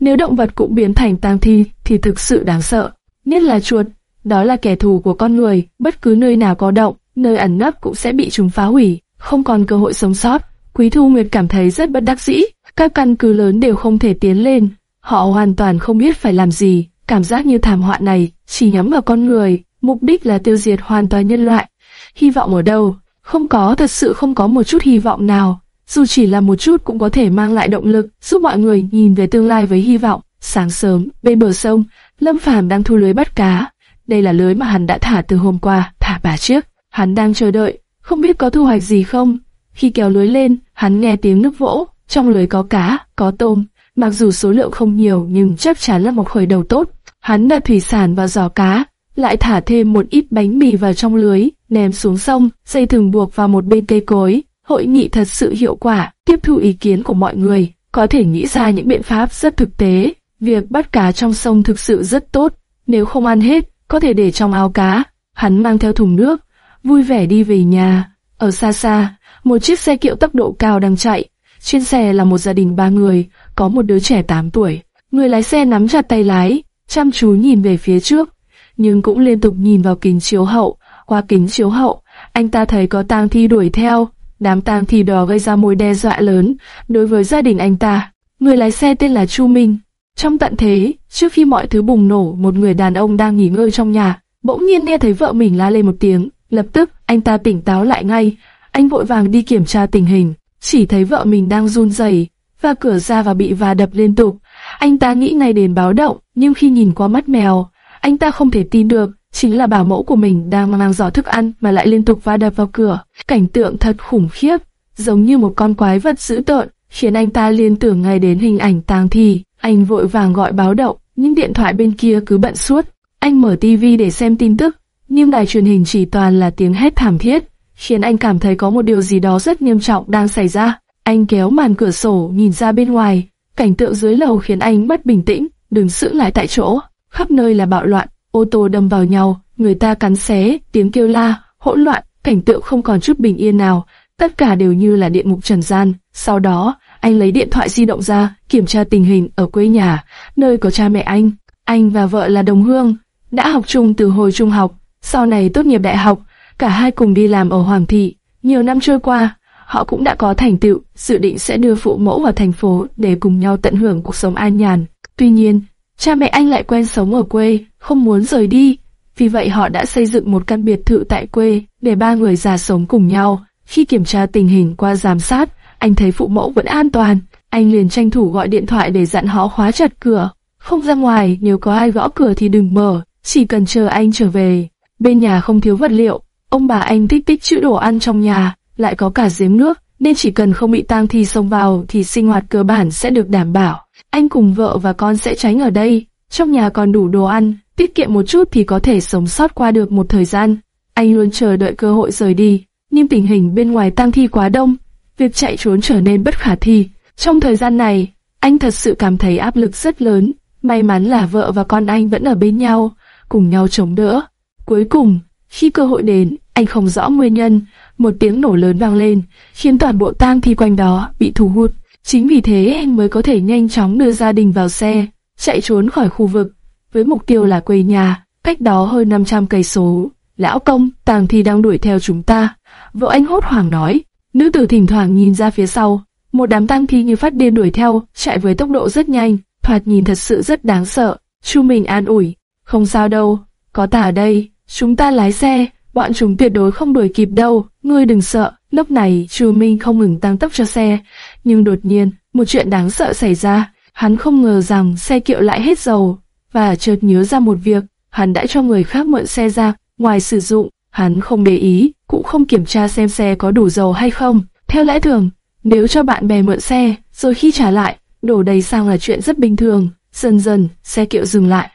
Nếu động vật cũng biến thành tang thi thì thực sự đáng sợ. Nhất là chuột, đó là kẻ thù của con người, bất cứ nơi nào có động, nơi ẩn nấp cũng sẽ bị chúng phá hủy, không còn cơ hội sống sót. Quý Thu Nguyệt cảm thấy rất bất đắc dĩ, các căn cứ lớn đều không thể tiến lên, họ hoàn toàn không biết phải làm gì, cảm giác như thảm họa này chỉ nhắm vào con người, mục đích là tiêu diệt hoàn toàn nhân loại. Hy vọng ở đâu? Không có, thật sự không có một chút hy vọng nào. Dù chỉ là một chút cũng có thể mang lại động lực, giúp mọi người nhìn về tương lai với hy vọng. Sáng sớm, bên bờ sông, Lâm Phàm đang thu lưới bắt cá. Đây là lưới mà hắn đã thả từ hôm qua, thả bà trước. Hắn đang chờ đợi, không biết có thu hoạch gì không. Khi kéo lưới lên, hắn nghe tiếng nước vỗ, trong lưới có cá, có tôm. Mặc dù số lượng không nhiều nhưng chắc chắn là một khởi đầu tốt. Hắn đặt thủy sản vào giò cá, lại thả thêm một ít bánh mì vào trong lưới, ném xuống sông, dây thừng buộc vào một bên cây cối. Hội nghị thật sự hiệu quả, tiếp thu ý kiến của mọi người, có thể nghĩ ra những biện pháp rất thực tế. Việc bắt cá trong sông thực sự rất tốt, nếu không ăn hết, có thể để trong áo cá. Hắn mang theo thùng nước, vui vẻ đi về nhà. Ở xa xa, một chiếc xe kiệu tốc độ cao đang chạy. Trên xe là một gia đình ba người, có một đứa trẻ 8 tuổi. Người lái xe nắm chặt tay lái, chăm chú nhìn về phía trước, nhưng cũng liên tục nhìn vào kính chiếu hậu. Qua kính chiếu hậu, anh ta thấy có tang thi đuổi theo. Đám tang thi đó gây ra mối đe dọa lớn đối với gia đình anh ta. Người lái xe tên là Chu Minh. Trong tận thế, trước khi mọi thứ bùng nổ, một người đàn ông đang nghỉ ngơi trong nhà, bỗng nhiên nghe thấy vợ mình la lên một tiếng. Lập tức, anh ta tỉnh táo lại ngay. Anh vội vàng đi kiểm tra tình hình, chỉ thấy vợ mình đang run rẩy và cửa ra và bị va đập liên tục. Anh ta nghĩ ngay đến báo động, nhưng khi nhìn qua mắt mèo, anh ta không thể tin được, chính là bảo mẫu của mình đang mang giỏ thức ăn mà lại liên tục va đập vào cửa. Cảnh tượng thật khủng khiếp, giống như một con quái vật dữ tợn, khiến anh ta liên tưởng ngay đến hình ảnh tang thi. Anh vội vàng gọi báo động, nhưng điện thoại bên kia cứ bận suốt. Anh mở tivi để xem tin tức, nhưng đài truyền hình chỉ toàn là tiếng hét thảm thiết, khiến anh cảm thấy có một điều gì đó rất nghiêm trọng đang xảy ra. Anh kéo màn cửa sổ nhìn ra bên ngoài, cảnh tượng dưới lầu khiến anh bất bình tĩnh, đứng sững lại tại chỗ. Khắp nơi là bạo loạn, ô tô đâm vào nhau, người ta cắn xé, tiếng kêu la, hỗn loạn, cảnh tượng không còn chút bình yên nào, tất cả đều như là địa ngục trần gian. Sau đó, anh lấy điện thoại di động ra, kiểm tra tình hình ở quê nhà, nơi có cha mẹ anh. Anh và vợ là đồng hương, đã học chung từ hồi trung học, sau này tốt nghiệp đại học, cả hai cùng đi làm ở Hoàng Thị. Nhiều năm trôi qua, họ cũng đã có thành tựu, dự định sẽ đưa phụ mẫu vào thành phố để cùng nhau tận hưởng cuộc sống an nhàn. Tuy nhiên, cha mẹ anh lại quen sống ở quê, không muốn rời đi. Vì vậy họ đã xây dựng một căn biệt thự tại quê để ba người già sống cùng nhau. Khi kiểm tra tình hình qua giám sát, anh thấy phụ mẫu vẫn an toàn. Anh liền tranh thủ gọi điện thoại để dặn họ khóa chặt cửa. Không ra ngoài, nếu có ai gõ cửa thì đừng mở, chỉ cần chờ anh trở về. Bên nhà không thiếu vật liệu, ông bà anh tích tích chữ đồ ăn trong nhà, lại có cả giếng nước, nên chỉ cần không bị tang thi xông vào thì sinh hoạt cơ bản sẽ được đảm bảo. Anh cùng vợ và con sẽ tránh ở đây, trong nhà còn đủ đồ ăn, tiết kiệm một chút thì có thể sống sót qua được một thời gian. Anh luôn chờ đợi cơ hội rời đi, nhưng tình hình bên ngoài tang thi quá đông, việc chạy trốn trở nên bất khả thi. Trong thời gian này, anh thật sự cảm thấy áp lực rất lớn. May mắn là vợ và con anh vẫn ở bên nhau, cùng nhau chống đỡ. Cuối cùng, Khi cơ hội đến, anh không rõ nguyên nhân, một tiếng nổ lớn vang lên, khiến toàn bộ tang thi quanh đó bị thu hút. Chính vì thế anh mới có thể nhanh chóng đưa gia đình vào xe, chạy trốn khỏi khu vực, với mục tiêu là quê nhà, cách đó hơn 500 cây số. Lão công, tang thi đang đuổi theo chúng ta. Vợ anh hốt hoảng nói. Nữ tử thỉnh thoảng nhìn ra phía sau, một đám tang thi như phát điên đuổi theo, chạy với tốc độ rất nhanh, thoạt nhìn thật sự rất đáng sợ. Chu Minh an ủi, không sao đâu, có ta ở đây, chúng ta lái xe, bọn chúng tuyệt đối không đuổi kịp đâu, ngươi đừng sợ. Lúc này, Chu Minh không ngừng tăng tốc cho xe, nhưng đột nhiên, một chuyện đáng sợ xảy ra. Hắn không ngờ rằng xe kiệu lại hết dầu, và chợt nhớ ra một việc, hắn đã cho người khác mượn xe ra, ngoài sử dụng, hắn không để ý, cũng không kiểm tra xem xe có đủ dầu hay không. Theo lẽ thường, nếu cho bạn bè mượn xe, rồi khi trả lại, đổ đầy xăng là chuyện rất bình thường. Dần dần, xe kiệu dừng lại.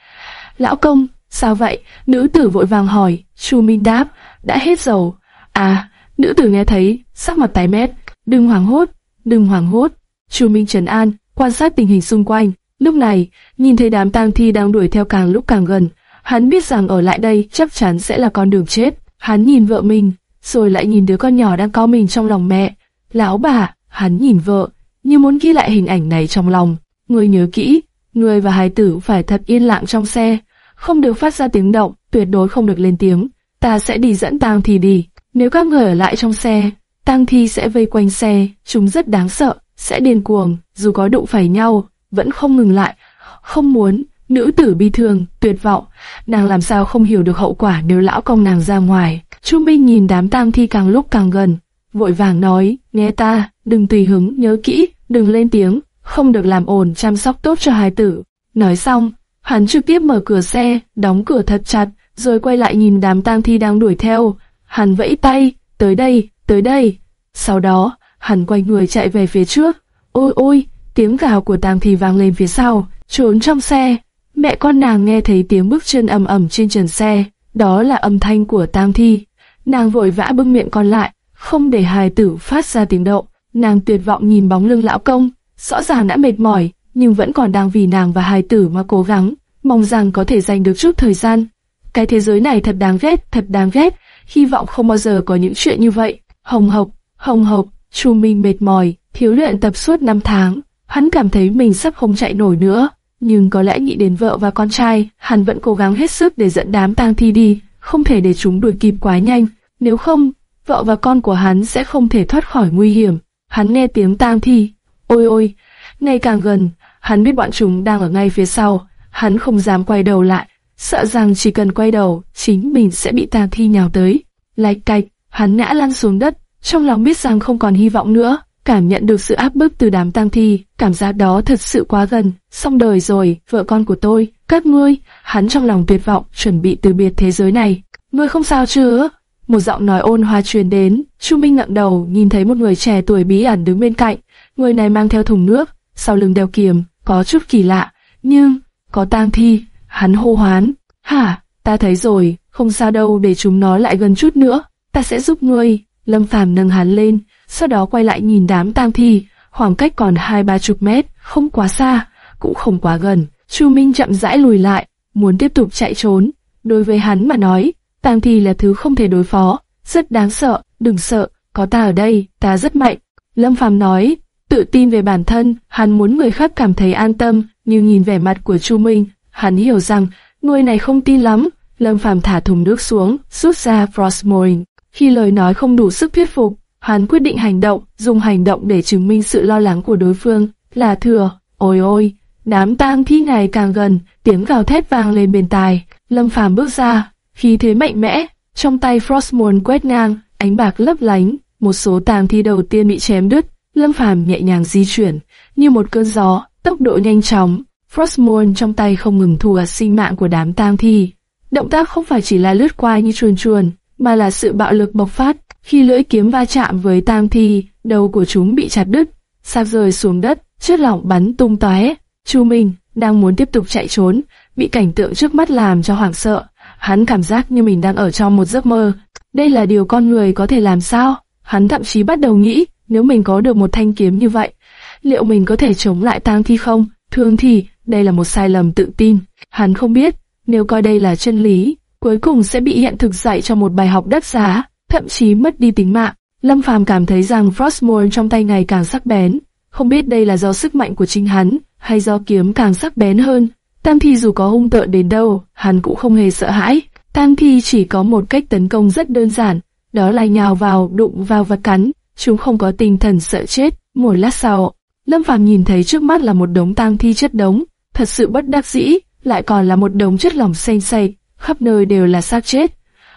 Lão công, sao vậy? Nữ tử vội vàng hỏi. Chu Minh đáp, đã hết dầu. À, nữ tử nghe thấy, sắc mặt tái mét. Đừng hoảng hốt, đừng hoảng hốt. Chu Minh trấn an, quan sát tình hình xung quanh. Lúc này, nhìn thấy đám tang thi đang đuổi theo càng lúc càng gần, hắn biết rằng ở lại đây chắc chắn sẽ là con đường chết. Hắn nhìn vợ mình, rồi lại nhìn đứa con nhỏ đang co mình trong lòng mẹ. Lão bà, hắn nhìn vợ, như muốn ghi lại hình ảnh này trong lòng. Người nhớ kỹ, người và hài tử phải thật yên lặng trong xe, không được phát ra tiếng động, tuyệt đối không được lên tiếng. Ta sẽ đi dẫn tang thi đi. Nếu các người ở lại trong xe, tang thi sẽ vây quanh xe, chúng rất đáng sợ, sẽ điên cuồng, dù có đụng phải nhau, vẫn không ngừng lại. Không muốn, nữ tử bi thương, tuyệt vọng, nàng làm sao không hiểu được hậu quả nếu lão công nàng ra ngoài. Chu Minh nhìn đám tang thi càng lúc càng gần, vội vàng nói, nghe ta, đừng tùy hứng, nhớ kỹ, đừng lên tiếng, không được làm ồn, chăm sóc tốt cho hài tử. Nói xong, hắn trực tiếp mở cửa xe, đóng cửa thật chặt, rồi quay lại nhìn đám tang thi đang đuổi theo. Hắn vẫy tay, tới đây, tới đây. Sau đó, hắn quay người chạy về phía trước. Ôi ôi, tiếng gào của tang thi vang lên phía sau, trốn trong xe. Mẹ con nàng nghe thấy tiếng bước chân ầm ầm trên trần xe, đó là âm thanh của tang thi. Nàng vội vã bưng miệng con lại, không để hài tử phát ra tiếng động. Nàng tuyệt vọng nhìn bóng lưng lão công, rõ ràng đã mệt mỏi, nhưng vẫn còn đang vì nàng và hài tử mà cố gắng, mong rằng có thể dành được chút thời gian. Cái thế giới này thật đáng ghét, thật đáng ghét, hy vọng không bao giờ có những chuyện như vậy. Hồng hộc, hồng hộc, Chu Minh mệt mỏi, thiếu luyện tập suốt năm tháng, hắn cảm thấy mình sắp không chạy nổi nữa. Nhưng có lẽ nghĩ đến vợ và con trai, hắn vẫn cố gắng hết sức để dẫn đám tang thi đi, không thể để chúng đuổi kịp quá nhanh. Nếu không, vợ và con của hắn sẽ không thể thoát khỏi nguy hiểm. Hắn nghe tiếng tang thi, ôi ôi, ngày càng gần, hắn biết bọn chúng đang ở ngay phía sau, hắn không dám quay đầu lại, sợ rằng chỉ cần quay đầu, chính mình sẽ bị tang thi nhào tới. Lạch cạch, hắn ngã lăn xuống đất, trong lòng biết rằng không còn hy vọng nữa, cảm nhận được sự áp bức từ đám tang thi, cảm giác đó thật sự quá gần, xong đời rồi, vợ con của tôi, các ngươi, hắn trong lòng tuyệt vọng, chuẩn bị từ biệt thế giới này. Ngươi không sao chứ? Một giọng nói ôn hòa truyền đến, Chu Minh ngẩng đầu, nhìn thấy một người trẻ tuổi bí ẩn đứng bên cạnh, người này mang theo thùng nước, sau lưng đeo kiềm, có chút kỳ lạ, nhưng có tang thi, hắn hô hoán, hả, ta thấy rồi, không sao đâu để chúng nó lại gần chút nữa, ta sẽ giúp ngươi. Lâm Phàm nâng hắn lên, sau đó quay lại nhìn đám tang thi, khoảng cách còn hai ba chục mét, không quá xa, cũng không quá gần. Chu Minh chậm rãi lùi lại, muốn tiếp tục chạy trốn. Đối với hắn mà nói, tang thi là thứ không thể đối phó, rất đáng sợ, đừng sợ, có ta ở đây, ta rất mạnh. Lâm Phàm nói, tự tin về bản thân, hắn muốn người khác cảm thấy an tâm, nhưng nhìn vẻ mặt của Chu Minh, hắn hiểu rằng người này không tin lắm. Lâm Phàm thả thùng nước xuống, rút ra Frostmourne. Khi lời nói không đủ sức thuyết phục, hắn quyết định hành động, dùng hành động để chứng minh sự lo lắng của đối phương. Là thừa, ôi ôi, đám tang thi ngày càng gần, tiếng gào thét vang lên bên tai. Lâm Phàm bước ra, khí thế mạnh mẽ, trong tay Frostmourne quét ngang, ánh bạc lấp lánh, một số tang thi đầu tiên bị chém đứt. Lâm Phàm nhẹ nhàng di chuyển, như một cơn gió, tốc độ nhanh chóng. Frostmourne trong tay không ngừng thu gặt sinh mạng của đám tang thi. Động tác không phải chỉ là lướt qua như chuồn chuồn, mà là sự bạo lực bộc phát. Khi lưỡi kiếm va chạm với tang thi, đầu của chúng bị chặt đứt, sạp rơi xuống đất, chất lỏng bắn tung tóe. Chu Minh đang muốn tiếp tục chạy trốn, bị cảnh tượng trước mắt làm cho hoảng sợ. Hắn cảm giác như mình đang ở trong một giấc mơ. Đây là điều con người có thể làm sao? Hắn thậm chí bắt đầu nghĩ, nếu mình có được một thanh kiếm như vậy, liệu mình có thể chống lại tang thi không? Thường thì, đây là một sai lầm tự tin. Hắn không biết, nếu coi đây là chân lý, cuối cùng sẽ bị hiện thực dạy cho một bài học đắt giá, thậm chí mất đi tính mạng. Lâm Phàm cảm thấy rằng Frostmourne trong tay ngày càng sắc bén, không biết đây là do sức mạnh của chính hắn, hay do kiếm càng sắc bén hơn. Tam Thi dù có hung tợn đến đâu, hắn cũng không hề sợ hãi. Tam Thi chỉ có một cách tấn công rất đơn giản, đó là nhào vào, đụng vào và cắn. Chúng không có tinh thần sợ chết. Một lát sau, Lâm Phàm nhìn thấy trước mắt là một đống tang thi chất đống, thật sự bất đắc dĩ, lại còn là một đống chất lỏng xanh xay, khắp nơi đều là xác chết.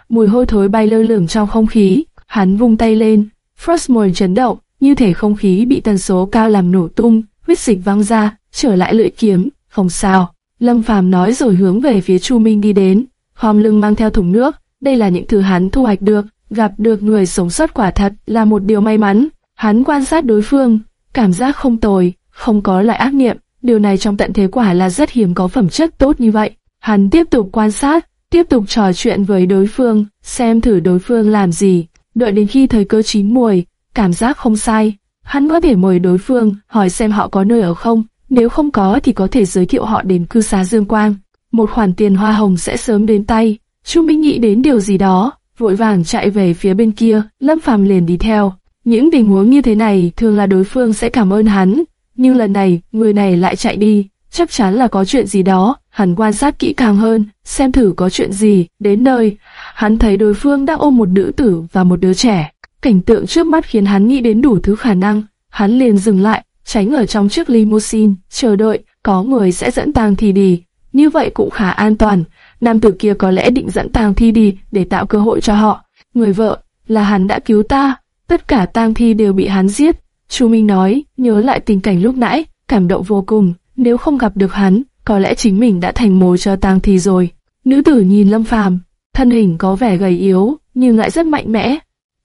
Mùi hôi thối bay lơ lửng trong không khí, hắn vung tay lên, Frostmourne chấn động, như thể không khí bị tần số cao làm nổ tung, huyết dịch văng ra, trở lại lưỡi kiếm, không sao. Lâm Phàm nói rồi hướng về phía Chu Minh đi đến, khom lưng mang theo thùng nước, đây là những thứ hắn thu hoạch được, gặp được người sống sót quả thật là một điều may mắn. Hắn quan sát đối phương, cảm giác không tồi, không có lại ác niệm, điều này trong tận thế quả là rất hiếm có phẩm chất tốt như vậy. Hắn tiếp tục quan sát, tiếp tục trò chuyện với đối phương, xem thử đối phương làm gì, đợi đến khi thời cơ chín muồi, cảm giác không sai, hắn có thể mời đối phương, hỏi xem họ có nơi ở không, nếu không có thì có thể giới thiệu họ đến cư xá Dương Quang. Một khoản tiền hoa hồng sẽ sớm đến tay. Chu Minh nghĩ đến điều gì đó, vội vàng chạy về phía bên kia, Lâm Phàm liền đi theo. Những tình huống như thế này thường là đối phương sẽ cảm ơn hắn, nhưng lần này người này lại chạy đi, chắc chắn là có chuyện gì đó. Hắn quan sát kỹ càng hơn, xem thử có chuyện gì. Đến nơi, hắn thấy đối phương đang ôm một nữ tử và một đứa trẻ. Cảnh tượng trước mắt khiến hắn nghĩ đến đủ thứ khả năng. Hắn liền dừng lại, tránh ở trong chiếc limousine, chờ đợi, có người sẽ dẫn tang thi đi. Như vậy cũng khá an toàn. Nam tử kia có lẽ định dẫn tang thi đi để tạo cơ hội cho họ. Người vợ, là hắn đã cứu ta. Tất cả tang thi đều bị hắn giết. Chu Minh nói, nhớ lại tình cảnh lúc nãy, cảm động vô cùng. Nếu không gặp được hắn, có lẽ chính mình đã thành mồi cho tang thi rồi. Nữ tử nhìn Lâm Phàm, thân hình có vẻ gầy yếu, nhưng lại rất mạnh mẽ.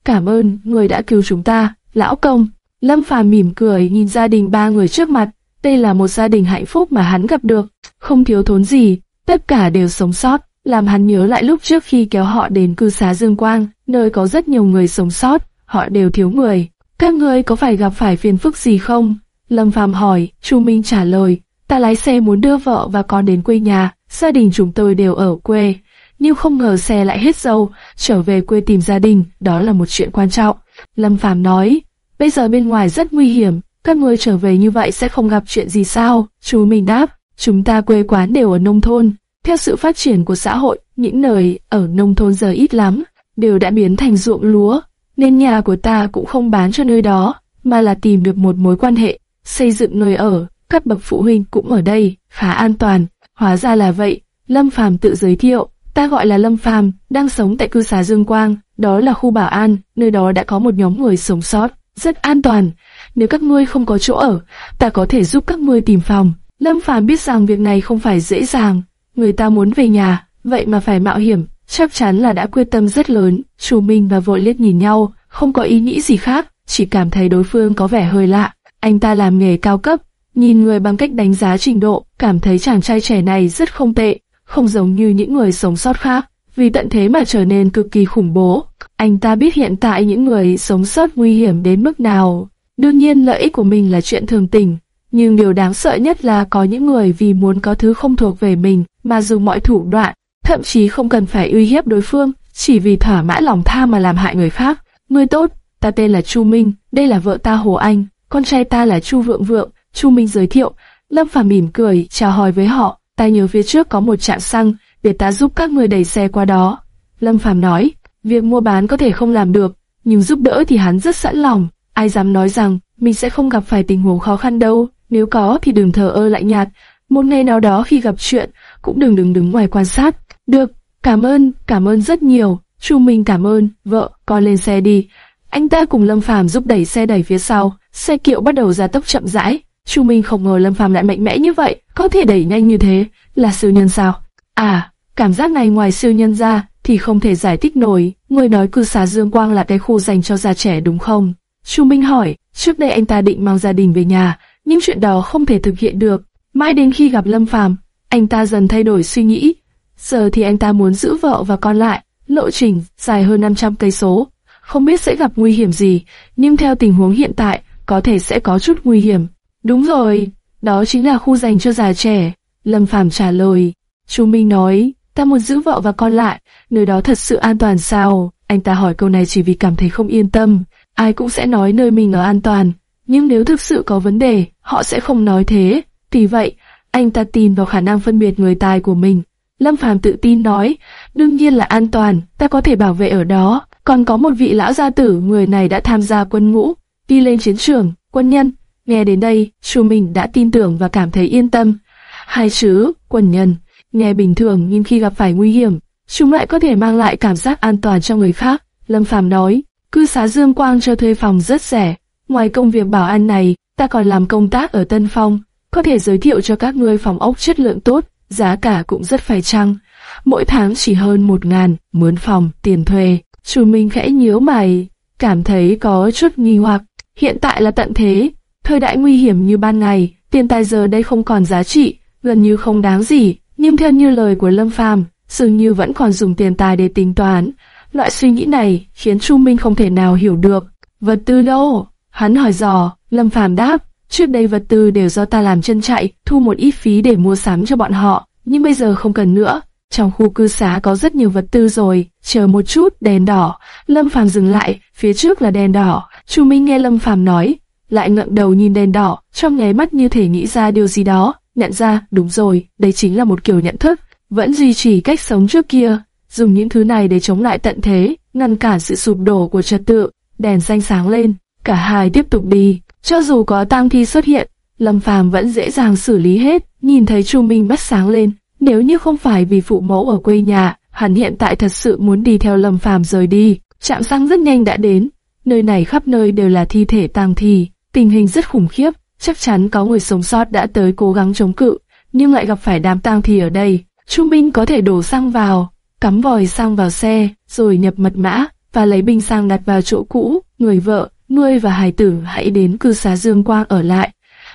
Cảm ơn, người đã cứu chúng ta, lão công. Lâm Phàm mỉm cười nhìn gia đình ba người trước mặt, đây là một gia đình hạnh phúc mà hắn gặp được, không thiếu thốn gì, tất cả đều sống sót, làm hắn nhớ lại lúc trước khi kéo họ đến cư xá Dương Quang, nơi có rất nhiều người sống sót, họ đều thiếu người. Các ngươi có phải gặp phải phiền phức gì không? Lâm Phàm hỏi, Chu Minh trả lời, ta lái xe muốn đưa vợ và con đến quê nhà, gia đình chúng tôi đều ở quê, nhưng không ngờ xe lại hết dầu, trở về quê tìm gia đình, đó là một chuyện quan trọng. Lâm Phàm nói, bây giờ bên ngoài rất nguy hiểm, các ngươi trở về như vậy sẽ không gặp chuyện gì sao? Chú mình đáp, chúng ta quê quán đều ở nông thôn. Theo sự phát triển của xã hội, những nơi ở nông thôn giờ ít lắm, đều đã biến thành ruộng lúa, nên nhà của ta cũng không bán cho nơi đó, mà là tìm được một mối quan hệ, xây dựng nơi ở, các bậc phụ huynh cũng ở đây, khá an toàn. Hóa ra là vậy, Lâm Phàm tự giới thiệu, ta gọi là Lâm Phàm, đang sống tại cư xá Dương Quang, đó là khu bảo an, nơi đó đã có một nhóm người sống sót, rất an toàn. Nếu các ngươi không có chỗ ở, ta có thể giúp các ngươi tìm phòng. Lâm Phàm biết rằng việc này không phải dễ dàng, người ta muốn về nhà, vậy mà phải mạo hiểm, chắc chắn là đã quyết tâm rất lớn. Chu Minh và Vội liếc nhìn nhau, không có ý nghĩ gì khác, chỉ cảm thấy đối phương có vẻ hơi lạ. Anh ta làm nghề cao cấp, nhìn người bằng cách đánh giá trình độ, cảm thấy chàng trai trẻ này rất không tệ, không giống như những người sống sót khác, vì tận thế mà trở nên cực kỳ khủng bố. Anh ta biết hiện tại những người sống sót nguy hiểm đến mức nào. Đương nhiên lợi ích của mình là chuyện thường tình, nhưng điều đáng sợ nhất là có những người vì muốn có thứ không thuộc về mình mà dùng mọi thủ đoạn, thậm chí không cần phải uy hiếp đối phương, chỉ vì thỏa mãn lòng tham mà làm hại người khác. Người tốt, ta tên là Chu Minh, đây là vợ ta Hồ Anh, con trai ta là Chu Vượng Vượng. Chu Minh giới thiệu, Lâm Phàm mỉm cười chào hỏi với họ, ta nhớ phía trước có một trạm xăng, để ta giúp các người đẩy xe qua đó. Lâm Phàm nói, việc mua bán có thể không làm được, nhưng giúp đỡ thì hắn rất sẵn lòng. Ai dám nói rằng mình sẽ không gặp phải tình huống khó khăn đâu, nếu có thì đừng thờ ơ lạnh nhạt. Một ngày nào đó khi gặp chuyện, cũng đừng đừng đứng ngoài quan sát. Được, cảm ơn, cảm ơn rất nhiều. Chu Minh cảm ơn, vợ, con lên xe đi. Anh ta cùng Lâm Phàm giúp đẩy xe đẩy phía sau, xe kiệu bắt đầu ra tốc chậm rãi. Chu Minh không ngờ Lâm Phàm lại mạnh mẽ như vậy, có thể đẩy nhanh như thế, là siêu nhân sao? À, cảm giác này ngoài siêu nhân ra thì không thể giải thích nổi. Người nói cư xá Dương Quang là cái khu dành cho già trẻ đúng không? Chu Minh hỏi, trước đây anh ta định mang gia đình về nhà, nhưng chuyện đó không thể thực hiện được. Mãi đến khi gặp Lâm Phàm, anh ta dần thay đổi suy nghĩ. Giờ thì anh ta muốn giữ vợ và con lại, lộ trình dài hơn 500 cây số. Không biết sẽ gặp nguy hiểm gì, nhưng theo tình huống hiện tại, có thể sẽ có chút nguy hiểm. Đúng rồi, đó chính là khu dành cho già trẻ. Lâm Phàm trả lời. Chú Minh nói, ta muốn giữ vợ và con lại, nơi đó thật sự an toàn sao? Anh ta hỏi câu này chỉ vì cảm thấy không yên tâm, ai cũng sẽ nói nơi mình ở an toàn, nhưng nếu thực sự có vấn đề, họ sẽ không nói thế. Vì vậy, anh ta tin vào khả năng phân biệt người tài của mình. Lâm Phàm tự tin nói, đương nhiên là an toàn, ta có thể bảo vệ ở đó. Còn có một vị lão gia tử, người này đã tham gia quân ngũ, đi lên chiến trường, quân nhân. Nghe đến đây, Chu Minh đã tin tưởng và cảm thấy yên tâm. Hai chữ, quần nhân, nghe bình thường nhưng khi gặp phải nguy hiểm, chúng lại có thể mang lại cảm giác an toàn cho người khác. Lâm Phàm nói, cư xá Dương Quang cho thuê phòng rất rẻ. Ngoài công việc bảo an này, ta còn làm công tác ở Tân Phong, có thể giới thiệu cho các ngươi phòng ốc chất lượng tốt, giá cả cũng rất phải chăng. Mỗi tháng chỉ hơn một ngàn, mướn phòng, tiền thuê. Chu Minh khẽ nhíu mày, cảm thấy có chút nghi hoặc. Hiện tại là tận thế, thời đại nguy hiểm như ban ngày, tiền tài giờ đây không còn giá trị, gần như không đáng gì. Nhưng theo như lời của Lâm Phàm, dường như vẫn còn dùng tiền tài để tính toán. Loại suy nghĩ này khiến Chu Minh không thể nào hiểu được. Vật tư đâu? Hắn hỏi dò, Lâm Phàm đáp, trước đây vật tư đều do ta làm chân chạy, thu một ít phí để mua sắm cho bọn họ, nhưng bây giờ không cần nữa. Trong khu cư xá có rất nhiều vật tư rồi, chờ một chút, đèn đỏ. Lâm Phàm dừng lại, phía trước là đèn đỏ. Chu Minh nghe Lâm Phàm nói, lại ngẩng đầu nhìn đèn đỏ, trong nháy mắt như thể nghĩ ra điều gì đó, nhận ra, đúng rồi, đây chính là một kiểu nhận thức, vẫn duy trì cách sống trước kia, dùng những thứ này để chống lại tận thế, ngăn cản sự sụp đổ của trật tự. Đèn xanh sáng lên, cả hai tiếp tục đi, cho dù có tang thi xuất hiện, Lâm Phàm vẫn dễ dàng xử lý hết. Nhìn thấy Chu Minh mắt sáng lên, nếu như không phải vì phụ mẫu ở quê nhà, hắn hiện tại thật sự muốn đi theo Lâm Phàm rời đi. Trạm xăng rất nhanh đã đến, nơi này khắp nơi đều là thi thể tang thi, tình hình rất khủng khiếp, chắc chắn có người sống sót đã tới cố gắng chống cự, nhưng lại gặp phải đám tang thi ở đây. Chu Minh có thể đổ xăng vào, cắm vòi xăng vào xe, rồi nhập mật mã và lấy bình xăng đặt vào chỗ cũ. Người vợ, nuôi và hài tử hãy đến cư xá Dương Quang ở lại.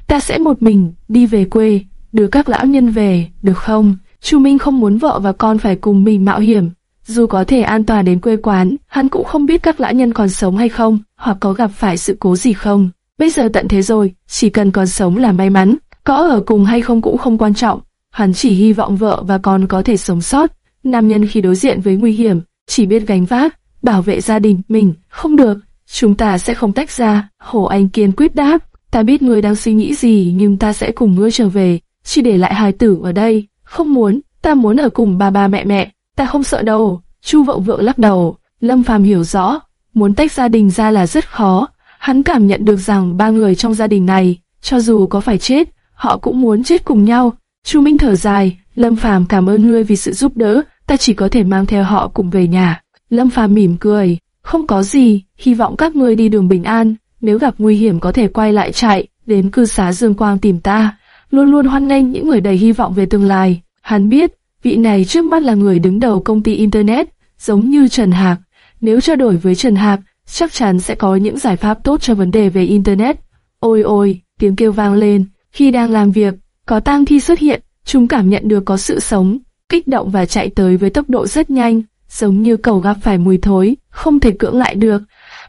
Ta sẽ một mình đi về quê, đưa các lão nhân về, được không? Chu Minh không muốn vợ và con phải cùng mình mạo hiểm. Dù có thể an toàn đến quê quán, hắn cũng không biết các lão nhân còn sống hay không, hoặc có gặp phải sự cố gì không. Bây giờ tận thế rồi, chỉ cần còn sống là may mắn, có ở cùng hay không cũng không quan trọng. Hắn chỉ hy vọng vợ và con có thể sống sót. Nam nhân khi đối diện với nguy hiểm, chỉ biết gánh vác, bảo vệ gia đình mình, không được, chúng ta sẽ không tách ra. Hồ Anh kiên quyết đáp, ta biết ngươi đang suy nghĩ gì nhưng ta sẽ cùng ngươi trở về, chỉ để lại hài tử ở đây. Không muốn, ta muốn ở cùng ba ba mẹ mẹ, ta không sợ đâu. Chu Vọng Vượng lắc đầu, Lâm Phàm hiểu rõ, muốn tách gia đình ra là rất khó. Hắn cảm nhận được rằng ba người trong gia đình này, cho dù có phải chết, họ cũng muốn chết cùng nhau. Chu Minh thở dài, Lâm Phàm cảm ơn ngươi vì sự giúp đỡ, ta chỉ có thể mang theo họ cùng về nhà. Lâm Phàm mỉm cười, không có gì, hy vọng các ngươi đi đường bình an, nếu gặp nguy hiểm có thể quay lại chạy, đến cư xá Dương Quang tìm ta. Luôn luôn hoan nghênh những người đầy hy vọng về tương lai. Hắn biết, vị này trước mắt là người đứng đầu công ty Internet, giống như Trần Hạc. Nếu trao đổi với Trần Hạc, chắc chắn sẽ có những giải pháp tốt cho vấn đề về Internet. Ôi ôi, tiếng kêu vang lên, khi đang làm việc, có tang thi xuất hiện, chúng cảm nhận được có sự sống, kích động và chạy tới với tốc độ rất nhanh, giống như cầu gặp phải mùi thối, không thể cưỡng lại được.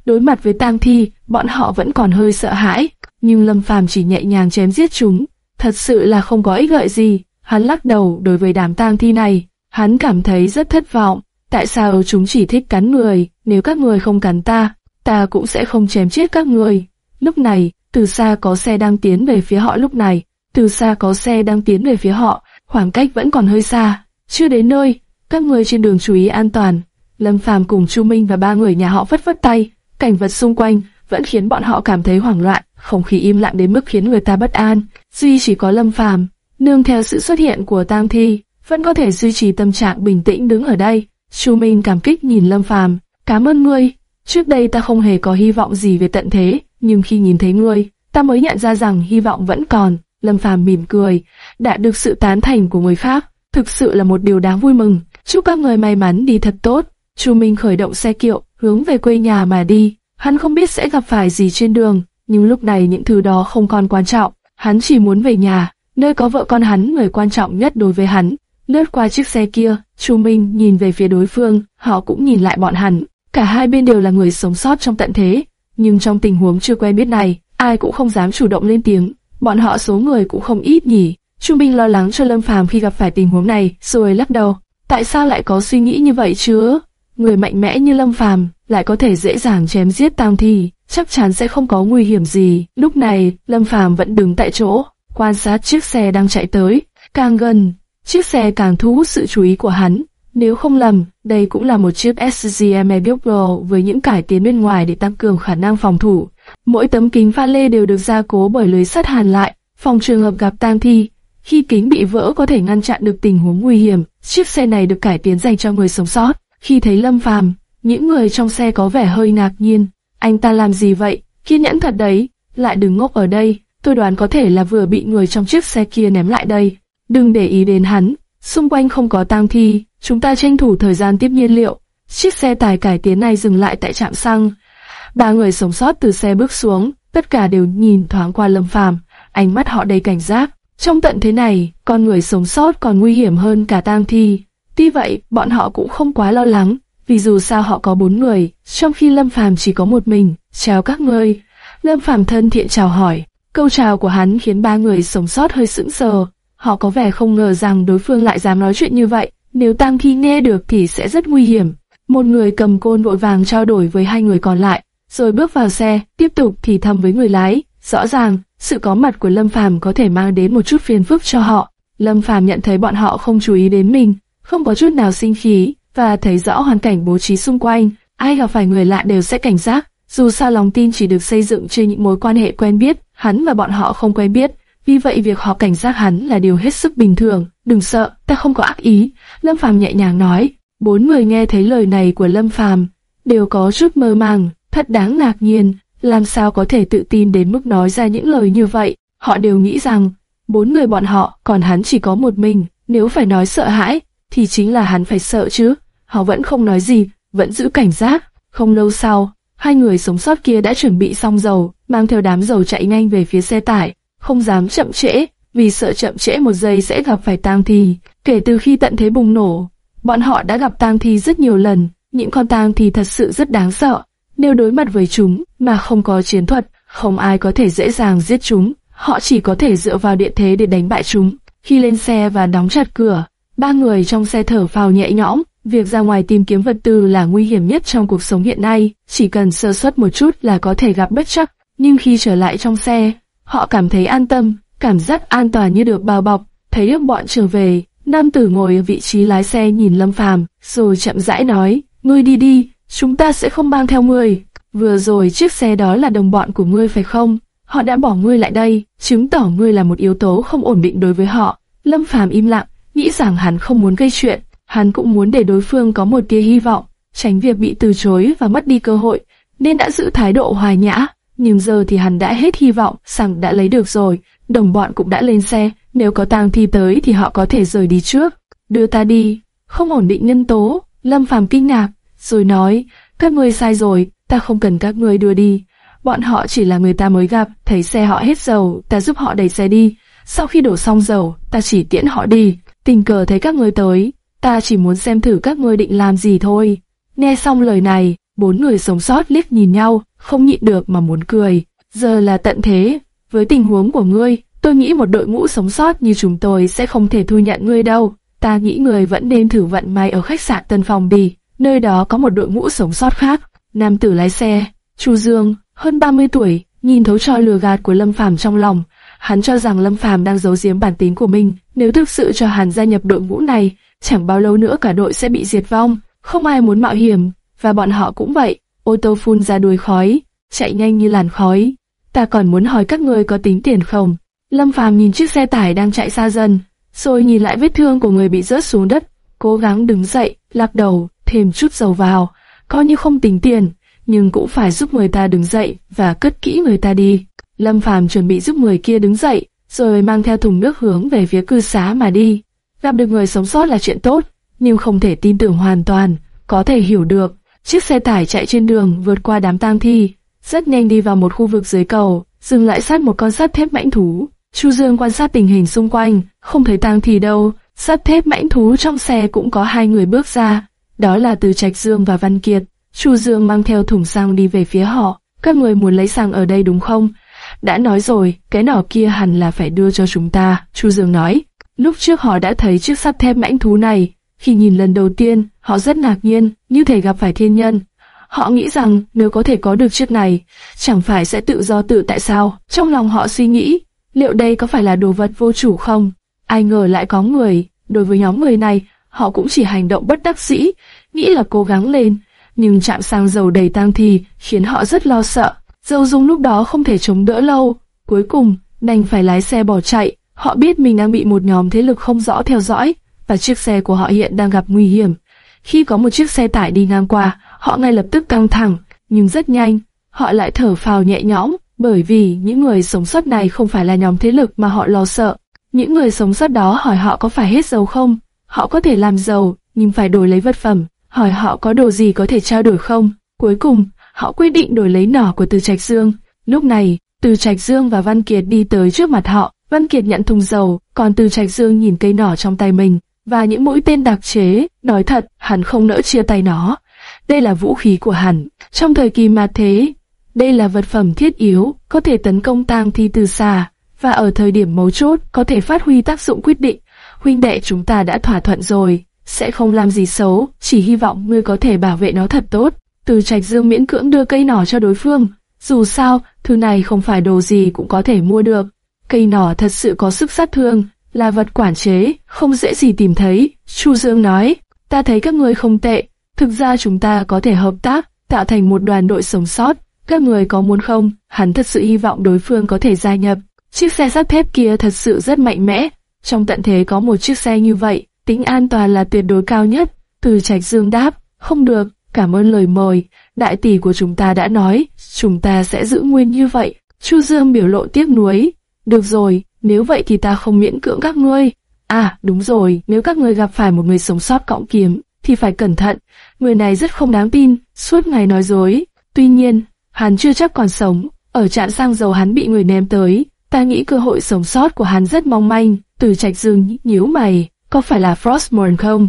Đối mặt với tang thi, bọn họ vẫn còn hơi sợ hãi, nhưng Lâm Phàm chỉ nhẹ nhàng chém giết chúng, thật sự là không có ích lợi gì. Hắn lắc đầu đối với đám tang thi này, hắn cảm thấy rất thất vọng. Tại sao chúng chỉ thích cắn người, nếu các người không cắn ta, ta cũng sẽ không chém chết các người. Lúc này, từ xa có xe đang tiến về phía họ lúc này, từ xa có xe đang tiến về phía họ, khoảng cách vẫn còn hơi xa, chưa đến nơi, các người trên đường chú ý an toàn. Lâm Phàm cùng Chu Minh và ba người nhà họ vất vất tay, cảnh vật xung quanh vẫn khiến bọn họ cảm thấy hoảng loạn, không khí im lặng đến mức khiến người ta bất an. Duy chỉ có Lâm Phàm, nương theo sự xuất hiện của Tam Thi, vẫn có thể duy trì tâm trạng bình tĩnh đứng ở đây. Chu Minh cảm kích nhìn Lâm Phàm, cảm ơn ngươi. Trước đây ta không hề có hy vọng gì về tận thế, nhưng khi nhìn thấy ngươi, ta mới nhận ra rằng hy vọng vẫn còn. Lâm Phàm mỉm cười, đã được sự tán thành của người khác, thực sự là một điều đáng vui mừng. Chúc các người may mắn đi thật tốt. Chu Minh khởi động xe kiệu, hướng về quê nhà mà đi. Hắn không biết sẽ gặp phải gì trên đường, nhưng lúc này những thứ đó không còn quan trọng. Hắn chỉ muốn về nhà, nơi có vợ con hắn người quan trọng nhất đối với hắn. Lướt qua chiếc xe kia, Chu Minh nhìn về phía đối phương, họ cũng nhìn lại bọn hắn. Cả hai bên đều là người sống sót trong tận thế, nhưng trong tình huống chưa quen biết này, ai cũng không dám chủ động lên tiếng. Bọn họ số người cũng không ít nhỉ. Chu Minh lo lắng cho Lâm Phàm khi gặp phải tình huống này, rồi lắc đầu. Tại sao lại có suy nghĩ như vậy chứ? Người mạnh mẽ như Lâm Phàm lại có thể dễ dàng chém giết tang thi, chắc chắn sẽ không có nguy hiểm gì. Lúc này, Lâm Phàm vẫn đứng tại chỗ, quan sát chiếc xe đang chạy tới. Càng gần, chiếc xe càng thu hút sự chú ý của hắn. Nếu không lầm, đây cũng là một chiếc SGM Pro với những cải tiến bên ngoài để tăng cường khả năng phòng thủ. Mỗi tấm kính pha lê đều được gia cố bởi lưới sắt hàn lại, phòng trường hợp gặp tang thi. Khi kính bị vỡ có thể ngăn chặn được tình huống nguy hiểm, chiếc xe này được cải tiến dành cho người sống sót. Khi thấy Lâm Phàm, những người trong xe có vẻ hơi ngạc nhiên. Anh ta làm gì vậy? Kiên nhẫn thật đấy, lại đừng ngốc ở đây. Tôi đoán có thể là vừa bị người trong chiếc xe kia ném lại đây. Đừng để ý đến hắn, xung quanh không có tang thi, chúng ta tranh thủ thời gian tiếp nhiên liệu. Chiếc xe tải cải tiến này dừng lại tại trạm xăng. Ba người sống sót từ xe bước xuống, tất cả đều nhìn thoáng qua Lâm Phàm, ánh mắt họ đầy cảnh giác. Trong tận thế này, con người sống sót còn nguy hiểm hơn cả tang thi. Tuy vậy, bọn họ cũng không quá lo lắng, vì dù sao họ có bốn người, trong khi Lâm Phàm chỉ có một mình. Chào các ngươi. Lâm Phàm thân thiện chào hỏi. Câu chào của hắn khiến ba người sống sót hơi sững sờ. Họ có vẻ không ngờ rằng đối phương lại dám nói chuyện như vậy. Nếu Tăng Thi nghe được thì sẽ rất nguy hiểm. Một người cầm côn vội vàng trao đổi với hai người còn lại, rồi bước vào xe, tiếp tục thì thầm với người lái. Rõ ràng, sự có mặt của Lâm Phàm có thể mang đến một chút phiền phức cho họ. Lâm Phàm nhận thấy bọn họ không chú ý đến mình, không có chút nào sinh khí, và thấy rõ hoàn cảnh bố trí xung quanh. Ai gặp phải người lạ đều sẽ cảnh giác. Dù sao lòng tin chỉ được xây dựng trên những mối quan hệ quen biết, hắn và bọn họ không quen biết, vì vậy việc họ cảnh giác hắn là điều hết sức bình thường. Đừng sợ, ta không có ác ý. Lâm Phàm nhẹ nhàng nói. Bốn người nghe thấy lời này của Lâm Phàm đều có chút mơ màng, thật đáng ngạc nhiên. Làm sao có thể tự tin đến mức nói ra những lời như vậy? Họ đều nghĩ rằng bốn người bọn họ, còn hắn chỉ có một mình. Nếu phải nói sợ hãi, thì chính là hắn phải sợ chứ. Họ vẫn không nói gì, vẫn giữ cảnh giác. Không lâu sau, hai người sống sót kia đã chuẩn bị xong dầu, mang theo đám dầu chạy nhanh về phía xe tải, không dám chậm trễ, vì sợ chậm trễ một giây sẽ gặp phải tang thi. Kể từ khi tận thế bùng nổ, bọn họ đã gặp tang thi rất nhiều lần, những con tang thi thật sự rất đáng sợ. Nếu đối mặt với chúng mà không có chiến thuật, không ai có thể dễ dàng giết chúng, họ chỉ có thể dựa vào địa thế để đánh bại chúng. Khi lên xe và đóng chặt cửa, ba người trong xe thở phào nhẹ nhõm, Việc ra ngoài tìm kiếm vật tư là nguy hiểm nhất trong cuộc sống hiện nay, chỉ cần sơ suất một chút là có thể gặp bất chắc. Nhưng khi trở lại trong xe, họ cảm thấy an tâm, cảm giác an toàn như được bao bọc. Thấy được bọn trở về, nam tử ngồi ở vị trí lái xe nhìn Lâm Phàm, rồi chậm rãi nói: "Ngươi đi đi, chúng ta sẽ không mang theo ngươi. Vừa rồi chiếc xe đó là đồng bọn của ngươi phải không? Họ đã bỏ ngươi lại đây, chứng tỏ ngươi là một yếu tố không ổn định đối với họ." Lâm Phàm im lặng, nghĩ rằng hắn không muốn gây chuyện, Hắn cũng muốn để đối phương có một tia hy vọng, tránh việc bị từ chối và mất đi cơ hội, nên đã giữ thái độ hòa nhã. Nhưng giờ thì hắn đã hết hy vọng, rằng đã lấy được rồi, đồng bọn cũng đã lên xe, nếu có tang thi tới thì họ có thể rời đi trước. Đưa ta đi, không ổn định nhân tố, Lâm Phàm kinh ngạc, rồi nói, các ngươi sai rồi, ta không cần các ngươi đưa đi. Bọn họ chỉ là người ta mới gặp, thấy xe họ hết dầu, ta giúp họ đẩy xe đi. Sau khi đổ xong dầu, ta chỉ tiễn họ đi. Tình cờ thấy các ngươi tới, ta chỉ muốn xem thử các ngươi định làm gì thôi. Nghe xong lời này, bốn người sống sót liếc nhìn nhau, không nhịn được mà muốn cười. Giờ là tận thế, với tình huống của ngươi, tôi nghĩ một đội ngũ sống sót như chúng tôi sẽ không thể thu nhận ngươi đâu. Ta nghĩ người vẫn nên thử vận may ở khách sạn Tân Phong đi, nơi đó có một đội ngũ sống sót khác. Nam tử lái xe, Chu Dương, hơn 30 tuổi, nhìn thấu trò lừa gạt của Lâm Phàm trong lòng. Hắn cho rằng Lâm Phàm đang giấu giếm bản tính của mình, nếu thực sự cho hắn gia nhập đội ngũ này, chẳng bao lâu nữa cả đội sẽ bị diệt vong, không ai muốn mạo hiểm, và bọn họ cũng vậy. Ô tô phun ra đuôi khói, chạy nhanh như làn khói. Ta còn muốn hỏi các người có tính tiền không? Lâm Phàm nhìn chiếc xe tải đang chạy xa dần, rồi nhìn lại vết thương của người bị rớt xuống đất, cố gắng đứng dậy, lắc đầu, thêm chút dầu vào, coi như không tính tiền, nhưng cũng phải giúp người ta đứng dậy và cất kỹ người ta đi. Lâm Phàm chuẩn bị giúp người kia đứng dậy, rồi mang theo thùng nước hướng về phía cư xá mà đi. Gặp được người sống sót là chuyện tốt, nhưng không thể tin tưởng hoàn toàn, có thể hiểu được. Chiếc xe tải chạy trên đường vượt qua đám tang thi, rất nhanh đi vào một khu vực dưới cầu, dừng lại sát một con sắt thép mãnh thú. Chu Dương quan sát tình hình xung quanh, không thấy tang thi đâu. Sắt thép mãnh thú trong xe cũng có hai người bước ra, đó là Từ Trạch Dương và Văn Kiệt. Chu Dương mang theo thùng xăng đi về phía họ. Các người muốn lấy xăng ở đây đúng không? Đã nói rồi, cái nỏ kia hẳn là phải đưa cho chúng ta. Chu Dương nói. Lúc trước họ đã thấy chiếc sắt thép mãnh thú này, khi nhìn lần đầu tiên, họ rất ngạc nhiên, như thể gặp phải thiên nhân. Họ nghĩ rằng nếu có thể có được chiếc này, chẳng phải sẽ tự do tự tại sao? Trong lòng họ suy nghĩ, liệu đây có phải là đồ vật vô chủ không? Ai ngờ lại có người, đối với nhóm người này, họ cũng chỉ hành động bất đắc dĩ, nghĩ là cố gắng lên, nhưng chạm sang dầu đầy tang thì khiến họ rất lo sợ. Dâu Dung lúc đó không thể chống đỡ lâu, cuối cùng đành phải lái xe bỏ chạy. Họ biết mình đang bị một nhóm thế lực không rõ theo dõi, và chiếc xe của họ hiện đang gặp nguy hiểm. Khi có một chiếc xe tải đi ngang qua, họ ngay lập tức căng thẳng, nhưng rất nhanh, họ lại thở phào nhẹ nhõm, bởi vì những người sống sót này không phải là nhóm thế lực mà họ lo sợ. Những người sống sót đó hỏi họ có phải hết dầu không? Họ có thể làm giàu nhưng phải đổi lấy vật phẩm. Hỏi họ có đồ gì có thể trao đổi không? Cuối cùng, họ quyết định đổi lấy nỏ của Từ Trạch Dương. Lúc này, Từ Trạch Dương và Văn Kiệt đi tới trước mặt họ. Văn Kiệt nhận thùng dầu, còn Từ Trạch Dương nhìn cây nỏ trong tay mình và những mũi tên đặc chế. Nói thật, hắn không nỡ chia tay nó. Đây là vũ khí của hắn. Trong thời kỳ mà thế, đây là vật phẩm thiết yếu, có thể tấn công tang thi từ xa, và ở thời điểm mấu chốt có thể phát huy tác dụng quyết định. Huynh đệ chúng ta đã thỏa thuận rồi, sẽ không làm gì xấu, chỉ hy vọng ngươi có thể bảo vệ nó thật tốt. Từ Trạch Dương miễn cưỡng đưa cây nỏ cho đối phương. Dù sao, thứ này không phải đồ gì cũng có thể mua được. Cây nỏ thật sự có sức sát thương, là vật quản chế, không dễ gì tìm thấy. Chu Dương nói, ta thấy các ngươi không tệ, thực ra chúng ta có thể hợp tác, tạo thành một đoàn đội sống sót. Các người có muốn không? Hắn thật sự hy vọng đối phương có thể gia nhập. Chiếc xe sắt thép kia thật sự rất mạnh mẽ. Trong tận thế có một chiếc xe như vậy, tính an toàn là tuyệt đối cao nhất. Từ Trạch Dương đáp, không được, cảm ơn lời mời. Đại tỷ của chúng ta đã nói, chúng ta sẽ giữ nguyên như vậy. Chu Dương biểu lộ tiếc nuối. Được rồi, nếu vậy thì ta không miễn cưỡng các ngươi. À, đúng rồi, nếu các ngươi gặp phải một người sống sót cõng kiếm, thì phải cẩn thận. Người này rất không đáng tin, suốt ngày nói dối. Tuy nhiên, hắn chưa chắc còn sống. Ở trạm xăng dầu hắn bị người ném tới. Ta nghĩ cơ hội sống sót của hắn rất mong manh. Từ trạch dương nhíu mày, có phải là Frostmourne không?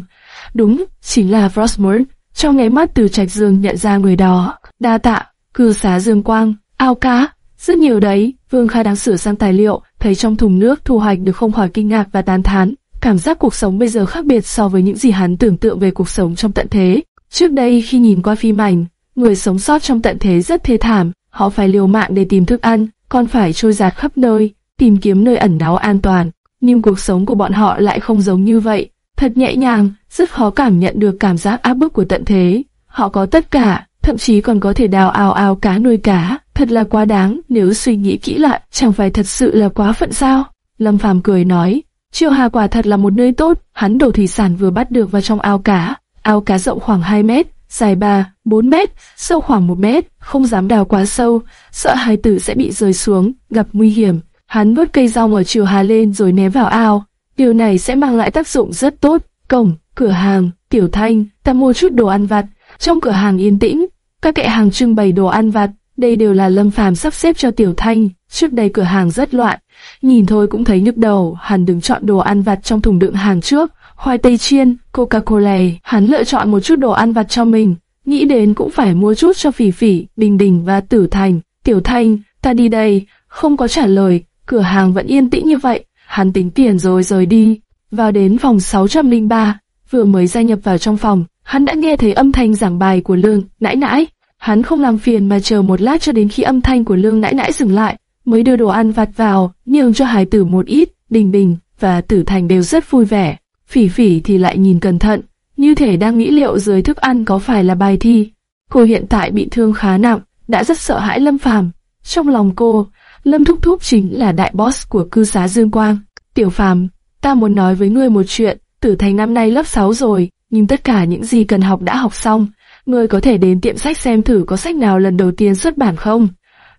Đúng, chính là Frostmourne. Trong nháy mắt từ trạch dương nhận ra người đó. Đa tạ, cư xá dương quang, ao cá, rất nhiều đấy. Vương Kha đang sửa sang tài liệu, thấy trong thùng nước thu hoạch được không khỏi kinh ngạc và tán thán. Cảm giác cuộc sống bây giờ khác biệt so với những gì hắn tưởng tượng về cuộc sống trong tận thế. Trước đây khi nhìn qua phim ảnh, người sống sót trong tận thế rất thê thảm, họ phải liều mạng để tìm thức ăn, còn phải trôi giạt khắp nơi, tìm kiếm nơi ẩn náu an toàn. Nhưng cuộc sống của bọn họ lại không giống như vậy, thật nhẹ nhàng, rất khó cảm nhận được cảm giác áp bức của tận thế. Họ có tất cả, thậm chí còn có thể đào ao ao cá nuôi cá, thật là quá đáng, nếu suy nghĩ kỹ lại, chẳng phải thật sự là quá phận sao? Lâm Phàm cười nói, Triều Hà quả thật là một nơi tốt, hắn đổ thủy sản vừa bắt được vào trong ao cá, ao cá rộng khoảng 2 mét, dài 3, 4 mét, sâu khoảng 1 mét, không dám đào quá sâu, sợ hai tử sẽ bị rơi xuống, gặp nguy hiểm. Hắn vớt cây rong ở Triều Hà lên rồi ném vào ao, điều này sẽ mang lại tác dụng rất tốt. Cổng, cửa hàng, tiểu thanh, ta mua chút đồ ăn vặt, trong cửa hàng yên tĩnh, các kệ hàng trưng bày đồ ăn vặt, đây đều là Lâm Phàm sắp xếp cho Tiểu Thanh, trước đây cửa hàng rất loạn, nhìn thôi cũng thấy nhức đầu, hắn đứng chọn đồ ăn vặt trong thùng đựng hàng trước, khoai tây chiên, Coca-Cola, hắn lựa chọn một chút đồ ăn vặt cho mình, nghĩ đến cũng phải mua chút cho Phỉ Phỉ, Bình Đình và Tử Thành. Tiểu Thanh, ta đi đây, không có trả lời, cửa hàng vẫn yên tĩnh như vậy, hắn tính tiền rồi rời đi, vào đến phòng 603, vừa mới gia nhập vào trong phòng, hắn đã nghe thấy âm thanh giảng bài của Lương, nãi nãi, Hắn không làm phiền mà chờ một lát cho đến khi âm thanh của lương nãi nãi dừng lại, mới đưa đồ ăn vặt vào, nhường cho hải tử một ít, đình bình và tử thành đều rất vui vẻ. Phỉ phỉ thì lại nhìn cẩn thận, như thể đang nghĩ liệu dưới thức ăn có phải là bài thi. Cô hiện tại bị thương khá nặng, đã rất sợ hãi Lâm Phàm. Trong lòng cô, Lâm Thúc Thúc chính là đại boss của cư xá Dương Quang. Tiểu Phàm, ta muốn nói với ngươi một chuyện, Tử Thành năm nay lớp 6 rồi, nhưng tất cả những gì cần học đã học xong, ngươi có thể đến tiệm sách xem thử có sách nào lần đầu tiên xuất bản không?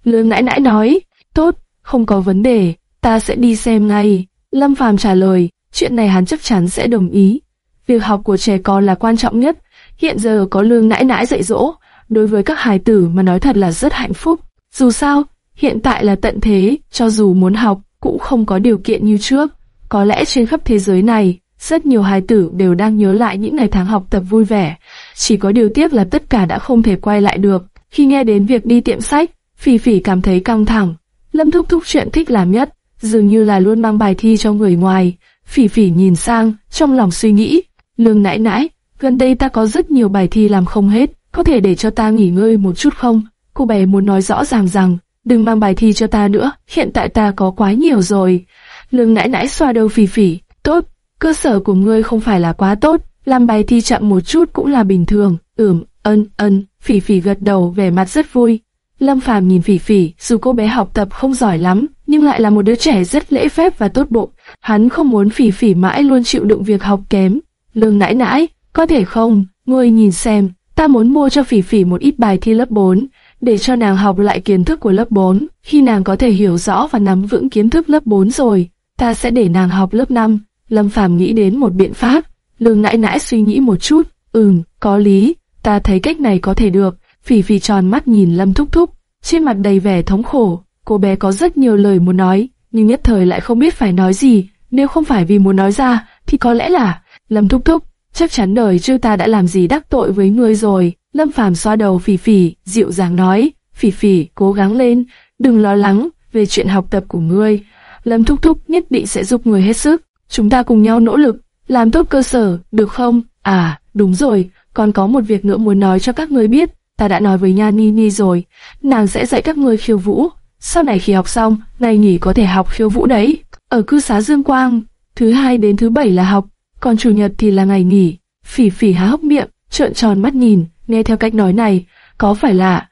Lương nãi nãi nói, tốt, không có vấn đề, ta sẽ đi xem ngay. Lâm Phàm trả lời, chuyện này hắn chắc chắn sẽ đồng ý. Việc học của trẻ con là quan trọng nhất, hiện giờ có lương nãi nãi dạy dỗ, đối với các hài tử mà nói thật là rất hạnh phúc. Dù sao, hiện tại là tận thế, cho dù muốn học, cũng không có điều kiện như trước. Có lẽ trên khắp thế giới này, rất nhiều hài tử đều đang nhớ lại những ngày tháng học tập vui vẻ, chỉ có điều tiếc là tất cả đã không thể quay lại được. Khi nghe đến việc đi tiệm sách, Phỉ Phỉ cảm thấy căng thẳng. Lâm Thúc Thúc chuyện thích làm nhất, dường như là luôn mang bài thi cho người ngoài. Phỉ Phỉ nhìn sang, trong lòng suy nghĩ, Lương nãi nãi, gần đây ta có rất nhiều bài thi làm không hết, có thể để cho ta nghỉ ngơi một chút không? Cô bé muốn nói rõ ràng rằng, đừng mang bài thi cho ta nữa, hiện tại ta có quá nhiều rồi. Lương nãi nãi xoa đầu phỉ phỉ, tốt, cơ sở của ngươi không phải là quá tốt, làm bài thi chậm một chút cũng là bình thường. Ừm, ân, ân, phỉ phỉ gật đầu vẻ mặt rất vui. Lâm Phàm nhìn phỉ phỉ, dù cô bé học tập không giỏi lắm, nhưng lại là một đứa trẻ rất lễ phép và tốt bụng. Hắn không muốn phỉ phỉ mãi luôn chịu đựng việc học kém. Lương nãi nãi, có thể không, ngươi nhìn xem, ta muốn mua cho phỉ phỉ một ít bài thi lớp 4, để cho nàng học lại kiến thức của lớp 4. Khi nàng có thể hiểu rõ và nắm vững kiến thức lớp 4 rồi, ta sẽ để nàng học lớp 5. Lâm Phàm nghĩ đến một biện pháp. Lương nãi nãi suy nghĩ một chút, ừm, có lý, ta thấy cách này có thể được. Phỉ phỉ tròn mắt nhìn Lâm Thúc Thúc, trên mặt đầy vẻ thống khổ. Cô bé có rất nhiều lời muốn nói, nhưng nhất thời lại không biết phải nói gì. Nếu không phải vì muốn nói ra, thì có lẽ là Lâm Thúc Thúc, chắc chắn đời chưa ta đã làm gì đắc tội với ngươi rồi. Lâm Phàm xoa đầu Phỉ Phỉ, dịu dàng nói, Phỉ Phỉ, cố gắng lên, đừng lo lắng về chuyện học tập của ngươi. Lâm Thúc Thúc nhất định sẽ giúp người hết sức. Chúng ta cùng nhau nỗ lực, làm tốt cơ sở, được không? À, đúng rồi, còn có một việc nữa muốn nói cho các người biết. Ta đã nói với Nha Nini rồi, nàng sẽ dạy các người khiêu vũ. Sau này khi học xong, ngày nghỉ có thể học khiêu vũ đấy. Ở cư xá Dương Quang, thứ hai đến thứ bảy là học, còn chủ nhật thì là ngày nghỉ. Phỉ phỉ há hốc miệng, trợn tròn mắt nhìn, nghe theo cách nói này, có phải là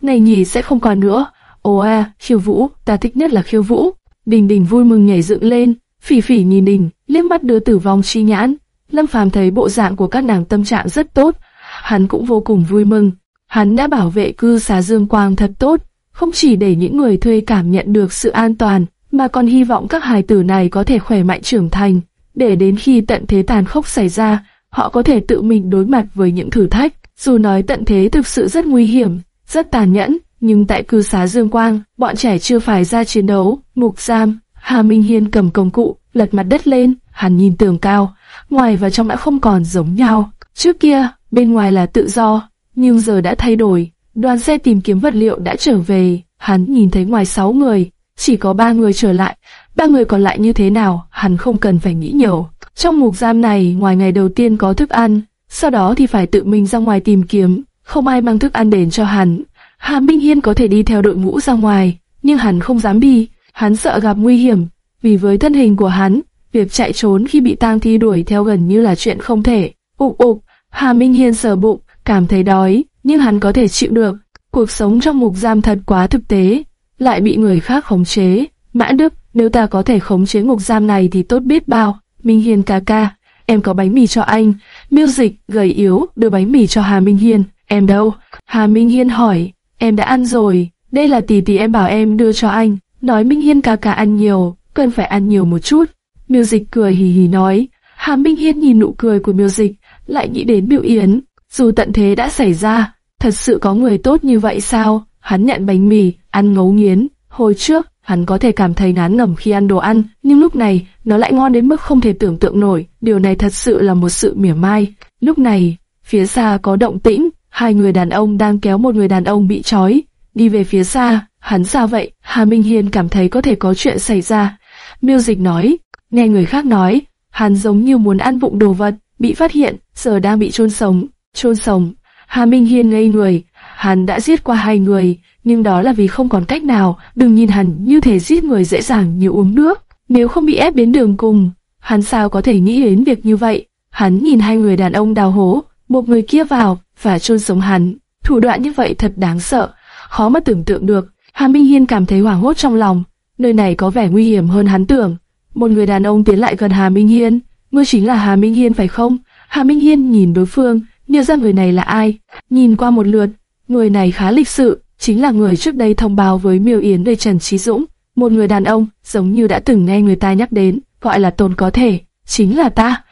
ngày nghỉ sẽ không còn nữa? Ồ à, khiêu vũ, ta thích nhất là khiêu vũ. Đình Đình vui mừng nhảy dựng lên, phỉ phỉ nhìn Đình, liếc mắt đưa tử vong chi nhãn. Lâm Phàm thấy bộ dạng của các nàng tâm trạng rất tốt, hắn cũng vô cùng vui mừng. Hắn đã bảo vệ cư xá Dương Quang thật tốt, không chỉ để những người thuê cảm nhận được sự an toàn, mà còn hy vọng các hài tử này có thể khỏe mạnh trưởng thành, để đến khi tận thế tàn khốc xảy ra, họ có thể tự mình đối mặt với những thử thách. Dù nói tận thế thực sự rất nguy hiểm, rất tàn nhẫn, nhưng tại cư xá Dương Quang, bọn trẻ chưa phải ra chiến đấu, mục giam. Hà Minh Hiên cầm công cụ, lật mặt đất lên, hắn nhìn tường cao, ngoài và trong đã không còn giống nhau. Trước kia, bên ngoài là tự do, nhưng giờ đã thay đổi. Đoàn xe tìm kiếm vật liệu đã trở về, hắn nhìn thấy ngoài sáu người, chỉ có ba người trở lại. Ba người còn lại như thế nào, hắn không cần phải nghĩ nhiều. Trong ngục giam này, ngoài ngày đầu tiên có thức ăn, sau đó thì phải tự mình ra ngoài tìm kiếm, không ai mang thức ăn đến cho hắn. Hà Minh Hiên có thể đi theo đội ngũ ra ngoài, nhưng hắn không dám đi, hắn sợ gặp nguy hiểm, vì với thân hình của hắn, việc chạy trốn khi bị tang thi đuổi theo gần như là chuyện không thể. Ục ục, Hà Minh Hiên sờ bụng, cảm thấy đói, nhưng hắn có thể chịu được. Cuộc sống trong mục giam thật quá thực tế, lại bị người khác khống chế. Mã Đức, nếu ta có thể khống chế ngục giam này thì tốt biết bao. Minh Hiên ca ca, em có bánh mì cho anh. Miêu dịch, gầy yếu, đưa bánh mì cho Hà Minh Hiên. Em đâu? Hà Minh Hiên hỏi, em đã ăn rồi. Đây là tỷ tỷ em bảo em đưa cho anh. Nói Minh Hiên ca ca ăn nhiều, cần phải ăn nhiều một chút. Miêu dịch cười hì hì nói. Hà Minh Hiên nhìn nụ cười của miêu dịch, lại nghĩ đến biểu yến. Dù tận thế đã xảy ra, thật sự có người tốt như vậy sao? Hắn nhận bánh mì, ăn ngấu nghiến. Hồi trước, hắn có thể cảm thấy ngán ngẩm khi ăn đồ ăn, nhưng lúc này, nó lại ngon đến mức không thể tưởng tượng nổi. Điều này thật sự là một sự mỉa mai. Lúc này, phía xa có động tĩnh, hai người đàn ông đang kéo một người đàn ông bị trói, đi về phía xa. Hắn sao vậy? Hà Minh Hiên cảm thấy có thể có chuyện xảy ra. Miêu dịch nói, nghe người khác nói, hắn giống như muốn ăn vụng đồ vật, bị phát hiện, giờ đang bị chôn sống. Chôn sống. Hà Minh Hiên ngây người, hắn đã giết qua hai người, nhưng đó là vì không còn cách nào, đừng nhìn hắn như thể giết người dễ dàng như uống nước. Nếu không bị ép đến đường cùng, hắn sao có thể nghĩ đến việc như vậy? Hắn nhìn hai người đàn ông đào hố, một người kia vào và chôn sống hắn. Thủ đoạn như vậy thật đáng sợ, khó mà tưởng tượng được. Hà Minh Hiên cảm thấy hoảng hốt trong lòng, nơi này có vẻ nguy hiểm hơn hắn tưởng. Một người đàn ông tiến lại gần Hà Minh Hiên, ngươi chính là Hà Minh Hiên phải không? Hà Minh Hiên nhìn đối phương, nhớ ra người này là ai. Nhìn qua một lượt, người này khá lịch sự, chính là người trước đây thông báo với Miêu Yến về Trần Trí Dũng, một người đàn ông, giống như đã từng nghe người ta nhắc đến, gọi là Tôn có thể, chính là ta.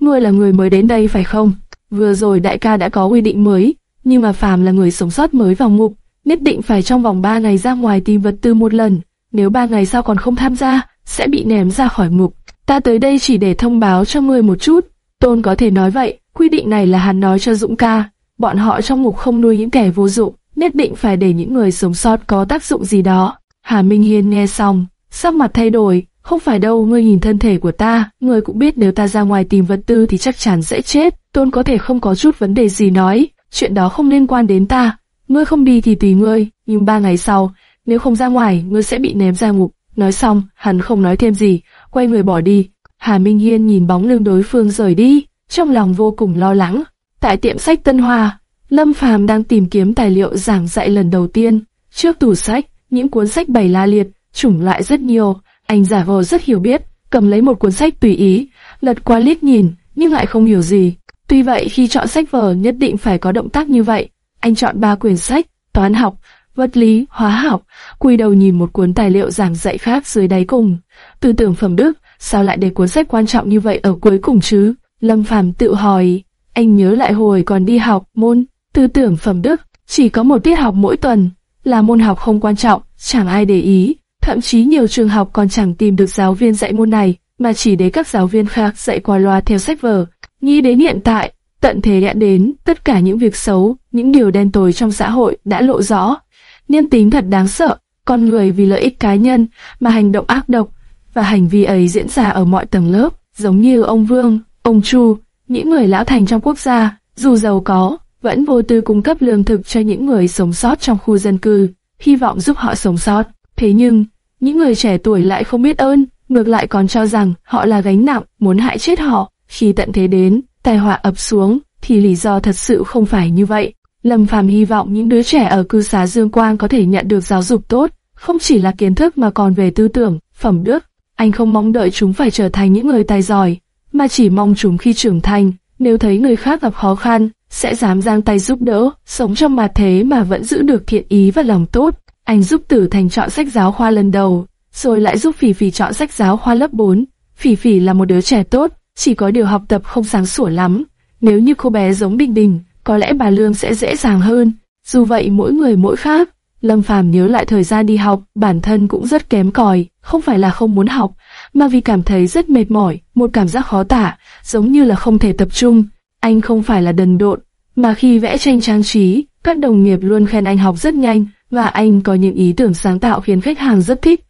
Ngươi là người mới đến đây phải không? Vừa rồi đại ca đã có quy định mới, nhưng mà phàm là người sống sót mới vào ngục, nhất định phải trong vòng 3 ngày ra ngoài tìm vật tư một lần, nếu 3 ngày sau còn không tham gia, sẽ bị ném ra khỏi ngục. Ta tới đây chỉ để thông báo cho ngươi một chút. Tôn có thể nói vậy, quy định này là hắn nói cho Dũng ca, bọn họ trong ngục không nuôi những kẻ vô dụng, nhất định phải để những người sống sót có tác dụng gì đó. Hà Minh Hiên nghe xong, sắc mặt thay đổi, Không phải đâu, ngươi nhìn thân thể của ta, ngươi cũng biết nếu ta ra ngoài tìm vật tư thì chắc chắn sẽ chết. Tôn có thể không có chút vấn đề gì nói, chuyện đó không liên quan đến ta. Ngươi không đi thì tùy ngươi, nhưng ba ngày sau, nếu không ra ngoài, ngươi sẽ bị ném ra ngục. Nói xong, hắn không nói thêm gì, quay người bỏ đi. Hà Minh Hiên nhìn bóng lưng đối phương rời đi, trong lòng vô cùng lo lắng. Tại tiệm sách Tân Hoa, Lâm Phàm đang tìm kiếm tài liệu giảng dạy lần đầu tiên. Trước tủ sách, những cuốn sách bày la liệt, chủng loại rất nhiều. Anh giả vờ rất hiểu biết, cầm lấy một cuốn sách tùy ý, lật qua liếc nhìn, nhưng lại không hiểu gì. Tuy vậy khi chọn sách vở nhất định phải có động tác như vậy. Anh chọn ba quyển sách, toán học, vật lý, hóa học, quỳ đầu nhìn một cuốn tài liệu giảng dạy khác dưới đáy cùng. Tư tưởng phẩm đức, sao lại để cuốn sách quan trọng như vậy ở cuối cùng chứ? Lâm Phàm tự hỏi, anh nhớ lại hồi còn đi học môn tư tưởng phẩm đức, chỉ có một tiết học mỗi tuần, là môn học không quan trọng, chẳng ai để ý. Thậm chí nhiều trường học còn chẳng tìm được giáo viên dạy môn này, mà chỉ để các giáo viên khác dạy qua loa theo sách vở. Nghĩ đến hiện tại, tận thế đã đến, tất cả những việc xấu, những điều đen tối trong xã hội đã lộ rõ. Nhân tính thật đáng sợ, con người vì lợi ích cá nhân mà hành động ác độc, và hành vi ấy diễn ra ở mọi tầng lớp, giống như ông Vương, ông Chu, những người lão thành trong quốc gia, dù giàu có, vẫn vô tư cung cấp lương thực cho những người sống sót trong khu dân cư, hy vọng giúp họ sống sót. Thế nhưng, những người trẻ tuổi lại không biết ơn, ngược lại còn cho rằng họ là gánh nặng, muốn hại chết họ. Khi tận thế đến, tai họa ập xuống, thì lý do thật sự không phải như vậy. Lâm Phàm hy vọng những đứa trẻ ở cư xá Dương Quang có thể nhận được giáo dục tốt, không chỉ là kiến thức mà còn về tư tưởng, phẩm đức. Anh không mong đợi chúng phải trở thành những người tài giỏi, mà chỉ mong chúng khi trưởng thành, nếu thấy người khác gặp khó khăn, sẽ dám giang tay giúp đỡ, sống trong mặt thế mà vẫn giữ được thiện ý và lòng tốt. Anh giúp Tử Thành chọn sách giáo khoa lần đầu, rồi lại giúp Phỉ Phỉ chọn sách giáo khoa lớp 4. Phỉ Phỉ là một đứa trẻ tốt, chỉ có điều học tập không sáng sủa lắm. Nếu như cô bé giống Bình bình, có lẽ bà Lương sẽ dễ dàng hơn. Dù vậy mỗi người mỗi khác. Lâm Phàm nhớ lại thời gian đi học, bản thân cũng rất kém cỏi, không phải là không muốn học, mà vì cảm thấy rất mệt mỏi, một cảm giác khó tả, giống như là không thể tập trung. Anh không phải là đần độn, mà khi vẽ tranh trang trí, các đồng nghiệp luôn khen anh học rất nhanh, và anh có những ý tưởng sáng tạo khiến khách hàng rất thích.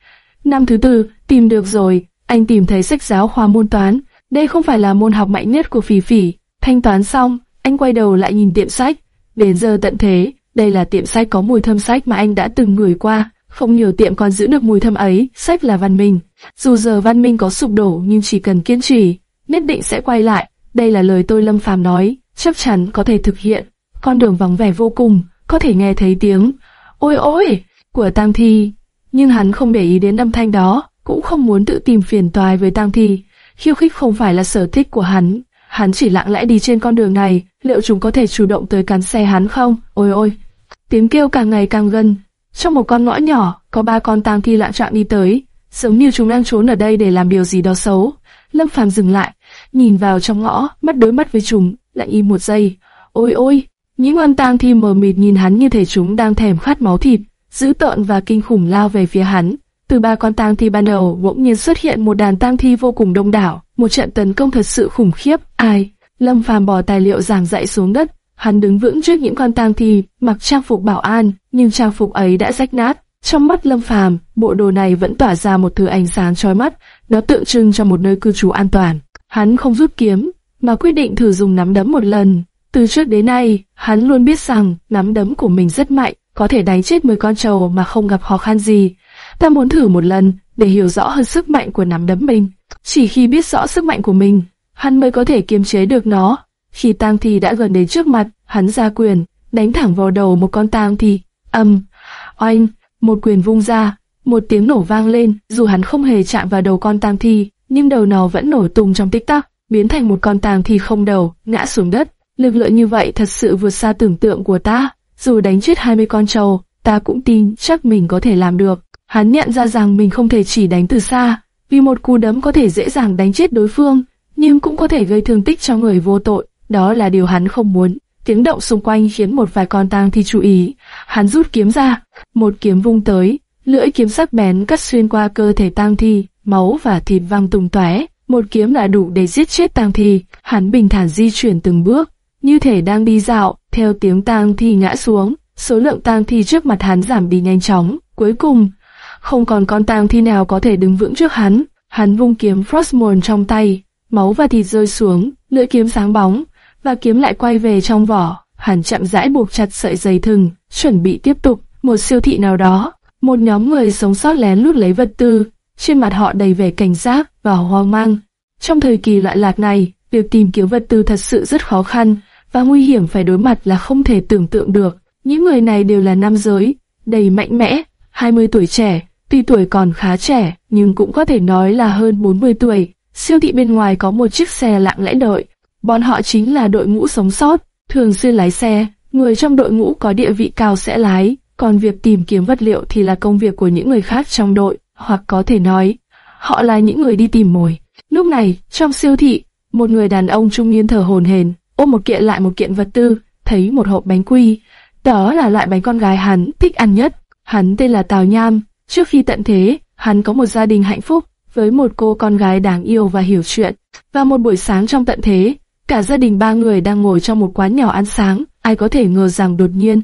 Năm thứ tư, tìm được rồi, anh tìm thấy sách giáo khoa môn toán. Đây không phải là môn học mạnh nhất của Phỉ Phỉ. Thanh toán xong, anh quay đầu lại nhìn tiệm sách. Đến giờ tận thế, đây là tiệm sách có mùi thơm sách mà anh đã từng ngửi qua. Không nhiều tiệm còn giữ được mùi thơm ấy, sách là văn minh. Dù giờ văn minh có sụp đổ nhưng chỉ cần kiên trì, nhất định sẽ quay lại. Đây là lời tôi Lâm Phàm nói, chắc chắn có thể thực hiện. Con đường vắng vẻ vô cùng, có thể nghe thấy tiếng ôi ôi của Tang Thi, nhưng hắn không để ý đến âm thanh đó, cũng không muốn tự tìm phiền toái với Tang Thi. Khiêu khích không phải là sở thích của hắn, hắn chỉ lặng lẽ đi trên con đường này, liệu chúng có thể chủ động tới cắn xe hắn không? Ôi ôi! Tiếng kêu càng ngày càng gần. Trong một con ngõ nhỏ, có ba con tang thi loạn trạng đi tới, giống như chúng đang trốn ở đây để làm điều gì đó xấu. Lâm Phàm dừng lại, nhìn vào trong ngõ, mắt đối mắt với chúng, lại im một giây. Ôi ôi! Những con tang thi mờ mịt nhìn hắn như thể chúng đang thèm khát máu thịt, dữ tợn và kinh khủng lao về phía hắn. Từ ba con tang thi ban đầu, bỗng nhiên xuất hiện một đàn tang thi vô cùng đông đảo, một trận tấn công thật sự khủng khiếp. Ai? Lâm Phàm bỏ tài liệu giảng dạy xuống đất, hắn đứng vững trước những con tang thi, mặc trang phục bảo an, nhưng trang phục ấy đã rách nát. Trong mắt Lâm Phàm, bộ đồ này vẫn tỏa ra một thứ ánh sáng chói mắt, nó tượng trưng cho một nơi cư trú an toàn. Hắn không rút kiếm, mà quyết định thử dùng nắm đấm một lần. Từ trước đến nay, hắn luôn biết rằng nắm đấm của mình rất mạnh, có thể đánh chết 10 con trâu mà không gặp khó khăn gì. Ta muốn thử một lần để hiểu rõ hơn sức mạnh của nắm đấm mình. Chỉ khi biết rõ sức mạnh của mình, hắn mới có thể kiềm chế được nó. Khi tang thi đã gần đến trước mặt, hắn ra quyền, đánh thẳng vào đầu một con tang thi. Âm, oanh, một quyền vung ra, một tiếng nổ vang lên. Dù hắn không hề chạm vào đầu con tang thi, nhưng đầu nó vẫn nổ tung trong tích tắc, biến thành một con tang thi không đầu, ngã xuống đất. Lực lượng như vậy thật sự vượt xa tưởng tượng của ta. Dù đánh chết 20 con trâu, ta cũng tin chắc mình có thể làm được. Hắn nhận ra rằng mình không thể chỉ đánh từ xa, vì một cú đấm có thể dễ dàng đánh chết đối phương, nhưng cũng có thể gây thương tích cho người vô tội. Đó là điều hắn không muốn. Tiếng động xung quanh khiến một vài con tang thi chú ý. Hắn rút kiếm ra, một kiếm vung tới, lưỡi kiếm sắc bén cắt xuyên qua cơ thể tang thi, máu và thịt văng tung tóe. Một kiếm đã đủ để giết chết tang thi. Hắn bình thản di chuyển từng bước, như thể đang đi dạo. Theo tiếng tang thi ngã xuống, số lượng tang thi trước mặt hắn giảm đi nhanh chóng. Cuối cùng, không còn con tang thi nào có thể đứng vững trước hắn. Hắn vung kiếm Frostmourne trong tay, máu và thịt rơi xuống, lưỡi kiếm sáng bóng, và kiếm lại quay về trong vỏ. Hắn chậm rãi buộc chặt sợi dây thừng, chuẩn bị tiếp tục. Một siêu thị nào đó, một nhóm người sống sót lén lút lấy vật tư, trên mặt họ đầy vẻ cảnh giác và hoang mang. Trong thời kỳ loạn lạc này, việc tìm kiếm vật tư thật sự rất khó khăn, và nguy hiểm phải đối mặt là không thể tưởng tượng được. Những người này đều là nam giới, đầy mạnh mẽ, 20 tuổi trẻ, tuy tuổi còn khá trẻ, nhưng cũng có thể nói là hơn 40 tuổi. Siêu thị bên ngoài có một chiếc xe lặng lẽ đợi. Bọn họ chính là đội ngũ sống sót, thường xuyên lái xe, người trong đội ngũ có địa vị cao sẽ lái, còn việc tìm kiếm vật liệu thì là công việc của những người khác trong đội, hoặc có thể nói, họ là những người đi tìm mồi. Lúc này, trong siêu thị, một người đàn ông trung niên thở hồn hển, ôm một kiện lại một kiện vật tư, thấy một hộp bánh quy. Đó là loại bánh con gái hắn thích ăn nhất. Hắn tên là Tào Nham. Trước khi tận thế, hắn có một gia đình hạnh phúc, với một cô con gái đáng yêu và hiểu chuyện. Và một buổi sáng trong tận thế, cả gia đình ba người đang ngồi trong một quán nhỏ ăn sáng. Ai có thể ngờ rằng đột nhiên,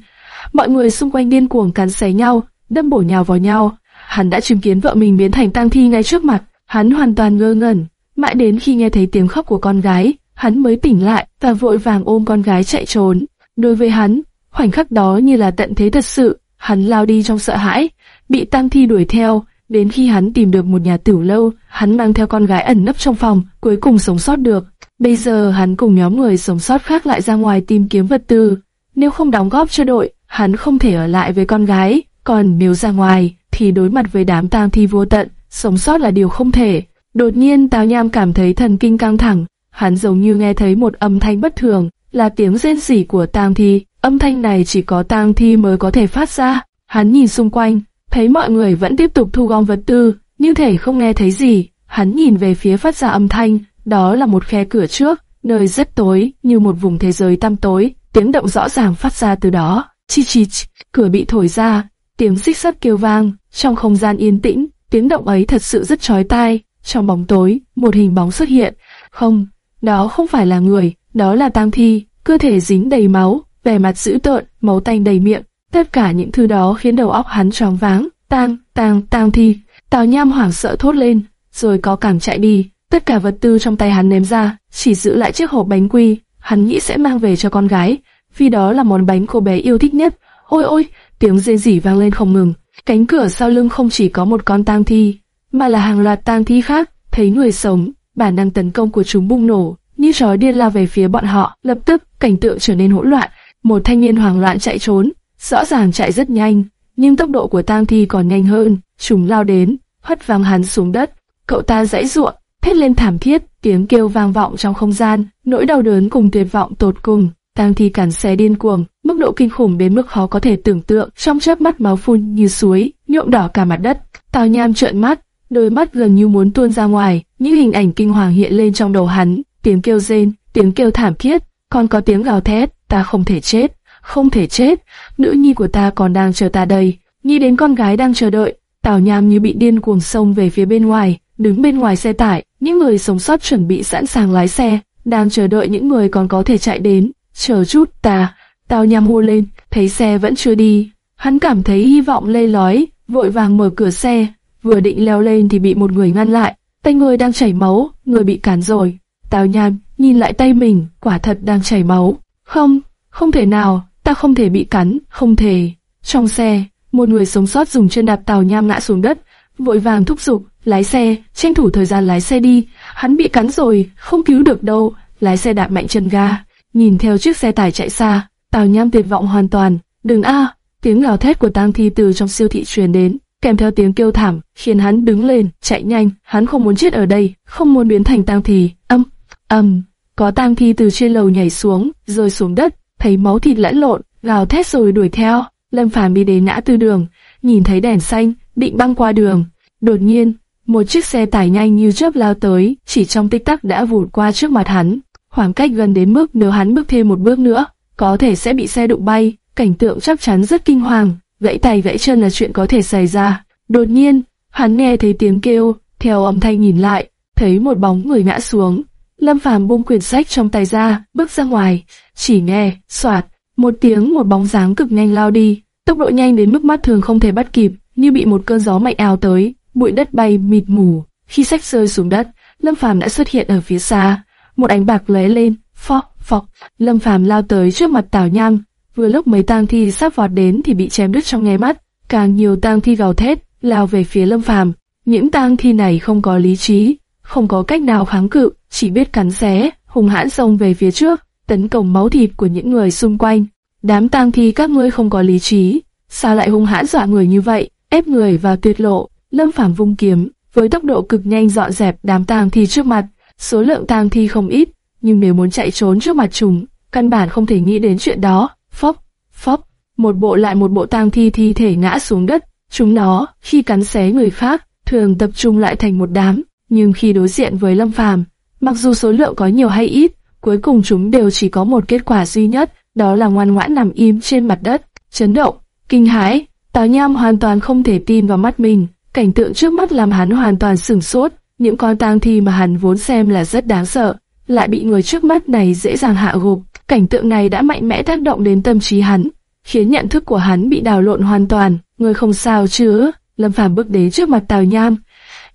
mọi người xung quanh điên cuồng cắn xé nhau, đâm bổ nhào vào nhau. Hắn đã chứng kiến vợ mình biến thành tang thi ngay trước mặt. Hắn hoàn toàn ngơ ngẩn, mãi đến khi nghe thấy tiếng khóc của con gái, hắn mới tỉnh lại và vội vàng ôm con gái chạy trốn. Đối với hắn, khoảnh khắc đó như là tận thế thật sự, hắn lao đi trong sợ hãi, bị tang thi đuổi theo, đến khi hắn tìm được một nhà tiểu lâu, hắn mang theo con gái ẩn nấp trong phòng, cuối cùng sống sót được. Bây giờ hắn cùng nhóm người sống sót khác lại ra ngoài tìm kiếm vật tư. Nếu không đóng góp cho đội, hắn không thể ở lại với con gái, còn nếu ra ngoài, thì đối mặt với đám tang thi vô tận, sống sót là điều không thể. Đột nhiên Tào Nham cảm thấy thần kinh căng thẳng, hắn giống như nghe thấy một âm thanh bất thường, là tiếng rên rỉ của tang thi. Âm thanh này chỉ có tang thi mới có thể phát ra. Hắn nhìn xung quanh, thấy mọi người vẫn tiếp tục thu gom vật tư, như thể không nghe thấy gì. Hắn nhìn về phía phát ra âm thanh, đó là một khe cửa trước, nơi rất tối, như một vùng thế giới tăm tối, tiếng động rõ ràng phát ra từ đó. Chi chi, chi cửa bị thổi ra, tiếng xích sắt kêu vang, trong không gian yên tĩnh, tiếng động ấy thật sự rất chói tai. Trong bóng tối, một hình bóng xuất hiện. Không, đó không phải là người, đó là tang thi, cơ thể dính đầy máu, vẻ mặt dữ tợn, máu tanh đầy miệng. Tất cả những thứ đó khiến đầu óc hắn tròn váng. Tang, tang, tang thi. Tào Nham hoảng sợ thốt lên, rồi có cảm chạy đi. Tất cả vật tư trong tay hắn ném ra, chỉ giữ lại chiếc hộp bánh quy. Hắn nghĩ sẽ mang về cho con gái, vì đó là món bánh cô bé yêu thích nhất. Ôi ôi, tiếng rên rỉ vang lên không ngừng. Cánh cửa sau lưng không chỉ có một con tang thi, mà là hàng loạt tang thi khác. Thấy người sống, bản năng tấn công của chúng bùng nổ, như chó điên lao về phía bọn họ. Lập tức, cảnh tượng trở nên hỗn loạn. Một thanh niên hoảng loạn chạy trốn, rõ ràng chạy rất nhanh, nhưng tốc độ của tang thi còn nhanh hơn. Chúng lao đến, hất văng hắn xuống đất. Cậu ta dãy ruộng, thét lên thảm thiết, tiếng kêu vang vọng trong không gian, nỗi đau đớn cùng tuyệt vọng tột cùng. Tang thi cản xe điên cuồng, mức độ kinh khủng đến mức khó có thể tưởng tượng. Trong chớp mắt máu phun như suối, nhuộm đỏ cả mặt đất. Tào Nham trợn mắt, đôi mắt gần như muốn tuôn ra ngoài. Những hình ảnh kinh hoàng hiện lên trong đầu hắn, tiếng kêu rên, tiếng kêu thảm thiết, còn có tiếng gào thét. Ta không thể chết, không thể chết. Nữ nhi của ta còn đang chờ ta đây. Nghĩ đến con gái đang chờ đợi, Tào Nham như bị điên cuồng xông về phía bên ngoài, đứng bên ngoài xe tải. Những người sống sót chuẩn bị sẵn sàng lái xe, đang chờ đợi những người còn có thể chạy đến. Chờ chút ta, Tào Nham hô lên, thấy xe vẫn chưa đi. Hắn cảm thấy hy vọng lê lói, vội vàng mở cửa xe, vừa định leo lên thì bị một người ngăn lại. Tay người đang chảy máu, người bị cản rồi. Tào Nham nhìn lại tay mình, quả thật đang chảy máu. Không, không thể nào, ta không thể bị cắn, không thể. Trong xe, một người sống sót dùng chân đạp tàu Nham ngã xuống đất, vội vàng thúc giục, lái xe, tranh thủ thời gian lái xe đi. Hắn bị cắn rồi, không cứu được đâu. Lái xe đạp mạnh chân ga, nhìn theo chiếc xe tải chạy xa, tàu Nham tuyệt vọng hoàn toàn. Đừng a! tiếng gào thét của tang thi từ trong siêu thị truyền đến, kèm theo tiếng kêu thảm, khiến hắn đứng lên, chạy nhanh. Hắn không muốn chết ở đây, không muốn biến thành tang thi. Âm, âm, có tang thi từ trên lầu nhảy xuống, rơi xuống đất, thấy máu thịt lẫn lộn, gào thét rồi đuổi theo. Lâm Phàm đi đến ngã tư đường, nhìn thấy đèn xanh, định băng qua đường. Đột nhiên, một chiếc xe tải nhanh như chớp lao tới, chỉ trong tích tắc đã vụt qua trước mặt hắn. Khoảng cách gần đến mức nếu hắn bước thêm một bước nữa, có thể sẽ bị xe đụng bay. Cảnh tượng chắc chắn rất kinh hoàng, gãy tay gãy chân là chuyện có thể xảy ra. Đột nhiên, hắn nghe thấy tiếng kêu, theo âm thanh nhìn lại, thấy một bóng người ngã xuống. Lâm Phàm buông quyển sách trong tay ra, bước ra ngoài, chỉ nghe, soạt, một tiếng một bóng dáng cực nhanh lao đi, tốc độ nhanh đến mức mắt thường không thể bắt kịp, như bị một cơn gió mạnh ào tới, bụi đất bay mịt mù. Khi sách rơi xuống đất, Lâm Phàm đã xuất hiện ở phía xa. Một ánh bạc lóe lên, phọc phọc. Lâm Phàm lao tới trước mặt Tào Nham. Vừa lúc mấy tang thi sắp vọt đến thì bị chém đứt trong nháy mắt. Càng nhiều tang thi gào thét, lao về phía Lâm Phàm. Những tang thi này không có lý trí, không có cách nào kháng cự, chỉ biết cắn xé, hung hãn xông về phía trước, tấn công máu thịt của những người xung quanh. Đám tang thi các ngươi không có lý trí, sao lại hung hãn dọa người như vậy, ép người vào tuyệt lộ. Lâm Phàm vung kiếm, với tốc độ cực nhanh dọn dẹp đám tang thi trước mặt. Số lượng tang thi không ít, nhưng nếu muốn chạy trốn trước mặt chúng, căn bản không thể nghĩ đến chuyện đó. Phốc, phốc, một bộ lại một bộ tang thi thi thể ngã xuống đất. Chúng nó, khi cắn xé người khác, thường tập trung lại thành một đám, nhưng khi đối diện với Lâm Phàm, mặc dù số lượng có nhiều hay ít, cuối cùng chúng đều chỉ có một kết quả duy nhất, đó là ngoan ngoãn nằm im trên mặt đất, chấn động, kinh hãi. Tào Nham hoàn toàn không thể tin vào mắt mình, cảnh tượng trước mắt làm hắn hoàn toàn sửng sốt. Những con tang thi mà hắn vốn xem là rất đáng sợ, lại bị người trước mắt này dễ dàng hạ gục. Cảnh tượng này đã mạnh mẽ tác động đến tâm trí hắn, khiến nhận thức của hắn bị đảo lộn hoàn toàn. Người không sao chứ? Lâm Phàm bước đến trước mặt Tào Nham,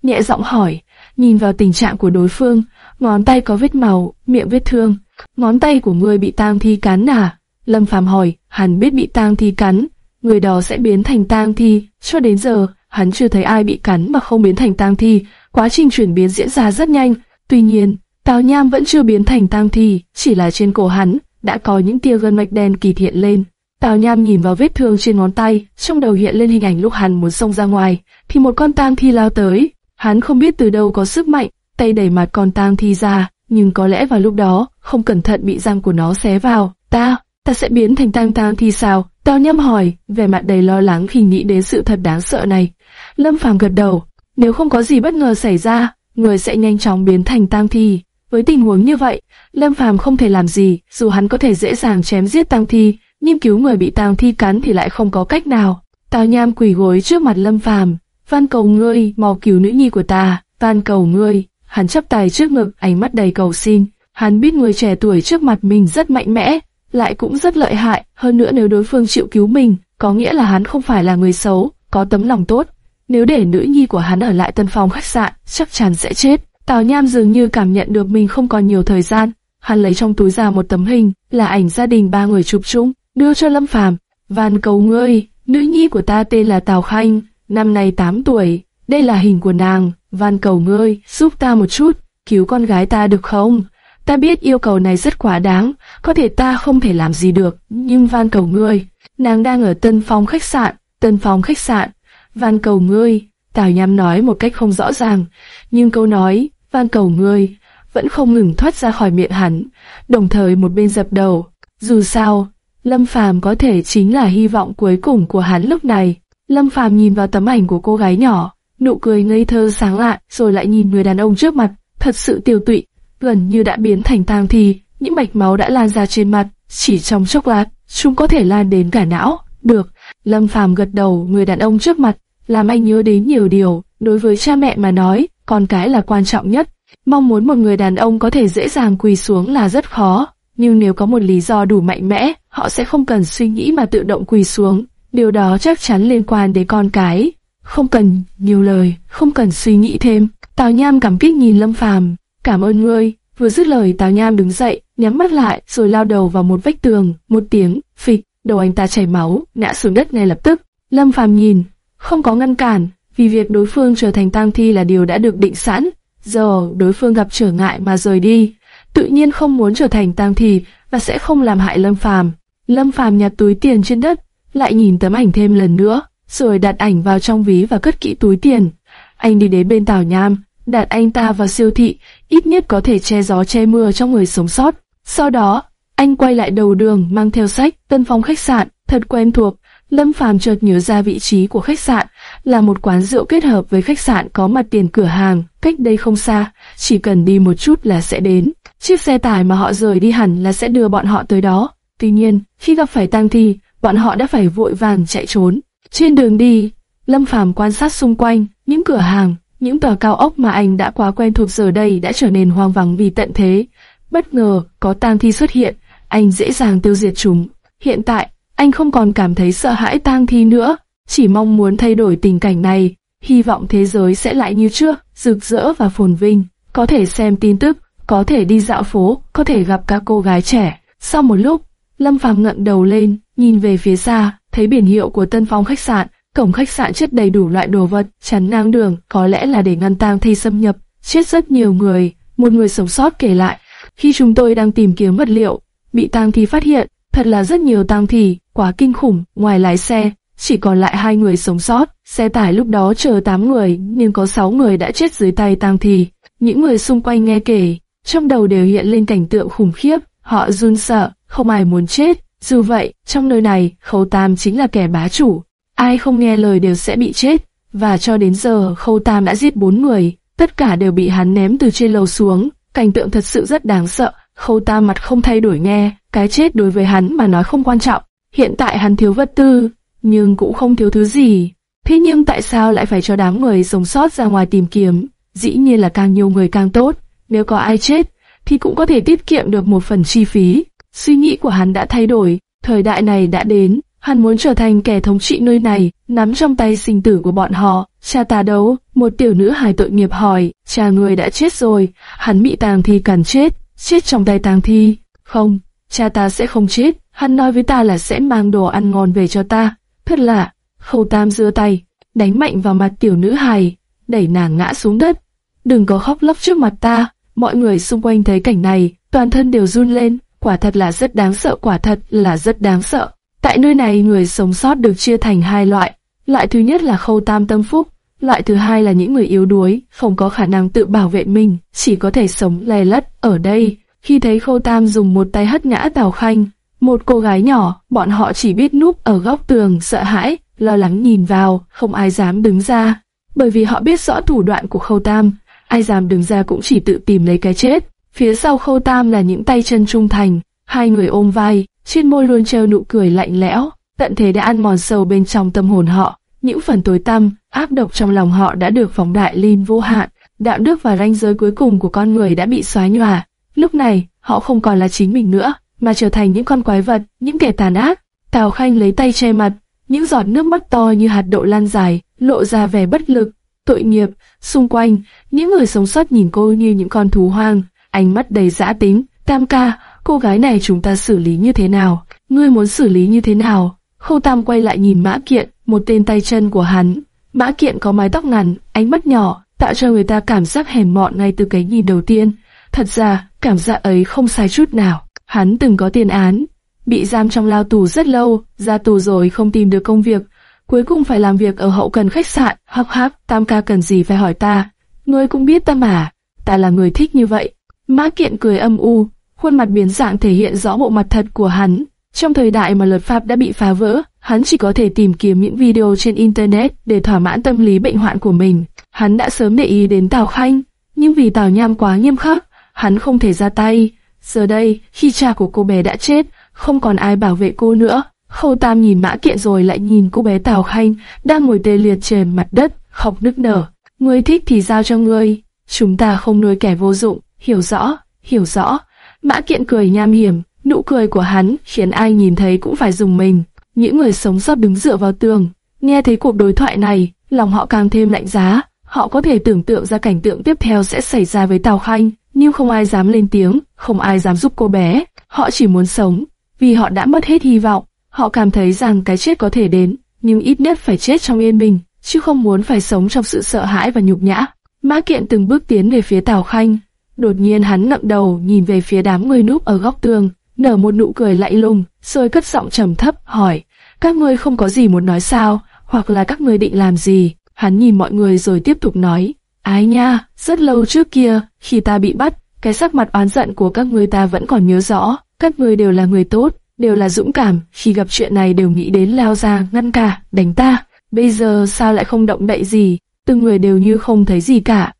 nhẹ giọng hỏi, nhìn vào tình trạng của đối phương, ngón tay có vết màu, miệng vết thương, ngón tay của người bị tang thi cắn à? Lâm Phàm hỏi, hắn biết bị tang thi cắn, người đó sẽ biến thành tang thi, cho đến giờ, hắn chưa thấy ai bị cắn mà không biến thành tang thi, quá trình chuyển biến diễn ra rất nhanh, tuy nhiên, Tào Nham vẫn chưa biến thành tang thi, chỉ là trên cổ hắn đã có những tia gân mạch đen kỳ thiện lên. Tào Nham nhìn vào vết thương trên ngón tay, trong đầu hiện lên hình ảnh lúc hắn muốn xông ra ngoài, thì một con tang thi lao tới. Hắn không biết từ đâu có sức mạnh, tay đẩy mặt con tang thi ra, nhưng có lẽ vào lúc đó, không cẩn thận bị răng của nó xé vào. Ta, ta sẽ biến thành tang tang thi sao? Tào nhâm hỏi, vẻ mặt đầy lo lắng khi nghĩ đến sự thật đáng sợ này. Lâm Phàm gật đầu, nếu không có gì bất ngờ xảy ra, người sẽ nhanh chóng biến thành tang thi. Với tình huống như vậy, Lâm Phàm không thể làm gì, dù hắn có thể dễ dàng chém giết tang thi, nhưng cứu người bị tang thi cắn thì lại không có cách nào. Tào Nham quỳ gối trước mặt Lâm Phàm, van cầu ngươi mau cứu nữ nhi của ta, van cầu ngươi. Hắn chắp tay trước ngực, ánh mắt đầy cầu xin. Hắn biết người trẻ tuổi trước mặt mình rất mạnh mẽ, lại cũng rất lợi hại. Hơn nữa nếu đối phương chịu cứu mình, có nghĩa là hắn không phải là người xấu, có tấm lòng tốt. Nếu để nữ nhi của hắn ở lại tân phòng khách sạn, chắc chắn sẽ chết. Tào Nham dường như cảm nhận được mình không còn nhiều thời gian. Hắn lấy trong túi ra một tấm hình, là ảnh gia đình ba người chụp chung đưa cho Lâm Phàm. Van cầu ngươi, nữ nhi của ta tên là Tào Khanh, năm nay 8 tuổi, đây là hình của nàng, van cầu ngươi, giúp ta một chút, cứu con gái ta được không? Ta biết yêu cầu này rất quá đáng, có thể ta không thể làm gì được, nhưng van cầu ngươi, nàng đang ở tân phong khách sạn, tân phong khách sạn, van cầu ngươi, Tào Nham nói một cách không rõ ràng, nhưng câu nói, van cầu ngươi, vẫn không ngừng thoát ra khỏi miệng hắn, đồng thời một bên dập đầu. Dù sao, Lâm Phàm có thể chính là hy vọng cuối cùng của hắn lúc này. Lâm Phàm nhìn vào tấm ảnh của cô gái nhỏ, nụ cười ngây thơ sáng lạ, rồi lại nhìn người đàn ông trước mặt, thật sự tiêu tụy, gần như đã biến thành tang thi, những mạch máu đã lan ra trên mặt, chỉ trong chốc lát, chúng có thể lan đến cả não. Được, Lâm Phàm gật đầu, người đàn ông trước mặt, làm anh nhớ đến nhiều điều, đối với cha mẹ mà nói, con cái là quan trọng nhất. Mong muốn một người đàn ông có thể dễ dàng quỳ xuống là rất khó, nhưng nếu có một lý do đủ mạnh mẽ, họ sẽ không cần suy nghĩ mà tự động quỳ xuống. Điều đó chắc chắn liên quan đến con cái. Không cần nhiều lời, không cần suy nghĩ thêm. Tào Nham cảm kích nhìn Lâm Phàm, cảm ơn ngươi. Vừa dứt lời Tào Nham đứng dậy, nhắm mắt lại, rồi lao đầu vào một vách tường. Một tiếng, phịch, đầu anh ta chảy máu, ngã xuống đất ngay lập tức. Lâm Phàm nhìn, không có ngăn cản, vì việc đối phương trở thành tang thi là điều đã được định sẵn. Giờ đối phương gặp trở ngại mà rời đi, tự nhiên không muốn trở thành tang thi và sẽ không làm hại Lâm Phàm. Lâm Phàm nhặt túi tiền trên đất, lại nhìn tấm ảnh thêm lần nữa, rồi đặt ảnh vào trong ví và cất kỹ túi tiền. Anh đi đến bên Tào Nham, đặt anh ta vào siêu thị, ít nhất có thể che gió che mưa cho người sống sót. Sau đó, anh quay lại đầu đường mang theo sách, tân phong khách sạn, thật quen thuộc. Lâm Phàm chợt nhớ ra vị trí của khách sạn, là một quán rượu kết hợp với khách sạn có mặt tiền cửa hàng, cách đây không xa, chỉ cần đi một chút là sẽ đến. Chiếc xe tải mà họ rời đi hẳn là sẽ đưa bọn họ tới đó. Tuy nhiên, khi gặp phải tang thi, bọn họ đã phải vội vàng chạy trốn. Trên đường đi, Lâm Phàm quan sát xung quanh, những cửa hàng, những tòa cao ốc mà anh đã quá quen thuộc giờ đây đã trở nên hoang vắng vì tận thế. Bất ngờ, có tang thi xuất hiện, anh dễ dàng tiêu diệt chúng. Hiện tại, anh không còn cảm thấy sợ hãi tang thi nữa, chỉ mong muốn thay đổi tình cảnh này. hy vọng thế giới sẽ lại như trước, rực rỡ và phồn vinh, có thể xem tin tức, có thể đi dạo phố, có thể gặp các cô gái trẻ. Sau một lúc, Lâm Phàm ngẩng đầu lên, nhìn về phía xa, thấy biển hiệu của Tân Phong khách sạn, cổng khách sạn chất đầy đủ loại đồ vật, chắn ngang đường, có lẽ là để ngăn tang thi xâm nhập, chết rất nhiều người. Một người sống sót kể lại, khi chúng tôi đang tìm kiếm vật liệu, bị tang thi phát hiện, thật là rất nhiều tang thi, quá kinh khủng, ngoài lái xe, chỉ còn lại hai người sống sót, xe tải lúc đó chờ 8 người, nhưng có 6 người đã chết dưới tay tang thi. Những người xung quanh nghe kể, trong đầu đều hiện lên cảnh tượng khủng khiếp, họ run sợ, không ai muốn chết. Dù vậy, trong nơi này, Khâu Tam chính là kẻ bá chủ, ai không nghe lời đều sẽ bị chết. Và cho đến giờ, Khâu Tam đã giết bốn người, tất cả đều bị hắn ném từ trên lầu xuống. Cảnh tượng thật sự rất đáng sợ. Khâu Tam mặt không thay đổi nghe, cái chết đối với hắn mà nói không quan trọng. Hiện tại hắn thiếu vật tư, nhưng cũng không thiếu thứ gì. Thế nhưng tại sao lại phải cho đám người sống sót ra ngoài tìm kiếm? Dĩ nhiên là càng nhiều người càng tốt. Nếu có ai chết, thì cũng có thể tiết kiệm được một phần chi phí. Suy nghĩ của hắn đã thay đổi, thời đại này đã đến, hắn muốn trở thành kẻ thống trị nơi này, nắm trong tay sinh tử của bọn họ. Cha ta đâu? Một tiểu nữ hài tội nghiệp hỏi, cha người đã chết rồi, hắn bị tàng thi cản chết, chết trong tay tàng thi. Không, cha ta sẽ không chết, hắn nói với ta là sẽ mang đồ ăn ngon về cho ta. Thật lạ, khâu tam giơ tay, đánh mạnh vào mặt tiểu nữ hài, đẩy nàng ngã xuống đất. Đừng có khóc lóc trước mặt ta, mọi người xung quanh thấy cảnh này, toàn thân đều run lên, quả thật là rất đáng sợ, quả thật là rất đáng sợ. Tại nơi này người sống sót được chia thành hai loại, loại thứ nhất là khâu tam tâm phúc, loại thứ hai là những người yếu đuối, không có khả năng tự bảo vệ mình, chỉ có thể sống lè lất ở đây. Khi thấy khâu tam dùng một tay hất ngã Tào Khanh, một cô gái nhỏ, bọn họ chỉ biết núp ở góc tường, sợ hãi, lo lắng nhìn vào, không ai dám đứng ra, bởi vì họ biết rõ thủ đoạn của khâu tam, ai dám đứng ra cũng chỉ tự tìm lấy cái chết. Phía sau khâu tam là những tay chân trung thành, hai người ôm vai, trên môi luôn treo nụ cười lạnh lẽo, tận thế đã ăn mòn sâu bên trong tâm hồn họ. Những phần tối tăm, áp độc trong lòng họ đã được phóng đại lên vô hạn, đạo đức và ranh giới cuối cùng của con người đã bị xóa nhòa. Lúc này, họ không còn là chính mình nữa, mà trở thành những con quái vật, những kẻ tàn ác. Tào Khanh lấy tay che mặt, những giọt nước mắt to như hạt đậu lan dài, lộ ra vẻ bất lực, tội nghiệp. Xung quanh, những người sống sót nhìn cô như những con thú hoang, ánh mắt đầy dã tính. Tam ca, cô gái này chúng ta xử lý như thế nào? Ngươi muốn xử lý như thế nào? Khâu Tam quay lại nhìn Mã Kiện, một tên tay chân của hắn. Mã Kiện có mái tóc ngắn, ánh mắt nhỏ, tạo cho người ta cảm giác hèn mọn ngay từ cái nhìn đầu tiên. Thật ra, cảm giác ấy không sai chút nào. Hắn từng có tiền án, bị giam trong lao tù rất lâu, ra tù rồi không tìm được công việc, cuối cùng phải làm việc ở hậu cần khách sạn. Hắc hắc, Tam ca cần gì phải hỏi ta? Ngươi cũng biết ta mà, ta là người thích như vậy. Mã Kiện cười âm u, khuôn mặt biến dạng thể hiện rõ bộ mặt thật của hắn. Trong thời đại mà luật pháp đã bị phá vỡ, hắn chỉ có thể tìm kiếm những video trên Internet để thỏa mãn tâm lý bệnh hoạn của mình. Hắn đã sớm để ý đến Tào Khanh, nhưng vì Tào Nham quá nghiêm khắc, hắn không thể ra tay. Giờ đây, khi cha của cô bé đã chết, không còn ai bảo vệ cô nữa. Khâu Tam nhìn Mã Kiện rồi lại nhìn cô bé Tào Khanh đang ngồi tê liệt trên mặt đất, khóc nức nở. Ngươi thích thì giao cho ngươi, chúng ta không nuôi kẻ vô dụng, hiểu rõ, hiểu rõ. Mã Kiện cười nham hiểm, nụ cười của hắn khiến ai nhìn thấy cũng phải dùng mình. Những người sống sót đứng dựa vào tường, nghe thấy cuộc đối thoại này, lòng họ càng thêm lạnh giá. Họ có thể tưởng tượng ra cảnh tượng tiếp theo sẽ xảy ra với Tào Khanh, nhưng không ai dám lên tiếng, không ai dám giúp cô bé. Họ chỉ muốn sống, vì họ đã mất hết hy vọng. Họ cảm thấy rằng cái chết có thể đến, nhưng ít nhất phải chết trong yên bình, chứ không muốn phải sống trong sự sợ hãi và nhục nhã. Mã Kiện từng bước tiến về phía Tào Khanh, đột nhiên hắn ngậm đầu nhìn về phía đám người núp ở góc tường, nở một nụ cười lạnh lùng, rồi cất giọng trầm thấp hỏi: các ngươi không có gì muốn nói sao, hoặc là các ngươi định làm gì? Hắn nhìn mọi người rồi tiếp tục nói: ái nha, rất lâu trước kia, khi ta bị bắt, cái sắc mặt oán giận của các ngươi ta vẫn còn nhớ rõ, các ngươi đều là người tốt, đều là dũng cảm, khi gặp chuyện này đều nghĩ đến lao ra ngăn cả, đánh ta. Bây giờ sao lại không động đậy gì, từng người đều như không thấy gì cả.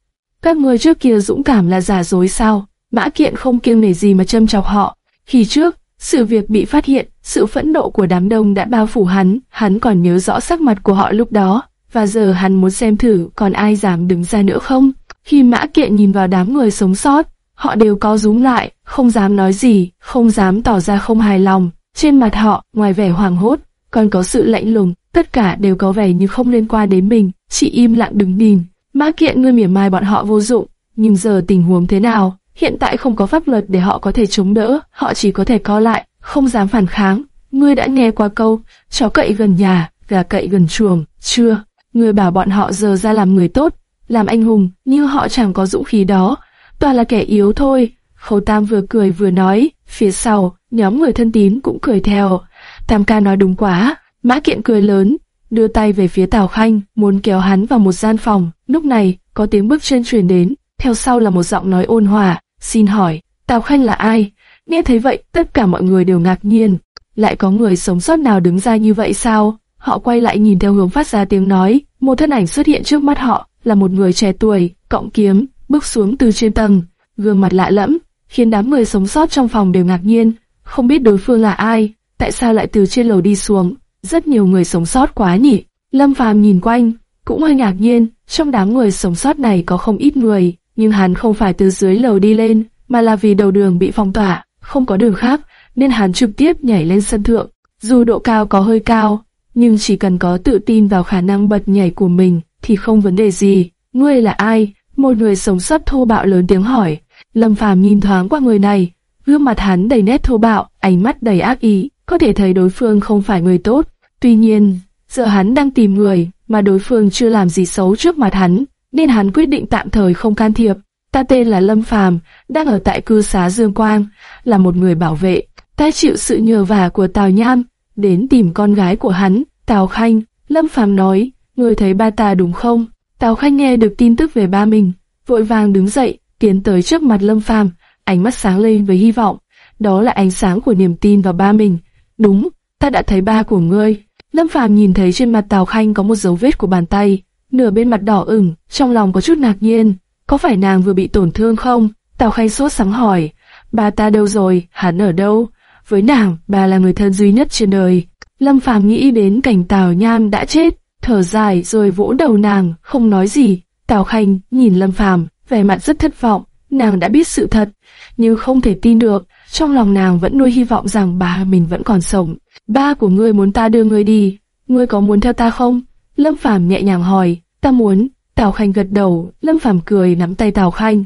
Các người trước kia dũng cảm là giả dối sao? Mã Kiện không kiêng nể gì mà châm chọc họ. Khi trước, sự việc bị phát hiện, sự phẫn nộ của đám đông đã bao phủ hắn, hắn còn nhớ rõ sắc mặt của họ lúc đó, và giờ hắn muốn xem thử còn ai dám đứng ra nữa không. Khi Mã Kiện nhìn vào đám người sống sót, họ đều có rúm lại, không dám nói gì, không dám tỏ ra không hài lòng. Trên mặt họ, ngoài vẻ hoảng hốt, còn có sự lạnh lùng, tất cả đều có vẻ như không liên quan đến mình, chỉ im lặng đứng nhìn. Mã kiện ngươi mỉa mai bọn họ vô dụng, nhưng giờ tình huống thế nào? Hiện tại không có pháp luật để họ có thể chống đỡ, họ chỉ có thể co lại, không dám phản kháng. Ngươi đã nghe qua câu, chó cậy gần nhà, gà cậy gần chuồng, chưa? Ngươi bảo bọn họ giờ ra làm người tốt, làm anh hùng, nhưng họ chẳng có dũng khí đó, toàn là kẻ yếu thôi. Khâu Tam vừa cười vừa nói, phía sau, nhóm người thân tín cũng cười theo. Tam ca nói đúng quá, Mã Kiện cười lớn, đưa tay về phía Tào Khanh, muốn kéo hắn vào một gian phòng. Lúc này, có tiếng bước chân truyền đến, theo sau là một giọng nói ôn hòa, xin hỏi, Tào Khanh là ai? Nghe thấy vậy, tất cả mọi người đều ngạc nhiên. Lại có người sống sót nào đứng ra như vậy sao? Họ quay lại nhìn theo hướng phát ra tiếng nói, một thân ảnh xuất hiện trước mắt họ, là một người trẻ tuổi, cọng kiếm, bước xuống từ trên tầng, gương mặt lạ lẫm, khiến đám người sống sót trong phòng đều ngạc nhiên, không biết đối phương là ai, tại sao lại từ trên lầu đi xuống. Rất nhiều người sống sót quá nhỉ. Lâm Phàm nhìn quanh, cũng hơi ngạc nhiên, trong đám người sống sót này có không ít người, nhưng hắn không phải từ dưới lầu đi lên, mà là vì đầu đường bị phong tỏa, không có đường khác, nên hắn trực tiếp nhảy lên sân thượng. Dù độ cao có hơi cao, nhưng chỉ cần có tự tin vào khả năng bật nhảy của mình thì không vấn đề gì. Ngươi là ai? Một người sống sót thô bạo lớn tiếng hỏi. Lâm Phàm nhìn thoáng qua người này, gương mặt hắn đầy nét thô bạo, ánh mắt đầy ác ý, có thể thấy đối phương không phải người tốt. Tuy nhiên, giờ hắn đang tìm người mà đối phương chưa làm gì xấu trước mặt hắn, nên hắn quyết định tạm thời không can thiệp. Ta tên là Lâm Phàm, đang ở tại cư xá Dương Quang, là một người bảo vệ. Ta chịu sự nhờ vả của Tào Nham, đến tìm con gái của hắn, Tào Khanh. Lâm Phàm nói, người thấy ba ta đúng không? Tào Khanh nghe được tin tức về ba mình, vội vàng đứng dậy, tiến tới trước mặt Lâm Phàm, ánh mắt sáng lên với hy vọng. Đó là ánh sáng của niềm tin vào ba mình. Đúng, ta đã thấy ba của ngươi. Lâm Phàm nhìn thấy trên mặt Tào Khanh có một dấu vết của bàn tay, nửa bên mặt đỏ ửng, trong lòng có chút ngạc nhiên. Có phải nàng vừa bị tổn thương không? Tào Khanh sốt sắng hỏi. Ba ta đâu rồi? Hắn ở đâu? Với nàng, bà là người thân duy nhất trên đời. Lâm Phàm nghĩ đến cảnh Tào Nham đã chết, thở dài rồi vỗ đầu nàng, không nói gì. Tào Khanh nhìn Lâm Phàm, vẻ mặt rất thất vọng. Nàng đã biết sự thật, nhưng không thể tin được. Trong lòng nàng vẫn nuôi hy vọng rằng bà mình vẫn còn sống. Ba của ngươi muốn ta đưa ngươi đi, ngươi có muốn theo ta không? Lâm Phàm nhẹ nhàng hỏi, ta muốn. Tào Khanh gật đầu, Lâm Phàm cười nắm tay Tào Khanh.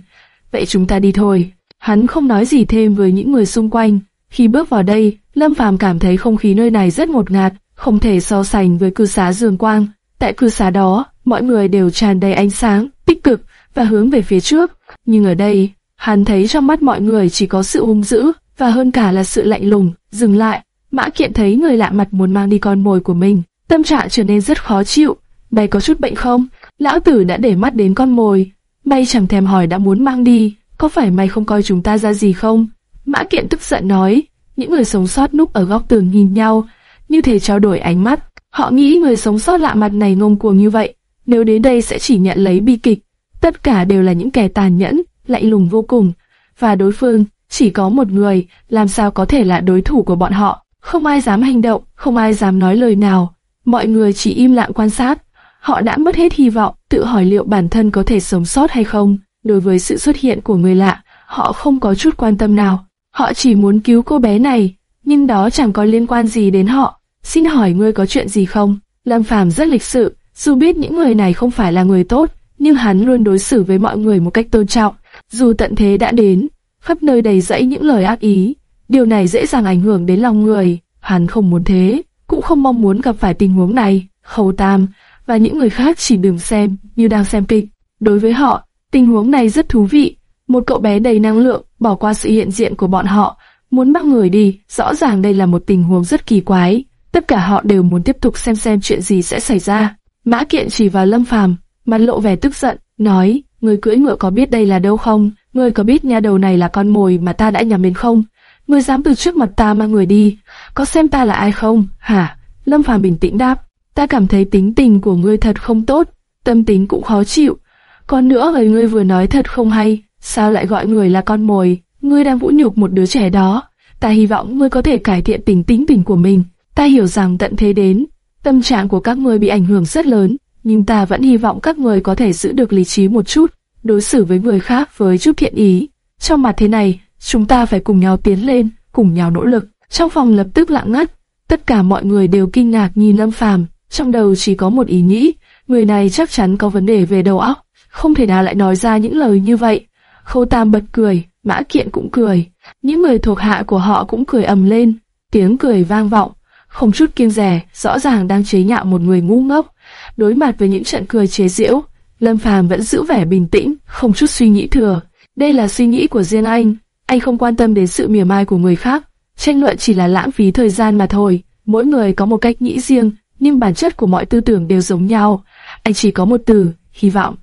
Vậy chúng ta đi thôi. Hắn không nói gì thêm với những người xung quanh. Khi bước vào đây, Lâm Phàm cảm thấy không khí nơi này rất ngột ngạt, không thể so sánh với cư xá Dương Quang. Tại cư xá đó, mọi người đều tràn đầy ánh sáng, tích cực và hướng về phía trước. Nhưng ở đây, hắn thấy trong mắt mọi người chỉ có sự hung dữ và hơn cả là sự lạnh lùng. Dừng lại, Mã Kiện thấy người lạ mặt muốn mang đi con mồi của mình, tâm trạng trở nên rất khó chịu. Mày có chút bệnh không? Lão tử đã để mắt đến con mồi, mày chẳng thèm hỏi đã muốn mang đi, có phải mày không coi chúng ta ra gì không? Mã Kiện tức giận nói, những người sống sót núp ở góc tường nhìn nhau, như thể trao đổi ánh mắt. Họ nghĩ người sống sót lạ mặt này ngông cuồng như vậy, nếu đến đây sẽ chỉ nhận lấy bi kịch. Tất cả đều là những kẻ tàn nhẫn, lạnh lùng vô cùng, và đối phương chỉ có một người, làm sao có thể là đối thủ của bọn họ. Không ai dám hành động, không ai dám nói lời nào. Mọi người chỉ im lặng quan sát. Họ đã mất hết hy vọng, tự hỏi liệu bản thân có thể sống sót hay không. Đối với sự xuất hiện của người lạ, họ không có chút quan tâm nào. Họ chỉ muốn cứu cô bé này, nhưng đó chẳng có liên quan gì đến họ. Xin hỏi ngươi có chuyện gì không? Lâm Phàm rất lịch sự, dù biết những người này không phải là người tốt, nhưng hắn luôn đối xử với mọi người một cách tôn trọng. Dù tận thế đã đến, khắp nơi đầy rẫy những lời ác ý, điều này dễ dàng ảnh hưởng đến lòng người. Hắn không muốn thế, cũng không mong muốn gặp phải tình huống này. Khâu Tam và những người khác chỉ đừng xem như đang xem kịch. Đối với họ, tình huống này rất thú vị. Một cậu bé đầy năng lượng, bỏ qua sự hiện diện của bọn họ, muốn bắt người đi, rõ ràng đây là một tình huống rất kỳ quái. Tất cả họ đều muốn tiếp tục xem xem chuyện gì sẽ xảy ra. Mã Kiện chỉ vào Lâm Phàm, mặt lộ vẻ tức giận, nói: người cưỡi ngựa có biết đây là đâu không? Ngươi có biết nha đầu này là con mồi mà ta đã nhắm đến không? Ngươi dám từ trước mặt ta mang người đi, có xem ta là ai không? Hả? Lâm Phàm bình tĩnh đáp, ta cảm thấy tính tình của ngươi thật không tốt, tâm tính cũng khó chịu. Còn nữa lời ngươi vừa nói thật không hay, sao lại gọi người là con mồi? Ngươi đang vũ nhục một đứa trẻ đó. Ta hy vọng ngươi có thể cải thiện tính tính tình của mình. Ta hiểu rằng tận thế đến, tâm trạng của các ngươi bị ảnh hưởng rất lớn, nhưng ta vẫn hy vọng các người có thể giữ được lý trí một chút đối xử với người khác với chút thiện ý. Trong mặt thế này, chúng ta phải cùng nhau tiến lên, cùng nhau nỗ lực. Trong phòng lập tức lặng ngắt, tất cả mọi người đều kinh ngạc nhìn Lâm Phàm, trong đầu chỉ có một ý nghĩ, người này chắc chắn có vấn đề về đầu óc, không thể nào lại nói ra những lời như vậy. Khâu Tam bật cười, Mã Kiện cũng cười, những người thuộc hạ của họ cũng cười ầm lên, tiếng cười vang vọng, không chút kiêng dè, rõ ràng đang chế nhạo một người ngu ngốc. Đối mặt với những trận cười chế giễu, Lâm Phàm vẫn giữ vẻ bình tĩnh, không chút suy nghĩ thừa. Đây là suy nghĩ của riêng anh, anh không quan tâm đến sự mỉa mai của người khác. Tranh luận chỉ là lãng phí thời gian mà thôi. Mỗi người có một cách nghĩ riêng, nhưng bản chất của mọi tư tưởng đều giống nhau. Anh chỉ có một từ, hy vọng.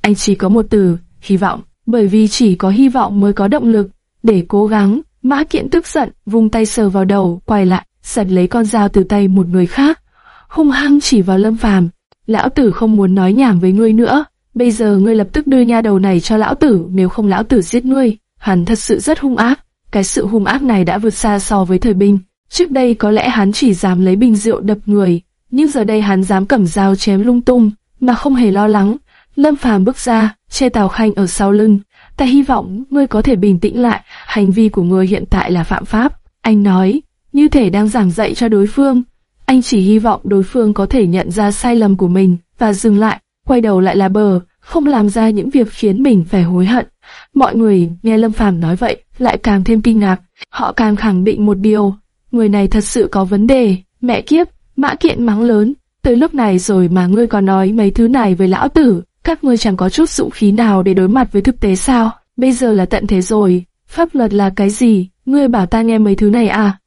Anh chỉ có một từ, hy vọng. Bởi vì chỉ có hy vọng mới có động lực để cố gắng. Mã Kiện tức giận, vung tay sờ vào đầu, quay lại, giật lấy con dao từ tay một người khác, hung hăng chỉ vào Lâm Phàm. Lão tử không muốn nói nhảm với ngươi nữa, bây giờ ngươi lập tức đưa nha đầu này cho lão tử, nếu không lão tử giết ngươi. Hắn thật sự rất hung ác, cái sự hung ác này đã vượt xa so với thời binh. Trước đây có lẽ hắn chỉ dám lấy bình rượu đập người, nhưng giờ đây hắn dám cầm dao chém lung tung, mà không hề lo lắng. Lâm Phàm bước ra, che Tào Khanh ở sau lưng. Ta hy vọng ngươi có thể bình tĩnh lại, hành vi của ngươi hiện tại là phạm pháp. Anh nói, như thể đang giảng dạy cho đối phương. Anh chỉ hy vọng đối phương có thể nhận ra sai lầm của mình và dừng lại, quay đầu lại là bờ, không làm ra những việc khiến mình phải hối hận. Mọi người nghe Lâm Phàm nói vậy lại càng thêm kinh ngạc, họ càng khẳng định một điều, người này thật sự có vấn đề, mẹ kiếp, mã kiện mắng lớn, tới lúc này rồi mà ngươi còn nói mấy thứ này với lão tử, các ngươi chẳng có chút dũng khí nào để đối mặt với thực tế sao, bây giờ là tận thế rồi, pháp luật là cái gì, ngươi bảo ta nghe mấy thứ này à?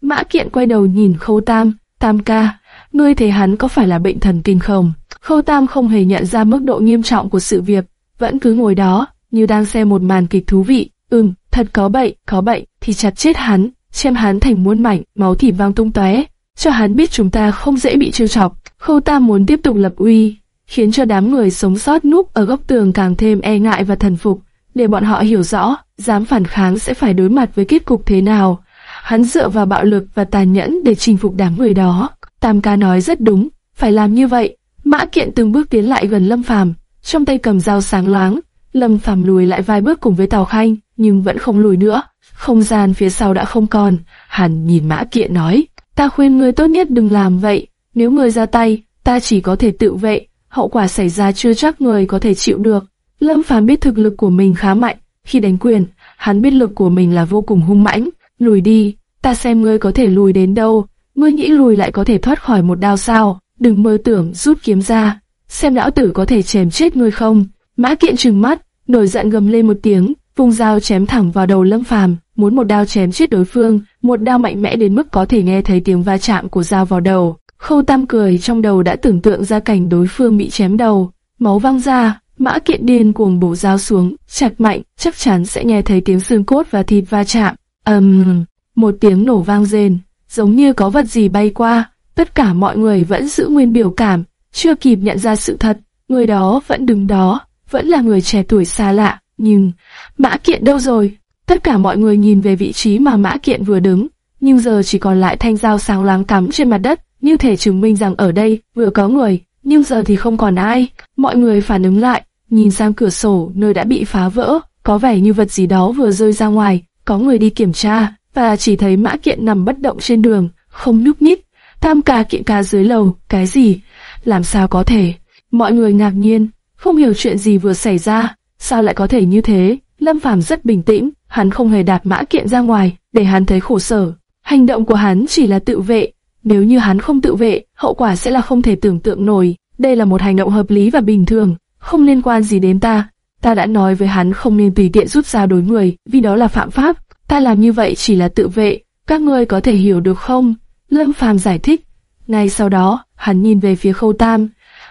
Mã kiện quay đầu nhìn khâu tam, tam ca, ngươi thấy hắn có phải là bệnh thần kinh không? Khâu tam không hề nhận ra mức độ nghiêm trọng của sự việc, vẫn cứ ngồi đó, như đang xem một màn kịch thú vị. Ừm, thật có bệnh, có bệnh, thì chặt chết hắn, xem hắn thành muôn mảnh, máu thịt vang tung tóe, cho hắn biết chúng ta không dễ bị trêu chọc. Khâu Tam muốn tiếp tục lập uy, khiến cho đám người sống sót núp ở góc tường càng thêm e ngại và thần phục, để bọn họ hiểu rõ, dám phản kháng sẽ phải đối mặt với kết cục thế nào. Hắn dựa vào bạo lực và tàn nhẫn để chinh phục đám người đó. Tam ca nói rất đúng, phải làm như vậy. Mã Kiện từng bước tiến lại gần Lâm Phàm, trong tay cầm dao sáng loáng, Lâm Phàm lùi lại vài bước cùng với Tào Khanh, nhưng vẫn không lùi nữa. Không gian phía sau đã không còn. Hắn nhìn Mã Kiện nói, ta khuyên ngươi tốt nhất đừng làm vậy. Nếu ngươi ra tay, ta chỉ có thể tự vệ. Hậu quả xảy ra chưa chắc người có thể chịu được. Lâm Phàm biết thực lực của mình khá mạnh. Khi đánh quyền, hắn biết lực của mình là vô cùng hung mãnh. Lùi đi, ta xem ngươi có thể lùi đến đâu. Ngươi nghĩ lùi lại có thể thoát khỏi một đao sao? Đừng mơ tưởng rút kiếm ra. Xem lão tử có thể chém chết ngươi không? Mã Kiện trừng mắt, nổi giận gầm lên một tiếng, vung dao chém thẳng vào đầu Lâm Phàm, muốn một đao chém chết đối phương, một đao mạnh mẽ đến mức có thể nghe thấy tiếng va chạm của dao vào đầu. Khâu Tam cười trong đầu đã tưởng tượng ra cảnh đối phương bị chém đầu, máu văng ra, Mã Kiện điên cuồng bổ dao xuống, chặt mạnh, chắc chắn sẽ nghe thấy tiếng xương cốt và thịt va chạm. ầm, um, một tiếng nổ vang rền, giống như có vật gì bay qua. Tất cả mọi người vẫn giữ nguyên biểu cảm, chưa kịp nhận ra sự thật, người đó vẫn đứng đó, vẫn là người trẻ tuổi xa lạ, nhưng Mã Kiện đâu rồi? Tất cả mọi người nhìn về vị trí mà Mã Kiện vừa đứng, nhưng giờ chỉ còn lại thanh dao sáng láng cắm trên mặt đất, như thể chứng minh rằng ở đây vừa có người, nhưng giờ thì không còn ai. Mọi người phản ứng lại, nhìn sang cửa sổ nơi đã bị phá vỡ, có vẻ như vật gì đó vừa rơi ra ngoài, có người đi kiểm tra, và chỉ thấy Mã Kiện nằm bất động trên đường, không nhúc nhích. Tam ca kiện ca dưới lầu, cái gì? Làm sao có thể? Mọi người ngạc nhiên, không hiểu chuyện gì vừa xảy ra, sao lại có thể như thế? Lâm Phàm rất bình tĩnh, hắn không hề đạp mã kiện ra ngoài, để hắn thấy khổ sở. Hành động của hắn chỉ là tự vệ, nếu như hắn không tự vệ, hậu quả sẽ là không thể tưởng tượng nổi. Đây là một hành động hợp lý và bình thường, không liên quan gì đến ta. Ta đã nói với hắn không nên tùy tiện rút ra đối người, vì đó là phạm pháp. Ta làm như vậy chỉ là tự vệ, các ngươi có thể hiểu được không? Lâm Phàm giải thích. Ngay sau đó, hắn nhìn về phía Khâu Tam,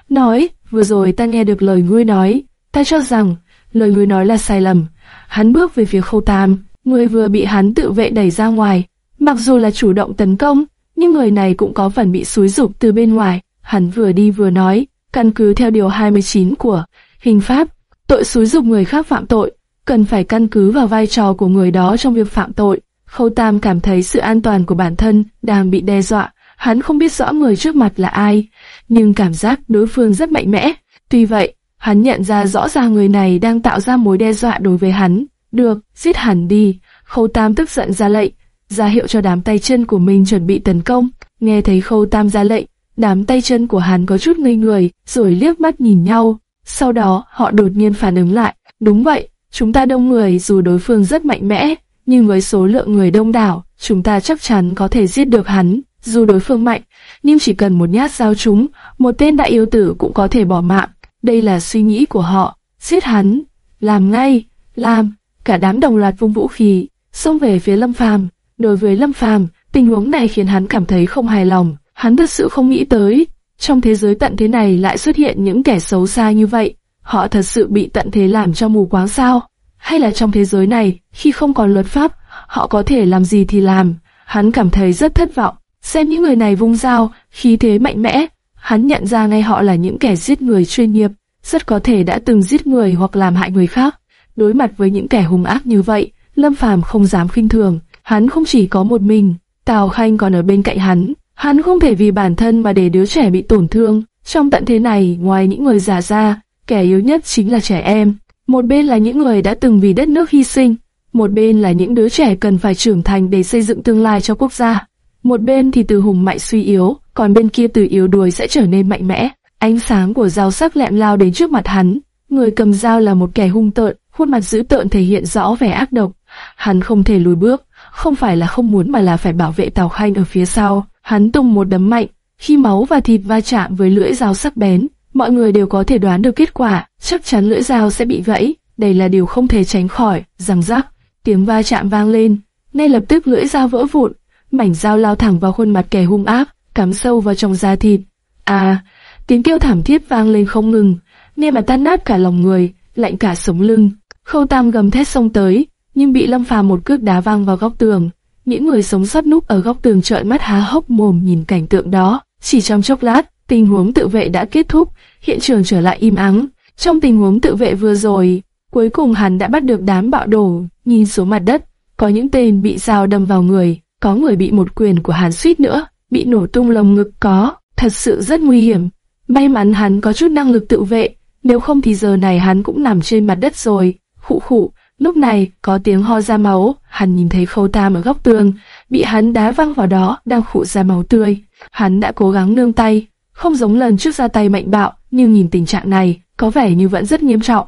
nói, vừa rồi ta nghe được lời ngươi nói, ta cho rằng lời ngươi nói là sai lầm. Hắn bước về phía Khâu Tam, người vừa bị hắn tự vệ đẩy ra ngoài, mặc dù là chủ động tấn công, nhưng người này cũng có phần bị xúi dục từ bên ngoài. Hắn vừa đi vừa nói, căn cứ theo điều 29 của hình pháp, tội xúi dục người khác phạm tội, cần phải căn cứ vào vai trò của người đó trong việc phạm tội. Khâu Tam cảm thấy sự an toàn của bản thân đang bị đe dọa, hắn không biết rõ người trước mặt là ai, nhưng cảm giác đối phương rất mạnh mẽ. Tuy vậy, hắn nhận ra rõ ràng người này đang tạo ra mối đe dọa đối với hắn. Được, giết hắn đi. Khâu Tam tức giận ra lệnh, ra hiệu cho đám tay chân của mình chuẩn bị tấn công. Nghe thấy Khâu Tam ra lệnh, Đám tay chân của hắn có chút ngây người, rồi liếc mắt nhìn nhau. Sau đó, họ đột nhiên phản ứng lại. Đúng vậy, chúng ta đông người dù đối phương rất mạnh mẽ, nhưng với số lượng người đông đảo, chúng ta chắc chắn có thể giết được hắn. Dù đối phương mạnh, nhưng chỉ cần một nhát dao trúng, một tên đại yêu tử cũng có thể bỏ mạng. Đây là suy nghĩ của họ. Giết hắn, làm ngay, làm. Cả đám đồng loạt vung vũ khí, xông về phía Lâm Phàm. Đối với Lâm Phàm, tình huống này khiến hắn cảm thấy không hài lòng. Hắn thật sự không nghĩ tới, trong thế giới tận thế này lại xuất hiện những kẻ xấu xa như vậy. Họ thật sự bị tận thế làm cho mù quáng sao? Hay là trong thế giới này, khi không còn luật pháp, họ có thể làm gì thì làm? Hắn cảm thấy rất thất vọng. Xem những người này vung dao, khí thế mạnh mẽ, hắn nhận ra ngay họ là những kẻ giết người chuyên nghiệp, rất có thể đã từng giết người hoặc làm hại người khác. Đối mặt với những kẻ hung ác như vậy, Lâm Phàm không dám khinh thường, hắn không chỉ có một mình, Tào Khanh còn ở bên cạnh hắn, hắn không thể vì bản thân mà để đứa trẻ bị tổn thương. Trong tận thế này, ngoài những người già ra, kẻ yếu nhất chính là trẻ em. Một bên là những người đã từng vì đất nước hy sinh, một bên là những đứa trẻ cần phải trưởng thành để xây dựng tương lai cho quốc gia. Một bên thì từ hùng mạnh suy yếu, còn bên kia từ yếu đuối sẽ trở nên mạnh mẽ. Ánh sáng của dao sắc lẹm lao đến trước mặt hắn. Người cầm dao là một kẻ hung tợn, khuôn mặt dữ tợn thể hiện rõ vẻ ác độc. Hắn không thể lùi bước, không phải là không muốn mà là phải bảo vệ Tào Khanh ở phía sau. Hắn tung một đấm mạnh, khi máu và thịt va chạm với lưỡi dao sắc bén, mọi người đều có thể đoán được kết quả, chắc chắn lưỡi dao sẽ bị gãy. Đây là điều không thể tránh khỏi. răng rắc, tiếng va chạm vang lên, ngay lập tức lưỡi dao vỡ vụn, mảnh dao lao thẳng vào khuôn mặt kẻ hung ác, cắm sâu vào trong da thịt. À, tiếng kêu thảm thiết vang lên không ngừng, nghe mà tan nát cả lòng người, lạnh cả sống lưng. Khâu Tam gầm thét xông tới, nhưng bị Lâm Phàm một cước đá văng vào góc tường. Những người sống sót núp ở góc tường trợn mắt há hốc mồm nhìn cảnh tượng đó. Chỉ trong chốc lát, tình huống tự vệ đã kết thúc, hiện trường trở lại im ắng. Trong tình huống tự vệ vừa rồi, cuối cùng hắn đã bắt được đám bạo đồ, nhìn xuống mặt đất, có những tên bị dao đâm vào người, có người bị một quyền của hắn suýt nữa, bị nổ tung lồng ngực có, thật sự rất nguy hiểm. May mắn hắn có chút năng lực tự vệ, nếu không thì giờ này hắn cũng nằm trên mặt đất rồi. Khụ khụ, lúc này có tiếng ho ra máu, hắn nhìn thấy khâu tam ở góc tường, bị hắn đá văng vào đó, đang khụ ra máu tươi. Hắn đã cố gắng nương tay, không giống lần trước ra tay mạnh bạo, nhưng nhìn tình trạng này, có vẻ như vẫn rất nghiêm trọng.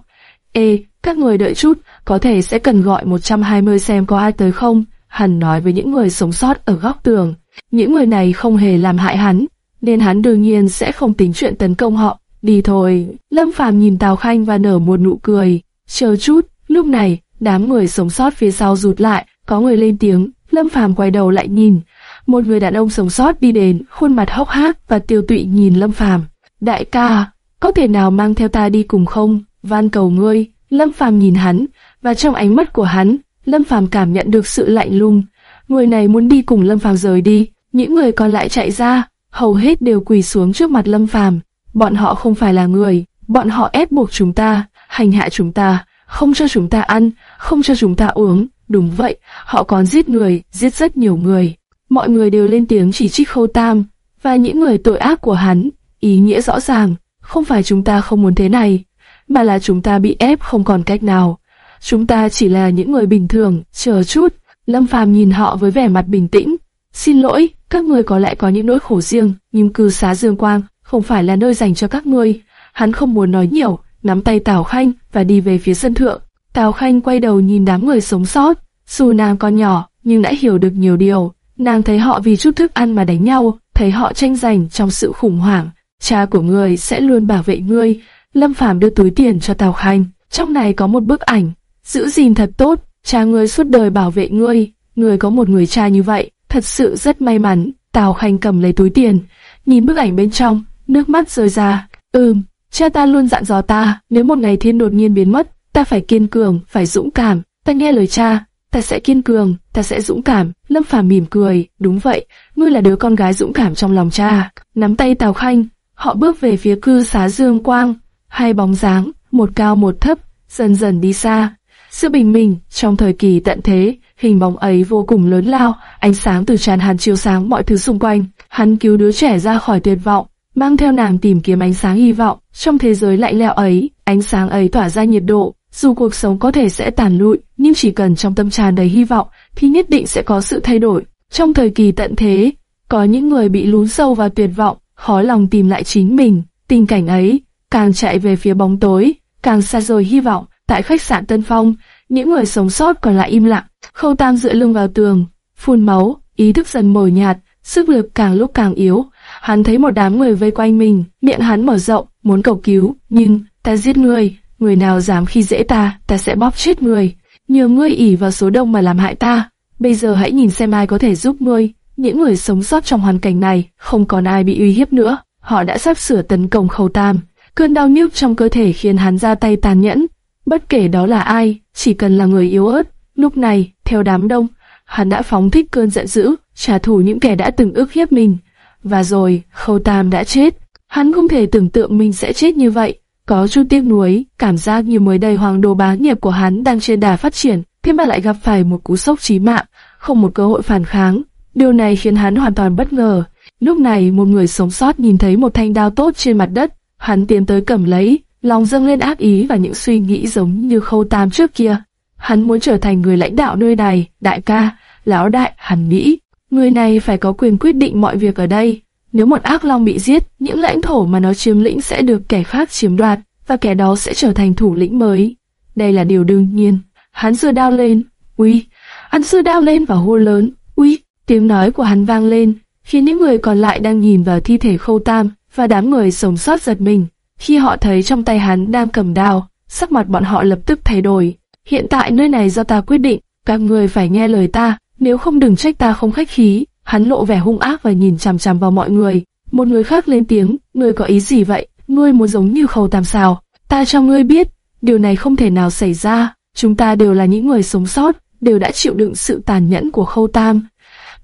Ê, các người đợi chút, có thể sẽ cần gọi 120 xem có ai tới không? Hắn nói với những người sống sót ở góc tường. Những người này không hề làm hại hắn, nên hắn đương nhiên sẽ không tính chuyện tấn công họ. Đi thôi. Lâm Phàm nhìn Tào Khanh và nở một nụ cười. Chờ chút, lúc này, đám người sống sót phía sau rụt lại, có người lên tiếng. Lâm Phàm quay đầu lại nhìn. Một người đàn ông sống sót đi đến, khuôn mặt hốc hác và tiêu tụy nhìn Lâm Phàm. Đại ca, có thể nào mang theo ta đi cùng không? Van cầu ngươi. Lâm Phàm nhìn hắn, và trong ánh mắt của hắn, Lâm Phàm cảm nhận được sự lạnh lùng. Người này muốn đi cùng Lâm Phàm rời đi, những người còn lại chạy ra, hầu hết đều quỳ xuống trước mặt Lâm Phàm. Bọn họ không phải là người, bọn họ ép buộc chúng ta, hành hạ chúng ta, không cho chúng ta ăn, không cho chúng ta uống. Đúng vậy, họ còn giết người, giết rất nhiều người. Mọi người đều lên tiếng chỉ trích Khâu Tam và những người tội ác của hắn. Ý nghĩa rõ ràng, không phải chúng ta không muốn thế này, mà là chúng ta bị ép không còn cách nào. Chúng ta chỉ là những người bình thường, chờ chút. Lâm Phàm nhìn họ với vẻ mặt bình tĩnh. Xin lỗi, các người có lẽ có những nỗi khổ riêng, nhưng cư xá Dương Quang không phải là nơi dành cho các ngươi. Hắn không muốn nói nhiều, nắm tay Tào Khanh và đi về phía sân thượng. Tào Khanh quay đầu nhìn đám người sống sót. Dù nàng còn nhỏ, nhưng đã hiểu được nhiều điều. Nàng thấy họ vì chút thức ăn mà đánh nhau, thấy họ tranh giành trong sự khủng hoảng. Cha của ngươi sẽ luôn bảo vệ ngươi. Lâm Phàm đưa túi tiền cho Tào Khanh. Trong này có một bức ảnh. Giữ gìn thật tốt, cha ngươi suốt đời bảo vệ ngươi. Ngươi có một người cha như vậy, thật sự rất may mắn. Tào Khanh cầm lấy túi tiền, nhìn bức ảnh bên trong, nước mắt rơi ra. Ừm, cha ta luôn dặn dò ta, nếu một ngày thiên đột nhiên biến mất, ta phải kiên cường, phải dũng cảm. Ta nghe lời cha, ta sẽ kiên cường, ta sẽ dũng cảm. Lâm Phàm mỉm cười, đúng vậy, ngươi là đứa con gái dũng cảm trong lòng cha. Nắm tay Tào Khanh, họ bước về phía cư xá Dương Quang. Hai bóng dáng, một cao một thấp, dần dần đi xa. Sự bình minh, trong thời kỳ tận thế, hình bóng ấy vô cùng lớn lao, ánh sáng từ tràn hàn chiếu sáng mọi thứ xung quanh. Hắn cứu đứa trẻ ra khỏi tuyệt vọng, mang theo nàng tìm kiếm ánh sáng hy vọng. Trong thế giới lạnh lẽo ấy, ánh sáng ấy tỏa ra nhiệt độ. Dù cuộc sống có thể sẽ tàn lụi, nhưng chỉ cần trong tâm tràn đầy hy vọng, thì nhất định sẽ có sự thay đổi. Trong thời kỳ tận thế, có những người bị lún sâu vào tuyệt vọng, khó lòng tìm lại chính mình. Tình cảnh ấy, càng chạy về phía bóng tối, càng xa rồi hy vọng. Tại khách sạn Tân Phong, những người sống sót còn lại im lặng. Khâu Tam dựa lưng vào tường, phun máu, ý thức dần mờ nhạt, sức lực càng lúc càng yếu. Hắn thấy một đám người vây quanh mình, miệng hắn mở rộng, muốn cầu cứu, nhưng ta giết người, người nào dám khi dễ ta, ta sẽ bóp chết người. Nhờ ngươi ỉ vào số đông mà làm hại ta, bây giờ hãy nhìn xem ai có thể giúp ngươi. Những người sống sót trong hoàn cảnh này, không còn ai bị uy hiếp nữa. Họ đã sắp sửa tấn công Khâu Tam. Cơn đau nhức trong cơ thể khiến hắn ra tay tàn nhẫn. Bất kể đó là ai, chỉ cần là người yếu ớt, lúc này, theo đám đông, hắn đã phóng thích cơn giận dữ, trả thù những kẻ đã từng ức hiếp mình. Và rồi, Khâu Tam đã chết. Hắn không thể tưởng tượng mình sẽ chết như vậy. Có chút tiếc nuối, cảm giác như mới đây hoàng đồ bá nghiệp của hắn đang trên đà phát triển, thế mà lại gặp phải một cú sốc chí mạng, không một cơ hội phản kháng. Điều này khiến hắn hoàn toàn bất ngờ. Lúc này một người sống sót nhìn thấy một thanh đao tốt trên mặt đất, hắn tiến tới cầm lấy, lòng dâng lên ác ý và những suy nghĩ giống như khâu tam trước kia. Hắn muốn trở thành người lãnh đạo nơi này, đại ca, lão đại, hắn nghĩ. Người này phải có quyền quyết định mọi việc ở đây. Nếu một ác long bị giết, những lãnh thổ mà nó chiếm lĩnh sẽ được kẻ khác chiếm đoạt, và kẻ đó sẽ trở thành thủ lĩnh mới. Đây là điều đương nhiên. Hắn giơ đao lên, uy, hắn giơ đao lên và hô lớn, uy, tiếng nói của hắn vang lên, khiến những người còn lại đang nhìn vào thi thể khâu tam, và đám người sống sót giật mình. Khi họ thấy trong tay hắn đang cầm đao, sắc mặt bọn họ lập tức thay đổi. Hiện tại nơi này do ta quyết định, các người phải nghe lời ta, nếu không đừng trách ta không khách khí. Hắn lộ vẻ hung ác và nhìn chằm chằm vào mọi người. Một người khác lên tiếng, ngươi có ý gì vậy? Ngươi muốn giống như khâu tam sao? Ta cho ngươi biết, điều này không thể nào xảy ra. Chúng ta đều là những người sống sót, đều đã chịu đựng sự tàn nhẫn của khâu tam.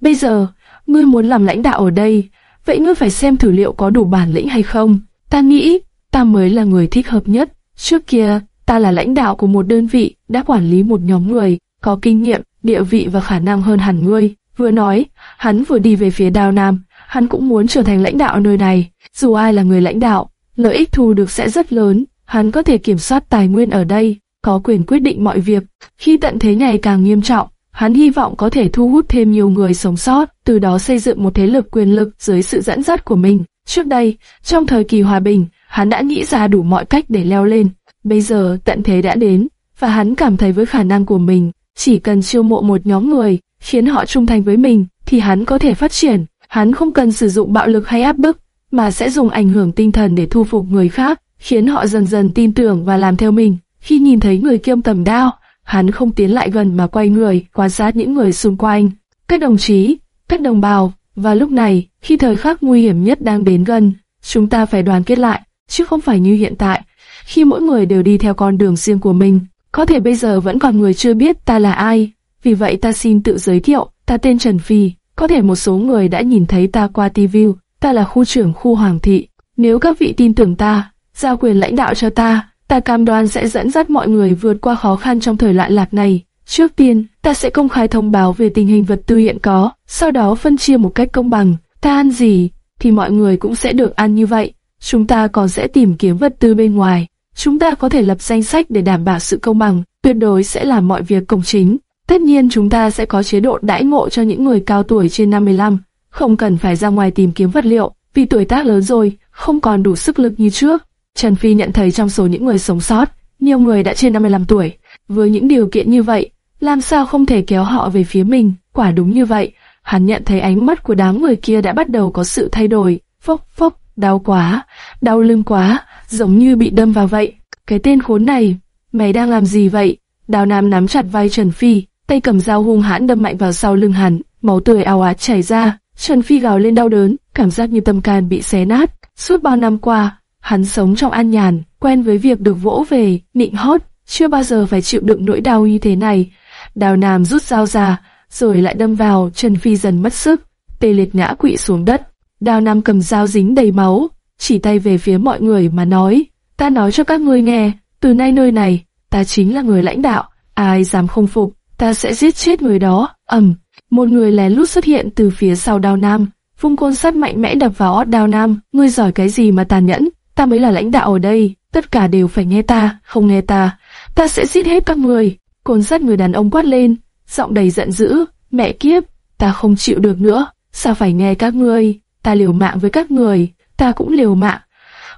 Bây giờ, ngươi muốn làm lãnh đạo ở đây, vậy ngươi phải xem thử liệu có đủ bản lĩnh hay không. Ta nghĩ, ta mới là người thích hợp nhất. Trước kia, ta là lãnh đạo của một đơn vị, đã quản lý một nhóm người, có kinh nghiệm, địa vị và khả năng hơn hẳn ngươi. Vừa nói, hắn vừa đi về phía Đào Nam, hắn cũng muốn trở thành lãnh đạo nơi này. Dù ai là người lãnh đạo, lợi ích thu được sẽ rất lớn, hắn có thể kiểm soát tài nguyên ở đây, có quyền quyết định mọi việc. Khi tận thế ngày càng nghiêm trọng, hắn hy vọng có thể thu hút thêm nhiều người sống sót, từ đó xây dựng một thế lực quyền lực dưới sự dẫn dắt của mình. Trước đây, trong thời kỳ hòa bình, hắn đã nghĩ ra đủ mọi cách để leo lên. Bây giờ tận thế đã đến, và hắn cảm thấy với khả năng của mình, chỉ cần chiêu mộ một nhóm người, khiến họ trung thành với mình, thì hắn có thể phát triển. Hắn không cần sử dụng bạo lực hay áp bức, mà sẽ dùng ảnh hưởng tinh thần để thu phục người khác, khiến họ dần dần tin tưởng và làm theo mình. Khi nhìn thấy người kiêm tầm đao, hắn không tiến lại gần mà quay người, quan sát những người xung quanh. Các đồng chí, các đồng bào, và lúc này, khi thời khắc nguy hiểm nhất đang đến gần, chúng ta phải đoàn kết lại, chứ không phải như hiện tại, khi mỗi người đều đi theo con đường riêng của mình. Có thể bây giờ vẫn còn người chưa biết ta là ai, vì vậy ta xin tự giới thiệu, ta tên Trần Phi, có thể một số người đã nhìn thấy ta qua TV, ta là khu trưởng khu Hoàng thị. Nếu các vị tin tưởng ta, giao quyền lãnh đạo cho ta, ta cam đoan sẽ dẫn dắt mọi người vượt qua khó khăn trong thời loạn lạc này. Trước tiên, ta sẽ công khai thông báo về tình hình vật tư hiện có, sau đó phân chia một cách công bằng. Ta ăn gì, thì mọi người cũng sẽ được ăn như vậy. Chúng ta còn sẽ tìm kiếm vật tư bên ngoài. Chúng ta có thể lập danh sách để đảm bảo sự công bằng, tuyệt đối sẽ làm mọi việc công chính. Tất nhiên chúng ta sẽ có chế độ đãi ngộ cho những người cao tuổi trên 55, không cần phải ra ngoài tìm kiếm vật liệu, vì tuổi tác lớn rồi, không còn đủ sức lực như trước. Trần Phi nhận thấy trong số những người sống sót, nhiều người đã trên 55 tuổi. Với những điều kiện như vậy, làm sao không thể kéo họ về phía mình? Quả đúng như vậy, hắn nhận thấy ánh mắt của đám người kia đã bắt đầu có sự thay đổi. Phốc phốc, đau quá, đau lưng quá, giống như bị đâm vào vậy. Cái tên khốn này, mày đang làm gì vậy? Đào Nam nắm chặt vai Trần Phi, tay cầm dao hung hãn đâm mạnh vào sau lưng hắn, máu tươi ao ạt chảy ra. Trần Phi gào lên đau đớn, cảm giác như tâm can bị xé nát. Suốt bao năm qua, hắn sống trong an nhàn, quen với việc được vỗ về, nịnh hót, chưa bao giờ phải chịu đựng nỗi đau như thế này. Đào Nam rút dao ra, rồi lại đâm vào, Trần Phi dần mất sức, tê liệt ngã quỵ xuống đất. Đào Nam cầm dao dính đầy máu, chỉ tay về phía mọi người mà nói, ta nói cho các ngươi nghe, từ nay nơi này, ta chính là người lãnh đạo, ai dám không phục, ta sẽ giết chết người đó. ầm, một người lén lút xuất hiện từ phía sau Đào Nam, vung côn sắt mạnh mẽ đập vào ót Đào Nam. Ngươi giỏi cái gì mà tàn nhẫn? Ta mới là lãnh đạo ở đây, tất cả đều phải nghe ta, không nghe ta, ta sẽ giết hết các người. Côn sắt người đàn ông quát lên, giọng đầy giận dữ. Mẹ kiếp, ta không chịu được nữa, sao phải nghe các ngươi? Ta liều mạng với các người, ta cũng liều mạng.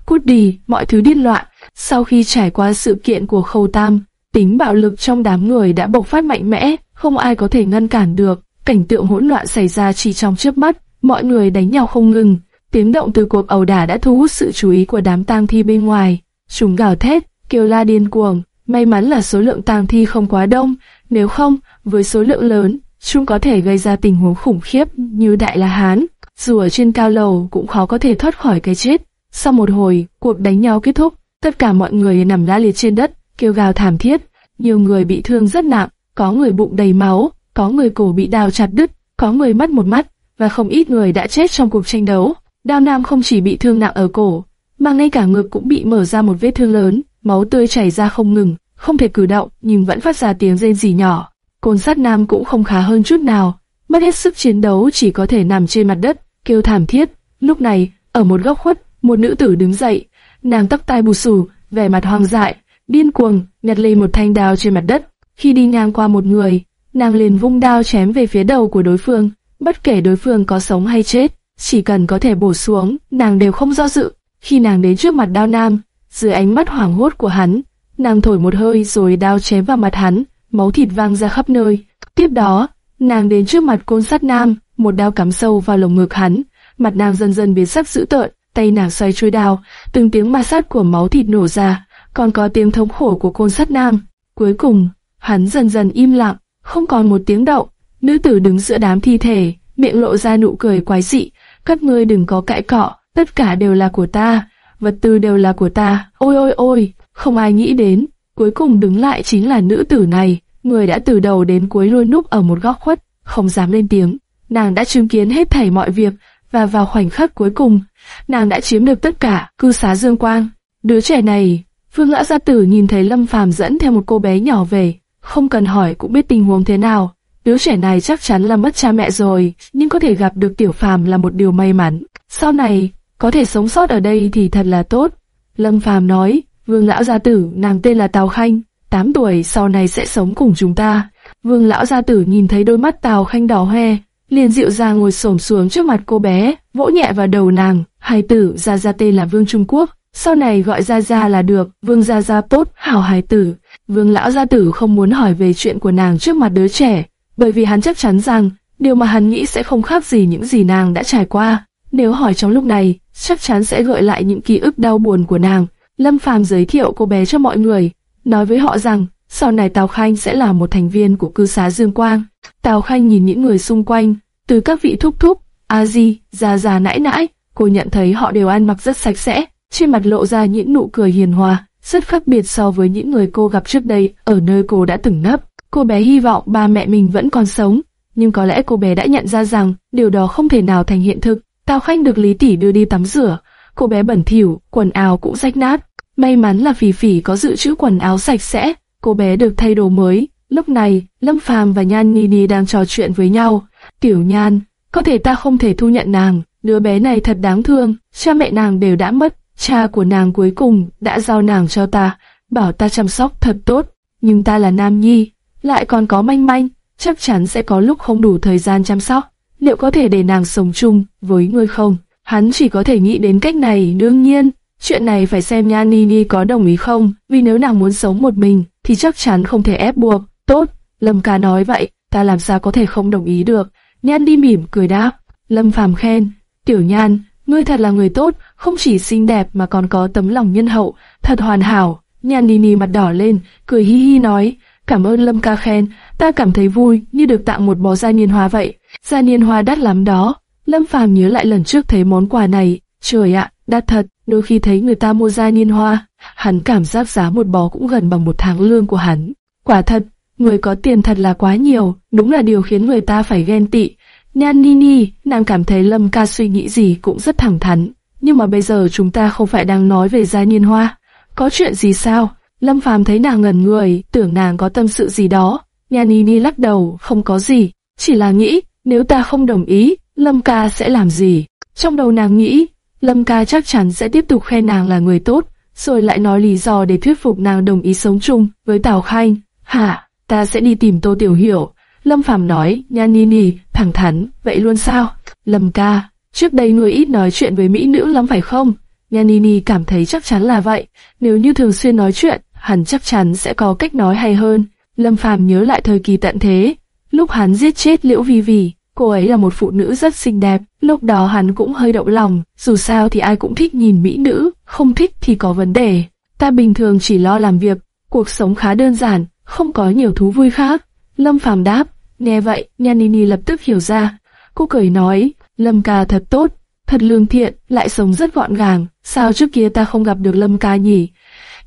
Cút đi, mọi thứ điên loạn. Sau khi trải qua sự kiện của Khâu Tam, tính bạo lực trong đám người đã bộc phát mạnh mẽ, không ai có thể ngăn cản được. Cảnh tượng hỗn loạn xảy ra chỉ trong chớp mắt, mọi người đánh nhau không ngừng. Tiếng động từ cuộc ẩu đả đã thu hút sự chú ý của đám tang thi bên ngoài. Chúng gào thét, kêu la điên cuồng. May mắn là số lượng tang thi không quá đông, nếu không, với số lượng lớn, chúng có thể gây ra tình huống khủng khiếp như Đại La Hán. Dù ở trên cao lầu cũng khó có thể thoát khỏi cái chết. Sau một hồi, cuộc đánh nhau kết thúc, tất cả mọi người nằm la liệt trên đất, kêu gào thảm thiết. Nhiều người bị thương rất nặng, có người bụng đầy máu, có người cổ bị đào chặt đứt, có người mất một mắt, và không ít người đã chết trong cuộc tranh đấu. Đao Nam không chỉ bị thương nặng ở cổ, mà ngay cả ngực cũng bị mở ra một vết thương lớn, máu tươi chảy ra không ngừng, không thể cử động nhưng vẫn phát ra tiếng rên rỉ nhỏ. Côn sát Nam cũng không khá hơn chút nào, mất hết sức chiến đấu chỉ có thể nằm trên mặt đất, kêu thảm thiết. Lúc này, ở một góc khuất, một nữ tử đứng dậy, nàng tóc tai bù xù, vẻ mặt hoang dại, điên cuồng, nhặt lên một thanh đao trên mặt đất. Khi đi ngang qua một người, nàng liền vung đao chém về phía đầu của đối phương, bất kể đối phương có sống hay chết, chỉ cần có thể bổ xuống, nàng đều không do dự. Khi nàng đến trước mặt đao nam, dưới ánh mắt hoảng hốt của hắn, nàng thổi một hơi rồi đao chém vào mặt hắn, máu thịt vang ra khắp nơi. Tiếp đó, nàng đến trước mặt côn sắt nam, một đao cắm sâu vào lồng ngực hắn, mặt nàng dần dần biến sắc dữ tợn, tay nàng xoay trôi đao, từng tiếng ma sát của máu thịt nổ ra, còn có tiếng thống khổ của côn sắt nam. Cuối cùng, hắn dần dần im lặng, không còn một tiếng động. Nữ tử đứng giữa đám thi thể, miệng lộ ra nụ cười quái dị. Các ngươi đừng có cãi cọ, tất cả đều là của ta, vật tư đều là của ta. Ôi ôi ôi, không ai nghĩ đến, cuối cùng đứng lại chính là nữ tử này, người đã từ đầu đến cuối luôn núp ở một góc khuất, không dám lên tiếng. Nàng đã chứng kiến hết thảy mọi việc, và vào khoảnh khắc cuối cùng, nàng đã chiếm được tất cả, cư xá dương quang. Đứa trẻ này, Vương Lão Gia Tử nhìn thấy Lâm Phàm dẫn theo một cô bé nhỏ về, không cần hỏi cũng biết tình huống thế nào. Đứa trẻ này chắc chắn là mất cha mẹ rồi, nhưng có thể gặp được Tiểu Phàm là một điều may mắn. Sau này, có thể sống sót ở đây thì thật là tốt. Lâm Phàm nói, Vương Lão Gia Tử, nàng tên là Tào Khanh, 8 tuổi sau này sẽ sống cùng chúng ta. Vương Lão Gia Tử nhìn thấy đôi mắt Tào Khanh đỏ hoe, liền dịu dàng ngồi xổm xuống trước mặt cô bé, vỗ nhẹ vào đầu nàng. Hài tử Gia Gia tên là Vương Trung Quốc, sau này gọi Gia Gia là được. Vương Gia Gia tốt, hảo hài tử. Vương Lão Gia Tử không muốn hỏi về chuyện của nàng trước mặt đứa trẻ, bởi vì hắn chắc chắn rằng điều mà hắn nghĩ sẽ không khác gì những gì nàng đã trải qua. Nếu hỏi trong lúc này, chắc chắn sẽ gợi lại những ký ức đau buồn của nàng. Lâm Phàm giới thiệu cô bé cho mọi người, nói với họ rằng sau này Tào Khanh sẽ là một thành viên của cư xá Dương Quang. Tào Khanh nhìn những người xung quanh, từ các vị thúc thúc, a di, già già nãi nãi, cô nhận thấy họ đều ăn mặc rất sạch sẽ, trên mặt lộ ra những nụ cười hiền hòa, rất khác biệt so với những người cô gặp trước đây ở nơi cô đã từng nấp. Cô bé hy vọng ba mẹ mình vẫn còn sống, nhưng có lẽ cô bé đã nhận ra rằng điều đó không thể nào thành hiện thực. Tào Khanh được Lý Tỷ đưa đi tắm rửa, cô bé bẩn thỉu, quần áo cũng rách nát. May mắn là Phỉ Phỉ có dự trữ quần áo sạch sẽ, cô bé được thay đồ mới. Lúc này, Lâm Phàm và Nhan Nini đang trò chuyện với nhau. Tiểu Nhan, có thể ta không thể thu nhận nàng, đứa bé này thật đáng thương, cha mẹ nàng đều đã mất, cha của nàng cuối cùng đã giao nàng cho ta, bảo ta chăm sóc thật tốt, nhưng ta là nam nhi, lại còn có manh manh, chắc chắn sẽ có lúc không đủ thời gian chăm sóc. Liệu có thể để nàng sống chung với ngươi không? Hắn chỉ có thể nghĩ đến cách này, đương nhiên, chuyện này phải xem Nha Nini có đồng ý không, vì nếu nàng muốn sống một mình, thì chắc chắn không thể ép buộc. Tốt, Lâm ca nói vậy, ta làm sao có thể không đồng ý được. Nhan đi mỉm cười đáp. Lâm phàm khen, tiểu nhan, ngươi thật là người tốt, không chỉ xinh đẹp mà còn có tấm lòng nhân hậu, thật hoàn hảo. Nhan Nini mặt đỏ lên, cười hi hi nói, cảm ơn Lâm ca khen, ta cảm thấy vui như được tặng một bó gia niên hoa vậy. Gia niên hoa đắt lắm đó. Lâm phàm nhớ lại lần trước thấy món quà này, trời ạ, đắt thật, đôi khi thấy người ta mua gia niên hoa, hắn cảm giác giá một bó cũng gần bằng một tháng lương của hắn. Quả thật, người có tiền thật là quá nhiều, đúng là điều khiến người ta phải ghen tị. Nhan nàng cảm thấy Lâm ca suy nghĩ gì cũng rất thẳng thắn. Nhưng mà bây giờ chúng ta không phải đang nói về gia niên hoa. Có chuyện gì sao? Lâm Phàm thấy nàng ngẩn người, tưởng nàng có tâm sự gì đó. Nhan lắc đầu, không có gì. Chỉ là nghĩ, nếu ta không đồng ý, Lâm ca sẽ làm gì? Trong đầu nàng nghĩ, Lâm ca chắc chắn sẽ tiếp tục khen nàng là người tốt, rồi lại nói lý do để thuyết phục nàng đồng ý sống chung với Tào Khanh. Hả, ta sẽ đi tìm Tô Tiểu Hiểu. Lâm Phàm nói, nha Nini, thẳng thắn, vậy luôn sao? Lâm ca, trước đây nuôi ít nói chuyện với mỹ nữ lắm phải không? Nhanini cảm thấy chắc chắn là vậy. Nếu như thường xuyên nói chuyện, hắn chắc chắn sẽ có cách nói hay hơn. Lâm Phàm nhớ lại thời kỳ tận thế, lúc hắn giết chết Liễu Vi Vi, cô ấy là một phụ nữ rất xinh đẹp. Lúc đó hắn cũng hơi động lòng, dù sao thì ai cũng thích nhìn mỹ nữ, không thích thì có vấn đề. Ta bình thường chỉ lo làm việc, cuộc sống khá đơn giản, không có nhiều thú vui khác. Lâm Phàm đáp, nghe vậy, Nhanini lập tức hiểu ra. Cô cười nói, Lâm ca thật tốt, thật lương thiện, lại sống rất gọn gàng, sao trước kia ta không gặp được Lâm ca nhỉ?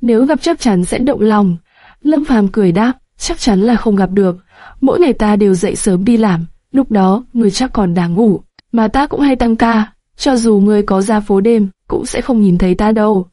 Nếu gặp chắc chắn sẽ động lòng. Lâm Phàm cười đáp, chắc chắn là không gặp được. Mỗi ngày ta đều dậy sớm đi làm, lúc đó người chắc còn đang ngủ, mà ta cũng hay tăng ca, cho dù người có ra phố đêm, cũng sẽ không nhìn thấy ta đâu.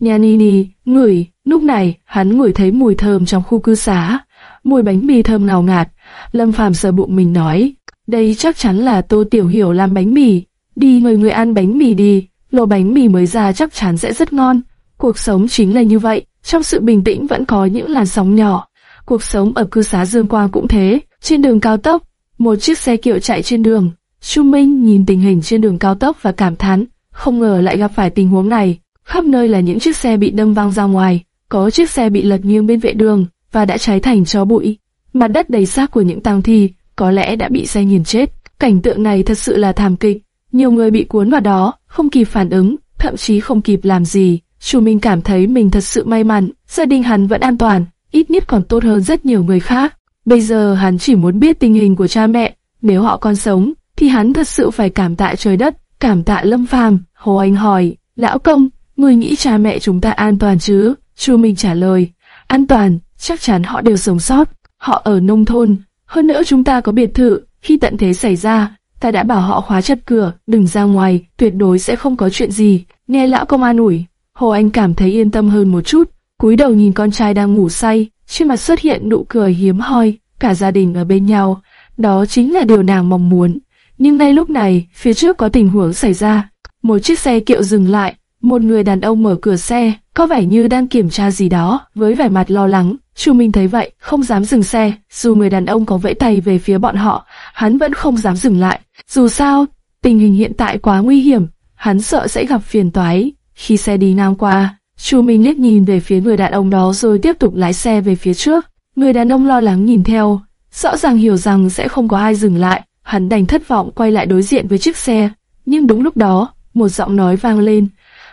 Nhanini, ngửi, lúc này, hắn ngửi thấy mùi thơm trong khu cư xá, mùi bánh mì thơm ngào ngạt. Lâm Phàm sờ bụng mình nói, đây chắc chắn là Tô Tiểu Hiểu làm bánh mì, đi mời người ăn bánh mì đi, lô bánh mì mới ra chắc chắn sẽ rất ngon. Cuộc sống chính là như vậy, trong sự bình tĩnh vẫn có những làn sóng nhỏ. Cuộc sống ở cư xá Dương Quang cũng thế, trên đường cao tốc, một chiếc xe kiệu chạy trên đường. Chu Minh nhìn tình hình trên đường cao tốc và cảm thán, không ngờ lại gặp phải tình huống này. Khắp nơi là những chiếc xe bị đâm văng ra ngoài, có chiếc xe bị lật nghiêng bên vệ đường và đã cháy thành cho bụi. Mặt đất đầy xác của những tang thi, có lẽ đã bị xe nghiền chết. Cảnh tượng này thật sự là thảm kịch. Nhiều người bị cuốn vào đó, không kịp phản ứng, thậm chí không kịp làm gì. Chu Minh cảm thấy mình thật sự may mắn, gia đình hắn vẫn an toàn, ít nhất còn tốt hơn rất nhiều người khác. Bây giờ hắn chỉ muốn biết tình hình của cha mẹ, nếu họ còn sống, thì hắn thật sự phải cảm tạ trời đất, cảm tạ Lâm Phàm. Hồ Anh hỏi, lão công, người nghĩ cha mẹ chúng ta an toàn chứ? Chu Minh trả lời, an toàn, chắc chắn họ đều sống sót. Họ ở nông thôn, hơn nữa chúng ta có biệt thự. Khi tận thế xảy ra, ta đã bảo họ khóa chặt cửa, đừng ra ngoài, tuyệt đối sẽ không có chuyện gì. Nghe lão công an ủi, Hồ Anh cảm thấy yên tâm hơn một chút, cúi đầu nhìn con trai đang ngủ say, trên mặt xuất hiện nụ cười hiếm hoi, cả gia đình ở bên nhau, đó chính là điều nàng mong muốn. Nhưng ngay lúc này, phía trước có tình huống xảy ra, một chiếc xe kiệu dừng lại, một người đàn ông mở cửa xe, có vẻ như đang kiểm tra gì đó, với vẻ mặt lo lắng. Chu Minh thấy vậy, không dám dừng xe, dù người đàn ông có vẫy tay về phía bọn họ, hắn vẫn không dám dừng lại. Dù sao, tình hình hiện tại quá nguy hiểm, hắn sợ sẽ gặp phiền toái. Khi xe đi ngang qua, Chu Minh liếc nhìn về phía người đàn ông đó rồi tiếp tục lái xe về phía trước. Người đàn ông lo lắng nhìn theo, rõ ràng hiểu rằng sẽ không có ai dừng lại, hắn đành thất vọng quay lại đối diện với chiếc xe. Nhưng đúng lúc đó, một giọng nói vang lên.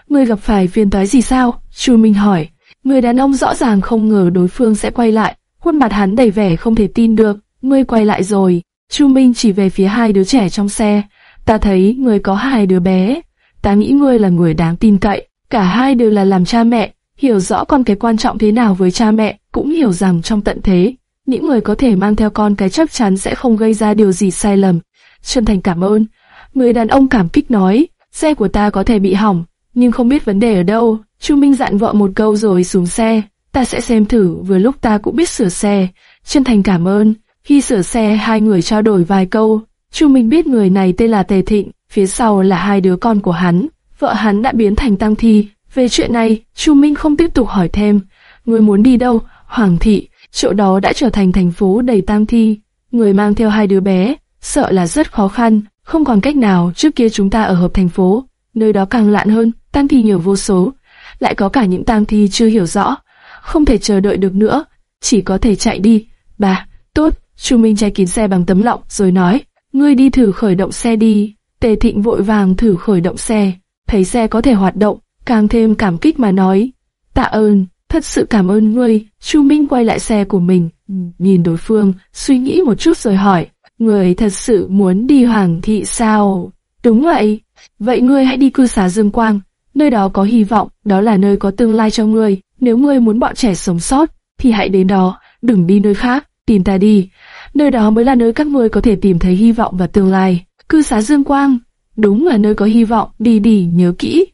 Ngươi gặp phải phiền toái gì sao? Chu Minh hỏi. Người đàn ông rõ ràng không ngờ đối phương sẽ quay lại, khuôn mặt hắn đầy vẻ không thể tin được. Ngươi quay lại rồi. Chu Minh chỉ về phía hai đứa trẻ trong xe. Ta thấy người có hai đứa bé. Ta nghĩ ngươi là người đáng tin cậy. Cả hai đều là làm cha mẹ, hiểu rõ con cái quan trọng thế nào với cha mẹ, cũng hiểu rằng trong tận thế, những người có thể mang theo con cái chắc chắn sẽ không gây ra điều gì sai lầm. Chân thành cảm ơn. Người đàn ông cảm kích nói, xe của ta có thể bị hỏng, nhưng không biết vấn đề ở đâu. Chu Minh dặn vợ một câu rồi xuống xe. Ta sẽ xem thử, vừa lúc ta cũng biết sửa xe. Chân thành cảm ơn. Khi sửa xe, hai người trao đổi vài câu. Chu Minh biết người này tên là Tề Thịnh, phía sau là hai đứa con của hắn. Vợ hắn đã biến thành tăng thi. Về chuyện này, Chu Minh không tiếp tục hỏi thêm. Người muốn đi đâu? Hoàng thị, chỗ đó đã trở thành thành phố đầy tang thi. Người mang theo hai đứa bé, sợ là rất khó khăn, không còn cách nào. Trước kia chúng ta ở hợp thành phố, nơi đó càng lạn hơn, tang thi nhiều vô số, lại có cả những tang thi chưa hiểu rõ, không thể chờ đợi được nữa, chỉ có thể chạy đi. Bà, tốt, Chu Minh che kín xe bằng tấm lọng rồi nói, ngươi đi thử khởi động xe đi. Tề Thịnh vội vàng thử khởi động xe, thấy xe có thể hoạt động, càng thêm cảm kích mà nói, tạ ơn, thật sự cảm ơn ngươi. Chu Minh quay lại xe của mình, nhìn đối phương, suy nghĩ một chút rồi hỏi, người thật sự muốn đi Hoàng thị sao? Đúng vậy, vậy ngươi hãy đi cư xá Dương Quang, nơi đó có hy vọng, đó là nơi có tương lai cho ngươi. Nếu ngươi muốn bọn trẻ sống sót, thì hãy đến đó, đừng đi nơi khác, tìm ta đi. Nơi đó mới là nơi các ngươi có thể tìm thấy hy vọng và tương lai. Cư xá Dương Quang, đúng là nơi có hy vọng, đi đi, nhớ kỹ.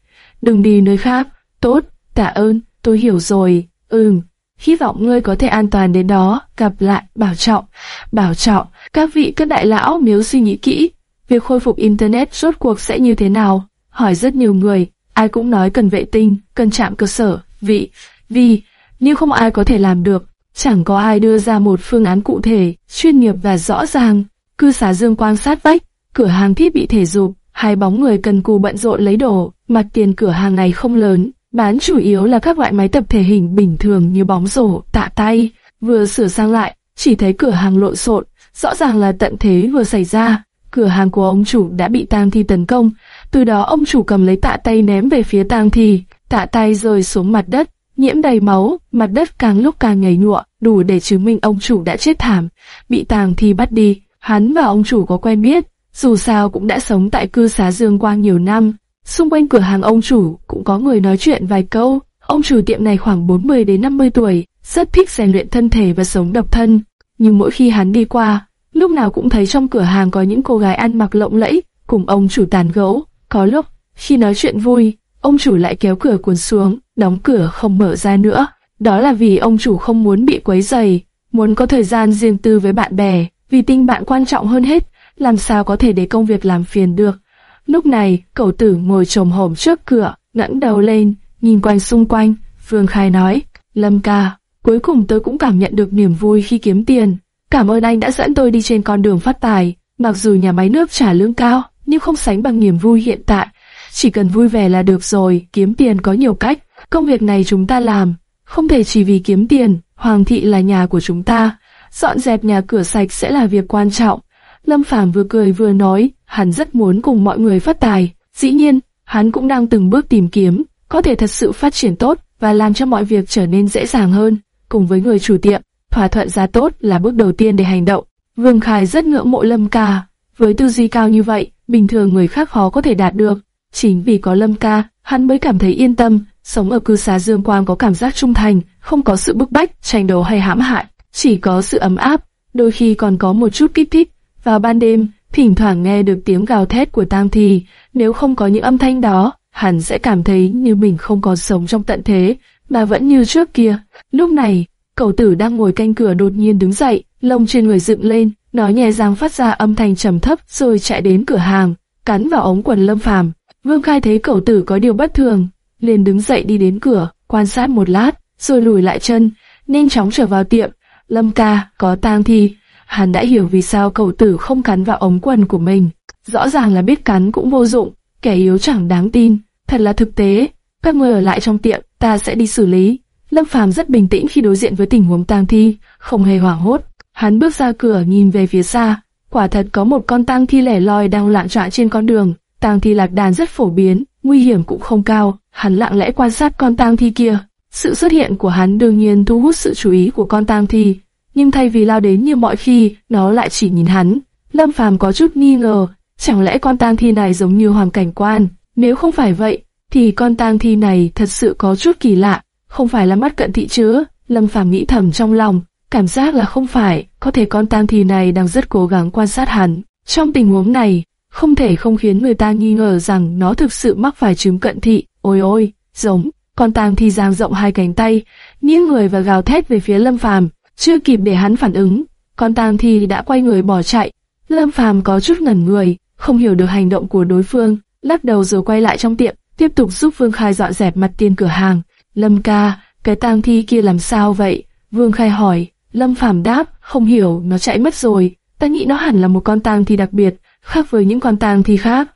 Đừng đi nơi khác, tốt, tạ ơn, tôi hiểu rồi, ừm. Hy vọng ngươi có thể an toàn đến đó, gặp lại, bảo trọng, bảo trọng, các vị các đại lão nếu suy nghĩ kỹ, việc khôi phục Internet rốt cuộc sẽ như thế nào? Hỏi rất nhiều người, ai cũng nói cần vệ tinh, cần chạm cơ sở, vị, vì, nhưng không ai có thể làm được. Chẳng có ai đưa ra một phương án cụ thể, chuyên nghiệp và rõ ràng. Cư xá dương quan sát vách, cửa hàng thiết bị thể dục, hai bóng người cần cù bận rộn lấy đồ, mặt tiền cửa hàng này không lớn, bán chủ yếu là các loại máy tập thể hình bình thường như bóng rổ, tạ tay. Vừa sửa sang lại, chỉ thấy cửa hàng lộn xộn, rõ ràng là tận thế vừa xảy ra. Cửa hàng của ông chủ đã bị tang thi tấn công, từ đó ông chủ cầm lấy tạ tay ném về phía tang thi, tạ tay rơi xuống mặt đất, nhiễm đầy máu, mặt đất càng lúc càng nhảy nhụa, đủ để chứng minh ông chủ đã chết thảm, bị tang thi bắt đi. Hắn và ông chủ có quen biết, dù sao cũng đã sống tại cư xá Dương Quang nhiều năm. Xung quanh cửa hàng ông chủ cũng có người nói chuyện vài câu. Ông chủ tiệm này khoảng 40 đến 50 tuổi, rất thích rèn luyện thân thể và sống độc thân. Nhưng mỗi khi hắn đi qua, lúc nào cũng thấy trong cửa hàng có những cô gái ăn mặc lộng lẫy, cùng ông chủ tàn gẫu. Có lúc, khi nói chuyện vui, ông chủ lại kéo cửa cuốn xuống, đóng cửa không mở ra nữa. Đó là vì ông chủ không muốn bị quấy dày, muốn có thời gian riêng tư với bạn bè, vì tình bạn quan trọng hơn hết, làm sao có thể để công việc làm phiền được. Lúc này, cậu tử ngồi trồm hổm trước cửa, ngẩng đầu lên, nhìn quanh xung quanh, Phương Khai nói, Lâm ca, cuối cùng tôi cũng cảm nhận được niềm vui khi kiếm tiền. Cảm ơn anh đã dẫn tôi đi trên con đường phát tài, mặc dù nhà máy nước trả lương cao, nhưng không sánh bằng niềm vui hiện tại. Chỉ cần vui vẻ là được rồi, kiếm tiền có nhiều cách, công việc này chúng ta làm, không thể chỉ vì kiếm tiền, Hoàng thị là nhà của chúng ta, dọn dẹp nhà cửa sạch sẽ là việc quan trọng. Lâm Phàm vừa cười vừa nói, hắn rất muốn cùng mọi người phát tài. Dĩ nhiên, hắn cũng đang từng bước tìm kiếm, có thể thật sự phát triển tốt và làm cho mọi việc trở nên dễ dàng hơn. Cùng với người chủ tiệm, thỏa thuận giá tốt là bước đầu tiên để hành động. Vương Khải rất ngưỡng mộ Lâm Ca, với tư duy cao như vậy, bình thường người khác khó có thể đạt được. Chính vì có Lâm Ca, hắn mới cảm thấy yên tâm, sống ở cư xá Dương Quang có cảm giác trung thành, không có sự bức bách, tranh đấu hay hãm hại, chỉ có sự ấm áp, đôi khi còn có một chút kích thích. Vào ban đêm, thỉnh thoảng nghe được tiếng gào thét của tang Thì. nếu không có những âm thanh đó, hắn sẽ cảm thấy như mình không còn sống trong tận thế, mà vẫn như trước kia. Lúc này, cậu tử đang ngồi canh cửa đột nhiên đứng dậy, lông trên người dựng lên, nói nhẹ răng phát ra âm thanh trầm thấp rồi chạy đến cửa hàng, cắn vào ống quần lâm phàm. Vương Khai thấy cậu tử có điều bất thường, liền đứng dậy đi đến cửa, quan sát một lát, rồi lùi lại chân, nhanh chóng trở vào tiệm. Lâm ca, có tang thi. Hắn đã hiểu vì sao cậu tử không cắn vào ống quần của mình. Rõ ràng là biết cắn cũng vô dụng, kẻ yếu chẳng đáng tin. Thật là thực tế. Các người ở lại trong tiệm, ta sẽ đi xử lý. Lâm Phàm rất bình tĩnh khi đối diện với tình huống tang thi, không hề hoảng hốt. Hắn bước ra cửa nhìn về phía xa, quả thật có một con tang thi lẻ loi đang lạng trọa trên con đường. Tang thi lạc đàn rất phổ biến, nguy hiểm cũng không cao. Hắn lặng lẽ quan sát con tang thi kia. Sự xuất hiện của hắn đương nhiên thu hút sự chú ý của con tang thi, nhưng thay vì lao đến như mọi khi, nó lại chỉ nhìn hắn. Lâm Phàm có chút nghi ngờ, chẳng lẽ con tang thi này giống như hoàng cảnh quan? Nếu không phải vậy, thì con tang thi này thật sự có chút kỳ lạ, không phải là mắt cận thị chứ? Lâm Phàm nghĩ thầm trong lòng, cảm giác là không phải, có thể con tang thi này đang rất cố gắng quan sát hắn. Trong tình huống này, không thể không khiến người ta nghi ngờ rằng nó thực sự mắc phải chứng cận thị. Ôi ôi, giống, con tang thi giang rộng hai cánh tay, nghiêng người và gào thét về phía Lâm Phàm. Chưa kịp để hắn phản ứng, con tang thi đã quay người bỏ chạy. Lâm Phàm có chút ngẩn người, không hiểu được hành động của đối phương, lắc đầu rồi quay lại trong tiệm, tiếp tục giúp Vương Khai dọn dẹp mặt tiền cửa hàng. Lâm ca, cái tang thi kia làm sao vậy? Vương Khai hỏi. Lâm Phàm đáp, không hiểu, nó chạy mất rồi. Ta nghĩ nó hẳn là một con tang thi đặc biệt, khác với những con tang thi khác.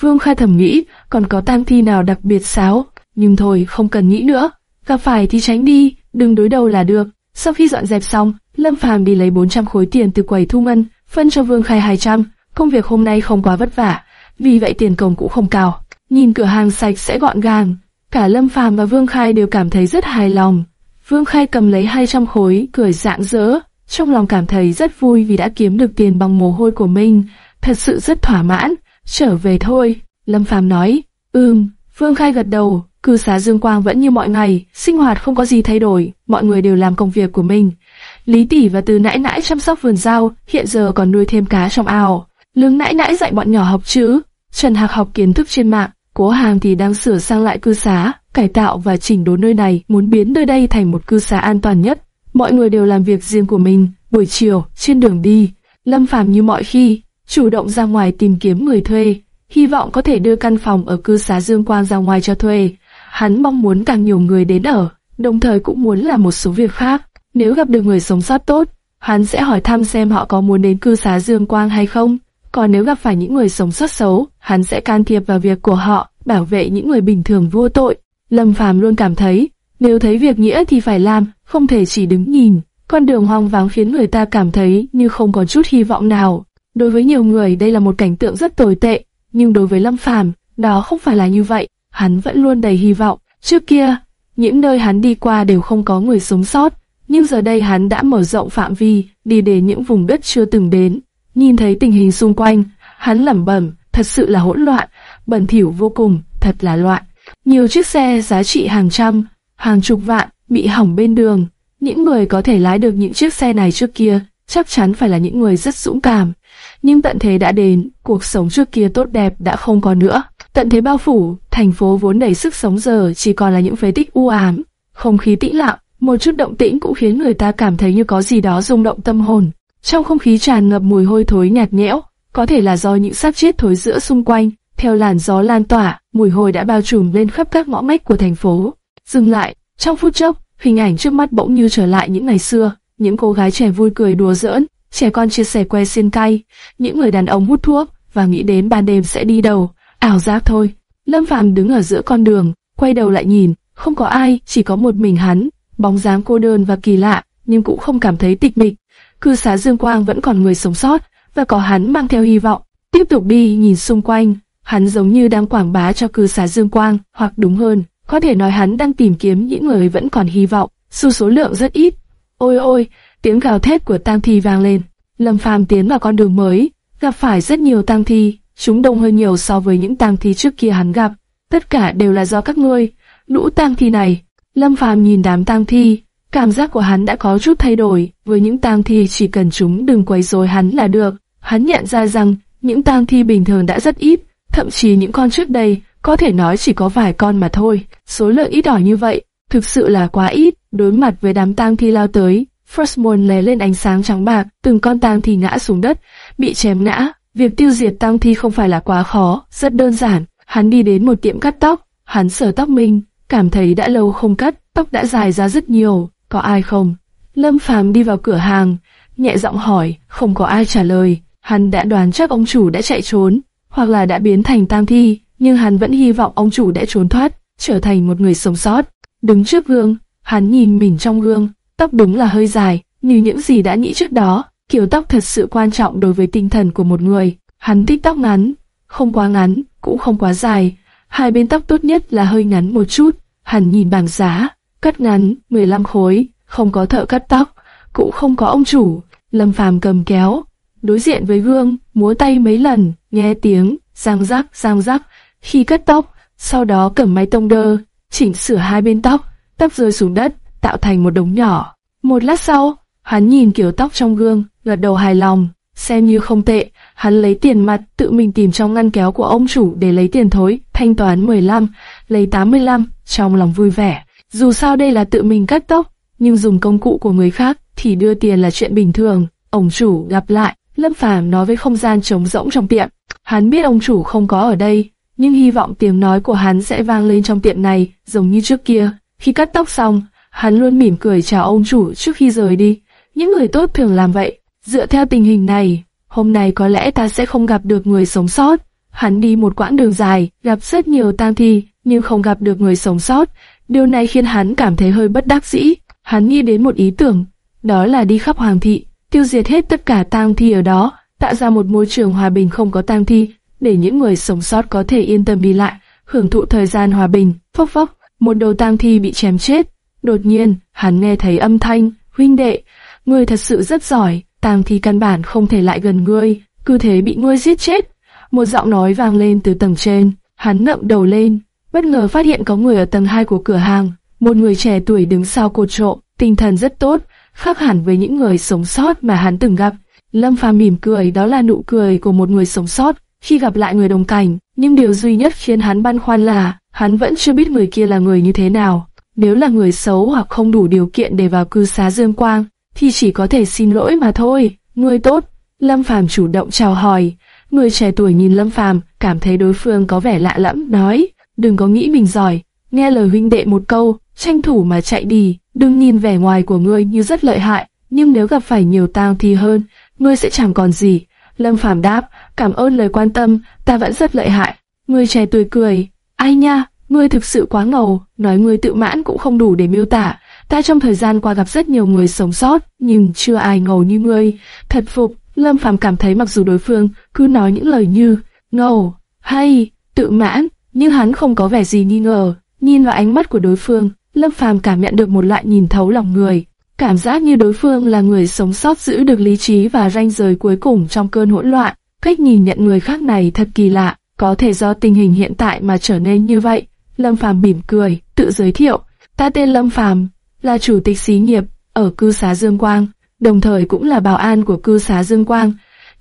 Vương Khai thầm nghĩ, còn có tang thi nào đặc biệt sao? Nhưng thôi, không cần nghĩ nữa. Gặp phải thì tránh đi, đừng đối đầu là được. Sau khi dọn dẹp xong, Lâm Phàm đi lấy 400 khối tiền từ quầy thu ngân, phân cho Vương Khai 200. Công việc hôm nay không quá vất vả, vì vậy tiền công cũng không cao. Nhìn cửa hàng sạch sẽ gọn gàng, cả Lâm Phàm và Vương Khai đều cảm thấy rất hài lòng. Vương Khai cầm lấy 200 khối, cười rạng rỡ, trong lòng cảm thấy rất vui vì đã kiếm được tiền bằng mồ hôi của mình, thật sự rất thỏa mãn. Trở về thôi, Lâm Phàm nói. Ừm, Vương Khai gật đầu, Cư xá Dương Quang vẫn như mọi ngày, sinh hoạt không có gì thay đổi, mọi người đều làm công việc của mình. Lý Tỷ và Từ nãi nãi chăm sóc vườn rau, hiện giờ còn nuôi thêm cá trong ao. Lương nãi nãi dạy bọn nhỏ học chữ, Trần Hạc học kiến thức trên mạng, Cố Hàng thì đang sửa sang lại cư xá, cải tạo và chỉnh đốn nơi này, muốn biến nơi đây thành một cư xá an toàn nhất. Mọi người đều làm việc riêng của mình. Buổi chiều, trên đường đi, Lâm Phàm như mọi khi, chủ động ra ngoài tìm kiếm người thuê, hy vọng có thể đưa căn phòng ở cư xá Dương Quang ra ngoài cho thuê. Hắn mong muốn càng nhiều người đến ở, đồng thời cũng muốn làm một số việc khác. Nếu gặp được người sống sót tốt, hắn sẽ hỏi thăm xem họ có muốn đến cư xá Dương Quang hay không. còn nếu gặp phải những người sống sót xấu, hắn sẽ can thiệp vào việc của họ, bảo vệ những người bình thường vô tội. Lâm Phàm luôn cảm thấy, nếu thấy việc nghĩa thì phải làm, không thể chỉ đứng nhìn. Con đường hoang vắng khiến người ta cảm thấy như không có chút hy vọng nào. Đối với nhiều người đây là một cảnh tượng rất tồi tệ, nhưng đối với Lâm Phàm, đó không phải là như vậy. Hắn vẫn luôn đầy hy vọng. Trước kia, những nơi hắn đi qua đều không có người sống sót, nhưng giờ đây hắn đã mở rộng phạm vi, đi đến những vùng đất chưa từng đến. Nhìn thấy tình hình xung quanh, hắn lẩm bẩm, thật sự là hỗn loạn, bẩn thỉu vô cùng, thật là loạn. Nhiều chiếc xe giá trị hàng trăm, hàng chục vạn bị hỏng bên đường. Những người có thể lái được những chiếc xe này trước kia chắc chắn phải là những người rất dũng cảm. Nhưng tận thế đã đến, cuộc sống trước kia tốt đẹp đã không còn nữa. Tận thế bao phủ, thành phố vốn đầy sức sống giờ chỉ còn là những phế tích u ám. Không khí tĩnh lặng, một chút động tĩnh cũng khiến người ta cảm thấy như có gì đó rung động tâm hồn. Trong không khí tràn ngập mùi hôi thối nhạt nhẽo, có thể là do những xác chết thối giữa xung quanh. Theo làn gió lan tỏa, mùi hôi đã bao trùm lên khắp các ngõ ngách của thành phố. Dừng lại, trong phút chốc, hình ảnh trước mắt bỗng như trở lại những ngày xưa. Những cô gái trẻ vui cười đùa giỡn, trẻ con chia sẻ que xiên cay, những người đàn ông hút thuốc và nghĩ đến ban đêm sẽ đi đâu. Ảo giác thôi. Lâm Phàm đứng ở giữa con đường, quay đầu lại nhìn, không có ai, chỉ có một mình hắn, bóng dáng cô đơn và kỳ lạ, nhưng cũng không cảm thấy tịch mịch. Cư xá Dương Quang vẫn còn người sống sót, và có hắn mang theo hy vọng. Tiếp tục đi nhìn xung quanh, hắn giống như đang quảng bá cho cư xá Dương Quang, hoặc đúng hơn, có thể nói hắn đang tìm kiếm những người vẫn còn hy vọng, dù số lượng rất ít. Ôi ôi, tiếng gào thét của tang thi vang lên. Lâm Phàm tiến vào con đường mới, gặp phải rất nhiều tang thi, chúng đông hơn nhiều so với những tang thi trước kia hắn gặp. Tất cả đều là do các ngươi, lũ tang thi này. Lâm Phàm nhìn đám tang thi, cảm giác của hắn đã có chút thay đổi. Với những tang thi chỉ cần chúng đừng quấy rối hắn là được. Hắn nhận ra rằng những tang thi bình thường đã rất ít, thậm chí những con trước đây có thể nói chỉ có vài con mà thôi. Số lượng ít ỏi như vậy, thực sự là quá ít. Đối mặt với đám tang thi lao tới, First Moon lè lên ánh sáng trắng bạc, từng con tang thi ngã xuống đất, bị chém ngã. Việc tiêu diệt tang thi không phải là quá khó, rất đơn giản. Hắn đi đến một tiệm cắt tóc, hắn sờ tóc mình, cảm thấy đã lâu không cắt, tóc đã dài ra rất nhiều, có ai không? Lâm Phàm đi vào cửa hàng, nhẹ giọng hỏi, không có ai trả lời. Hắn đã đoán chắc ông chủ đã chạy trốn, hoặc là đã biến thành tang thi, nhưng hắn vẫn hy vọng ông chủ đã trốn thoát, trở thành một người sống sót. Đứng trước gương, hắn nhìn mình trong gương, tóc đúng là hơi dài, như những gì đã nghĩ trước đó. Kiểu tóc thật sự quan trọng đối với tinh thần của một người. Hắn thích tóc ngắn, không quá ngắn, cũng không quá dài. Hai bên tóc tốt nhất là hơi ngắn một chút. Hắn nhìn bảng giá, cắt ngắn 15 khối, không có thợ cắt tóc, cũng không có ông chủ. Lâm Phàm cầm kéo, đối diện với gương, múa tay mấy lần, nghe tiếng giang rắc giang rắc khi cắt tóc, sau đó cầm máy tông đơ, chỉnh sửa hai bên tóc, tóc rơi xuống đất, tạo thành một đống nhỏ. Một lát sau, hắn nhìn kiểu tóc trong gương, gật đầu hài lòng, xem như không tệ. Hắn lấy tiền mặt, tự mình tìm trong ngăn kéo của ông chủ để lấy tiền thối, thanh toán 15, lấy 85, trong lòng vui vẻ. Dù sao đây là tự mình cắt tóc, nhưng dùng công cụ của người khác thì đưa tiền là chuyện bình thường. Ông chủ gặp lại, Lâm Phàm nói với không gian trống rỗng trong tiệm. Hắn biết ông chủ không có ở đây, nhưng hy vọng tiếng nói của hắn sẽ vang lên trong tiệm này, giống như trước kia. Khi cắt tóc xong, hắn luôn mỉm cười chào ông chủ trước khi rời đi. Những người tốt thường làm vậy. Dựa theo tình hình này, hôm nay có lẽ ta sẽ không gặp được người sống sót. Hắn đi một quãng đường dài, gặp rất nhiều tang thi, nhưng không gặp được người sống sót. Điều này khiến hắn cảm thấy hơi bất đắc dĩ. Hắn nghĩ đến một ý tưởng, đó là đi khắp hoàng thị, tiêu diệt hết tất cả tang thi ở đó, tạo ra một môi trường hòa bình không có tang thi, để những người sống sót có thể yên tâm đi lại, hưởng thụ thời gian hòa bình. Phốc phốc, một đầu tang thi bị chém chết. Đột nhiên, hắn nghe thấy âm thanh, huynh đệ, ngươi thật sự rất giỏi, tang thi căn bản không thể lại gần ngươi, cứ thế bị ngươi giết chết. Một giọng nói vang lên từ tầng trên, hắn ngậm đầu lên, bất ngờ phát hiện có người ở tầng 2 của cửa hàng, một người trẻ tuổi đứng sau cột trộm, tinh thần rất tốt, khác hẳn với những người sống sót mà hắn từng gặp. Lâm Phàm mỉm cười, đó là nụ cười của một người sống sót khi gặp lại người đồng cảnh, nhưng điều duy nhất khiến hắn băn khoăn là hắn vẫn chưa biết người kia là người như thế nào. Nếu là người xấu hoặc không đủ điều kiện để vào cư xá Dương Quang, thì chỉ có thể xin lỗi mà thôi. Người tốt, Lâm Phàm chủ động chào hỏi. Người trẻ tuổi nhìn Lâm Phàm, cảm thấy đối phương có vẻ lạ lẫm, nói: "Đừng có nghĩ mình giỏi, nghe lời huynh đệ một câu, tranh thủ mà chạy đi, đừng nhìn vẻ ngoài của ngươi như rất lợi hại, nhưng nếu gặp phải nhiều tang thi hơn, ngươi sẽ chẳng còn gì." Lâm Phàm đáp, cảm ơn lời quan tâm, ta vẫn rất lợi hại. Ngươi trẻ tuổi cười, ai nha, ngươi thực sự quá ngầu, nói ngươi tự mãn cũng không đủ để miêu tả. Ta trong thời gian qua gặp rất nhiều người sống sót, nhưng chưa ai ngầu như ngươi. Thật phục, Lâm Phàm cảm thấy mặc dù đối phương cứ nói những lời như ngầu, hay, tự mãn, nhưng hắn không có vẻ gì nghi ngờ. Nhìn vào ánh mắt của đối phương, Lâm Phàm cảm nhận được một loại nhìn thấu lòng người. Cảm giác như đối phương là người sống sót giữ được lý trí và ranh giới cuối cùng trong cơn hỗn loạn. Cách nhìn nhận người khác này thật kỳ lạ, có thể do tình hình hiện tại mà trở nên như vậy. Lâm Phàm mỉm cười, tự giới thiệu, ta tên Lâm Phàm, là chủ tịch xí nghiệp ở cư xá Dương Quang, đồng thời cũng là bảo an của cư xá Dương Quang,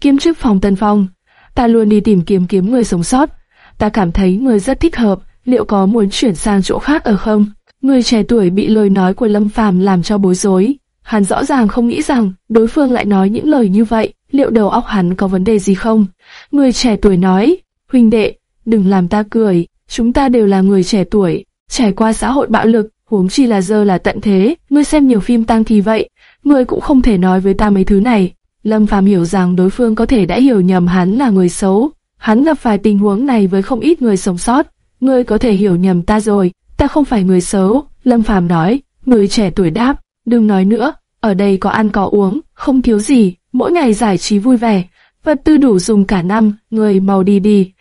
kiêm chức phòng Tân Phong. Ta luôn đi tìm kiếm kiếm người sống sót. Ta cảm thấy người rất thích hợp, liệu có muốn chuyển sang chỗ khác ở không? Người trẻ tuổi bị lời nói của Lâm Phàm làm cho bối rối. Hắn rõ ràng không nghĩ rằng đối phương lại nói những lời như vậy, liệu đầu óc hắn có vấn đề gì không? Người trẻ tuổi nói, huynh đệ, đừng làm ta cười, chúng ta đều là người trẻ tuổi, trải qua xã hội bạo lực, huống chi là giờ là tận thế, ngươi xem nhiều phim tăng thì vậy, ngươi cũng không thể nói với ta mấy thứ này. Lâm Phàm hiểu rằng đối phương có thể đã hiểu nhầm hắn là người xấu, hắn gặp phải tình huống này với không ít người sống sót, ngươi có thể hiểu nhầm ta rồi, ta không phải người xấu, Lâm Phàm nói, người trẻ tuổi đáp, đừng nói nữa, ở đây có ăn có uống, không thiếu gì, mỗi ngày giải trí vui vẻ, vật tư đủ dùng cả năm, người mau đi đi.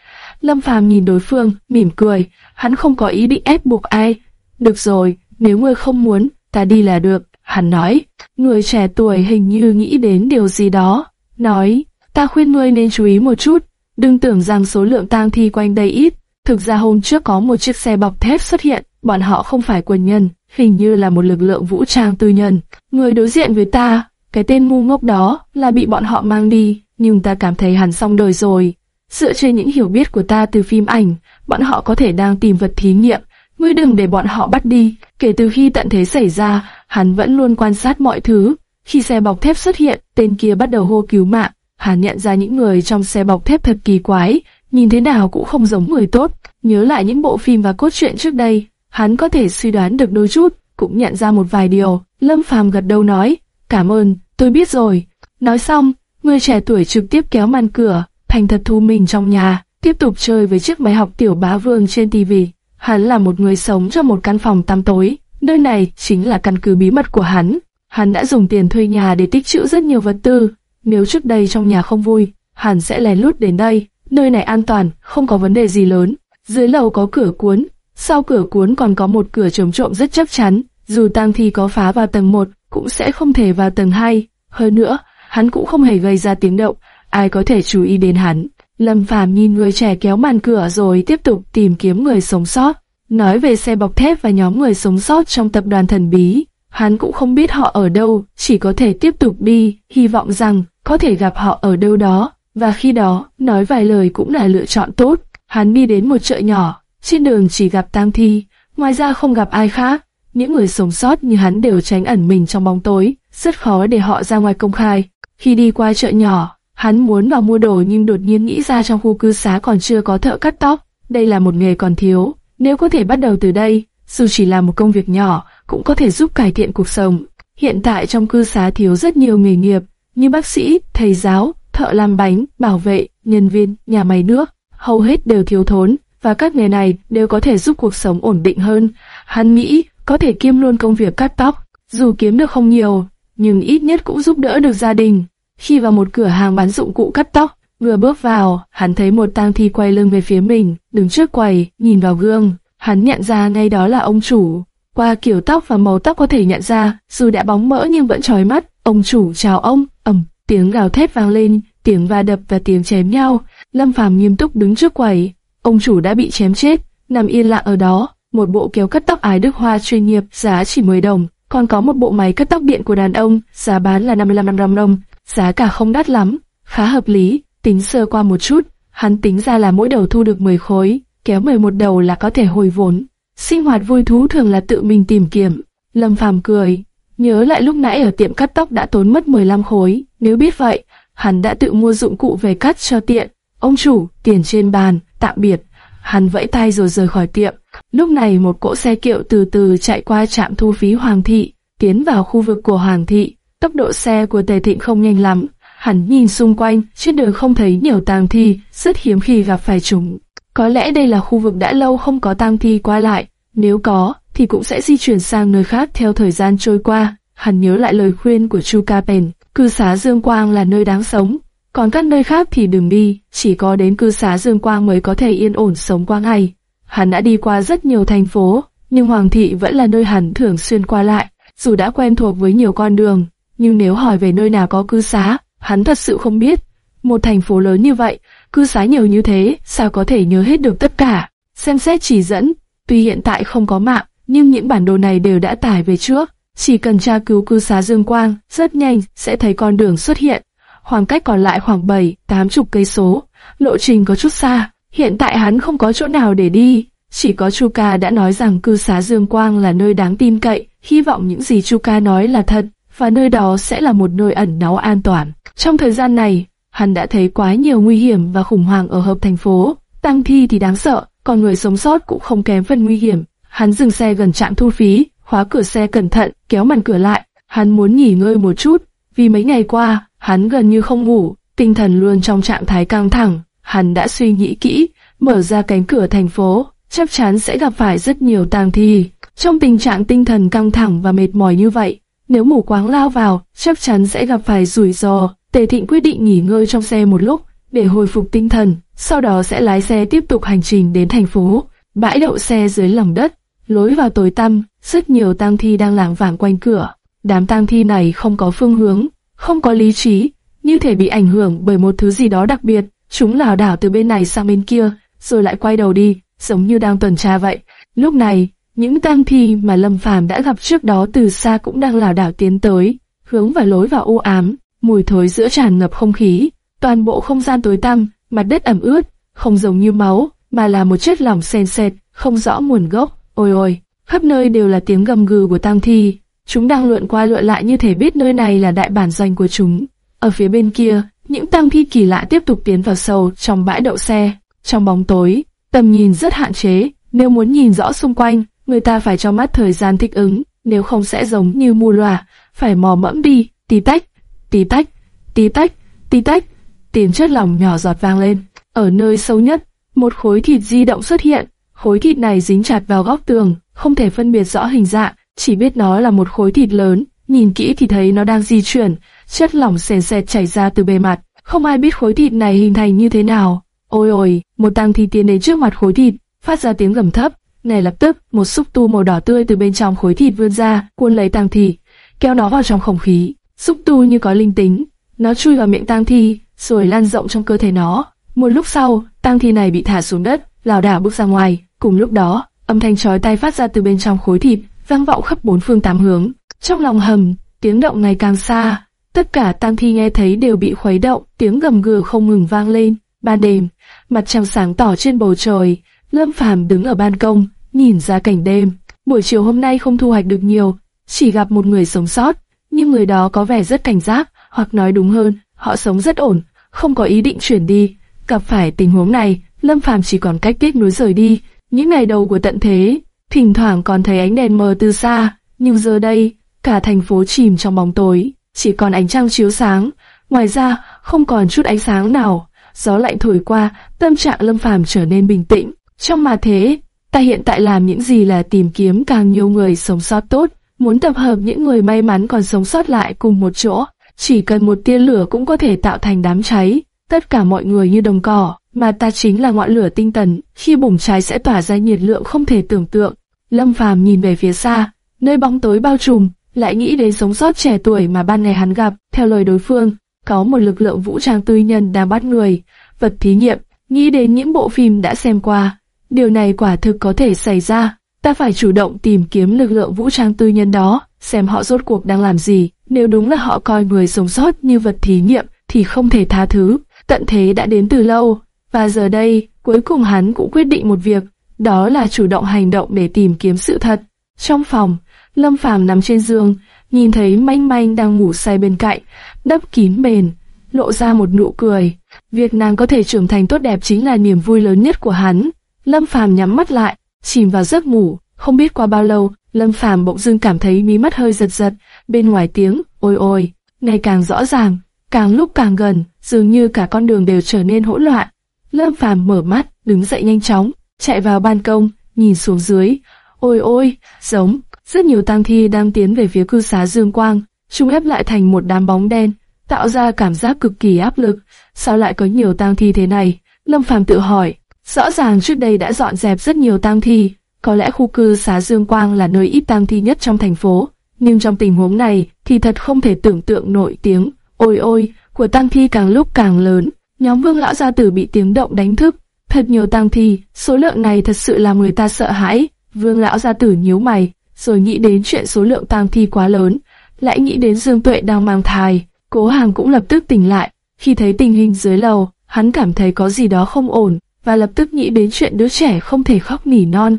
Lâm Phàm nhìn đối phương, mỉm cười, hắn không có ý định ép buộc ai. Được rồi, nếu ngươi không muốn, ta đi là được, hắn nói. Người trẻ tuổi hình như nghĩ đến điều gì đó, nói, ta khuyên ngươi nên chú ý một chút, đừng tưởng rằng số lượng tang thi quanh đây ít. Thực ra hôm trước có một chiếc xe bọc thép xuất hiện, bọn họ không phải quân nhân, hình như là một lực lượng vũ trang tư nhân. Người đối diện với ta, cái tên ngu ngốc đó, là bị bọn họ mang đi, nhưng ta cảm thấy hẳn xong đời rồi. Dựa trên những hiểu biết của ta từ phim ảnh, bọn họ có thể đang tìm vật thí nghiệm. Ngươi đừng để bọn họ bắt đi. Kể từ khi tận thế xảy ra, hắn vẫn luôn quan sát mọi thứ. Khi xe bọc thép xuất hiện, tên kia bắt đầu hô cứu mạng. Hắn nhận ra những người trong xe bọc thép thật kỳ quái, nhìn thế nào cũng không giống người tốt. Nhớ lại những bộ phim và cốt truyện trước đây, hắn có thể suy đoán được đôi chút, cũng nhận ra một vài điều. Lâm Phàm gật đầu nói, cảm ơn, tôi biết rồi. Nói xong, người trẻ tuổi trực tiếp kéo màn cửa, thành thật thu mình trong nhà, tiếp tục chơi với chiếc máy học tiểu bá vương trên tivi. Hắn là một người sống trong một căn phòng tăm tối, nơi này chính là căn cứ bí mật của hắn. Hắn đã dùng tiền thuê nhà để tích trữ rất nhiều vật tư. Nếu trước đây trong nhà không vui, hắn sẽ lén lút đến đây. Nơi này an toàn, không có vấn đề gì lớn. Dưới lầu có cửa cuốn, sau cửa cuốn còn có một cửa chống trộm rất chắc chắn. Dù tang thi có phá vào tầng 1, cũng sẽ không thể vào tầng 2. Hơn nữa, hắn cũng không hề gây ra tiếng động, ai có thể chú ý đến hắn. Lâm Phàm nhìn người trẻ kéo màn cửa rồi tiếp tục tìm kiếm người sống sót. Nói về xe bọc thép và nhóm người sống sót trong tập đoàn thần bí, hắn cũng không biết họ ở đâu, chỉ có thể tiếp tục đi, hy vọng rằng có thể gặp họ ở đâu đó. Và khi đó, nói vài lời cũng là lựa chọn tốt. Hắn đi đến một chợ nhỏ, trên đường chỉ gặp tang thi, ngoài ra không gặp ai khác. Những người sống sót như hắn đều tránh ẩn mình trong bóng tối, rất khó để họ ra ngoài công khai. Khi đi qua chợ nhỏ, hắn muốn vào mua đồ nhưng đột nhiên nghĩ ra trong khu cư xá còn chưa có thợ cắt tóc. Đây là một nghề còn thiếu, nếu có thể bắt đầu từ đây, dù chỉ là một công việc nhỏ, cũng có thể giúp cải thiện cuộc sống. Hiện tại trong cư xá thiếu rất nhiều nghề nghiệp, như bác sĩ, thầy giáo, thợ làm bánh, bảo vệ, nhân viên, nhà máy nước, hầu hết đều thiếu thốn, và các nghề này đều có thể giúp cuộc sống ổn định hơn. Hắn nghĩ có thể kiêm luôn công việc cắt tóc, dù kiếm được không nhiều, nhưng ít nhất cũng giúp đỡ được gia đình. Khi vào một cửa hàng bán dụng cụ cắt tóc, vừa bước vào, hắn thấy một tang thi quay lưng về phía mình, đứng trước quầy, nhìn vào gương, hắn nhận ra ngay đó là ông chủ. Qua kiểu tóc và màu tóc có thể nhận ra, dù đã bóng mỡ nhưng vẫn trói mắt. Ông chủ chào ông, ầm, tiếng gào thét vang lên, tiếng va đập và tiếng chém nhau. Lâm Phàm nghiêm túc đứng trước quầy, ông chủ đã bị chém chết, nằm yên lặng ở đó. Một bộ kéo cắt tóc ái đức hoa chuyên nghiệp giá chỉ 10 đồng, còn có một bộ máy cắt tóc điện của đàn ông, giá bán là 55 đồng, giá cả không đắt lắm, khá hợp lý, tính sơ qua một chút, hắn tính ra là mỗi đầu thu được 10 khối, kéo 11 đầu là có thể hồi vốn. Sinh hoạt vui thú thường là tự mình tìm kiếm. Lâm Phàm cười, nhớ lại lúc nãy ở tiệm cắt tóc đã tốn mất 15 khối, nếu biết vậy, hắn đã tự mua dụng cụ về cắt cho tiện. Ông chủ, tiền trên bàn, tạm biệt. Hắn vẫy tay rồi rời khỏi tiệm. Lúc này một cỗ xe kiệu từ từ chạy qua trạm thu phí Hoàng thị, tiến vào khu vực của Hoàng thị. Tốc độ xe của Tề Thịnh không nhanh lắm, Hắn nhìn xung quanh, trên đường không thấy nhiều tang thi, rất hiếm khi gặp phải chúng. Có lẽ đây là khu vực đã lâu không có tang thi qua lại, nếu có, thì cũng sẽ di chuyển sang nơi khác theo thời gian trôi qua. Hắn nhớ lại lời khuyên của Chu Capen, cư xá Dương Quang là nơi đáng sống, còn các nơi khác thì đừng đi, chỉ có đến cư xá Dương Quang mới có thể yên ổn sống qua ngày. Hắn đã đi qua rất nhiều thành phố, nhưng Hoàng thị vẫn là nơi hắn thường xuyên qua lại, dù đã quen thuộc với nhiều con đường, nhưng nếu hỏi về nơi nào có cư xá, hắn thật sự không biết. Một thành phố lớn như vậy, cư xá nhiều như thế, sao có thể nhớ hết được tất cả? Xem xét chỉ dẫn, tuy hiện tại không có mạng, nhưng những bản đồ này đều đã tải về trước. Chỉ cần tra cứu cư xá Dương Quang, rất nhanh sẽ thấy con đường xuất hiện. Khoảng cách còn lại khoảng 7, 8 chục cây số, lộ trình có chút xa. Hiện tại hắn không có chỗ nào để đi, chỉ có Chu Ca đã nói rằng cư xá Dương Quang là nơi đáng tin cậy, hy vọng những gì Chu Ca nói là thật, và nơi đó sẽ là một nơi ẩn náu an toàn. Trong thời gian này, hắn đã thấy quá nhiều nguy hiểm và khủng hoảng ở hợp thành phố. Tăng thi thì đáng sợ, còn người sống sót cũng không kém phần nguy hiểm. Hắn dừng xe gần trạm thu phí, khóa cửa xe cẩn thận, kéo màn cửa lại. Hắn muốn nghỉ ngơi một chút, vì mấy ngày qua, hắn gần như không ngủ, tinh thần luôn trong trạng thái căng thẳng. Hắn đã suy nghĩ kỹ, mở ra cánh cửa thành phố, chắc chắn sẽ gặp phải rất nhiều tang thi. Trong tình trạng tinh thần căng thẳng và mệt mỏi như vậy, nếu mù quáng lao vào, chắc chắn sẽ gặp phải rủi ro. Tề Thịnh quyết định nghỉ ngơi trong xe một lúc để hồi phục tinh thần, sau đó sẽ lái xe tiếp tục hành trình đến thành phố. Bãi đậu xe dưới lòng đất, lối vào tối tăm, rất nhiều tang thi đang lảng vảng quanh cửa. Đám tang thi này không có phương hướng, không có lý trí, như thể bị ảnh hưởng bởi một thứ gì đó đặc biệt. Chúng lảo đảo từ bên này sang bên kia, rồi lại quay đầu đi, giống như đang tuần tra vậy. Lúc này, những tang thi mà Lâm Phàm đã gặp trước đó từ xa cũng đang lảo đảo tiến tới, hướng vào lối vào u ám, mùi thối giữa tràn ngập không khí, toàn bộ không gian tối tăm, mặt đất ẩm ướt, không giống như máu, mà là một chất lỏng sền sệt, không rõ nguồn gốc. Ôi ôi, khắp nơi đều là tiếng gầm gừ của tang thi, chúng đang lượn qua lượn lại như thể biết nơi này là đại bản doanh của chúng. Ở phía bên kia, những tang thi kỳ lạ tiếp tục tiến vào sâu trong bãi đậu xe, trong bóng tối, tầm nhìn rất hạn chế, nếu muốn nhìn rõ xung quanh, người ta phải cho mắt thời gian thích ứng, nếu không sẽ giống như mù loà, phải mò mẫm đi, tí tách, tí tách, tí tách, tí tách, tiếng chất lỏng nhỏ giọt vang lên. Ở nơi sâu nhất, một khối thịt di động xuất hiện, khối thịt này dính chặt vào góc tường, không thể phân biệt rõ hình dạng, chỉ biết nó là một khối thịt lớn, nhìn kỹ thì thấy nó đang di chuyển, chất lỏng sền sệt chảy ra từ bề mặt, không ai biết khối thịt này hình thành như thế nào. Ôi ôi, một tăng thi tiến đến trước mặt khối thịt, phát ra tiếng gầm thấp, ngay lập tức, một xúc tu màu đỏ tươi từ bên trong khối thịt vươn ra, cuốn lấy tang thi, kéo nó vào trong không khí. Xúc tu như có linh tính, nó chui vào miệng tang thi, rồi lan rộng trong cơ thể nó. Một lúc sau, tang thi này bị thả xuống đất, lảo đảo bước ra ngoài. Cùng lúc đó, âm thanh chói tai phát ra từ bên trong khối thịt, vang vọng khắp bốn phương tám hướng. Trong lòng hầm, tiếng động ngày càng xa. Tất cả tang thi nghe thấy đều bị khuấy động, tiếng gầm gừ không ngừng vang lên. Ban đêm, mặt trăng sáng tỏ trên bầu trời, Lâm Phàm đứng ở ban công, nhìn ra cảnh đêm. Buổi chiều hôm nay không thu hoạch được nhiều, chỉ gặp một người sống sót, nhưng người đó có vẻ rất cảnh giác, hoặc nói đúng hơn, họ sống rất ổn, không có ý định chuyển đi. Gặp phải tình huống này, Lâm Phàm chỉ còn cách tiếc nuối rời đi. Những ngày đầu của tận thế, thỉnh thoảng còn thấy ánh đèn mờ từ xa, nhưng giờ đây, cả thành phố chìm trong bóng tối, chỉ còn ánh trăng chiếu sáng, ngoài ra không còn chút ánh sáng nào. Gió lạnh thổi qua, tâm trạng Lâm Phàm trở nên bình tĩnh. Trong mà thế, ta hiện tại làm những gì là tìm kiếm càng nhiều người sống sót tốt, muốn tập hợp những người may mắn còn sống sót lại cùng một chỗ. Chỉ cần một tia lửa cũng có thể tạo thành đám cháy, tất cả mọi người như đồng cỏ, mà ta chính là ngọn lửa tinh tần, khi bùng cháy sẽ tỏa ra nhiệt lượng không thể tưởng tượng. Lâm Phàm nhìn về phía xa, nơi bóng tối bao trùm, lại nghĩ đến sống sót trẻ tuổi mà ban ngày hắn gặp, theo lời đối phương, có một lực lượng vũ trang tư nhân đang bắt người, vật thí nghiệm, nghĩ đến những bộ phim đã xem qua, Điều này quả thực có thể xảy ra. Ta phải chủ động tìm kiếm lực lượng vũ trang tư nhân đó, xem họ rốt cuộc đang làm gì. Nếu đúng là họ coi người sống sót như vật thí nghiệm, thì không thể tha thứ. Tận thế đã đến từ lâu, và giờ đây, cuối cùng hắn cũng quyết định một việc, đó là chủ động hành động để tìm kiếm sự thật. Trong phòng, Lâm Phàm nằm trên giường, nhìn thấy Manh Manh đang ngủ say bên cạnh, đắp kín mền lộ ra một nụ cười. Việc nàng có thể trưởng thành tốt đẹp chính là niềm vui lớn nhất của hắn. Lâm Phàm nhắm mắt lại, chìm vào giấc ngủ. Không biết qua bao lâu, Lâm Phàm bỗng dưng cảm thấy mí mắt hơi giật giật. Bên ngoài tiếng ôi ôi ngày càng rõ ràng. càng lúc càng gần, dường như cả con đường đều trở nên hỗn loạn. Lâm Phàm mở mắt, đứng dậy nhanh chóng, chạy vào ban công, nhìn xuống dưới. Ôi ôi, giống, rất nhiều tang thi đang tiến về phía cư xá Dương Quang, chúng ép lại thành một đám bóng đen, tạo ra cảm giác cực kỳ áp lực. Sao lại có nhiều tang thi thế này? Lâm Phàm tự hỏi. Rõ ràng trước đây đã dọn dẹp rất nhiều tang thi, có lẽ khu cư xá Dương Quang là nơi ít tang thi nhất trong thành phố, nhưng trong tình huống này thì thật không thể tưởng tượng nổi tiếng. Ôi ôi, của tang thi càng lúc càng lớn. Nhóm Vương lão gia tử bị tiếng động đánh thức, thật nhiều tang thi, số lượng này thật sự làm người ta sợ hãi. Vương lão gia tử nhíu mày, rồi nghĩ đến chuyện số lượng tang thi quá lớn, lại nghĩ đến Dương Tuệ đang mang thai. Cố Hàng cũng lập tức tỉnh lại, khi thấy tình hình dưới lầu, hắn cảm thấy có gì đó không ổn, và lập tức nghĩ đến chuyện đứa trẻ không thể khóc nỉ non,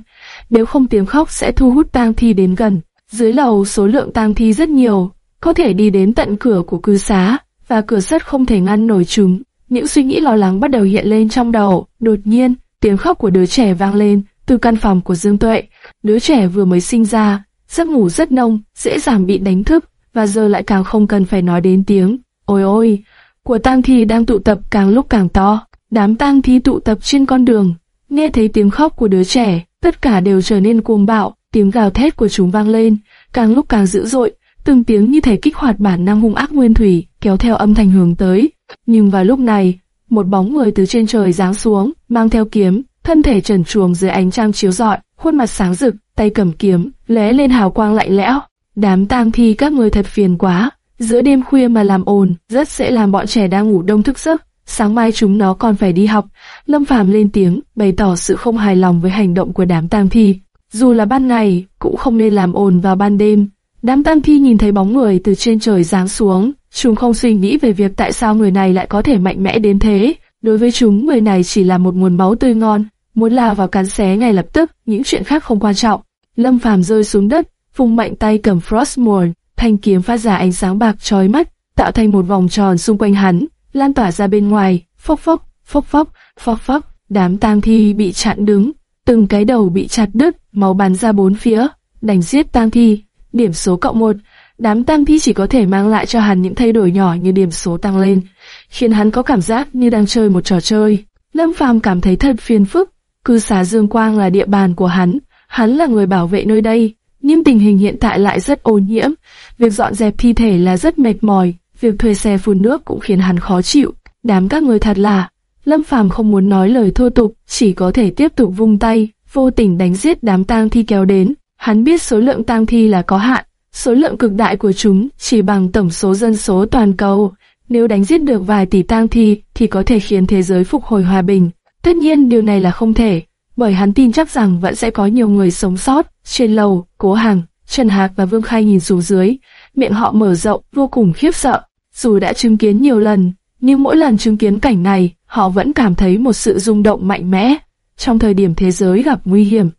nếu không tiếng khóc sẽ thu hút tang thi đến gần. Dưới lầu số lượng tang thi rất nhiều, có thể đi đến tận cửa của cư xá, và cửa sắt không thể ngăn nổi chúng. Những suy nghĩ lo lắng bắt đầu hiện lên trong đầu, đột nhiên, tiếng khóc của đứa trẻ vang lên từ căn phòng của Dương Tuệ. Đứa trẻ vừa mới sinh ra, giấc ngủ rất nông, dễ dàng bị đánh thức, và giờ lại càng không cần phải nói đến tiếng. Ôi ôi, của tang thi đang tụ tập càng lúc càng to. Đám tang thi tụ tập trên con đường, nghe thấy tiếng khóc của đứa trẻ, tất cả đều trở nên cuồng bạo, tiếng gào thét của chúng vang lên, càng lúc càng dữ dội, từng tiếng như thể kích hoạt bản năng hung ác nguyên thủy, kéo theo âm thanh hướng tới. Nhưng vào lúc này, một bóng người từ trên trời giáng xuống, mang theo kiếm, thân thể trần truồng dưới ánh trăng chiếu rọi, khuôn mặt sáng rực, tay cầm kiếm, lóe lên hào quang lạnh lẽo. Đám tang thi các người thật phiền quá, giữa đêm khuya mà làm ồn, rất sẽ làm bọn trẻ đang ngủ đông thức giấc. Sáng mai chúng nó còn phải đi học. Lâm Phàm lên tiếng, bày tỏ sự không hài lòng với hành động của đám tang thi. Dù là ban ngày, cũng không nên làm ồn vào ban đêm. Đám tang thi nhìn thấy bóng người từ trên trời giáng xuống, chúng không suy nghĩ về việc tại sao người này lại có thể mạnh mẽ đến thế. Đối với chúng, người này chỉ là một nguồn máu tươi ngon, muốn lao vào cắn xé ngay lập tức, những chuyện khác không quan trọng. Lâm Phàm rơi xuống đất, vùng mạnh tay cầm Frostmourne, thanh kiếm phát ra ánh sáng bạc chói mắt, tạo thành một vòng tròn xung quanh hắn, lan tỏa ra bên ngoài, phốc phốc, phốc phốc, phốc phốc, đám tang thi bị chặn đứng, từng cái đầu bị chặt đứt, máu bắn ra bốn phía, đánh giết tang thi, điểm số cộng một, đám tang thi chỉ có thể mang lại cho hắn những thay đổi nhỏ như điểm số tăng lên, khiến hắn có cảm giác như đang chơi một trò chơi. Lâm Phàm cảm thấy thật phiền phức, cư xá Dương Quang là địa bàn của hắn, hắn là người bảo vệ nơi đây, nhưng tình hình hiện tại lại rất ô nhiễm, việc dọn dẹp thi thể là rất mệt mỏi, việc thuê xe phun nước cũng khiến hắn khó chịu. Đám các người thật là, Lâm Phàm không muốn nói lời thô tục, chỉ có thể tiếp tục vung tay, vô tình đánh giết đám tang thi kéo đến. Hắn biết số lượng tang thi là có hạn, số lượng cực đại của chúng chỉ bằng tổng số dân số toàn cầu. Nếu đánh giết được vài tỷ tang thi thì có thể khiến thế giới phục hồi hòa bình. Tất nhiên điều này là không thể, bởi hắn tin chắc rằng vẫn sẽ có nhiều người sống sót. Trên lầu, Cố Hằng, Trần Hạc và Vương Khai nhìn xuống dưới, miệng họ mở rộng, vô cùng khiếp sợ. Dù đã chứng kiến nhiều lần, nhưng mỗi lần chứng kiến cảnh này, họ vẫn cảm thấy một sự rung động mạnh mẽ. Trong thời điểm thế giới gặp nguy hiểm,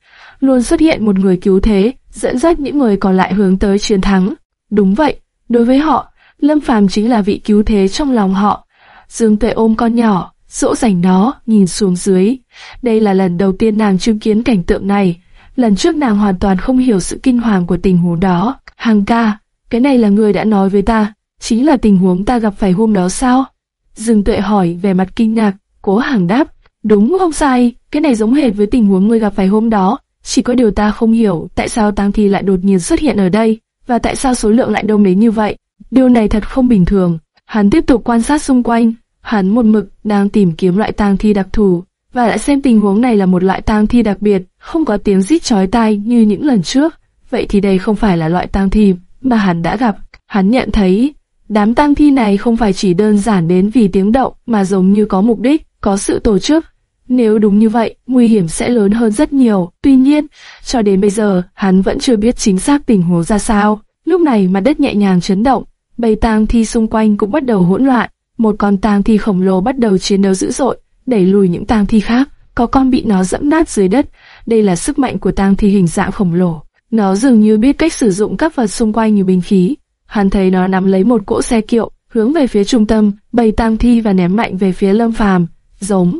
luôn xuất hiện một người cứu thế, dẫn dắt những người còn lại hướng tới chiến thắng. Đúng vậy, đối với họ, Lâm Phàm chính là vị cứu thế trong lòng họ. Dương Tuệ ôm con nhỏ, dỗ dành nó, nhìn xuống dưới. Đây là lần đầu tiên nàng chứng kiến cảnh tượng này. Lần trước nàng hoàn toàn không hiểu sự kinh hoàng của tình huống đó. Hàng ca, cái này là người đã nói với ta, chính là tình huống ta gặp phải hôm đó sao? Dương Tuệ hỏi về mặt kinh ngạc, cố hàng đáp, đúng không sai, cái này giống hệt với tình huống người gặp phải hôm đó, chỉ có điều ta không hiểu tại sao tang thi lại đột nhiên xuất hiện ở đây, và tại sao số lượng lại đông đến như vậy. Điều này thật không bình thường. Hắn tiếp tục quan sát xung quanh, hắn một mực đang tìm kiếm loại tang thi đặc thù, và lại xem tình huống này là một loại tang thi đặc biệt, không có tiếng rít chói tai như những lần trước. Vậy thì đây không phải là loại tang thi mà hắn đã gặp. Hắn nhận thấy Đám tang thi này không phải chỉ đơn giản đến vì tiếng động mà giống như có mục đích, có sự tổ chức. Nếu đúng như vậy, nguy hiểm sẽ lớn hơn rất nhiều. Tuy nhiên, cho đến bây giờ, hắn vẫn chưa biết chính xác tình huống ra sao. Lúc này mặt đất nhẹ nhàng chấn động, bầy tang thi xung quanh cũng bắt đầu hỗn loạn. Một con tang thi khổng lồ bắt đầu chiến đấu dữ dội, đẩy lùi những tang thi khác. Có con bị nó dẫm nát dưới đất. Đây là sức mạnh của tang thi hình dạng khổng lồ. Nó dường như biết cách sử dụng các vật xung quanh như binh khí, Hắn thấy nó nắm lấy một cỗ xe kiệu, hướng về phía trung tâm, bầy tang thi và ném mạnh về phía Lâm Phàm. Giống,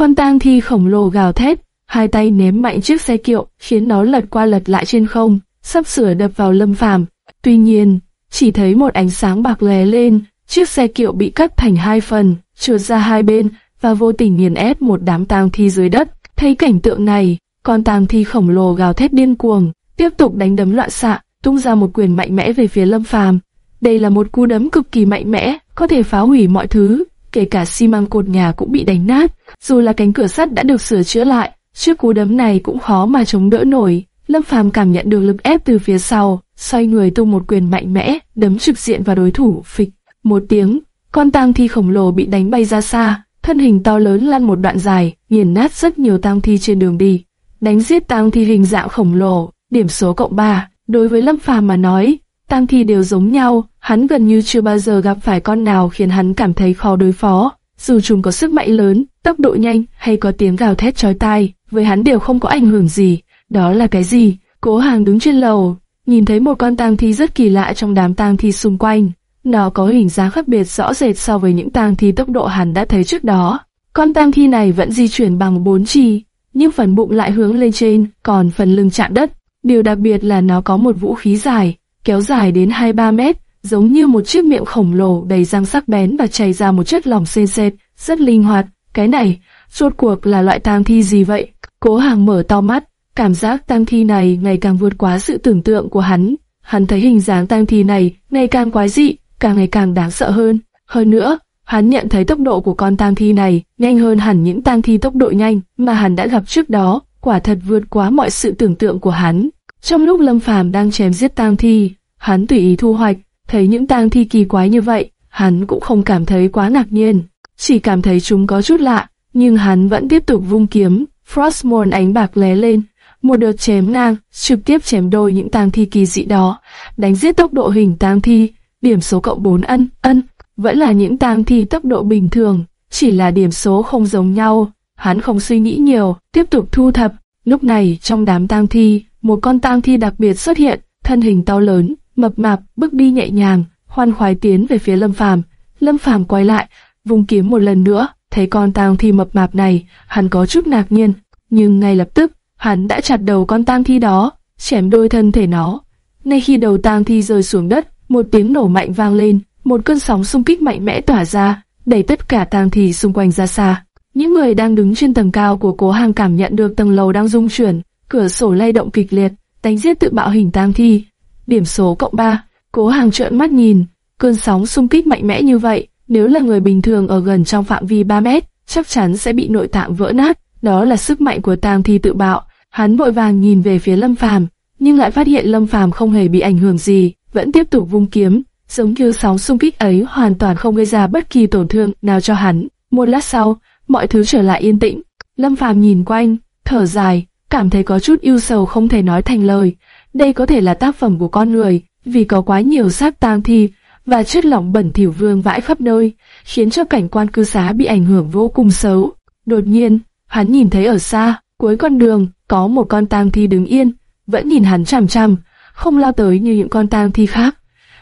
con tang thi khổng lồ gào thét, hai tay ném mạnh chiếc xe kiệu, khiến nó lật qua lật lại trên không, sắp sửa đập vào Lâm Phàm. Tuy nhiên, chỉ thấy một ánh sáng bạc lè lên, chiếc xe kiệu bị cắt thành hai phần, trượt ra hai bên và vô tình nghiền ép một đám tang thi dưới đất. Thấy cảnh tượng này, con tang thi khổng lồ gào thét điên cuồng, tiếp tục đánh đấm loạn xạ, tung ra một quyền mạnh mẽ về phía Lâm Phàm. Đây là một cú đấm cực kỳ mạnh mẽ, có thể phá hủy mọi thứ, kể cả xi măng cột nhà cũng bị đánh nát. Dù là cánh cửa sắt đã được sửa chữa lại, chiếc cú đấm này cũng khó mà chống đỡ nổi. Lâm Phàm cảm nhận được lực ép từ phía sau, xoay người tung một quyền mạnh mẽ, đấm trực diện vào đối thủ, phịch. Một tiếng, con tang thi khổng lồ bị đánh bay ra xa, thân hình to lớn lăn một đoạn dài, nghiền nát rất nhiều tang thi trên đường đi. Đánh giết tang thi hình dạng khổng lồ, điểm số cộng 3. Đối với Lâm Phàm mà nói, tang thi đều giống nhau, hắn gần như chưa bao giờ gặp phải con nào khiến hắn cảm thấy khó đối phó. Dù chúng có sức mạnh lớn, tốc độ nhanh hay có tiếng gào thét chói tai, với hắn đều không có ảnh hưởng gì. Đó là cái gì? Cố Hàng đứng trên lầu, nhìn thấy một con tang thi rất kỳ lạ trong đám tang thi xung quanh. Nó có hình dáng khác biệt rõ rệt so với những tang thi tốc độ hắn đã thấy trước đó. Con tang thi này vẫn di chuyển bằng bốn chi, nhưng phần bụng lại hướng lên trên, còn phần lưng chạm đất. Điều đặc biệt là nó có một vũ khí dài, kéo dài đến 2-3 mét, giống như một chiếc miệng khổng lồ đầy răng sắc bén và chảy ra một chất lỏng sền sệt, rất linh hoạt. Cái này, rốt cuộc là loại tang thi gì vậy? Cố hàng mở to mắt, cảm giác tang thi này ngày càng vượt quá sự tưởng tượng của hắn. Hắn thấy hình dáng tang thi này ngày càng quái dị, càng ngày càng đáng sợ hơn. Hơn nữa, hắn nhận thấy tốc độ của con tang thi này nhanh hơn hẳn những tang thi tốc độ nhanh mà hắn đã gặp trước đó, quả thật vượt quá mọi sự tưởng tượng của hắn. Trong lúc Lâm Phàm đang chém giết tang thi, hắn tùy ý thu hoạch, thấy những tang thi kỳ quái như vậy, hắn cũng không cảm thấy quá ngạc nhiên, chỉ cảm thấy chúng có chút lạ, nhưng hắn vẫn tiếp tục vung kiếm. Frostmourne ánh bạc lé lên, một đợt chém ngang, trực tiếp chém đôi những tang thi kỳ dị đó, đánh giết tốc độ hình tang thi, điểm số cộng 4 ân, ân, vẫn là những tang thi tốc độ bình thường, chỉ là điểm số không giống nhau. Hắn không suy nghĩ nhiều, tiếp tục thu thập. Lúc này trong đám tang thi, một con tang thi đặc biệt xuất hiện, thân hình to lớn, mập mạp, bước đi nhẹ nhàng, hoan khoái tiến về phía Lâm Phàm. Lâm Phàm quay lại, vung kiếm một lần nữa, thấy con tang thi mập mạp này, hắn có chút ngạc nhiên, nhưng ngay lập tức, hắn đã chặt đầu con tang thi đó, chém đôi thân thể nó. Ngay khi đầu tang thi rơi xuống đất, một tiếng nổ mạnh vang lên, một cơn sóng xung kích mạnh mẽ tỏa ra, đẩy tất cả tang thi xung quanh ra xa. Những người đang đứng trên tầng cao của cố hàng cảm nhận được tầng lầu đang rung chuyển, cửa sổ lay động kịch liệt, đánh giết tự bạo hình tang thi. Điểm số cộng 3, cố hàng trợn mắt nhìn, cơn sóng xung kích mạnh mẽ như vậy, nếu là người bình thường ở gần trong phạm vi 3 mét, chắc chắn sẽ bị nội tạng vỡ nát. Đó là sức mạnh của tang thi tự bạo. Hắn vội vàng nhìn về phía Lâm Phàm, nhưng lại phát hiện Lâm Phàm không hề bị ảnh hưởng gì, vẫn tiếp tục vung kiếm, giống như sóng xung kích ấy hoàn toàn không gây ra bất kỳ tổn thương nào cho hắn. Một lát sau, mọi thứ trở lại yên tĩnh. Lâm Phàm nhìn quanh, thở dài, cảm thấy có chút yêu sầu không thể nói thành lời. Đây có thể là tác phẩm của con người, vì có quá nhiều xác tang thi và chất lỏng bẩn thỉu vương vãi khắp nơi, khiến cho cảnh quan cư xá bị ảnh hưởng vô cùng xấu. Đột nhiên, hắn nhìn thấy ở xa, cuối con đường, có một con tang thi đứng yên, vẫn nhìn hắn chằm chằm, không lao tới như những con tang thi khác.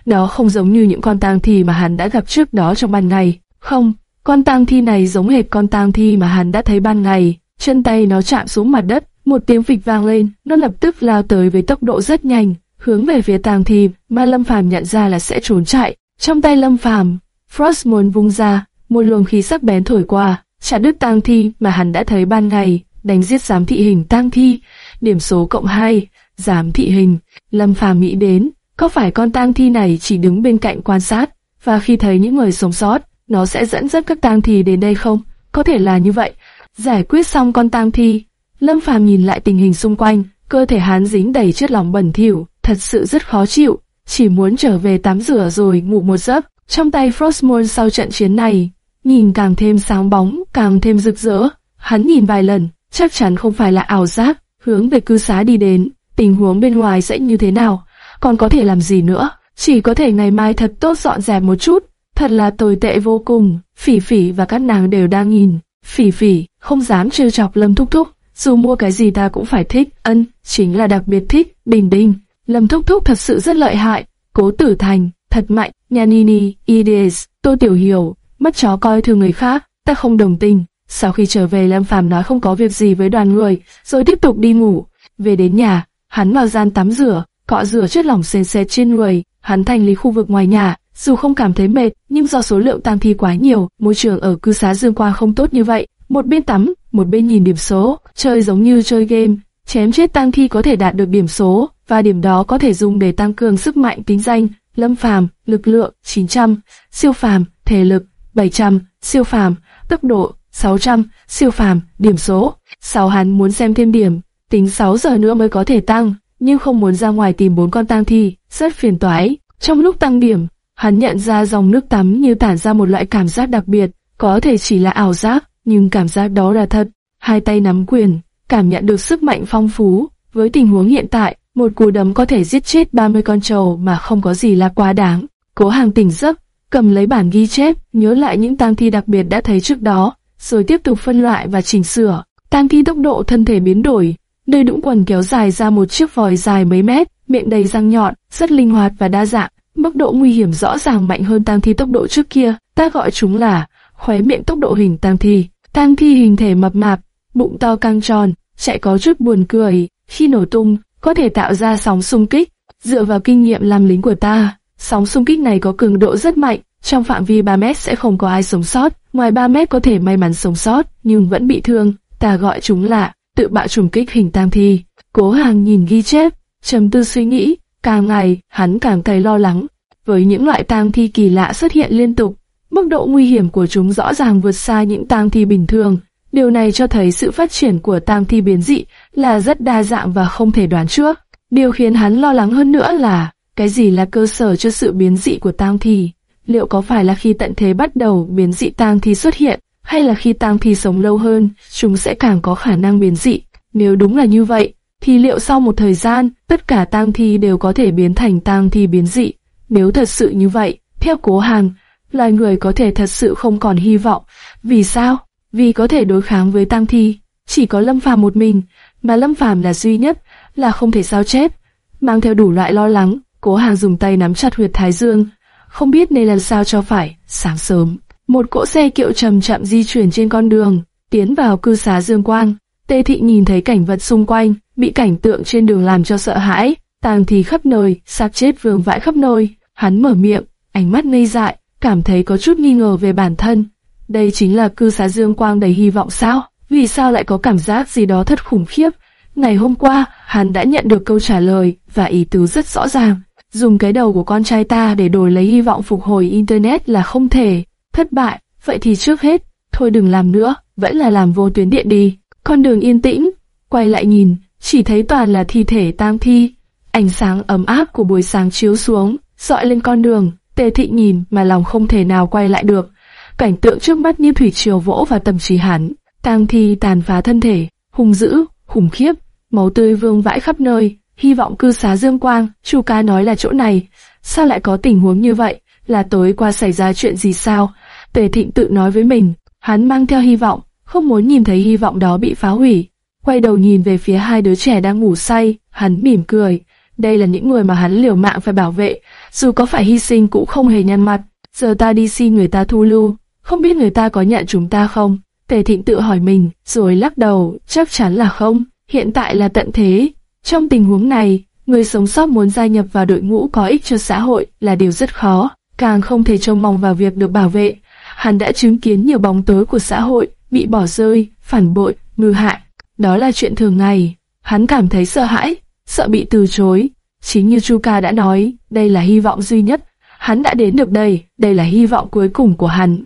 Đó không giống như những con tang thi mà hắn đã gặp trước đó trong ban ngày. Không, con tang thi này giống hệt con tang thi mà hắn đã thấy ban ngày. Chân tay nó chạm xuống mặt đất, một tiếng vịch vang lên, nó lập tức lao tới với tốc độ rất nhanh, hướng về phía tang thi mà Lâm Phàm nhận ra là sẽ trốn chạy. Trong tay Lâm Phàm, Frost muốn vung ra, một luồng khí sắc bén thổi qua, chặt đứt tang thi mà hắn đã thấy ban ngày, đánh giết giám thị hình tang thi, điểm số cộng 2, giám thị hình. Lâm Phàm nghĩ đến, có phải con tang thi này chỉ đứng bên cạnh quan sát, và khi thấy những người sống sót, nó sẽ dẫn dắt các tang thi đến đây không? Có thể là như vậy. Giải quyết xong con tang thi, Lâm Phàm nhìn lại tình hình xung quanh, cơ thể hắn dính đầy chất lỏng bẩn thỉu, thật sự rất khó chịu, chỉ muốn trở về tắm rửa rồi ngủ một giấc. Trong tay Frostmourne sau trận chiến này, nhìn càng thêm sáng bóng, càng thêm rực rỡ. Hắn nhìn vài lần, chắc chắn không phải là ảo giác, hướng về cư xá đi đến, tình huống bên ngoài sẽ như thế nào, còn có thể làm gì nữa, chỉ có thể ngày mai thật tốt dọn dẹp một chút, thật là tồi tệ vô cùng, phỉ phỉ và các nàng đều đang nhìn, phỉ phỉ, không dám trêu chọc Lâm Thúc Thúc, dù mua cái gì ta cũng phải thích, ân, chính là đặc biệt thích, bình đinh, Lâm Thúc Thúc thật sự rất lợi hại, cố tử thành, thật mạnh, nhà Nini, Ides, Tô Tiểu Hiểu, mắt chó coi thường người khác, ta không đồng tình. Sau khi trở về Lâm Phàm nói không có việc gì với đoàn người, rồi tiếp tục đi ngủ. Về đến nhà, hắn vào gian tắm rửa, cọ rửa chất lỏng sền sệt trên người, hắn thanh lý khu vực ngoài nhà, dù không cảm thấy mệt, nhưng do số lượng tang thi quá nhiều, môi trường ở cư xá Dương Quang không tốt như vậy. Một bên tắm, một bên nhìn điểm số, chơi giống như chơi game, chém chết tang thi có thể đạt được điểm số, và điểm đó có thể dùng để tăng cường sức mạnh tính danh, lâm phàm, lực lượng 900, siêu phàm, thể lực 700, siêu phàm, tốc độ 600, siêu phàm, điểm số. Sau hắn muốn xem thêm điểm, tính 6 giờ nữa mới có thể tăng, nhưng không muốn ra ngoài tìm bốn con tang thi, rất phiền toái. Trong lúc tăng điểm, hắn nhận ra dòng nước tắm như tản ra một loại cảm giác đặc biệt, có thể chỉ là ảo giác, nhưng cảm giác đó là thật. Hai tay nắm quyền, cảm nhận được sức mạnh phong phú. Với tình huống hiện tại, một cú đấm có thể giết chết 30 con trâu mà không có gì là quá đáng. Cố hàng tỉnh giấc, cầm lấy bản ghi chép, nhớ lại những tang thi đặc biệt đã thấy trước đó, rồi tiếp tục phân loại và chỉnh sửa. Tang thi tốc độ thân thể biến đổi, nơi đũng quần kéo dài ra một chiếc vòi dài mấy mét, miệng đầy răng nhọn, rất linh hoạt và đa dạng. Mức độ nguy hiểm rõ ràng mạnh hơn tang thi tốc độ trước kia, ta gọi chúng là khóe miệng tốc độ hình tang thi. Tang thi hình thể mập mạp, bụng to căng tròn, chạy có chút buồn cười, khi nổ tung, có thể tạo ra sóng xung kích. Dựa vào kinh nghiệm làm lính của ta, sóng xung kích này có cường độ rất mạnh, trong phạm vi 3 mét sẽ không có ai sống sót, ngoài 3 mét có thể may mắn sống sót, nhưng vẫn bị thương. Ta gọi chúng là tự bạo trùng kích hình tam thi. Cố hàng nhìn ghi chép, trầm tư suy nghĩ, càng ngày hắn càng thấy lo lắng. Với những loại tang thi kỳ lạ xuất hiện liên tục, mức độ nguy hiểm của chúng rõ ràng vượt xa những tang thi bình thường. Điều này cho thấy sự phát triển của tang thi biến dị là rất đa dạng và không thể đoán trước. Điều khiến hắn lo lắng hơn nữa là cái gì là cơ sở cho sự biến dị của tang thi? Liệu có phải là khi tận thế bắt đầu biến dị tang thi xuất hiện, hay là khi tang thi sống lâu hơn, chúng sẽ càng có khả năng biến dị? Nếu đúng là như vậy, thì liệu sau một thời gian, tất cả tang thi đều có thể biến thành tang thi biến dị? Nếu thật sự như vậy, theo cố hàng, loài người có thể thật sự không còn hy vọng. Vì sao? Vì có thể đối kháng với tang thi, chỉ có Lâm Phàm một mình, mà Lâm Phàm là duy nhất, là không thể sao chép. Mang theo đủ loại lo lắng, cố hàng dùng tay nắm chặt huyệt thái dương, không biết nên làm sao cho phải. Sáng sớm, một cỗ xe kiệu chậm chậm di chuyển trên con đường, tiến vào cư xá Dương Quang. Tê Thị nhìn thấy cảnh vật xung quanh, bị cảnh tượng trên đường làm cho sợ hãi, tàng thì khắp nơi, xác chết vương vãi khắp nơi. Hắn mở miệng, ánh mắt ngây dại, cảm thấy có chút nghi ngờ về bản thân. Đây chính là cư xá Dương Quang đầy hy vọng sao? Vì sao lại có cảm giác gì đó thật khủng khiếp? Ngày hôm qua, hắn đã nhận được câu trả lời và ý tứ rất rõ ràng. Dùng cái đầu của con trai ta để đổi lấy hy vọng phục hồi Internet là không thể. Thất bại, vậy thì trước hết, thôi đừng làm nữa, vẫn là làm vô tuyến điện đi. Con đường yên tĩnh, quay lại nhìn, chỉ thấy toàn là thi thể tang thi. Ánh sáng ấm áp của buổi sáng chiếu xuống, dọi lên con đường, tề thị nhìn mà lòng không thể nào quay lại được. Cảnh tượng trước mắt như thủy triều vỗ vào tâm trí hắn, tang thi tàn phá thân thể, hung dữ, khủng khiếp, máu tươi vương vãi khắp nơi, hy vọng cư xá Dương Quang, Chu ca nói là chỗ này. Sao lại có tình huống như vậy? Là tối qua xảy ra chuyện gì sao? Tề Thịnh tự nói với mình, hắn mang theo hy vọng, không muốn nhìn thấy hy vọng đó bị phá hủy. Quay đầu nhìn về phía hai đứa trẻ đang ngủ say, hắn mỉm cười. Đây là những người mà hắn liều mạng phải bảo vệ, dù có phải hy sinh cũng không hề nhăn mặt. Giờ ta đi xin người ta thu lưu, không biết người ta có nhận chúng ta không? Tề Thịnh tự hỏi mình, rồi lắc đầu, chắc chắn là không. Hiện tại là tận thế, trong tình huống này, người sống sót muốn gia nhập vào đội ngũ có ích cho xã hội là điều rất khó, càng không thể trông mong vào việc được bảo vệ. Hắn đã chứng kiến nhiều bóng tối của xã hội bị bỏ rơi, phản bội, mưu hại. Đó là chuyện thường ngày. Hắn cảm thấy sợ hãi, sợ bị từ chối. Chính như Chuka đã nói, đây là hy vọng duy nhất. Hắn đã đến được đây, đây là hy vọng cuối cùng của hắn.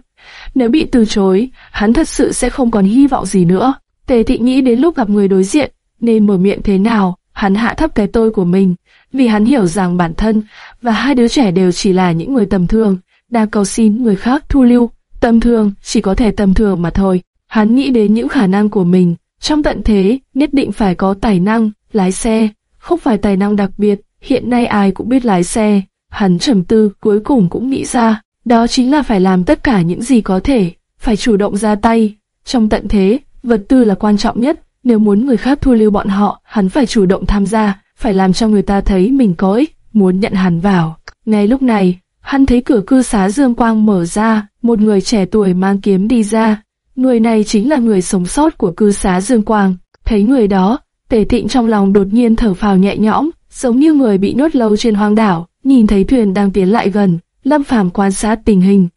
Nếu bị từ chối, hắn thật sự sẽ không còn hy vọng gì nữa. Tề thị nghĩ đến lúc gặp người đối diện, nên mở miệng thế nào, Hắn hạ thấp cái tôi của mình, vì hắn hiểu rằng bản thân và hai đứa trẻ đều chỉ là những người tầm thường, đang cầu xin người khác thu lưu. Tầm thường chỉ có thể tầm thường mà thôi. Hắn nghĩ đến những khả năng của mình, trong tận thế nhất định phải có tài năng, lái xe, không phải tài năng đặc biệt, hiện nay ai cũng biết lái xe. Hắn trầm tư cuối cùng cũng nghĩ ra, đó chính là phải làm tất cả những gì có thể, phải chủ động ra tay. Trong tận thế, vật tư là quan trọng nhất, nếu muốn người khác thu lưu bọn họ, hắn phải chủ động tham gia, phải làm cho người ta thấy mình có ích, muốn nhận hắn vào. Ngay lúc này, hắn thấy cửa cư xá Dương Quang mở ra, một người trẻ tuổi mang kiếm đi ra. Người này chính là người sống sót của cư xá Dương Quang. Thấy người đó, tề tịnh trong lòng đột nhiên thở phào nhẹ nhõm, giống như người bị nhốt lâu trên hoang đảo. Nhìn thấy thuyền đang tiến lại gần, Lâm Phàm quan sát tình hình,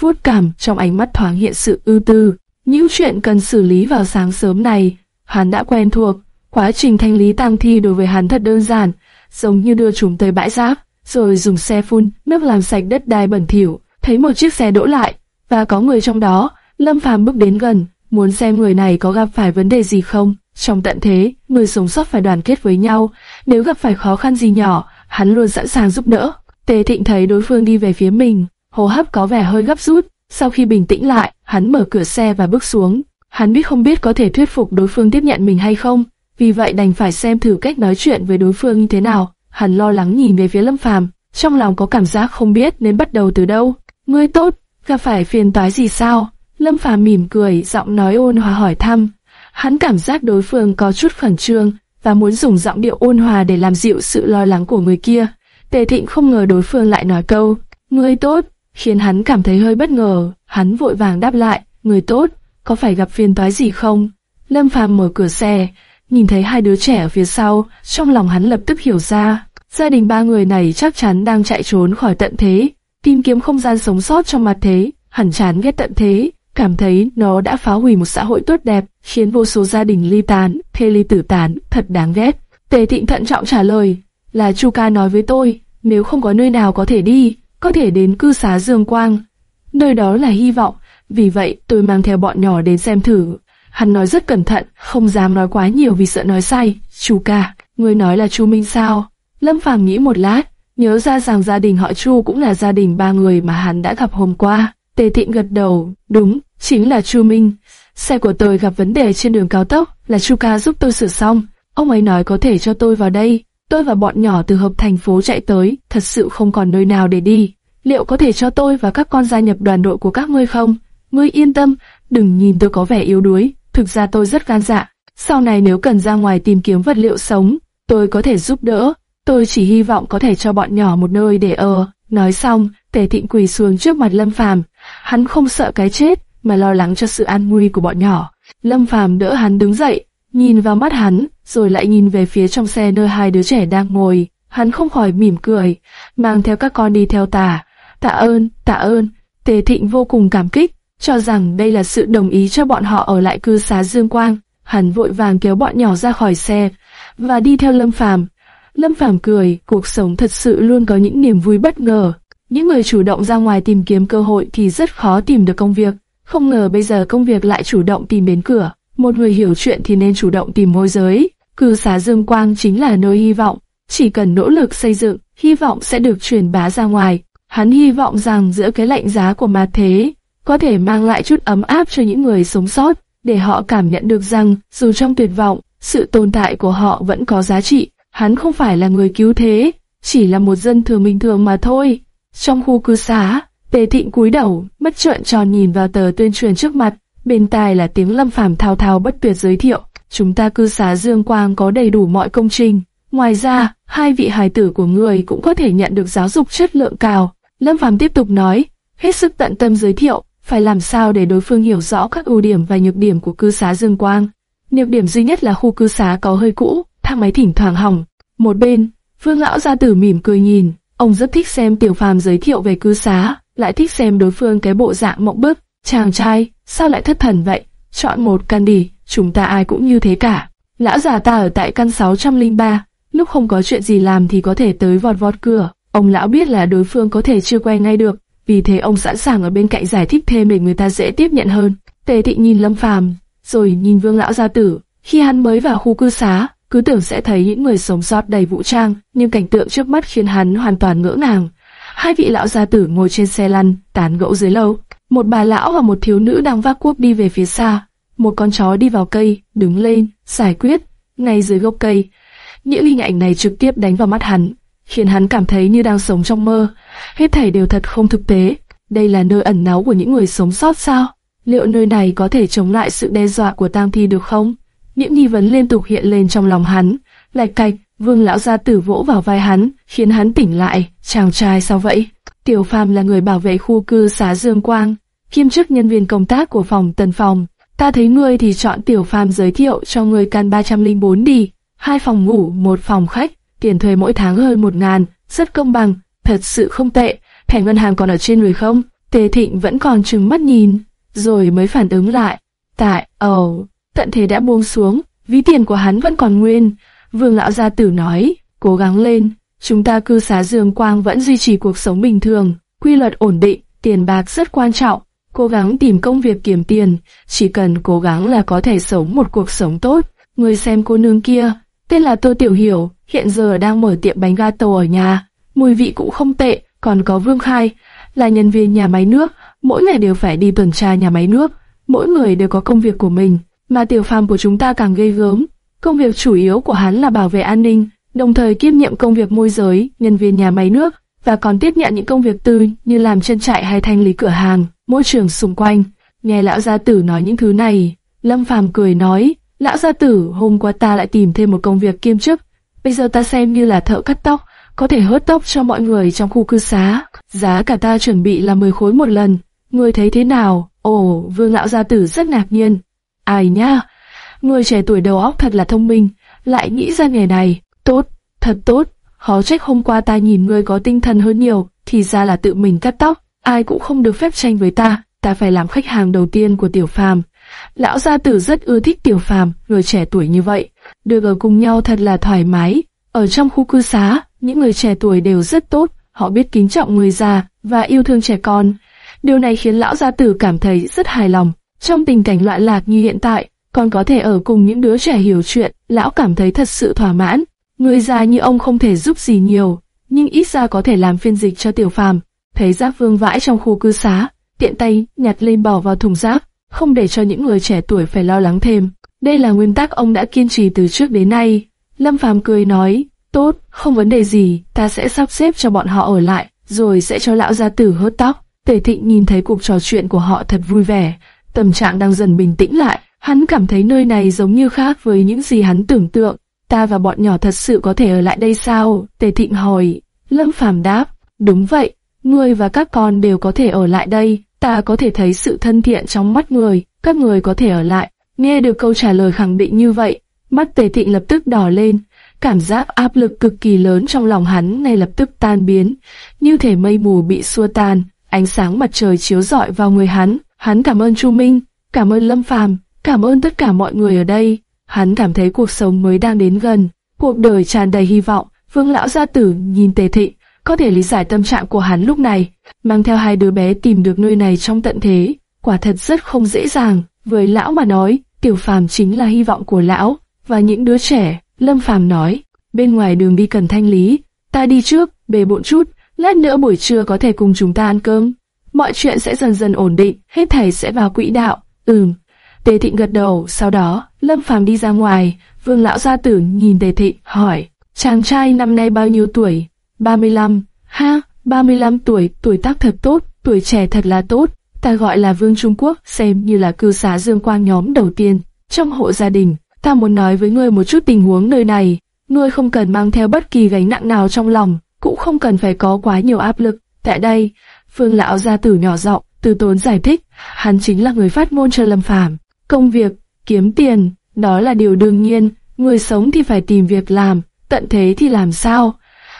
vuốt cảm trong ánh mắt thoáng hiện sự ưu tư. Những chuyện cần xử lý vào sáng sớm này, hắn đã quen thuộc. Quá trình thanh lý tang thi đối với hắn thật đơn giản, giống như đưa chúng tới bãi rác, rồi dùng xe phun nước làm sạch đất đai bẩn thỉu. Thấy một chiếc xe đỗ lại, và có người trong đó, Lâm Phàm bước đến gần, muốn xem người này có gặp phải vấn đề gì không. Trong tận thế, người sống sót phải đoàn kết với nhau, nếu gặp phải khó khăn gì nhỏ, hắn luôn sẵn sàng giúp đỡ. Tề Thịnh thấy đối phương đi về phía mình, hô hấp có vẻ hơi gấp rút. Sau khi bình tĩnh lại, hắn mở cửa xe và bước xuống. Hắn biết không biết có thể thuyết phục đối phương tiếp nhận mình hay không, vì vậy đành phải xem thử cách nói chuyện với đối phương như thế nào. Hắn lo lắng nhìn về phía Lâm Phàm, trong lòng có cảm giác không biết nên bắt đầu từ đâu. Ngươi tốt, gặp phải phiền toái gì sao? Lâm Phàm mỉm cười, giọng nói ôn hòa hỏi thăm. Hắn cảm giác đối phương có chút khẩn trương và muốn dùng giọng điệu ôn hòa để làm dịu sự lo lắng của người kia. Tề Thịnh không ngờ đối phương lại nói câu, người tốt, khiến hắn cảm thấy hơi bất ngờ. Hắn vội vàng đáp lại, người tốt, có phải gặp phiền toái gì không? Lâm Phàm mở cửa xe, nhìn thấy hai đứa trẻ ở phía sau, trong lòng hắn lập tức hiểu ra, gia đình ba người này chắc chắn đang chạy trốn khỏi tận thế, tìm kiếm không gian sống sót trong mặt thế, hẳn chán ghét tận thế, cảm thấy nó đã phá hủy một xã hội tốt đẹp, khiến vô số gia đình ly tán, thê ly tử tán, thật đáng ghét. Tề Thịnh thận trọng trả lời, là Chu ca nói với tôi, nếu không có nơi nào có thể đi, có thể đến cư xá Dương Quang. Nơi đó là hy vọng, vì vậy tôi mang theo bọn nhỏ đến xem thử. Hắn nói rất cẩn thận, không dám nói quá nhiều vì sợ nói sai. Chu ca, người nói là Chu Minh sao? Lâm Phàm nghĩ một lát, nhớ ra rằng gia đình họ Chu cũng là gia đình ba người mà hắn đã gặp hôm qua. Tề Thịnh gật đầu, đúng, chính là Chu Minh. Xe của tôi gặp vấn đề trên đường cao tốc, là Chu ca giúp tôi sửa xong. Ông ấy nói có thể cho tôi vào đây. Tôi và bọn nhỏ từ hợp thành phố chạy tới, thật sự không còn nơi nào để đi. Liệu có thể cho tôi và các con gia nhập đoàn đội của các ngươi không? Ngươi yên tâm, đừng nhìn tôi có vẻ yếu đuối, thực ra tôi rất gan dạ. Sau này nếu cần ra ngoài tìm kiếm vật liệu sống, tôi có thể giúp đỡ. Tôi chỉ hy vọng có thể cho bọn nhỏ một nơi để ở. Nói xong, Tề Thịnh quỳ xuống trước mặt Lâm Phàm. Hắn không sợ cái chết, mà lo lắng cho sự an nguy của bọn nhỏ. Lâm Phàm đỡ hắn đứng dậy, nhìn vào mắt hắn, rồi lại nhìn về phía trong xe nơi hai đứa trẻ đang ngồi. Hắn không khỏi mỉm cười, mang theo các con đi theo tà. Tạ ơn, tạ ơn. Tề Thịnh vô cùng cảm kích, cho rằng đây là sự đồng ý cho bọn họ ở lại cư xá Dương Quang. Hắn vội vàng kéo bọn nhỏ ra khỏi xe và đi theo Lâm Phàm. Lâm Phàm cười, cuộc sống thật sự luôn có những niềm vui bất ngờ. Những người chủ động ra ngoài tìm kiếm cơ hội thì rất khó tìm được công việc. Không ngờ bây giờ công việc lại chủ động tìm đến cửa. Một người hiểu chuyện thì nên chủ động tìm môi giới. Cư xá Dương Quang chính là nơi hy vọng. Chỉ cần nỗ lực xây dựng, hy vọng sẽ được truyền bá ra ngoài. Hắn hy vọng rằng giữa cái lạnh giá của ma thế, có thể mang lại chút ấm áp cho những người sống sót, để họ cảm nhận được rằng dù trong tuyệt vọng, sự tồn tại của họ vẫn có giá trị. Hắn không phải là người cứu thế, chỉ là một dân thường bình thường mà thôi. Trong khu cư xá, Tề Thịnh cúi đầu, mất trợn tròn nhìn vào tờ tuyên truyền trước mặt, bên tai là tiếng Lâm Phàm thao thao bất tuyệt giới thiệu, chúng ta cư xá Dương Quang có đầy đủ mọi công trình. Ngoài ra, hai vị hài tử của người cũng có thể nhận được giáo dục chất lượng cao. Lâm Phàm tiếp tục nói, hết sức tận tâm giới thiệu, phải làm sao để đối phương hiểu rõ các ưu điểm và nhược điểm của cư xá Dương Quang. Nhược điểm duy nhất là khu cư xá có hơi cũ, thang máy thỉnh thoảng hỏng. Một bên, Vương lão gia tử mỉm cười nhìn, ông rất thích xem Tiểu Phàm giới thiệu về cư xá, lại thích xem đối phương cái bộ dạng mộng bức. Chàng trai, sao lại thất thần vậy? Chọn một căn đi, chúng ta ai cũng như thế cả. Lão già ta ở tại căn 603, lúc không có chuyện gì làm thì có thể tới vọt vọt cửa. Ông lão biết là đối phương có thể chưa quen ngay được, vì thế ông sẵn sàng ở bên cạnh giải thích thêm để người ta dễ tiếp nhận hơn. Tề Thị nhìn Lâm Phàm, rồi nhìn Vương lão gia tử. Khi hắn mới vào khu cư xá, cứ tưởng sẽ thấy những người sống sót đầy vũ trang, nhưng cảnh tượng trước mắt khiến hắn hoàn toàn ngỡ ngàng. Hai vị lão gia tử ngồi trên xe lăn, tán gẫu dưới lầu. Một bà lão và một thiếu nữ đang vác cuốc đi về phía xa. Một con chó đi vào cây, đứng lên, giải quyết, ngay dưới gốc cây. Những hình ảnh này trực tiếp đánh vào mắt hắn, khiến hắn cảm thấy như đang sống trong mơ. Hết thảy đều thật không thực tế. Đây là nơi ẩn náu của những người sống sót sao? Liệu nơi này có thể chống lại sự đe dọa của tang thi được không? Những nghi vấn liên tục hiện lên trong lòng hắn. Lạch cạch, vương lão gia tử vỗ vào vai hắn, khiến hắn tỉnh lại. Chàng trai sao vậy? Tiểu Phàm là người bảo vệ khu cư xá Dương Quang, kiêm chức nhân viên công tác của phòng tần phòng. Ta thấy ngươi thì chọn Tiểu Phàm giới thiệu cho ngươi căn 304 đi. Hai phòng ngủ, một phòng khách, tiền thuê mỗi tháng hơn một ngàn, rất công bằng, thật sự không tệ. thẻ ngân hàng còn ở trên người không? Tề Thịnh vẫn còn trừng mắt nhìn, rồi mới phản ứng lại. Tại, ồ, oh, tận thế đã buông xuống, ví tiền của hắn vẫn còn nguyên. Vương lão gia tử nói, cố gắng lên, chúng ta cư xá Dương Quang vẫn duy trì cuộc sống bình thường, quy luật ổn định, tiền bạc rất quan trọng, cố gắng tìm công việc kiếm tiền, chỉ cần cố gắng là có thể sống một cuộc sống tốt. Người xem cô nương kia, tên là Tô Tiểu Hiểu, hiện giờ đang mở tiệm bánh gato ở nhà, mùi vị cũng không tệ, còn có Vương Khai, là nhân viên nhà máy nước, mỗi ngày đều phải đi tuần tra nhà máy nước, mỗi người đều có công việc của mình, mà tiểu phàm của chúng ta càng gây gớm. Công việc chủ yếu của hắn là bảo vệ an ninh, đồng thời kiêm nhiệm công việc môi giới, nhân viên nhà máy nước, và còn tiếp nhận những công việc tư như làm chân trại hay thanh lý cửa hàng, môi trường xung quanh. Nghe lão gia tử nói những thứ này, Lâm Phàm cười nói, lão gia tử, hôm qua ta lại tìm thêm một công việc kiêm chức, bây giờ ta xem như là thợ cắt tóc, có thể hớt tóc cho mọi người trong khu cư xá. Giá cả ta chuẩn bị là 10 khối một lần, ngươi thấy thế nào? Ồ, vương lão gia tử rất ngạc nhiên. Ai nha, người trẻ tuổi đầu óc thật là thông minh, lại nghĩ ra nghề này. Tốt, thật tốt, khó trách hôm qua ta nhìn ngươi có tinh thần hơn nhiều, thì ra là tự mình cắt tóc. Ai cũng không được phép tranh với ta, ta phải làm khách hàng đầu tiên của tiểu phàm. Lão gia tử rất ưa thích tiểu phàm, người trẻ tuổi như vậy. Được ở cùng nhau thật là thoải mái. Ở trong khu cư xá, những người trẻ tuổi đều rất tốt, họ biết kính trọng người già và yêu thương trẻ con. Điều này khiến lão gia tử cảm thấy rất hài lòng. Trong tình cảnh loạn lạc như hiện tại, còn có thể ở cùng những đứa trẻ hiểu chuyện, lão cảm thấy thật sự thỏa mãn. Người già như ông không thể giúp gì nhiều, nhưng ít ra có thể làm phiên dịch cho tiểu phàm. Thấy rác vương vãi trong khu cư xá, tiện tay nhặt lên bỏ vào thùng rác, không để cho những người trẻ tuổi phải lo lắng thêm. Đây là nguyên tắc ông đã kiên trì từ trước đến nay. Lâm Phàm cười nói, tốt, không vấn đề gì, ta sẽ sắp xếp cho bọn họ ở lại, rồi sẽ cho lão gia tử hớt tóc. Tề Thịnh nhìn thấy cuộc trò chuyện của họ thật vui vẻ, tâm trạng đang dần bình tĩnh lại. Hắn cảm thấy nơi này giống như khác với những gì hắn tưởng tượng. Ta và bọn nhỏ thật sự có thể ở lại đây sao? Tề Thịnh hỏi. Lâm Phàm đáp, đúng vậy, ngươi và các con đều có thể ở lại đây. Ta có thể thấy sự thân thiện trong mắt người, các người có thể ở lại. Nghe được câu trả lời khẳng định như vậy, mắt Tề Thịnh lập tức đỏ lên, cảm giác áp lực cực kỳ lớn trong lòng hắn ngay lập tức tan biến, như thể mây mù bị xua tan, ánh sáng mặt trời chiếu rọi vào người hắn. Hắn cảm ơn Chu Minh, cảm ơn Lâm Phàm, cảm ơn tất cả mọi người ở đây. Hắn cảm thấy cuộc sống mới đang đến gần, cuộc đời tràn đầy hy vọng. Vương lão gia tử nhìn Tề Thịnh, có thể lý giải tâm trạng của hắn lúc này, mang theo hai đứa bé tìm được nơi này trong tận thế, quả thật rất không dễ dàng. Với lão mà nói, Tiểu Phàm chính là hy vọng của lão và những đứa trẻ. Lâm Phàm nói, bên ngoài đường đi cần thanh lý, ta đi trước, bề bộn chút, lát nữa buổi trưa có thể cùng chúng ta ăn cơm. Mọi chuyện sẽ dần dần ổn định, hết thảy sẽ vào quỹ đạo. Ừm. Tề Thịnh gật đầu, sau đó, Lâm Phàm đi ra ngoài, Vương lão gia tử nhìn Tề Thịnh, hỏi, chàng trai năm nay bao nhiêu tuổi? 35. Ha, 35 tuổi, tuổi tác thật tốt, tuổi trẻ thật là tốt. Ta gọi là Vương Trung Quốc, xem như là cư xá Dương Quang nhóm đầu tiên trong hộ gia đình. Ta muốn nói với ngươi một chút tình huống nơi này. Ngươi không cần mang theo bất kỳ gánh nặng nào trong lòng, cũng không cần phải có quá nhiều áp lực. Tại đây, vương lão gia tử nhỏ giọng, từ tốn giải thích, hắn chính là người phát ngôn cho Lâm Phàm. Công việc, kiếm tiền, đó là điều đương nhiên, người sống thì phải tìm việc làm, tận thế thì làm sao?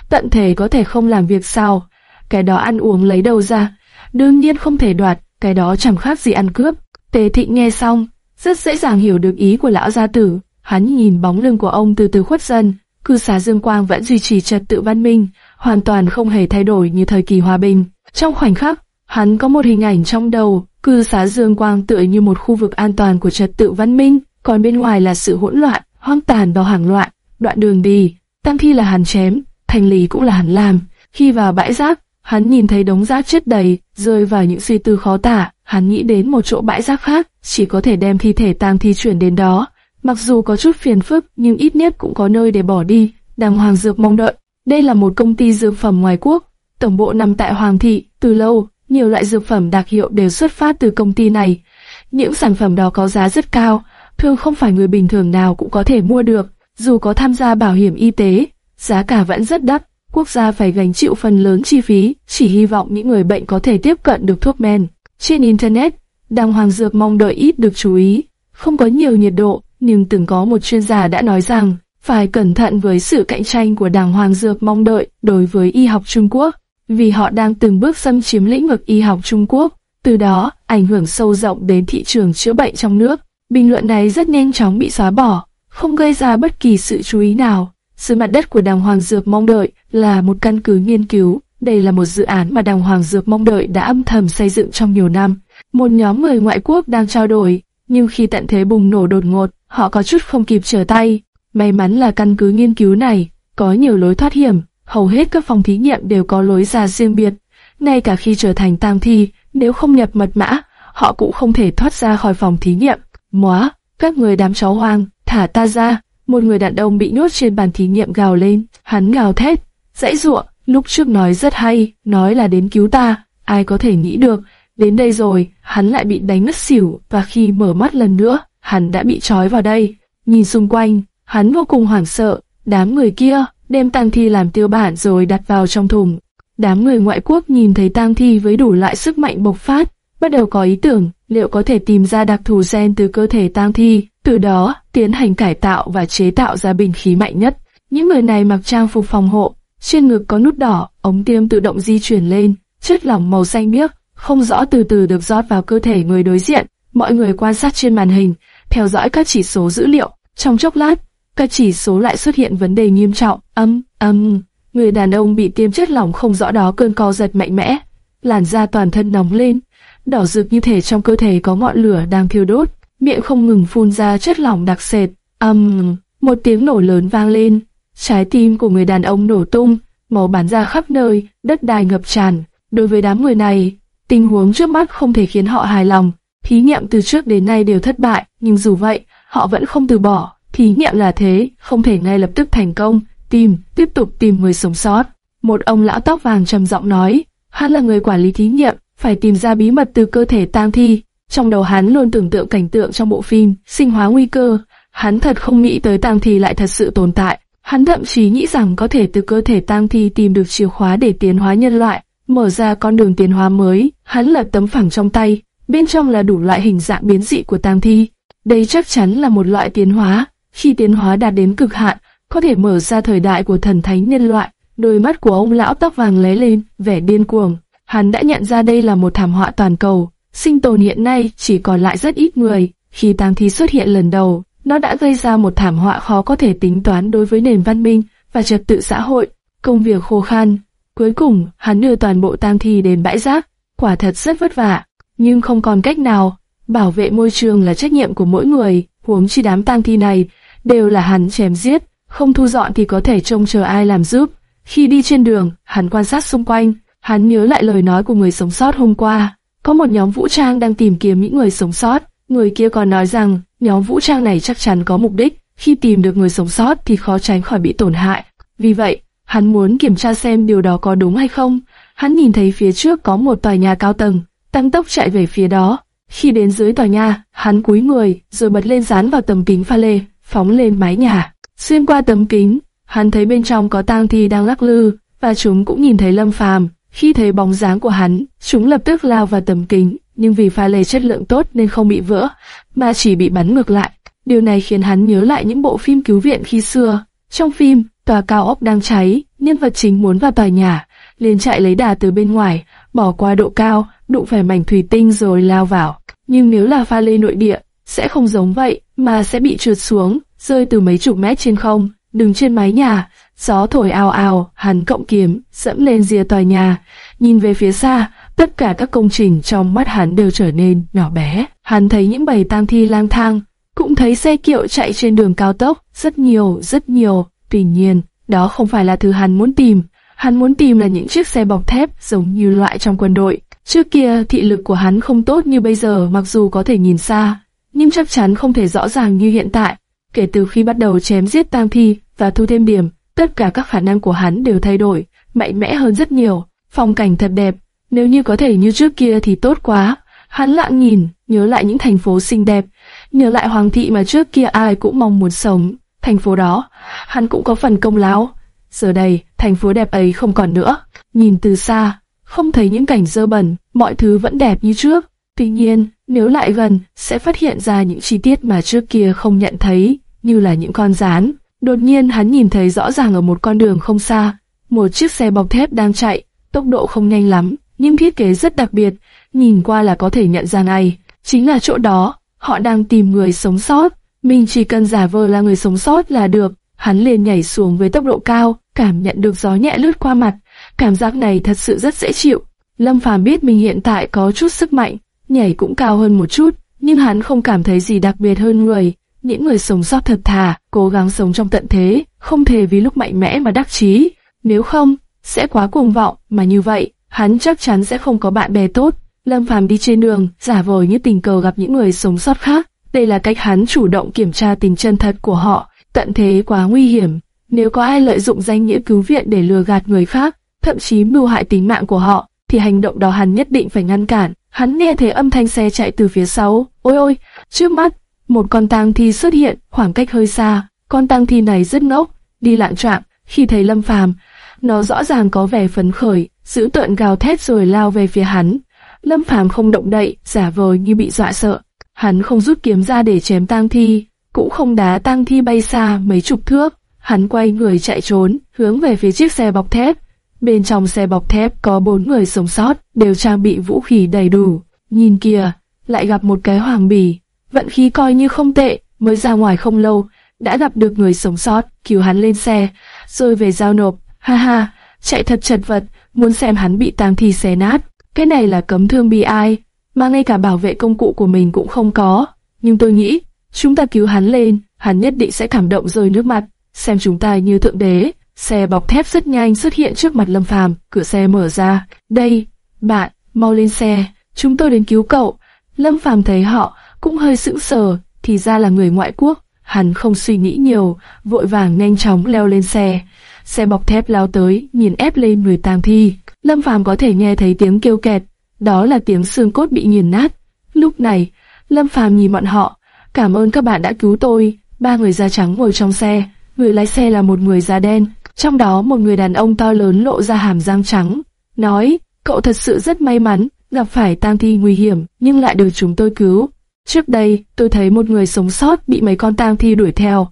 Tận thế có thể không làm việc sao? Cái đó ăn uống lấy đâu ra? Đương nhiên không thể đoạt, cái đó chẳng khác gì ăn cướp. Tề Thịnh nghe xong, rất dễ dàng hiểu được ý của lão gia tử. Hắn nhìn bóng lưng của ông từ từ khuất dần, cư xá Dương Quang vẫn duy trì trật tự văn minh, hoàn toàn không hề thay đổi như thời kỳ hòa bình. Trong khoảnh khắc, hắn có một hình ảnh trong đầu, cư xá Dương Quang tựa như một khu vực an toàn của trật tự văn minh, còn bên ngoài là sự hỗn loạn, hoang tàn và hoảng loạn. Đoạn đường đi, tam thi là hắn chém, thành lý cũng là hắn làm. Khi vào bãi rác, hắn nhìn thấy đống rác chất đầy, rơi vào những suy tư khó tả. Hắn nghĩ đến một chỗ bãi rác khác, chỉ có thể đem thi thể tang thi chuyển đến đó. Mặc dù có chút phiền phức, nhưng ít nhất cũng có nơi để bỏ đi. Đàng Hoàng Dược mong đợi. Đây là một công ty dược phẩm ngoài quốc, tổng bộ nằm tại Hoàng thị. Từ lâu, nhiều loại dược phẩm đặc hiệu đều xuất phát từ công ty này. Những sản phẩm đó có giá rất cao, thường không phải người bình thường nào cũng có thể mua được. Dù có tham gia bảo hiểm y tế, giá cả vẫn rất đắt. Quốc gia phải gánh chịu phần lớn chi phí, chỉ hy vọng những người bệnh có thể tiếp cận được thuốc men. Trên Internet, đàng hoàng dược mong đợi ít được chú ý, không có nhiều nhiệt độ, nhưng từng có một chuyên gia đã nói rằng phải cẩn thận với sự cạnh tranh của đàng hoàng dược mong đợi đối với y học Trung Quốc vì họ đang từng bước xâm chiếm lĩnh vực y học Trung Quốc, từ đó ảnh hưởng sâu rộng đến thị trường chữa bệnh trong nước. Bình luận này rất nhanh chóng bị xóa bỏ, không gây ra bất kỳ sự chú ý nào. Sự mặt đất của Đàng Hoàng Dược mong đợi là một căn cứ nghiên cứu. Đây là một dự án mà Đàng Hoàng Dược mong đợi đã âm thầm xây dựng trong nhiều năm. Một nhóm người ngoại quốc đang trao đổi, nhưng khi tận thế bùng nổ đột ngột, họ có chút không kịp trở tay. May mắn là căn cứ nghiên cứu này có nhiều lối thoát hiểm, hầu hết các phòng thí nghiệm đều có lối ra riêng biệt. Ngay cả khi trở thành tang thi, nếu không nhập mật mã, họ cũng không thể thoát ra khỏi phòng thí nghiệm. Móa, các người đám cháu hoang, thả ta ra. Một người đàn ông bị nhốt trên bàn thí nghiệm gào lên, hắn gào thét, dãy ruộng, lúc trước nói rất hay, nói là đến cứu ta, ai có thể nghĩ được, đến đây rồi, hắn lại bị đánh ngất xỉu, và khi mở mắt lần nữa, hắn đã bị trói vào đây. Nhìn xung quanh, hắn vô cùng hoảng sợ, đám người kia, đem tang thi làm tiêu bản rồi đặt vào trong thùng. Đám người ngoại quốc nhìn thấy tang thi với đủ loại sức mạnh bộc phát, bắt đầu có ý tưởng liệu có thể tìm ra đặc thù gen từ cơ thể tang thi, từ đó tiến hành cải tạo và chế tạo ra bình khí mạnh nhất. Những người này mặc trang phục phòng hộ, trên ngực có nút đỏ, ống tiêm tự động di chuyển lên, chất lỏng màu xanh biếc, không rõ từ từ được rót vào cơ thể người đối diện. Mọi người quan sát trên màn hình, theo dõi các chỉ số dữ liệu. Trong chốc lát, các chỉ số lại xuất hiện vấn đề nghiêm trọng. Âm, âm, người đàn ông bị tiêm chất lỏng không rõ đó cơn co giật mạnh mẽ, làn da toàn thân nóng lên, đỏ rực như thể trong cơ thể có ngọn lửa đang thiêu đốt, miệng không ngừng phun ra chất lỏng đặc sệt. Âm, một tiếng nổ lớn vang lên, trái tim của người đàn ông nổ tung, máu bắn ra khắp nơi, đất đai ngập tràn. Đối với đám người này, tình huống trước mắt không thể khiến họ hài lòng. Thí nghiệm từ trước đến nay đều thất bại, nhưng dù vậy, họ vẫn không từ bỏ. Thí nghiệm là thế, không thể ngay lập tức thành công. Tìm, tiếp tục tìm người sống sót. Một ông lão tóc vàng trầm giọng nói, hắn là người quản lý thí nghiệm, phải tìm ra bí mật từ cơ thể tang thi. Trong đầu hắn luôn tưởng tượng cảnh tượng trong bộ phim, sinh hóa nguy cơ. Hắn thật không nghĩ tới tang thi lại thật sự tồn tại. Hắn thậm chí nghĩ rằng có thể từ cơ thể tang thi tìm được chìa khóa để tiến hóa nhân loại, mở ra con đường tiến hóa mới. Hắn lật tấm phẳng trong tay, bên trong là đủ loại hình dạng biến dị của tang thi. Đây chắc chắn là một loại tiến hóa. Khi tiến hóa đạt đến cực hạn, có thể mở ra thời đại của thần thánh nhân loại. Đôi mắt của ông lão tóc vàng lé lên, vẻ điên cuồng. Hắn đã nhận ra đây là một thảm họa toàn cầu. Sinh tồn hiện nay chỉ còn lại rất ít người. Khi tang thi xuất hiện lần đầu, nó đã gây ra một thảm họa khó có thể tính toán đối với nền văn minh và trật tự xã hội. Công việc khô khan. Cuối cùng, hắn đưa toàn bộ tang thi đến bãi rác. Quả thật rất vất vả, nhưng không còn cách nào. Bảo vệ môi trường là trách nhiệm của mỗi người, huống chi đám tang thi này đều là hắn chém giết, không thu dọn thì có thể trông chờ ai làm giúp. Khi đi trên đường, hắn quan sát xung quanh, hắn nhớ lại lời nói của người sống sót hôm qua. Có một nhóm vũ trang đang tìm kiếm những người sống sót. Người kia còn nói rằng nhóm vũ trang này chắc chắn có mục đích. Khi tìm được người sống sót thì khó tránh khỏi bị tổn hại. Vì vậy, hắn muốn kiểm tra xem điều đó có đúng hay không. Hắn nhìn thấy phía trước có một tòa nhà cao tầng, tăng tốc chạy về phía đó. Khi đến dưới tòa nhà, hắn cúi người, rồi bật lên dán vào tầm kính pha lê, phóng lên mái nhà. Xuyên qua tấm kính, hắn thấy bên trong có tang thi đang lắc lư, và chúng cũng nhìn thấy Lâm Phàm. Khi thấy bóng dáng của hắn, chúng lập tức lao vào tấm kính, nhưng vì pha lê chất lượng tốt nên không bị vỡ, mà chỉ bị bắn ngược lại. Điều này khiến hắn nhớ lại những bộ phim cứu viện khi xưa. Trong phim, tòa cao ốc đang cháy, nhân vật chính muốn vào tòa nhà, liền chạy lấy đà từ bên ngoài, bỏ qua độ cao, đụng phải mảnh thủy tinh rồi lao vào. Nhưng nếu là pha lê nội địa, sẽ không giống vậy, mà sẽ bị trượt xuống, rơi từ mấy chục mét trên không, đứng trên mái nhà, gió thổi ào ào, hắn cộng kiếm, dẫm lên rìa tòa nhà, nhìn về phía xa, tất cả các công trình trong mắt hắn đều trở nên nhỏ bé. Hắn thấy những bầy tang thi lang thang, cũng thấy xe kiệu chạy trên đường cao tốc, rất nhiều, rất nhiều. Tuy nhiên, đó không phải là thứ hắn muốn tìm. Hắn muốn tìm là những chiếc xe bọc thép giống như loại trong quân đội. Trước kia, thị lực của hắn không tốt như bây giờ mặc dù có thể nhìn xa, nhưng chắc chắn không thể rõ ràng như hiện tại. Kể từ khi bắt đầu chém giết tang thi và thu thêm điểm, tất cả các khả năng của hắn đều thay đổi, mạnh mẽ hơn rất nhiều. Phong cảnh thật đẹp, nếu như có thể như trước kia thì tốt quá. Hắn lặng nhìn, nhớ lại những thành phố xinh đẹp, nhớ lại hoàng thị mà trước kia ai cũng mong muốn sống. Thành phố đó, hắn cũng có phần công lao. Giờ đây, thành phố đẹp ấy không còn nữa. Nhìn từ xa, không thấy những cảnh dơ bẩn, mọi thứ vẫn đẹp như trước. Tuy nhiên, nếu lại gần, sẽ phát hiện ra những chi tiết mà trước kia không nhận thấy, như là những con rán. Đột nhiên hắn nhìn thấy rõ ràng ở một con đường không xa, một chiếc xe bọc thép đang chạy, tốc độ không nhanh lắm, nhưng thiết kế rất đặc biệt, nhìn qua là có thể nhận ra ngay. chính là chỗ đó, họ đang tìm người sống sót, mình chỉ cần giả vờ là người sống sót là được. Hắn liền nhảy xuống với tốc độ cao, cảm nhận được gió nhẹ lướt qua mặt, cảm giác này thật sự rất dễ chịu. Lâm Phàm biết mình hiện tại có chút sức mạnh, nhảy cũng cao hơn một chút, nhưng hắn không cảm thấy gì đặc biệt hơn người. Những người sống sót thật thà, cố gắng sống trong tận thế, không thể vì lúc mạnh mẽ mà đắc chí. Nếu không, sẽ quá cuồng vọng, mà như vậy, hắn chắc chắn sẽ không có bạn bè tốt. Lâm Phàm đi trên đường, giả vờ như tình cờ gặp những người sống sót khác. Đây là cách hắn chủ động kiểm tra tình chân thật của họ. Tận thế quá nguy hiểm. Nếu có ai lợi dụng danh nghĩa cứu viện để lừa gạt người khác, thậm chí mưu hại tính mạng của họ, thì hành động đó hắn nhất định phải ngăn cản. Hắn nghe thấy âm thanh xe chạy từ phía sau. Ôi ôi, trước mắt, một con tang thi xuất hiện, khoảng cách hơi xa. Con tang thi này rất ngốc, đi lạng trạng. Khi thấy Lâm Phàm, nó rõ ràng có vẻ phấn khởi, giữ tợn gào thét rồi lao về phía hắn. Lâm Phàm không động đậy, giả vờ như bị dọa sợ. Hắn không rút kiếm ra để chém tang thi, cũng không đá tang thi bay xa mấy chục thước. Hắn quay người chạy trốn, hướng về phía chiếc xe bọc thép. Bên trong xe bọc thép có bốn người sống sót, đều trang bị vũ khí đầy đủ. Nhìn kìa, lại gặp một cái hoàng bì. Vận khí coi như không tệ, mới ra ngoài không lâu, đã gặp được người sống sót, cứu hắn lên xe, rồi về giao nộp. Ha ha, chạy thật chật vật, muốn xem hắn bị tang thi xé nát. Cái này là cấm thương bi ai, mà ngay cả bảo vệ công cụ của mình cũng không có. Nhưng tôi nghĩ, chúng ta cứu hắn lên, hắn nhất định sẽ cảm động rơi nước mắt, xem chúng ta như thượng đế. Xe bọc thép rất nhanh xuất hiện trước mặt Lâm Phàm, cửa xe mở ra. Đây, bạn, mau lên xe, chúng tôi đến cứu cậu. Lâm Phàm thấy họ, cũng hơi sững sờ, thì ra là người ngoại quốc. Hắn không suy nghĩ nhiều, vội vàng nhanh chóng leo lên xe. Xe bọc thép lao tới, nhìn ép lên người tang thi. Lâm Phàm có thể nghe thấy tiếng kêu kẹt, đó là tiếng xương cốt bị nghiền nát. Lúc này, Lâm Phàm nhìn bọn họ, cảm ơn các bạn đã cứu tôi. Ba người da trắng ngồi trong xe, người lái xe là một người da đen, trong đó một người đàn ông to lớn lộ ra hàm răng trắng, nói, cậu thật sự rất may mắn, gặp phải tang thi nguy hiểm, nhưng lại được chúng tôi cứu. Trước đây, tôi thấy một người sống sót bị mấy con tang thi đuổi theo,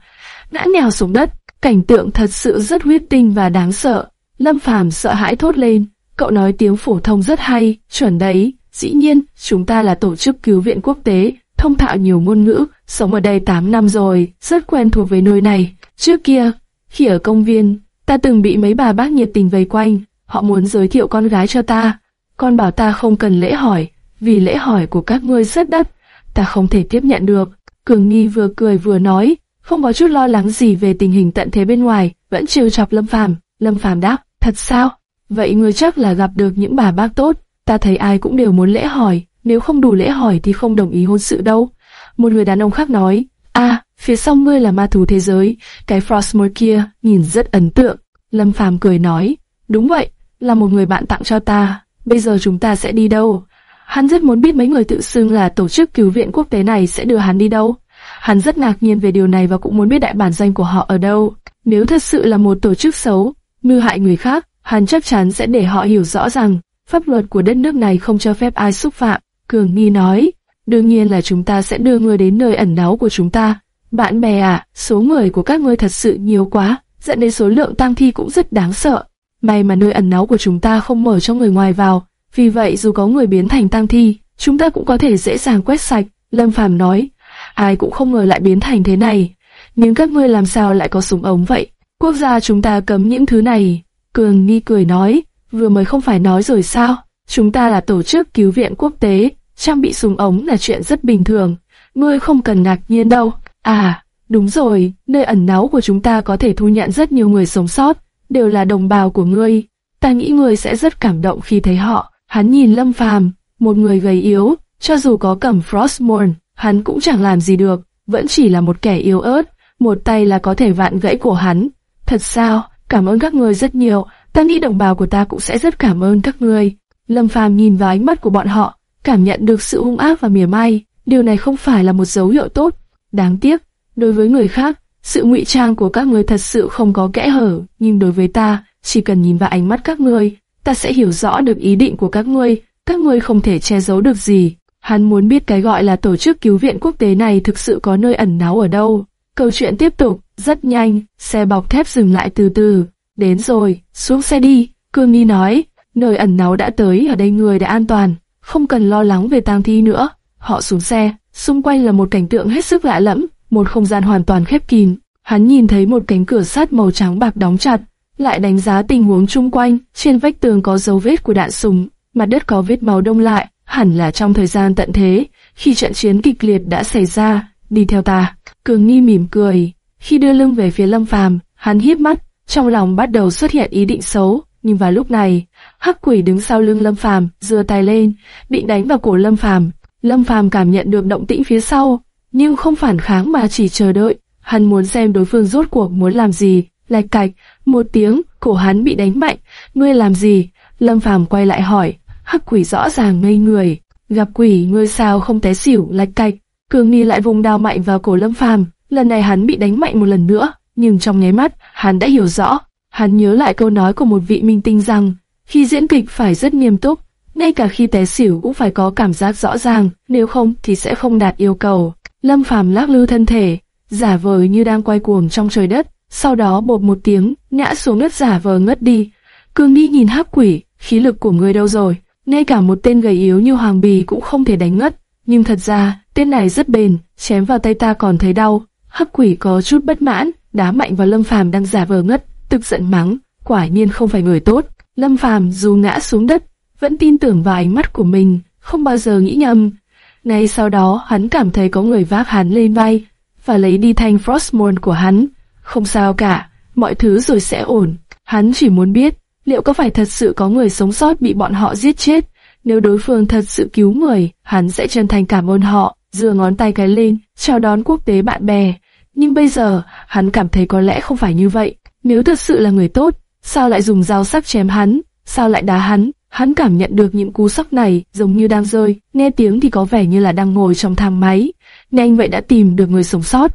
ngã nhào xuống đất, cảnh tượng thật sự rất huyết tinh và đáng sợ. Lâm Phàm sợ hãi thốt lên, cậu nói tiếng phổ thông rất hay, chuẩn đấy, dĩ nhiên, chúng ta là tổ chức cứu viện quốc tế, thông thạo nhiều ngôn ngữ, sống ở đây 8 năm rồi, rất quen thuộc với nơi này. Trước kia, khi ở công viên, ta từng bị mấy bà bác nhiệt tình vây quanh, họ muốn giới thiệu con gái cho ta. Con bảo ta không cần lễ hỏi, vì lễ hỏi của các ngươi rất đắt, ta không thể tiếp nhận được. Cường Nghi vừa cười vừa nói, không có chút lo lắng gì về tình hình tận thế bên ngoài, vẫn trêu chọc Lâm Phàm. Lâm Phàm đáp, thật sao? Vậy ngươi chắc là gặp được những bà bác tốt, ta thấy ai cũng đều muốn lễ hỏi, nếu không đủ lễ hỏi thì không đồng ý hôn sự đâu. Một người đàn ông khác nói, a, phía sau ngươi là ma thú thế giới, cái Frostmore kia nhìn rất ấn tượng. Lâm Phàm cười nói, đúng vậy, là một người bạn tặng cho ta, bây giờ chúng ta sẽ đi đâu? Hắn rất muốn biết mấy người tự xưng là tổ chức cứu viện quốc tế này sẽ đưa hắn đi đâu. Hắn rất ngạc nhiên về điều này và cũng muốn biết đại bản doanh của họ ở đâu. Nếu thật sự là một tổ chức xấu, mưu hại người khác, hắn chắc chắn sẽ để họ hiểu rõ rằng pháp luật của đất nước này không cho phép ai xúc phạm. Cường Nghi nói, đương nhiên là chúng ta sẽ đưa người đến nơi ẩn náu của chúng ta. Bạn bè à, số người của các ngươi thật sự nhiều quá, dẫn đến số lượng tang thi cũng rất đáng sợ. May mà nơi ẩn náu của chúng ta không mở cho người ngoài vào, vì vậy dù có người biến thành tang thi, chúng ta cũng có thể dễ dàng quét sạch. Lâm Phàm nói, ai cũng không ngờ lại biến thành thế này. Nhưng các ngươi làm sao lại có súng ống vậy? Quốc gia chúng ta cấm những thứ này. Cường Nghi cười nói, vừa mới không phải nói rồi sao? Chúng ta là tổ chức cứu viện quốc tế, trang bị súng ống là chuyện rất bình thường. Ngươi không cần ngạc nhiên đâu. À, đúng rồi, nơi ẩn náu của chúng ta có thể thu nhận rất nhiều người sống sót, đều là đồng bào của ngươi. Ta nghĩ ngươi sẽ rất cảm động khi thấy họ. Hắn nhìn Lâm Phàm, một người gầy yếu, cho dù có cầm Frostmourne, hắn cũng chẳng làm gì được, vẫn chỉ là một kẻ yếu ớt, một tay là có thể vạn gãy cổ hắn. Thật sao, cảm ơn các ngươi rất nhiều, ta nghĩ đồng bào của ta cũng sẽ rất cảm ơn các ngươi. Lâm Phàm nhìn vào ánh mắt của bọn họ, cảm nhận được sự hung ác và mỉa mai, điều này không phải là một dấu hiệu tốt. Đáng tiếc, đối với người khác, sự ngụy trang của các ngươi thật sự không có kẽ hở, nhưng đối với ta, chỉ cần nhìn vào ánh mắt các ngươi, ta sẽ hiểu rõ được ý định của các ngươi, các ngươi không thể che giấu được gì. Hắn muốn biết cái gọi là tổ chức cứu viện quốc tế này thực sự có nơi ẩn náu ở đâu. Câu chuyện tiếp tục, rất nhanh, xe bọc thép dừng lại từ từ. Đến rồi, xuống xe đi, Cương Nghi nói. nơi ẩn náu đã tới ở đây người đã an toàn, không cần lo lắng về tang thi nữa. Họ xuống xe, xung quanh là một cảnh tượng hết sức lạ lẫm, một không gian hoàn toàn khép kín. Hắn nhìn thấy một cánh cửa sắt màu trắng bạc đóng chặt, lại đánh giá tình huống chung quanh, trên vách tường có dấu vết của đạn súng, mặt đất có vết máu đông lại, hẳn là trong thời gian tận thế, khi trận chiến kịch liệt đã xảy ra, đi theo ta. Cường Nghi mỉm cười, khi đưa lưng về phía Lâm Phàm, hắn híp mắt, trong lòng bắt đầu xuất hiện ý định xấu, nhưng vào lúc này, Hắc Quỷ đứng sau lưng Lâm Phàm, giơ tay lên, định đánh vào cổ Lâm Phàm. Lâm Phàm cảm nhận được động tĩnh phía sau, nhưng không phản kháng mà chỉ chờ đợi. Hắn muốn xem đối phương rốt cuộc muốn làm gì. Lạch cạch, một tiếng, cổ hắn bị đánh mạnh. Ngươi làm gì? Lâm Phàm quay lại hỏi. Hắc Quỷ rõ ràng ngây người. Gặp quỷ, ngươi sao không té xỉu? Lạch cạch. Cường Ni lại vùng đao mạnh vào cổ Lâm Phàm. Lần này hắn bị đánh mạnh một lần nữa, nhưng trong nháy mắt, hắn đã hiểu rõ. Hắn nhớ lại câu nói của một vị minh tinh rằng, khi diễn kịch phải rất nghiêm túc, ngay cả khi té xỉu cũng phải có cảm giác rõ ràng, nếu không thì sẽ không đạt yêu cầu. Lâm Phàm lắc lư thân thể, giả vờ như đang quay cuồng trong trời đất, sau đó bột một tiếng, ngã xuống đất giả vờ ngất đi. Cương đi nhìn hắc quỷ, khí lực của người đâu rồi? Ngay cả một tên gầy yếu như Hoàng Bì cũng không thể đánh ngất. Nhưng thật ra, tên này rất bền, chém vào tay ta còn thấy đau. Hắc quỷ có chút bất mãn, đá mạnh vào Lâm Phàm đang giả vờ ngất, tức giận mắng, quả nhiên không phải người tốt. Lâm Phàm dù ngã xuống đất, vẫn tin tưởng vào ánh mắt của mình, không bao giờ nghĩ nhầm. Ngay sau đó, hắn cảm thấy có người vác hắn lên vai và lấy đi thanh Frostmourne của hắn. Không sao cả, mọi thứ rồi sẽ ổn. Hắn chỉ muốn biết, liệu có phải thật sự có người sống sót bị bọn họ giết chết. Nếu đối phương thật sự cứu người, hắn sẽ chân thành cảm ơn họ, giơ ngón tay cái lên, chào đón quốc tế bạn bè. Nhưng bây giờ, hắn cảm thấy có lẽ không phải như vậy. Nếu thật sự là người tốt, sao lại dùng dao sắc chém hắn, sao lại đá hắn? Hắn cảm nhận được những cú sốc này giống như đang rơi, nghe tiếng thì có vẻ như là đang ngồi trong thang máy. Nhanh vậy đã tìm được người sống sót.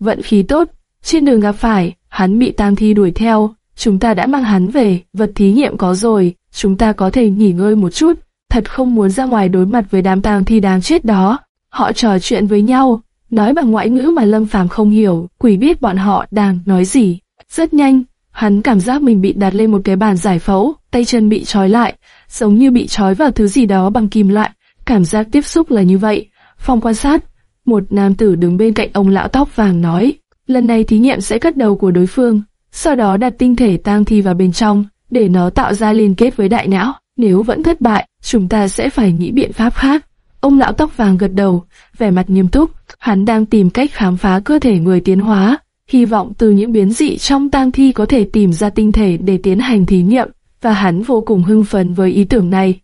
Vận khí tốt, trên đường gặp phải, hắn bị tang thi đuổi theo. Chúng ta đã mang hắn về, vật thí nghiệm có rồi, chúng ta có thể nghỉ ngơi một chút. Thật không muốn ra ngoài đối mặt với đám tang thi đáng chết đó. Họ trò chuyện với nhau, nói bằng ngoại ngữ mà Lâm Phàm không hiểu, quỷ biết bọn họ đang nói gì. Rất nhanh, hắn cảm giác mình bị đặt lên một cái bàn giải phẫu, tay chân bị trói lại, giống như bị trói vào thứ gì đó bằng kim loại. Cảm giác tiếp xúc là như vậy. Phòng quan sát, một nam tử đứng bên cạnh ông lão tóc vàng nói, lần này thí nghiệm sẽ cắt đầu của đối phương, sau đó đặt tinh thể tang thi vào bên trong, để nó tạo ra liên kết với đại não. Nếu vẫn thất bại, chúng ta sẽ phải nghĩ biện pháp khác. Ông lão tóc vàng gật đầu, vẻ mặt nghiêm túc, hắn đang tìm cách khám phá cơ thể người tiến hóa, hy vọng từ những biến dị trong tang thi có thể tìm ra tinh thể để tiến hành thí nghiệm, và hắn vô cùng hưng phấn với ý tưởng này.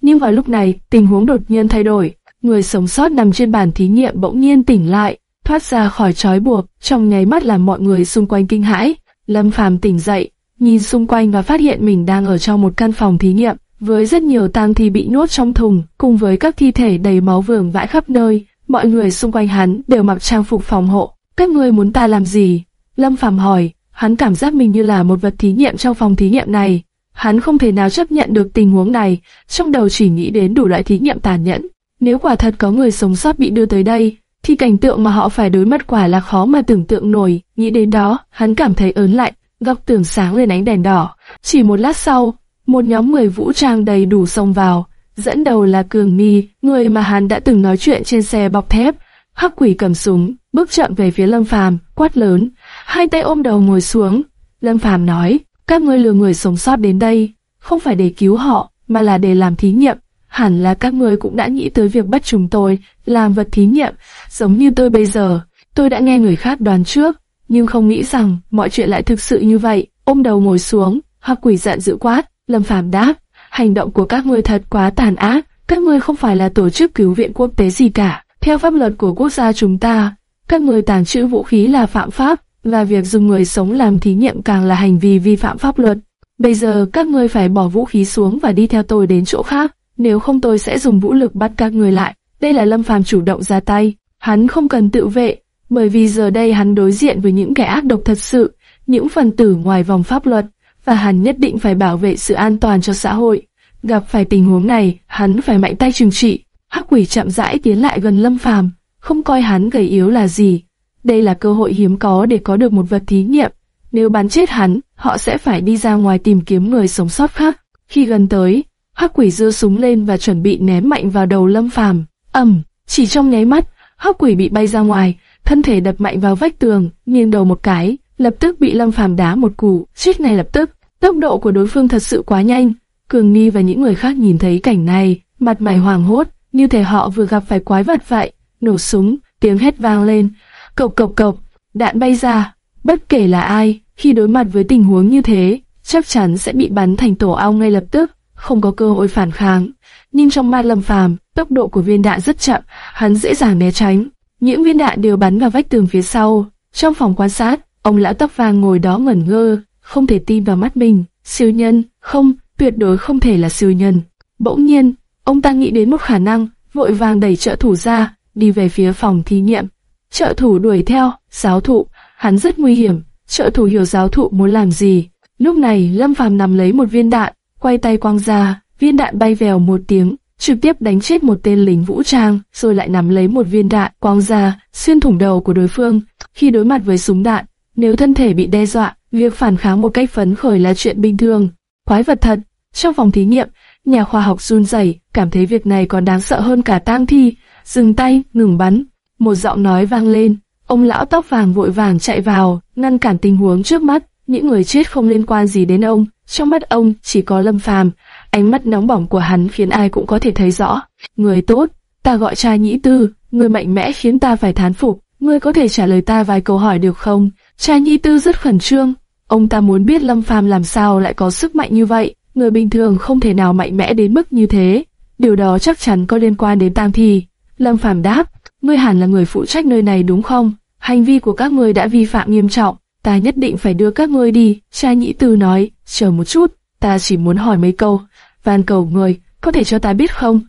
Nhưng vào lúc này, tình huống đột nhiên thay đổi, người sống sót nằm trên bàn thí nghiệm bỗng nhiên tỉnh lại, thoát ra khỏi trói buộc, trong nháy mắt làm mọi người xung quanh kinh hãi. Lâm Phàm tỉnh dậy, nhìn xung quanh và phát hiện mình đang ở trong một căn phòng thí nghiệm, với rất nhiều tang thi bị nhốt trong thùng, cùng với các thi thể đầy máu vương vãi khắp nơi. Mọi người xung quanh hắn đều mặc trang phục phòng hộ. Các người muốn ta làm gì? Lâm Phàm hỏi. Hắn cảm giác mình như là một vật thí nghiệm trong phòng thí nghiệm này. Hắn không thể nào chấp nhận được tình huống này, trong đầu chỉ nghĩ đến đủ loại thí nghiệm tàn nhẫn. Nếu quả thật có người sống sót bị đưa tới đây, thì cảnh tượng mà họ phải đối mặt quả là khó mà tưởng tượng nổi. Nghĩ đến đó, hắn cảm thấy ớn lạnh, góc tường sáng lên ánh đèn đỏ. Chỉ một lát sau, một nhóm người vũ trang đầy đủ xông vào, dẫn đầu là Cường Mi, người mà hắn đã từng nói chuyện trên xe bọc thép. Hắc quỷ cầm súng, bước chậm về phía Lâm Phàm, quát lớn, hai tay ôm đầu ngồi xuống. Lâm Phàm nói, các ngươi lừa người sống sót đến đây, không phải để cứu họ, mà là để làm thí nghiệm. Hẳn là các ngươi cũng đã nghĩ tới việc bắt chúng tôi làm vật thí nghiệm, giống như tôi bây giờ. Tôi đã nghe người khác đoán trước, nhưng không nghĩ rằng mọi chuyện lại thực sự như vậy. Ôm đầu ngồi xuống, hoặc quỷ giận dữ quát, Lâm Phàm đáp, hành động của các ngươi thật quá tàn ác, các ngươi không phải là tổ chức cứu viện quốc tế gì cả. Theo pháp luật của quốc gia chúng ta, các ngươi tàng trữ vũ khí là phạm pháp, và việc dùng người sống làm thí nghiệm càng là hành vi vi phạm pháp luật. Bây giờ các ngươi phải bỏ vũ khí xuống và đi theo tôi đến chỗ khác, nếu không tôi sẽ dùng vũ lực bắt các ngươi lại. Đây là Lâm Phàm chủ động ra tay, hắn không cần tự vệ, bởi vì giờ đây hắn đối diện với những kẻ ác độc thật sự, những phần tử ngoài vòng pháp luật, và hắn nhất định phải bảo vệ sự an toàn cho xã hội. Gặp phải tình huống này, hắn phải mạnh tay trừng trị. Hắc quỷ chậm rãi tiến lại gần Lâm Phàm, không coi hắn gầy yếu là gì. Đây là cơ hội hiếm có để có được một vật thí nghiệm. Nếu bắn chết hắn, họ sẽ phải đi ra ngoài tìm kiếm người sống sót khác. Khi gần tới, hắc quỷ giơ súng lên và chuẩn bị ném mạnh vào đầu Lâm Phàm. ầm, chỉ trong nháy mắt, hắc quỷ bị bay ra ngoài, thân thể đập mạnh vào vách tường, nghiêng đầu một cái, lập tức bị Lâm Phàm đá một cú, suýt ngay lập tức. Tốc độ của đối phương thật sự quá nhanh. Cường Nghi và những người khác nhìn thấy cảnh này, mặt mày hoàng hốt, như thể họ vừa gặp phải quái vật vậy. Nổ súng, tiếng hét vang lên, cộc cộc cộc, đạn bay ra. Bất kể là ai, khi đối mặt với tình huống như thế, chắc chắn sẽ bị bắn thành tổ ong ngay lập tức, không có cơ hội phản kháng. Nhưng trong ma lâm phàm, tốc độ của viên đạn rất chậm, hắn dễ dàng né tránh. Những viên đạn đều bắn vào vách tường phía sau. Trong phòng quan sát, ông lão tóc vàng ngồi đó ngẩn ngơ, không thể tin vào mắt mình. Siêu nhân, không, tuyệt đối không thể là siêu nhân. Bỗng nhiên, ông ta nghĩ đến một khả năng, vội vàng đẩy trợ thủ ra, đi về phía phòng thí nghiệm. Trợ thủ đuổi theo, giáo thụ, hắn rất nguy hiểm, trợ thủ hiểu giáo thụ muốn làm gì. Lúc này Lâm Phàm nằm lấy một viên đạn, quay tay quang ra, viên đạn bay vèo một tiếng, trực tiếp đánh chết một tên lính vũ trang, rồi lại nắm lấy một viên đạn quang ra, xuyên thủng đầu của đối phương. Khi đối mặt với súng đạn, nếu thân thể bị đe dọa, việc phản kháng một cách phấn khởi là chuyện bình thường. Quái vật thật. Trong phòng thí nghiệm, nhà khoa học run rẩy, cảm thấy việc này còn đáng sợ hơn cả tang thi. Dừng tay, ngừng bắn. Một giọng nói vang lên. Ông lão tóc vàng vội vàng chạy vào, ngăn cản tình huống trước mắt. Những người chết không liên quan gì đến ông. Trong mắt ông chỉ có Lâm Phàm. Ánh mắt nóng bỏng của hắn khiến ai cũng có thể thấy rõ. Người tốt, ta gọi cha nhĩ tư, người mạnh mẽ khiến ta phải thán phục. Ngươi có thể trả lời ta vài câu hỏi được không? Cha nhĩ tư rất khẩn trương. Ông ta muốn biết Lâm Phàm làm sao lại có sức mạnh như vậy. Người bình thường không thể nào mạnh mẽ đến mức như thế. Điều đó chắc chắn có liên quan đến tang thi. Lâm Phàm đáp, ngươi hẳn là người phụ trách nơi này đúng không? Hành vi của các ngươi đã vi phạm nghiêm trọng, ta nhất định phải đưa các ngươi đi. Cha nhĩ tư nói, chờ một chút, ta chỉ muốn hỏi mấy câu. Van cầu người, có thể cho ta biết không?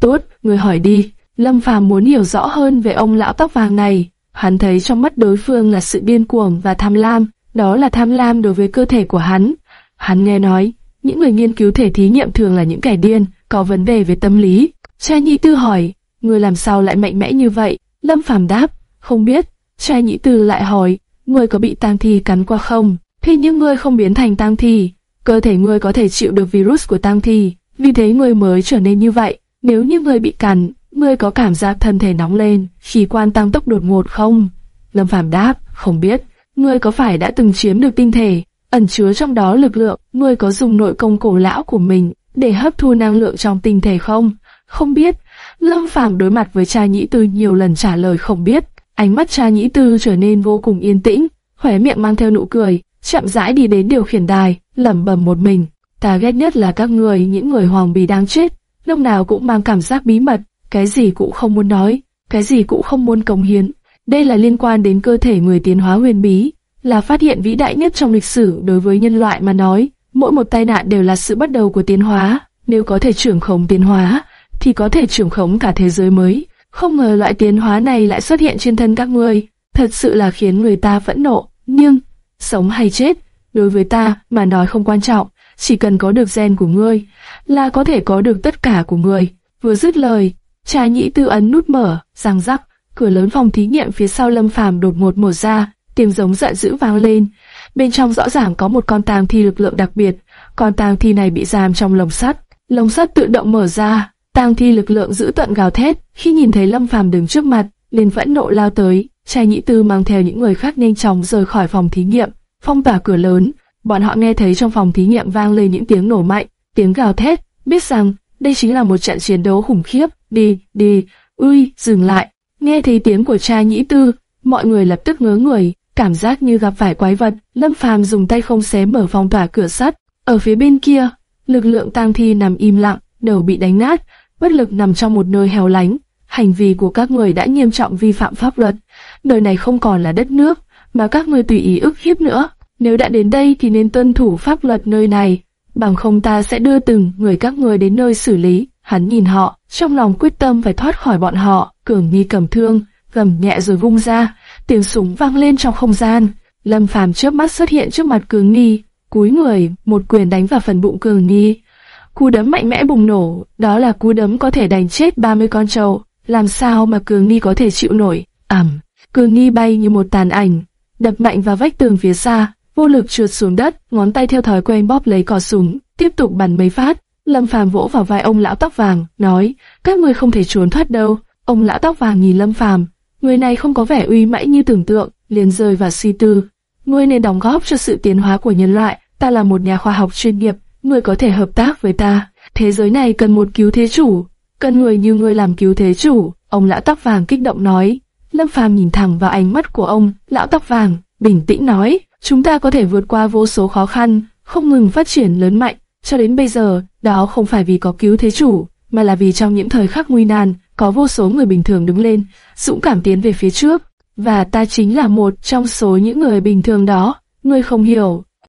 Tốt, người hỏi đi. Lâm Phàm muốn hiểu rõ hơn về ông lão tóc vàng này. Hắn thấy trong mắt đối phương là sự điên cuồng và tham lam, đó là tham lam đối với cơ thể của hắn. Hắn nghe nói, những người nghiên cứu thể thí nghiệm thường là những kẻ điên, có vấn đề về tâm lý. Cha Nhĩ tư hỏi, người làm sao lại mạnh mẽ như vậy? Lâm Phàm đáp, không biết. Trai nhị tư lại hỏi, người có bị tang thi cắn qua không? Thì những người không biến thành tang thi, cơ thể người có thể chịu được virus của tang thi, vì thế người mới trở nên như vậy. Nếu như người bị cắn, người có cảm giác thân thể nóng lên, khí quan tăng tốc đột ngột không? Lâm Phàm đáp, không biết. Ngươi có phải đã từng chiếm được tinh thể, ẩn chứa trong đó lực lượng, ngươi có dùng nội công cổ lão của mình để hấp thu năng lượng trong tinh thể không? Không biết. Lâm Phàm đối mặt với cha nhĩ tư nhiều lần trả lời không biết. Ánh mắt cha nhĩ tư trở nên vô cùng yên tĩnh, khóe miệng mang theo nụ cười, chậm rãi đi đến điều khiển đài, lẩm bẩm một mình. Ta ghét nhất là các người, những người hoàng bì đang chết, lúc nào cũng mang cảm giác bí mật, cái gì cũng không muốn nói, cái gì cũng không muốn cống hiến. Đây là liên quan đến cơ thể người tiến hóa huyền bí, là phát hiện vĩ đại nhất trong lịch sử đối với nhân loại mà nói. Mỗi một tai nạn đều là sự bắt đầu của tiến hóa. Nếu có thể trưởng khống tiến hóa, thì có thể trưởng khống cả thế giới mới. Không ngờ loại tiến hóa này lại xuất hiện trên thân các ngươi, thật sự là khiến người ta phẫn nộ. Nhưng, sống hay chết, đối với ta mà nói không quan trọng, chỉ cần có được gen của ngươi, là có thể có được tất cả của ngươi. Vừa dứt lời, trà nhĩ tư ấn nút mở, răng rắc, cửa lớn phòng thí nghiệm phía sau lâm phàm đột ngột mở ra, tiếng giống giận dữ vang lên. Bên trong rõ ràng có một con tang thi lực lượng đặc biệt, con tang thi này bị giam trong lồng sắt, lồng sắt tự động mở ra, tang thi lực lượng giữ tận gào thét, khi nhìn thấy Lâm Phàm đứng trước mặt, liền phẫn nộ lao tới, trai nhĩ tư mang theo những người khác nhanh chóng rời khỏi phòng thí nghiệm, phong tỏa cửa lớn. Bọn họ nghe thấy trong phòng thí nghiệm vang lên những tiếng nổ mạnh, tiếng gào thét, biết rằng đây chính là một trận chiến đấu khủng khiếp. Đi, đi, ui, dừng lại. Nghe thấy tiếng của trai nhĩ tư, mọi người lập tức ngớ người, cảm giác như gặp phải quái vật. Lâm Phàm dùng tay không xé mở phong tỏa cửa sắt. Ở phía bên kia, lực lượng tang thi nằm im lặng, đầu bị đánh nát, bất lực nằm trong một nơi hẻo lánh. Hành vi của các người đã nghiêm trọng vi phạm pháp luật. Nơi này không còn là đất nước, mà các người tùy ý ức hiếp nữa. Nếu đã đến đây thì nên tuân thủ pháp luật nơi này, bằng không ta sẽ đưa từng người các người đến nơi xử lý. Hắn nhìn họ, trong lòng quyết tâm phải thoát khỏi bọn họ. Cường Nhi cầm thương, gầm nhẹ rồi vung ra, tiếng súng vang lên trong không gian. Lâm Phàm chớp mắt xuất hiện trước mặt Cường Nhi, cúi người, một quyền đánh vào phần bụng Cường Nhi. Cú đấm mạnh mẽ bùng nổ, đó là cú đấm có thể đánh chết 30 con trâu. Làm sao mà Cường ni có thể chịu nổi? ầm, Cường ni bay như một tàn ảnh, đập mạnh vào vách tường phía xa, vô lực trượt xuống đất, ngón tay theo thói quen bóp lấy cò súng, tiếp tục bắn mấy phát. Lâm Phàm vỗ vào vai ông lão tóc vàng, nói, các ngươi không thể trốn thoát đâu. Ông lão tóc vàng nhìn Lâm Phàm, người này không có vẻ uy mãnh như tưởng tượng, liền rơi vào suy tư. Ngươi nên đóng góp cho sự tiến hóa của nhân loại, ta là một nhà khoa học chuyên nghiệp, ngươi có thể hợp tác với ta. Thế giới này cần một cứu thế chủ, cần người như ngươi làm cứu thế chủ. Ông lão tóc vàng kích động nói. Lâm Phàm nhìn thẳng vào ánh mắt của ông, lão tóc vàng, bình tĩnh nói, chúng ta có thể vượt qua vô số khó khăn, không ngừng phát triển lớn mạnh, cho đến bây giờ, đó không phải vì có cứu thế chủ, mà là vì trong những thời khắc nguy nan, có vô số người bình thường đứng lên, dũng cảm tiến về phía trước, và ta chính là một trong số những người bình thường đó. Ngươi không hiểu,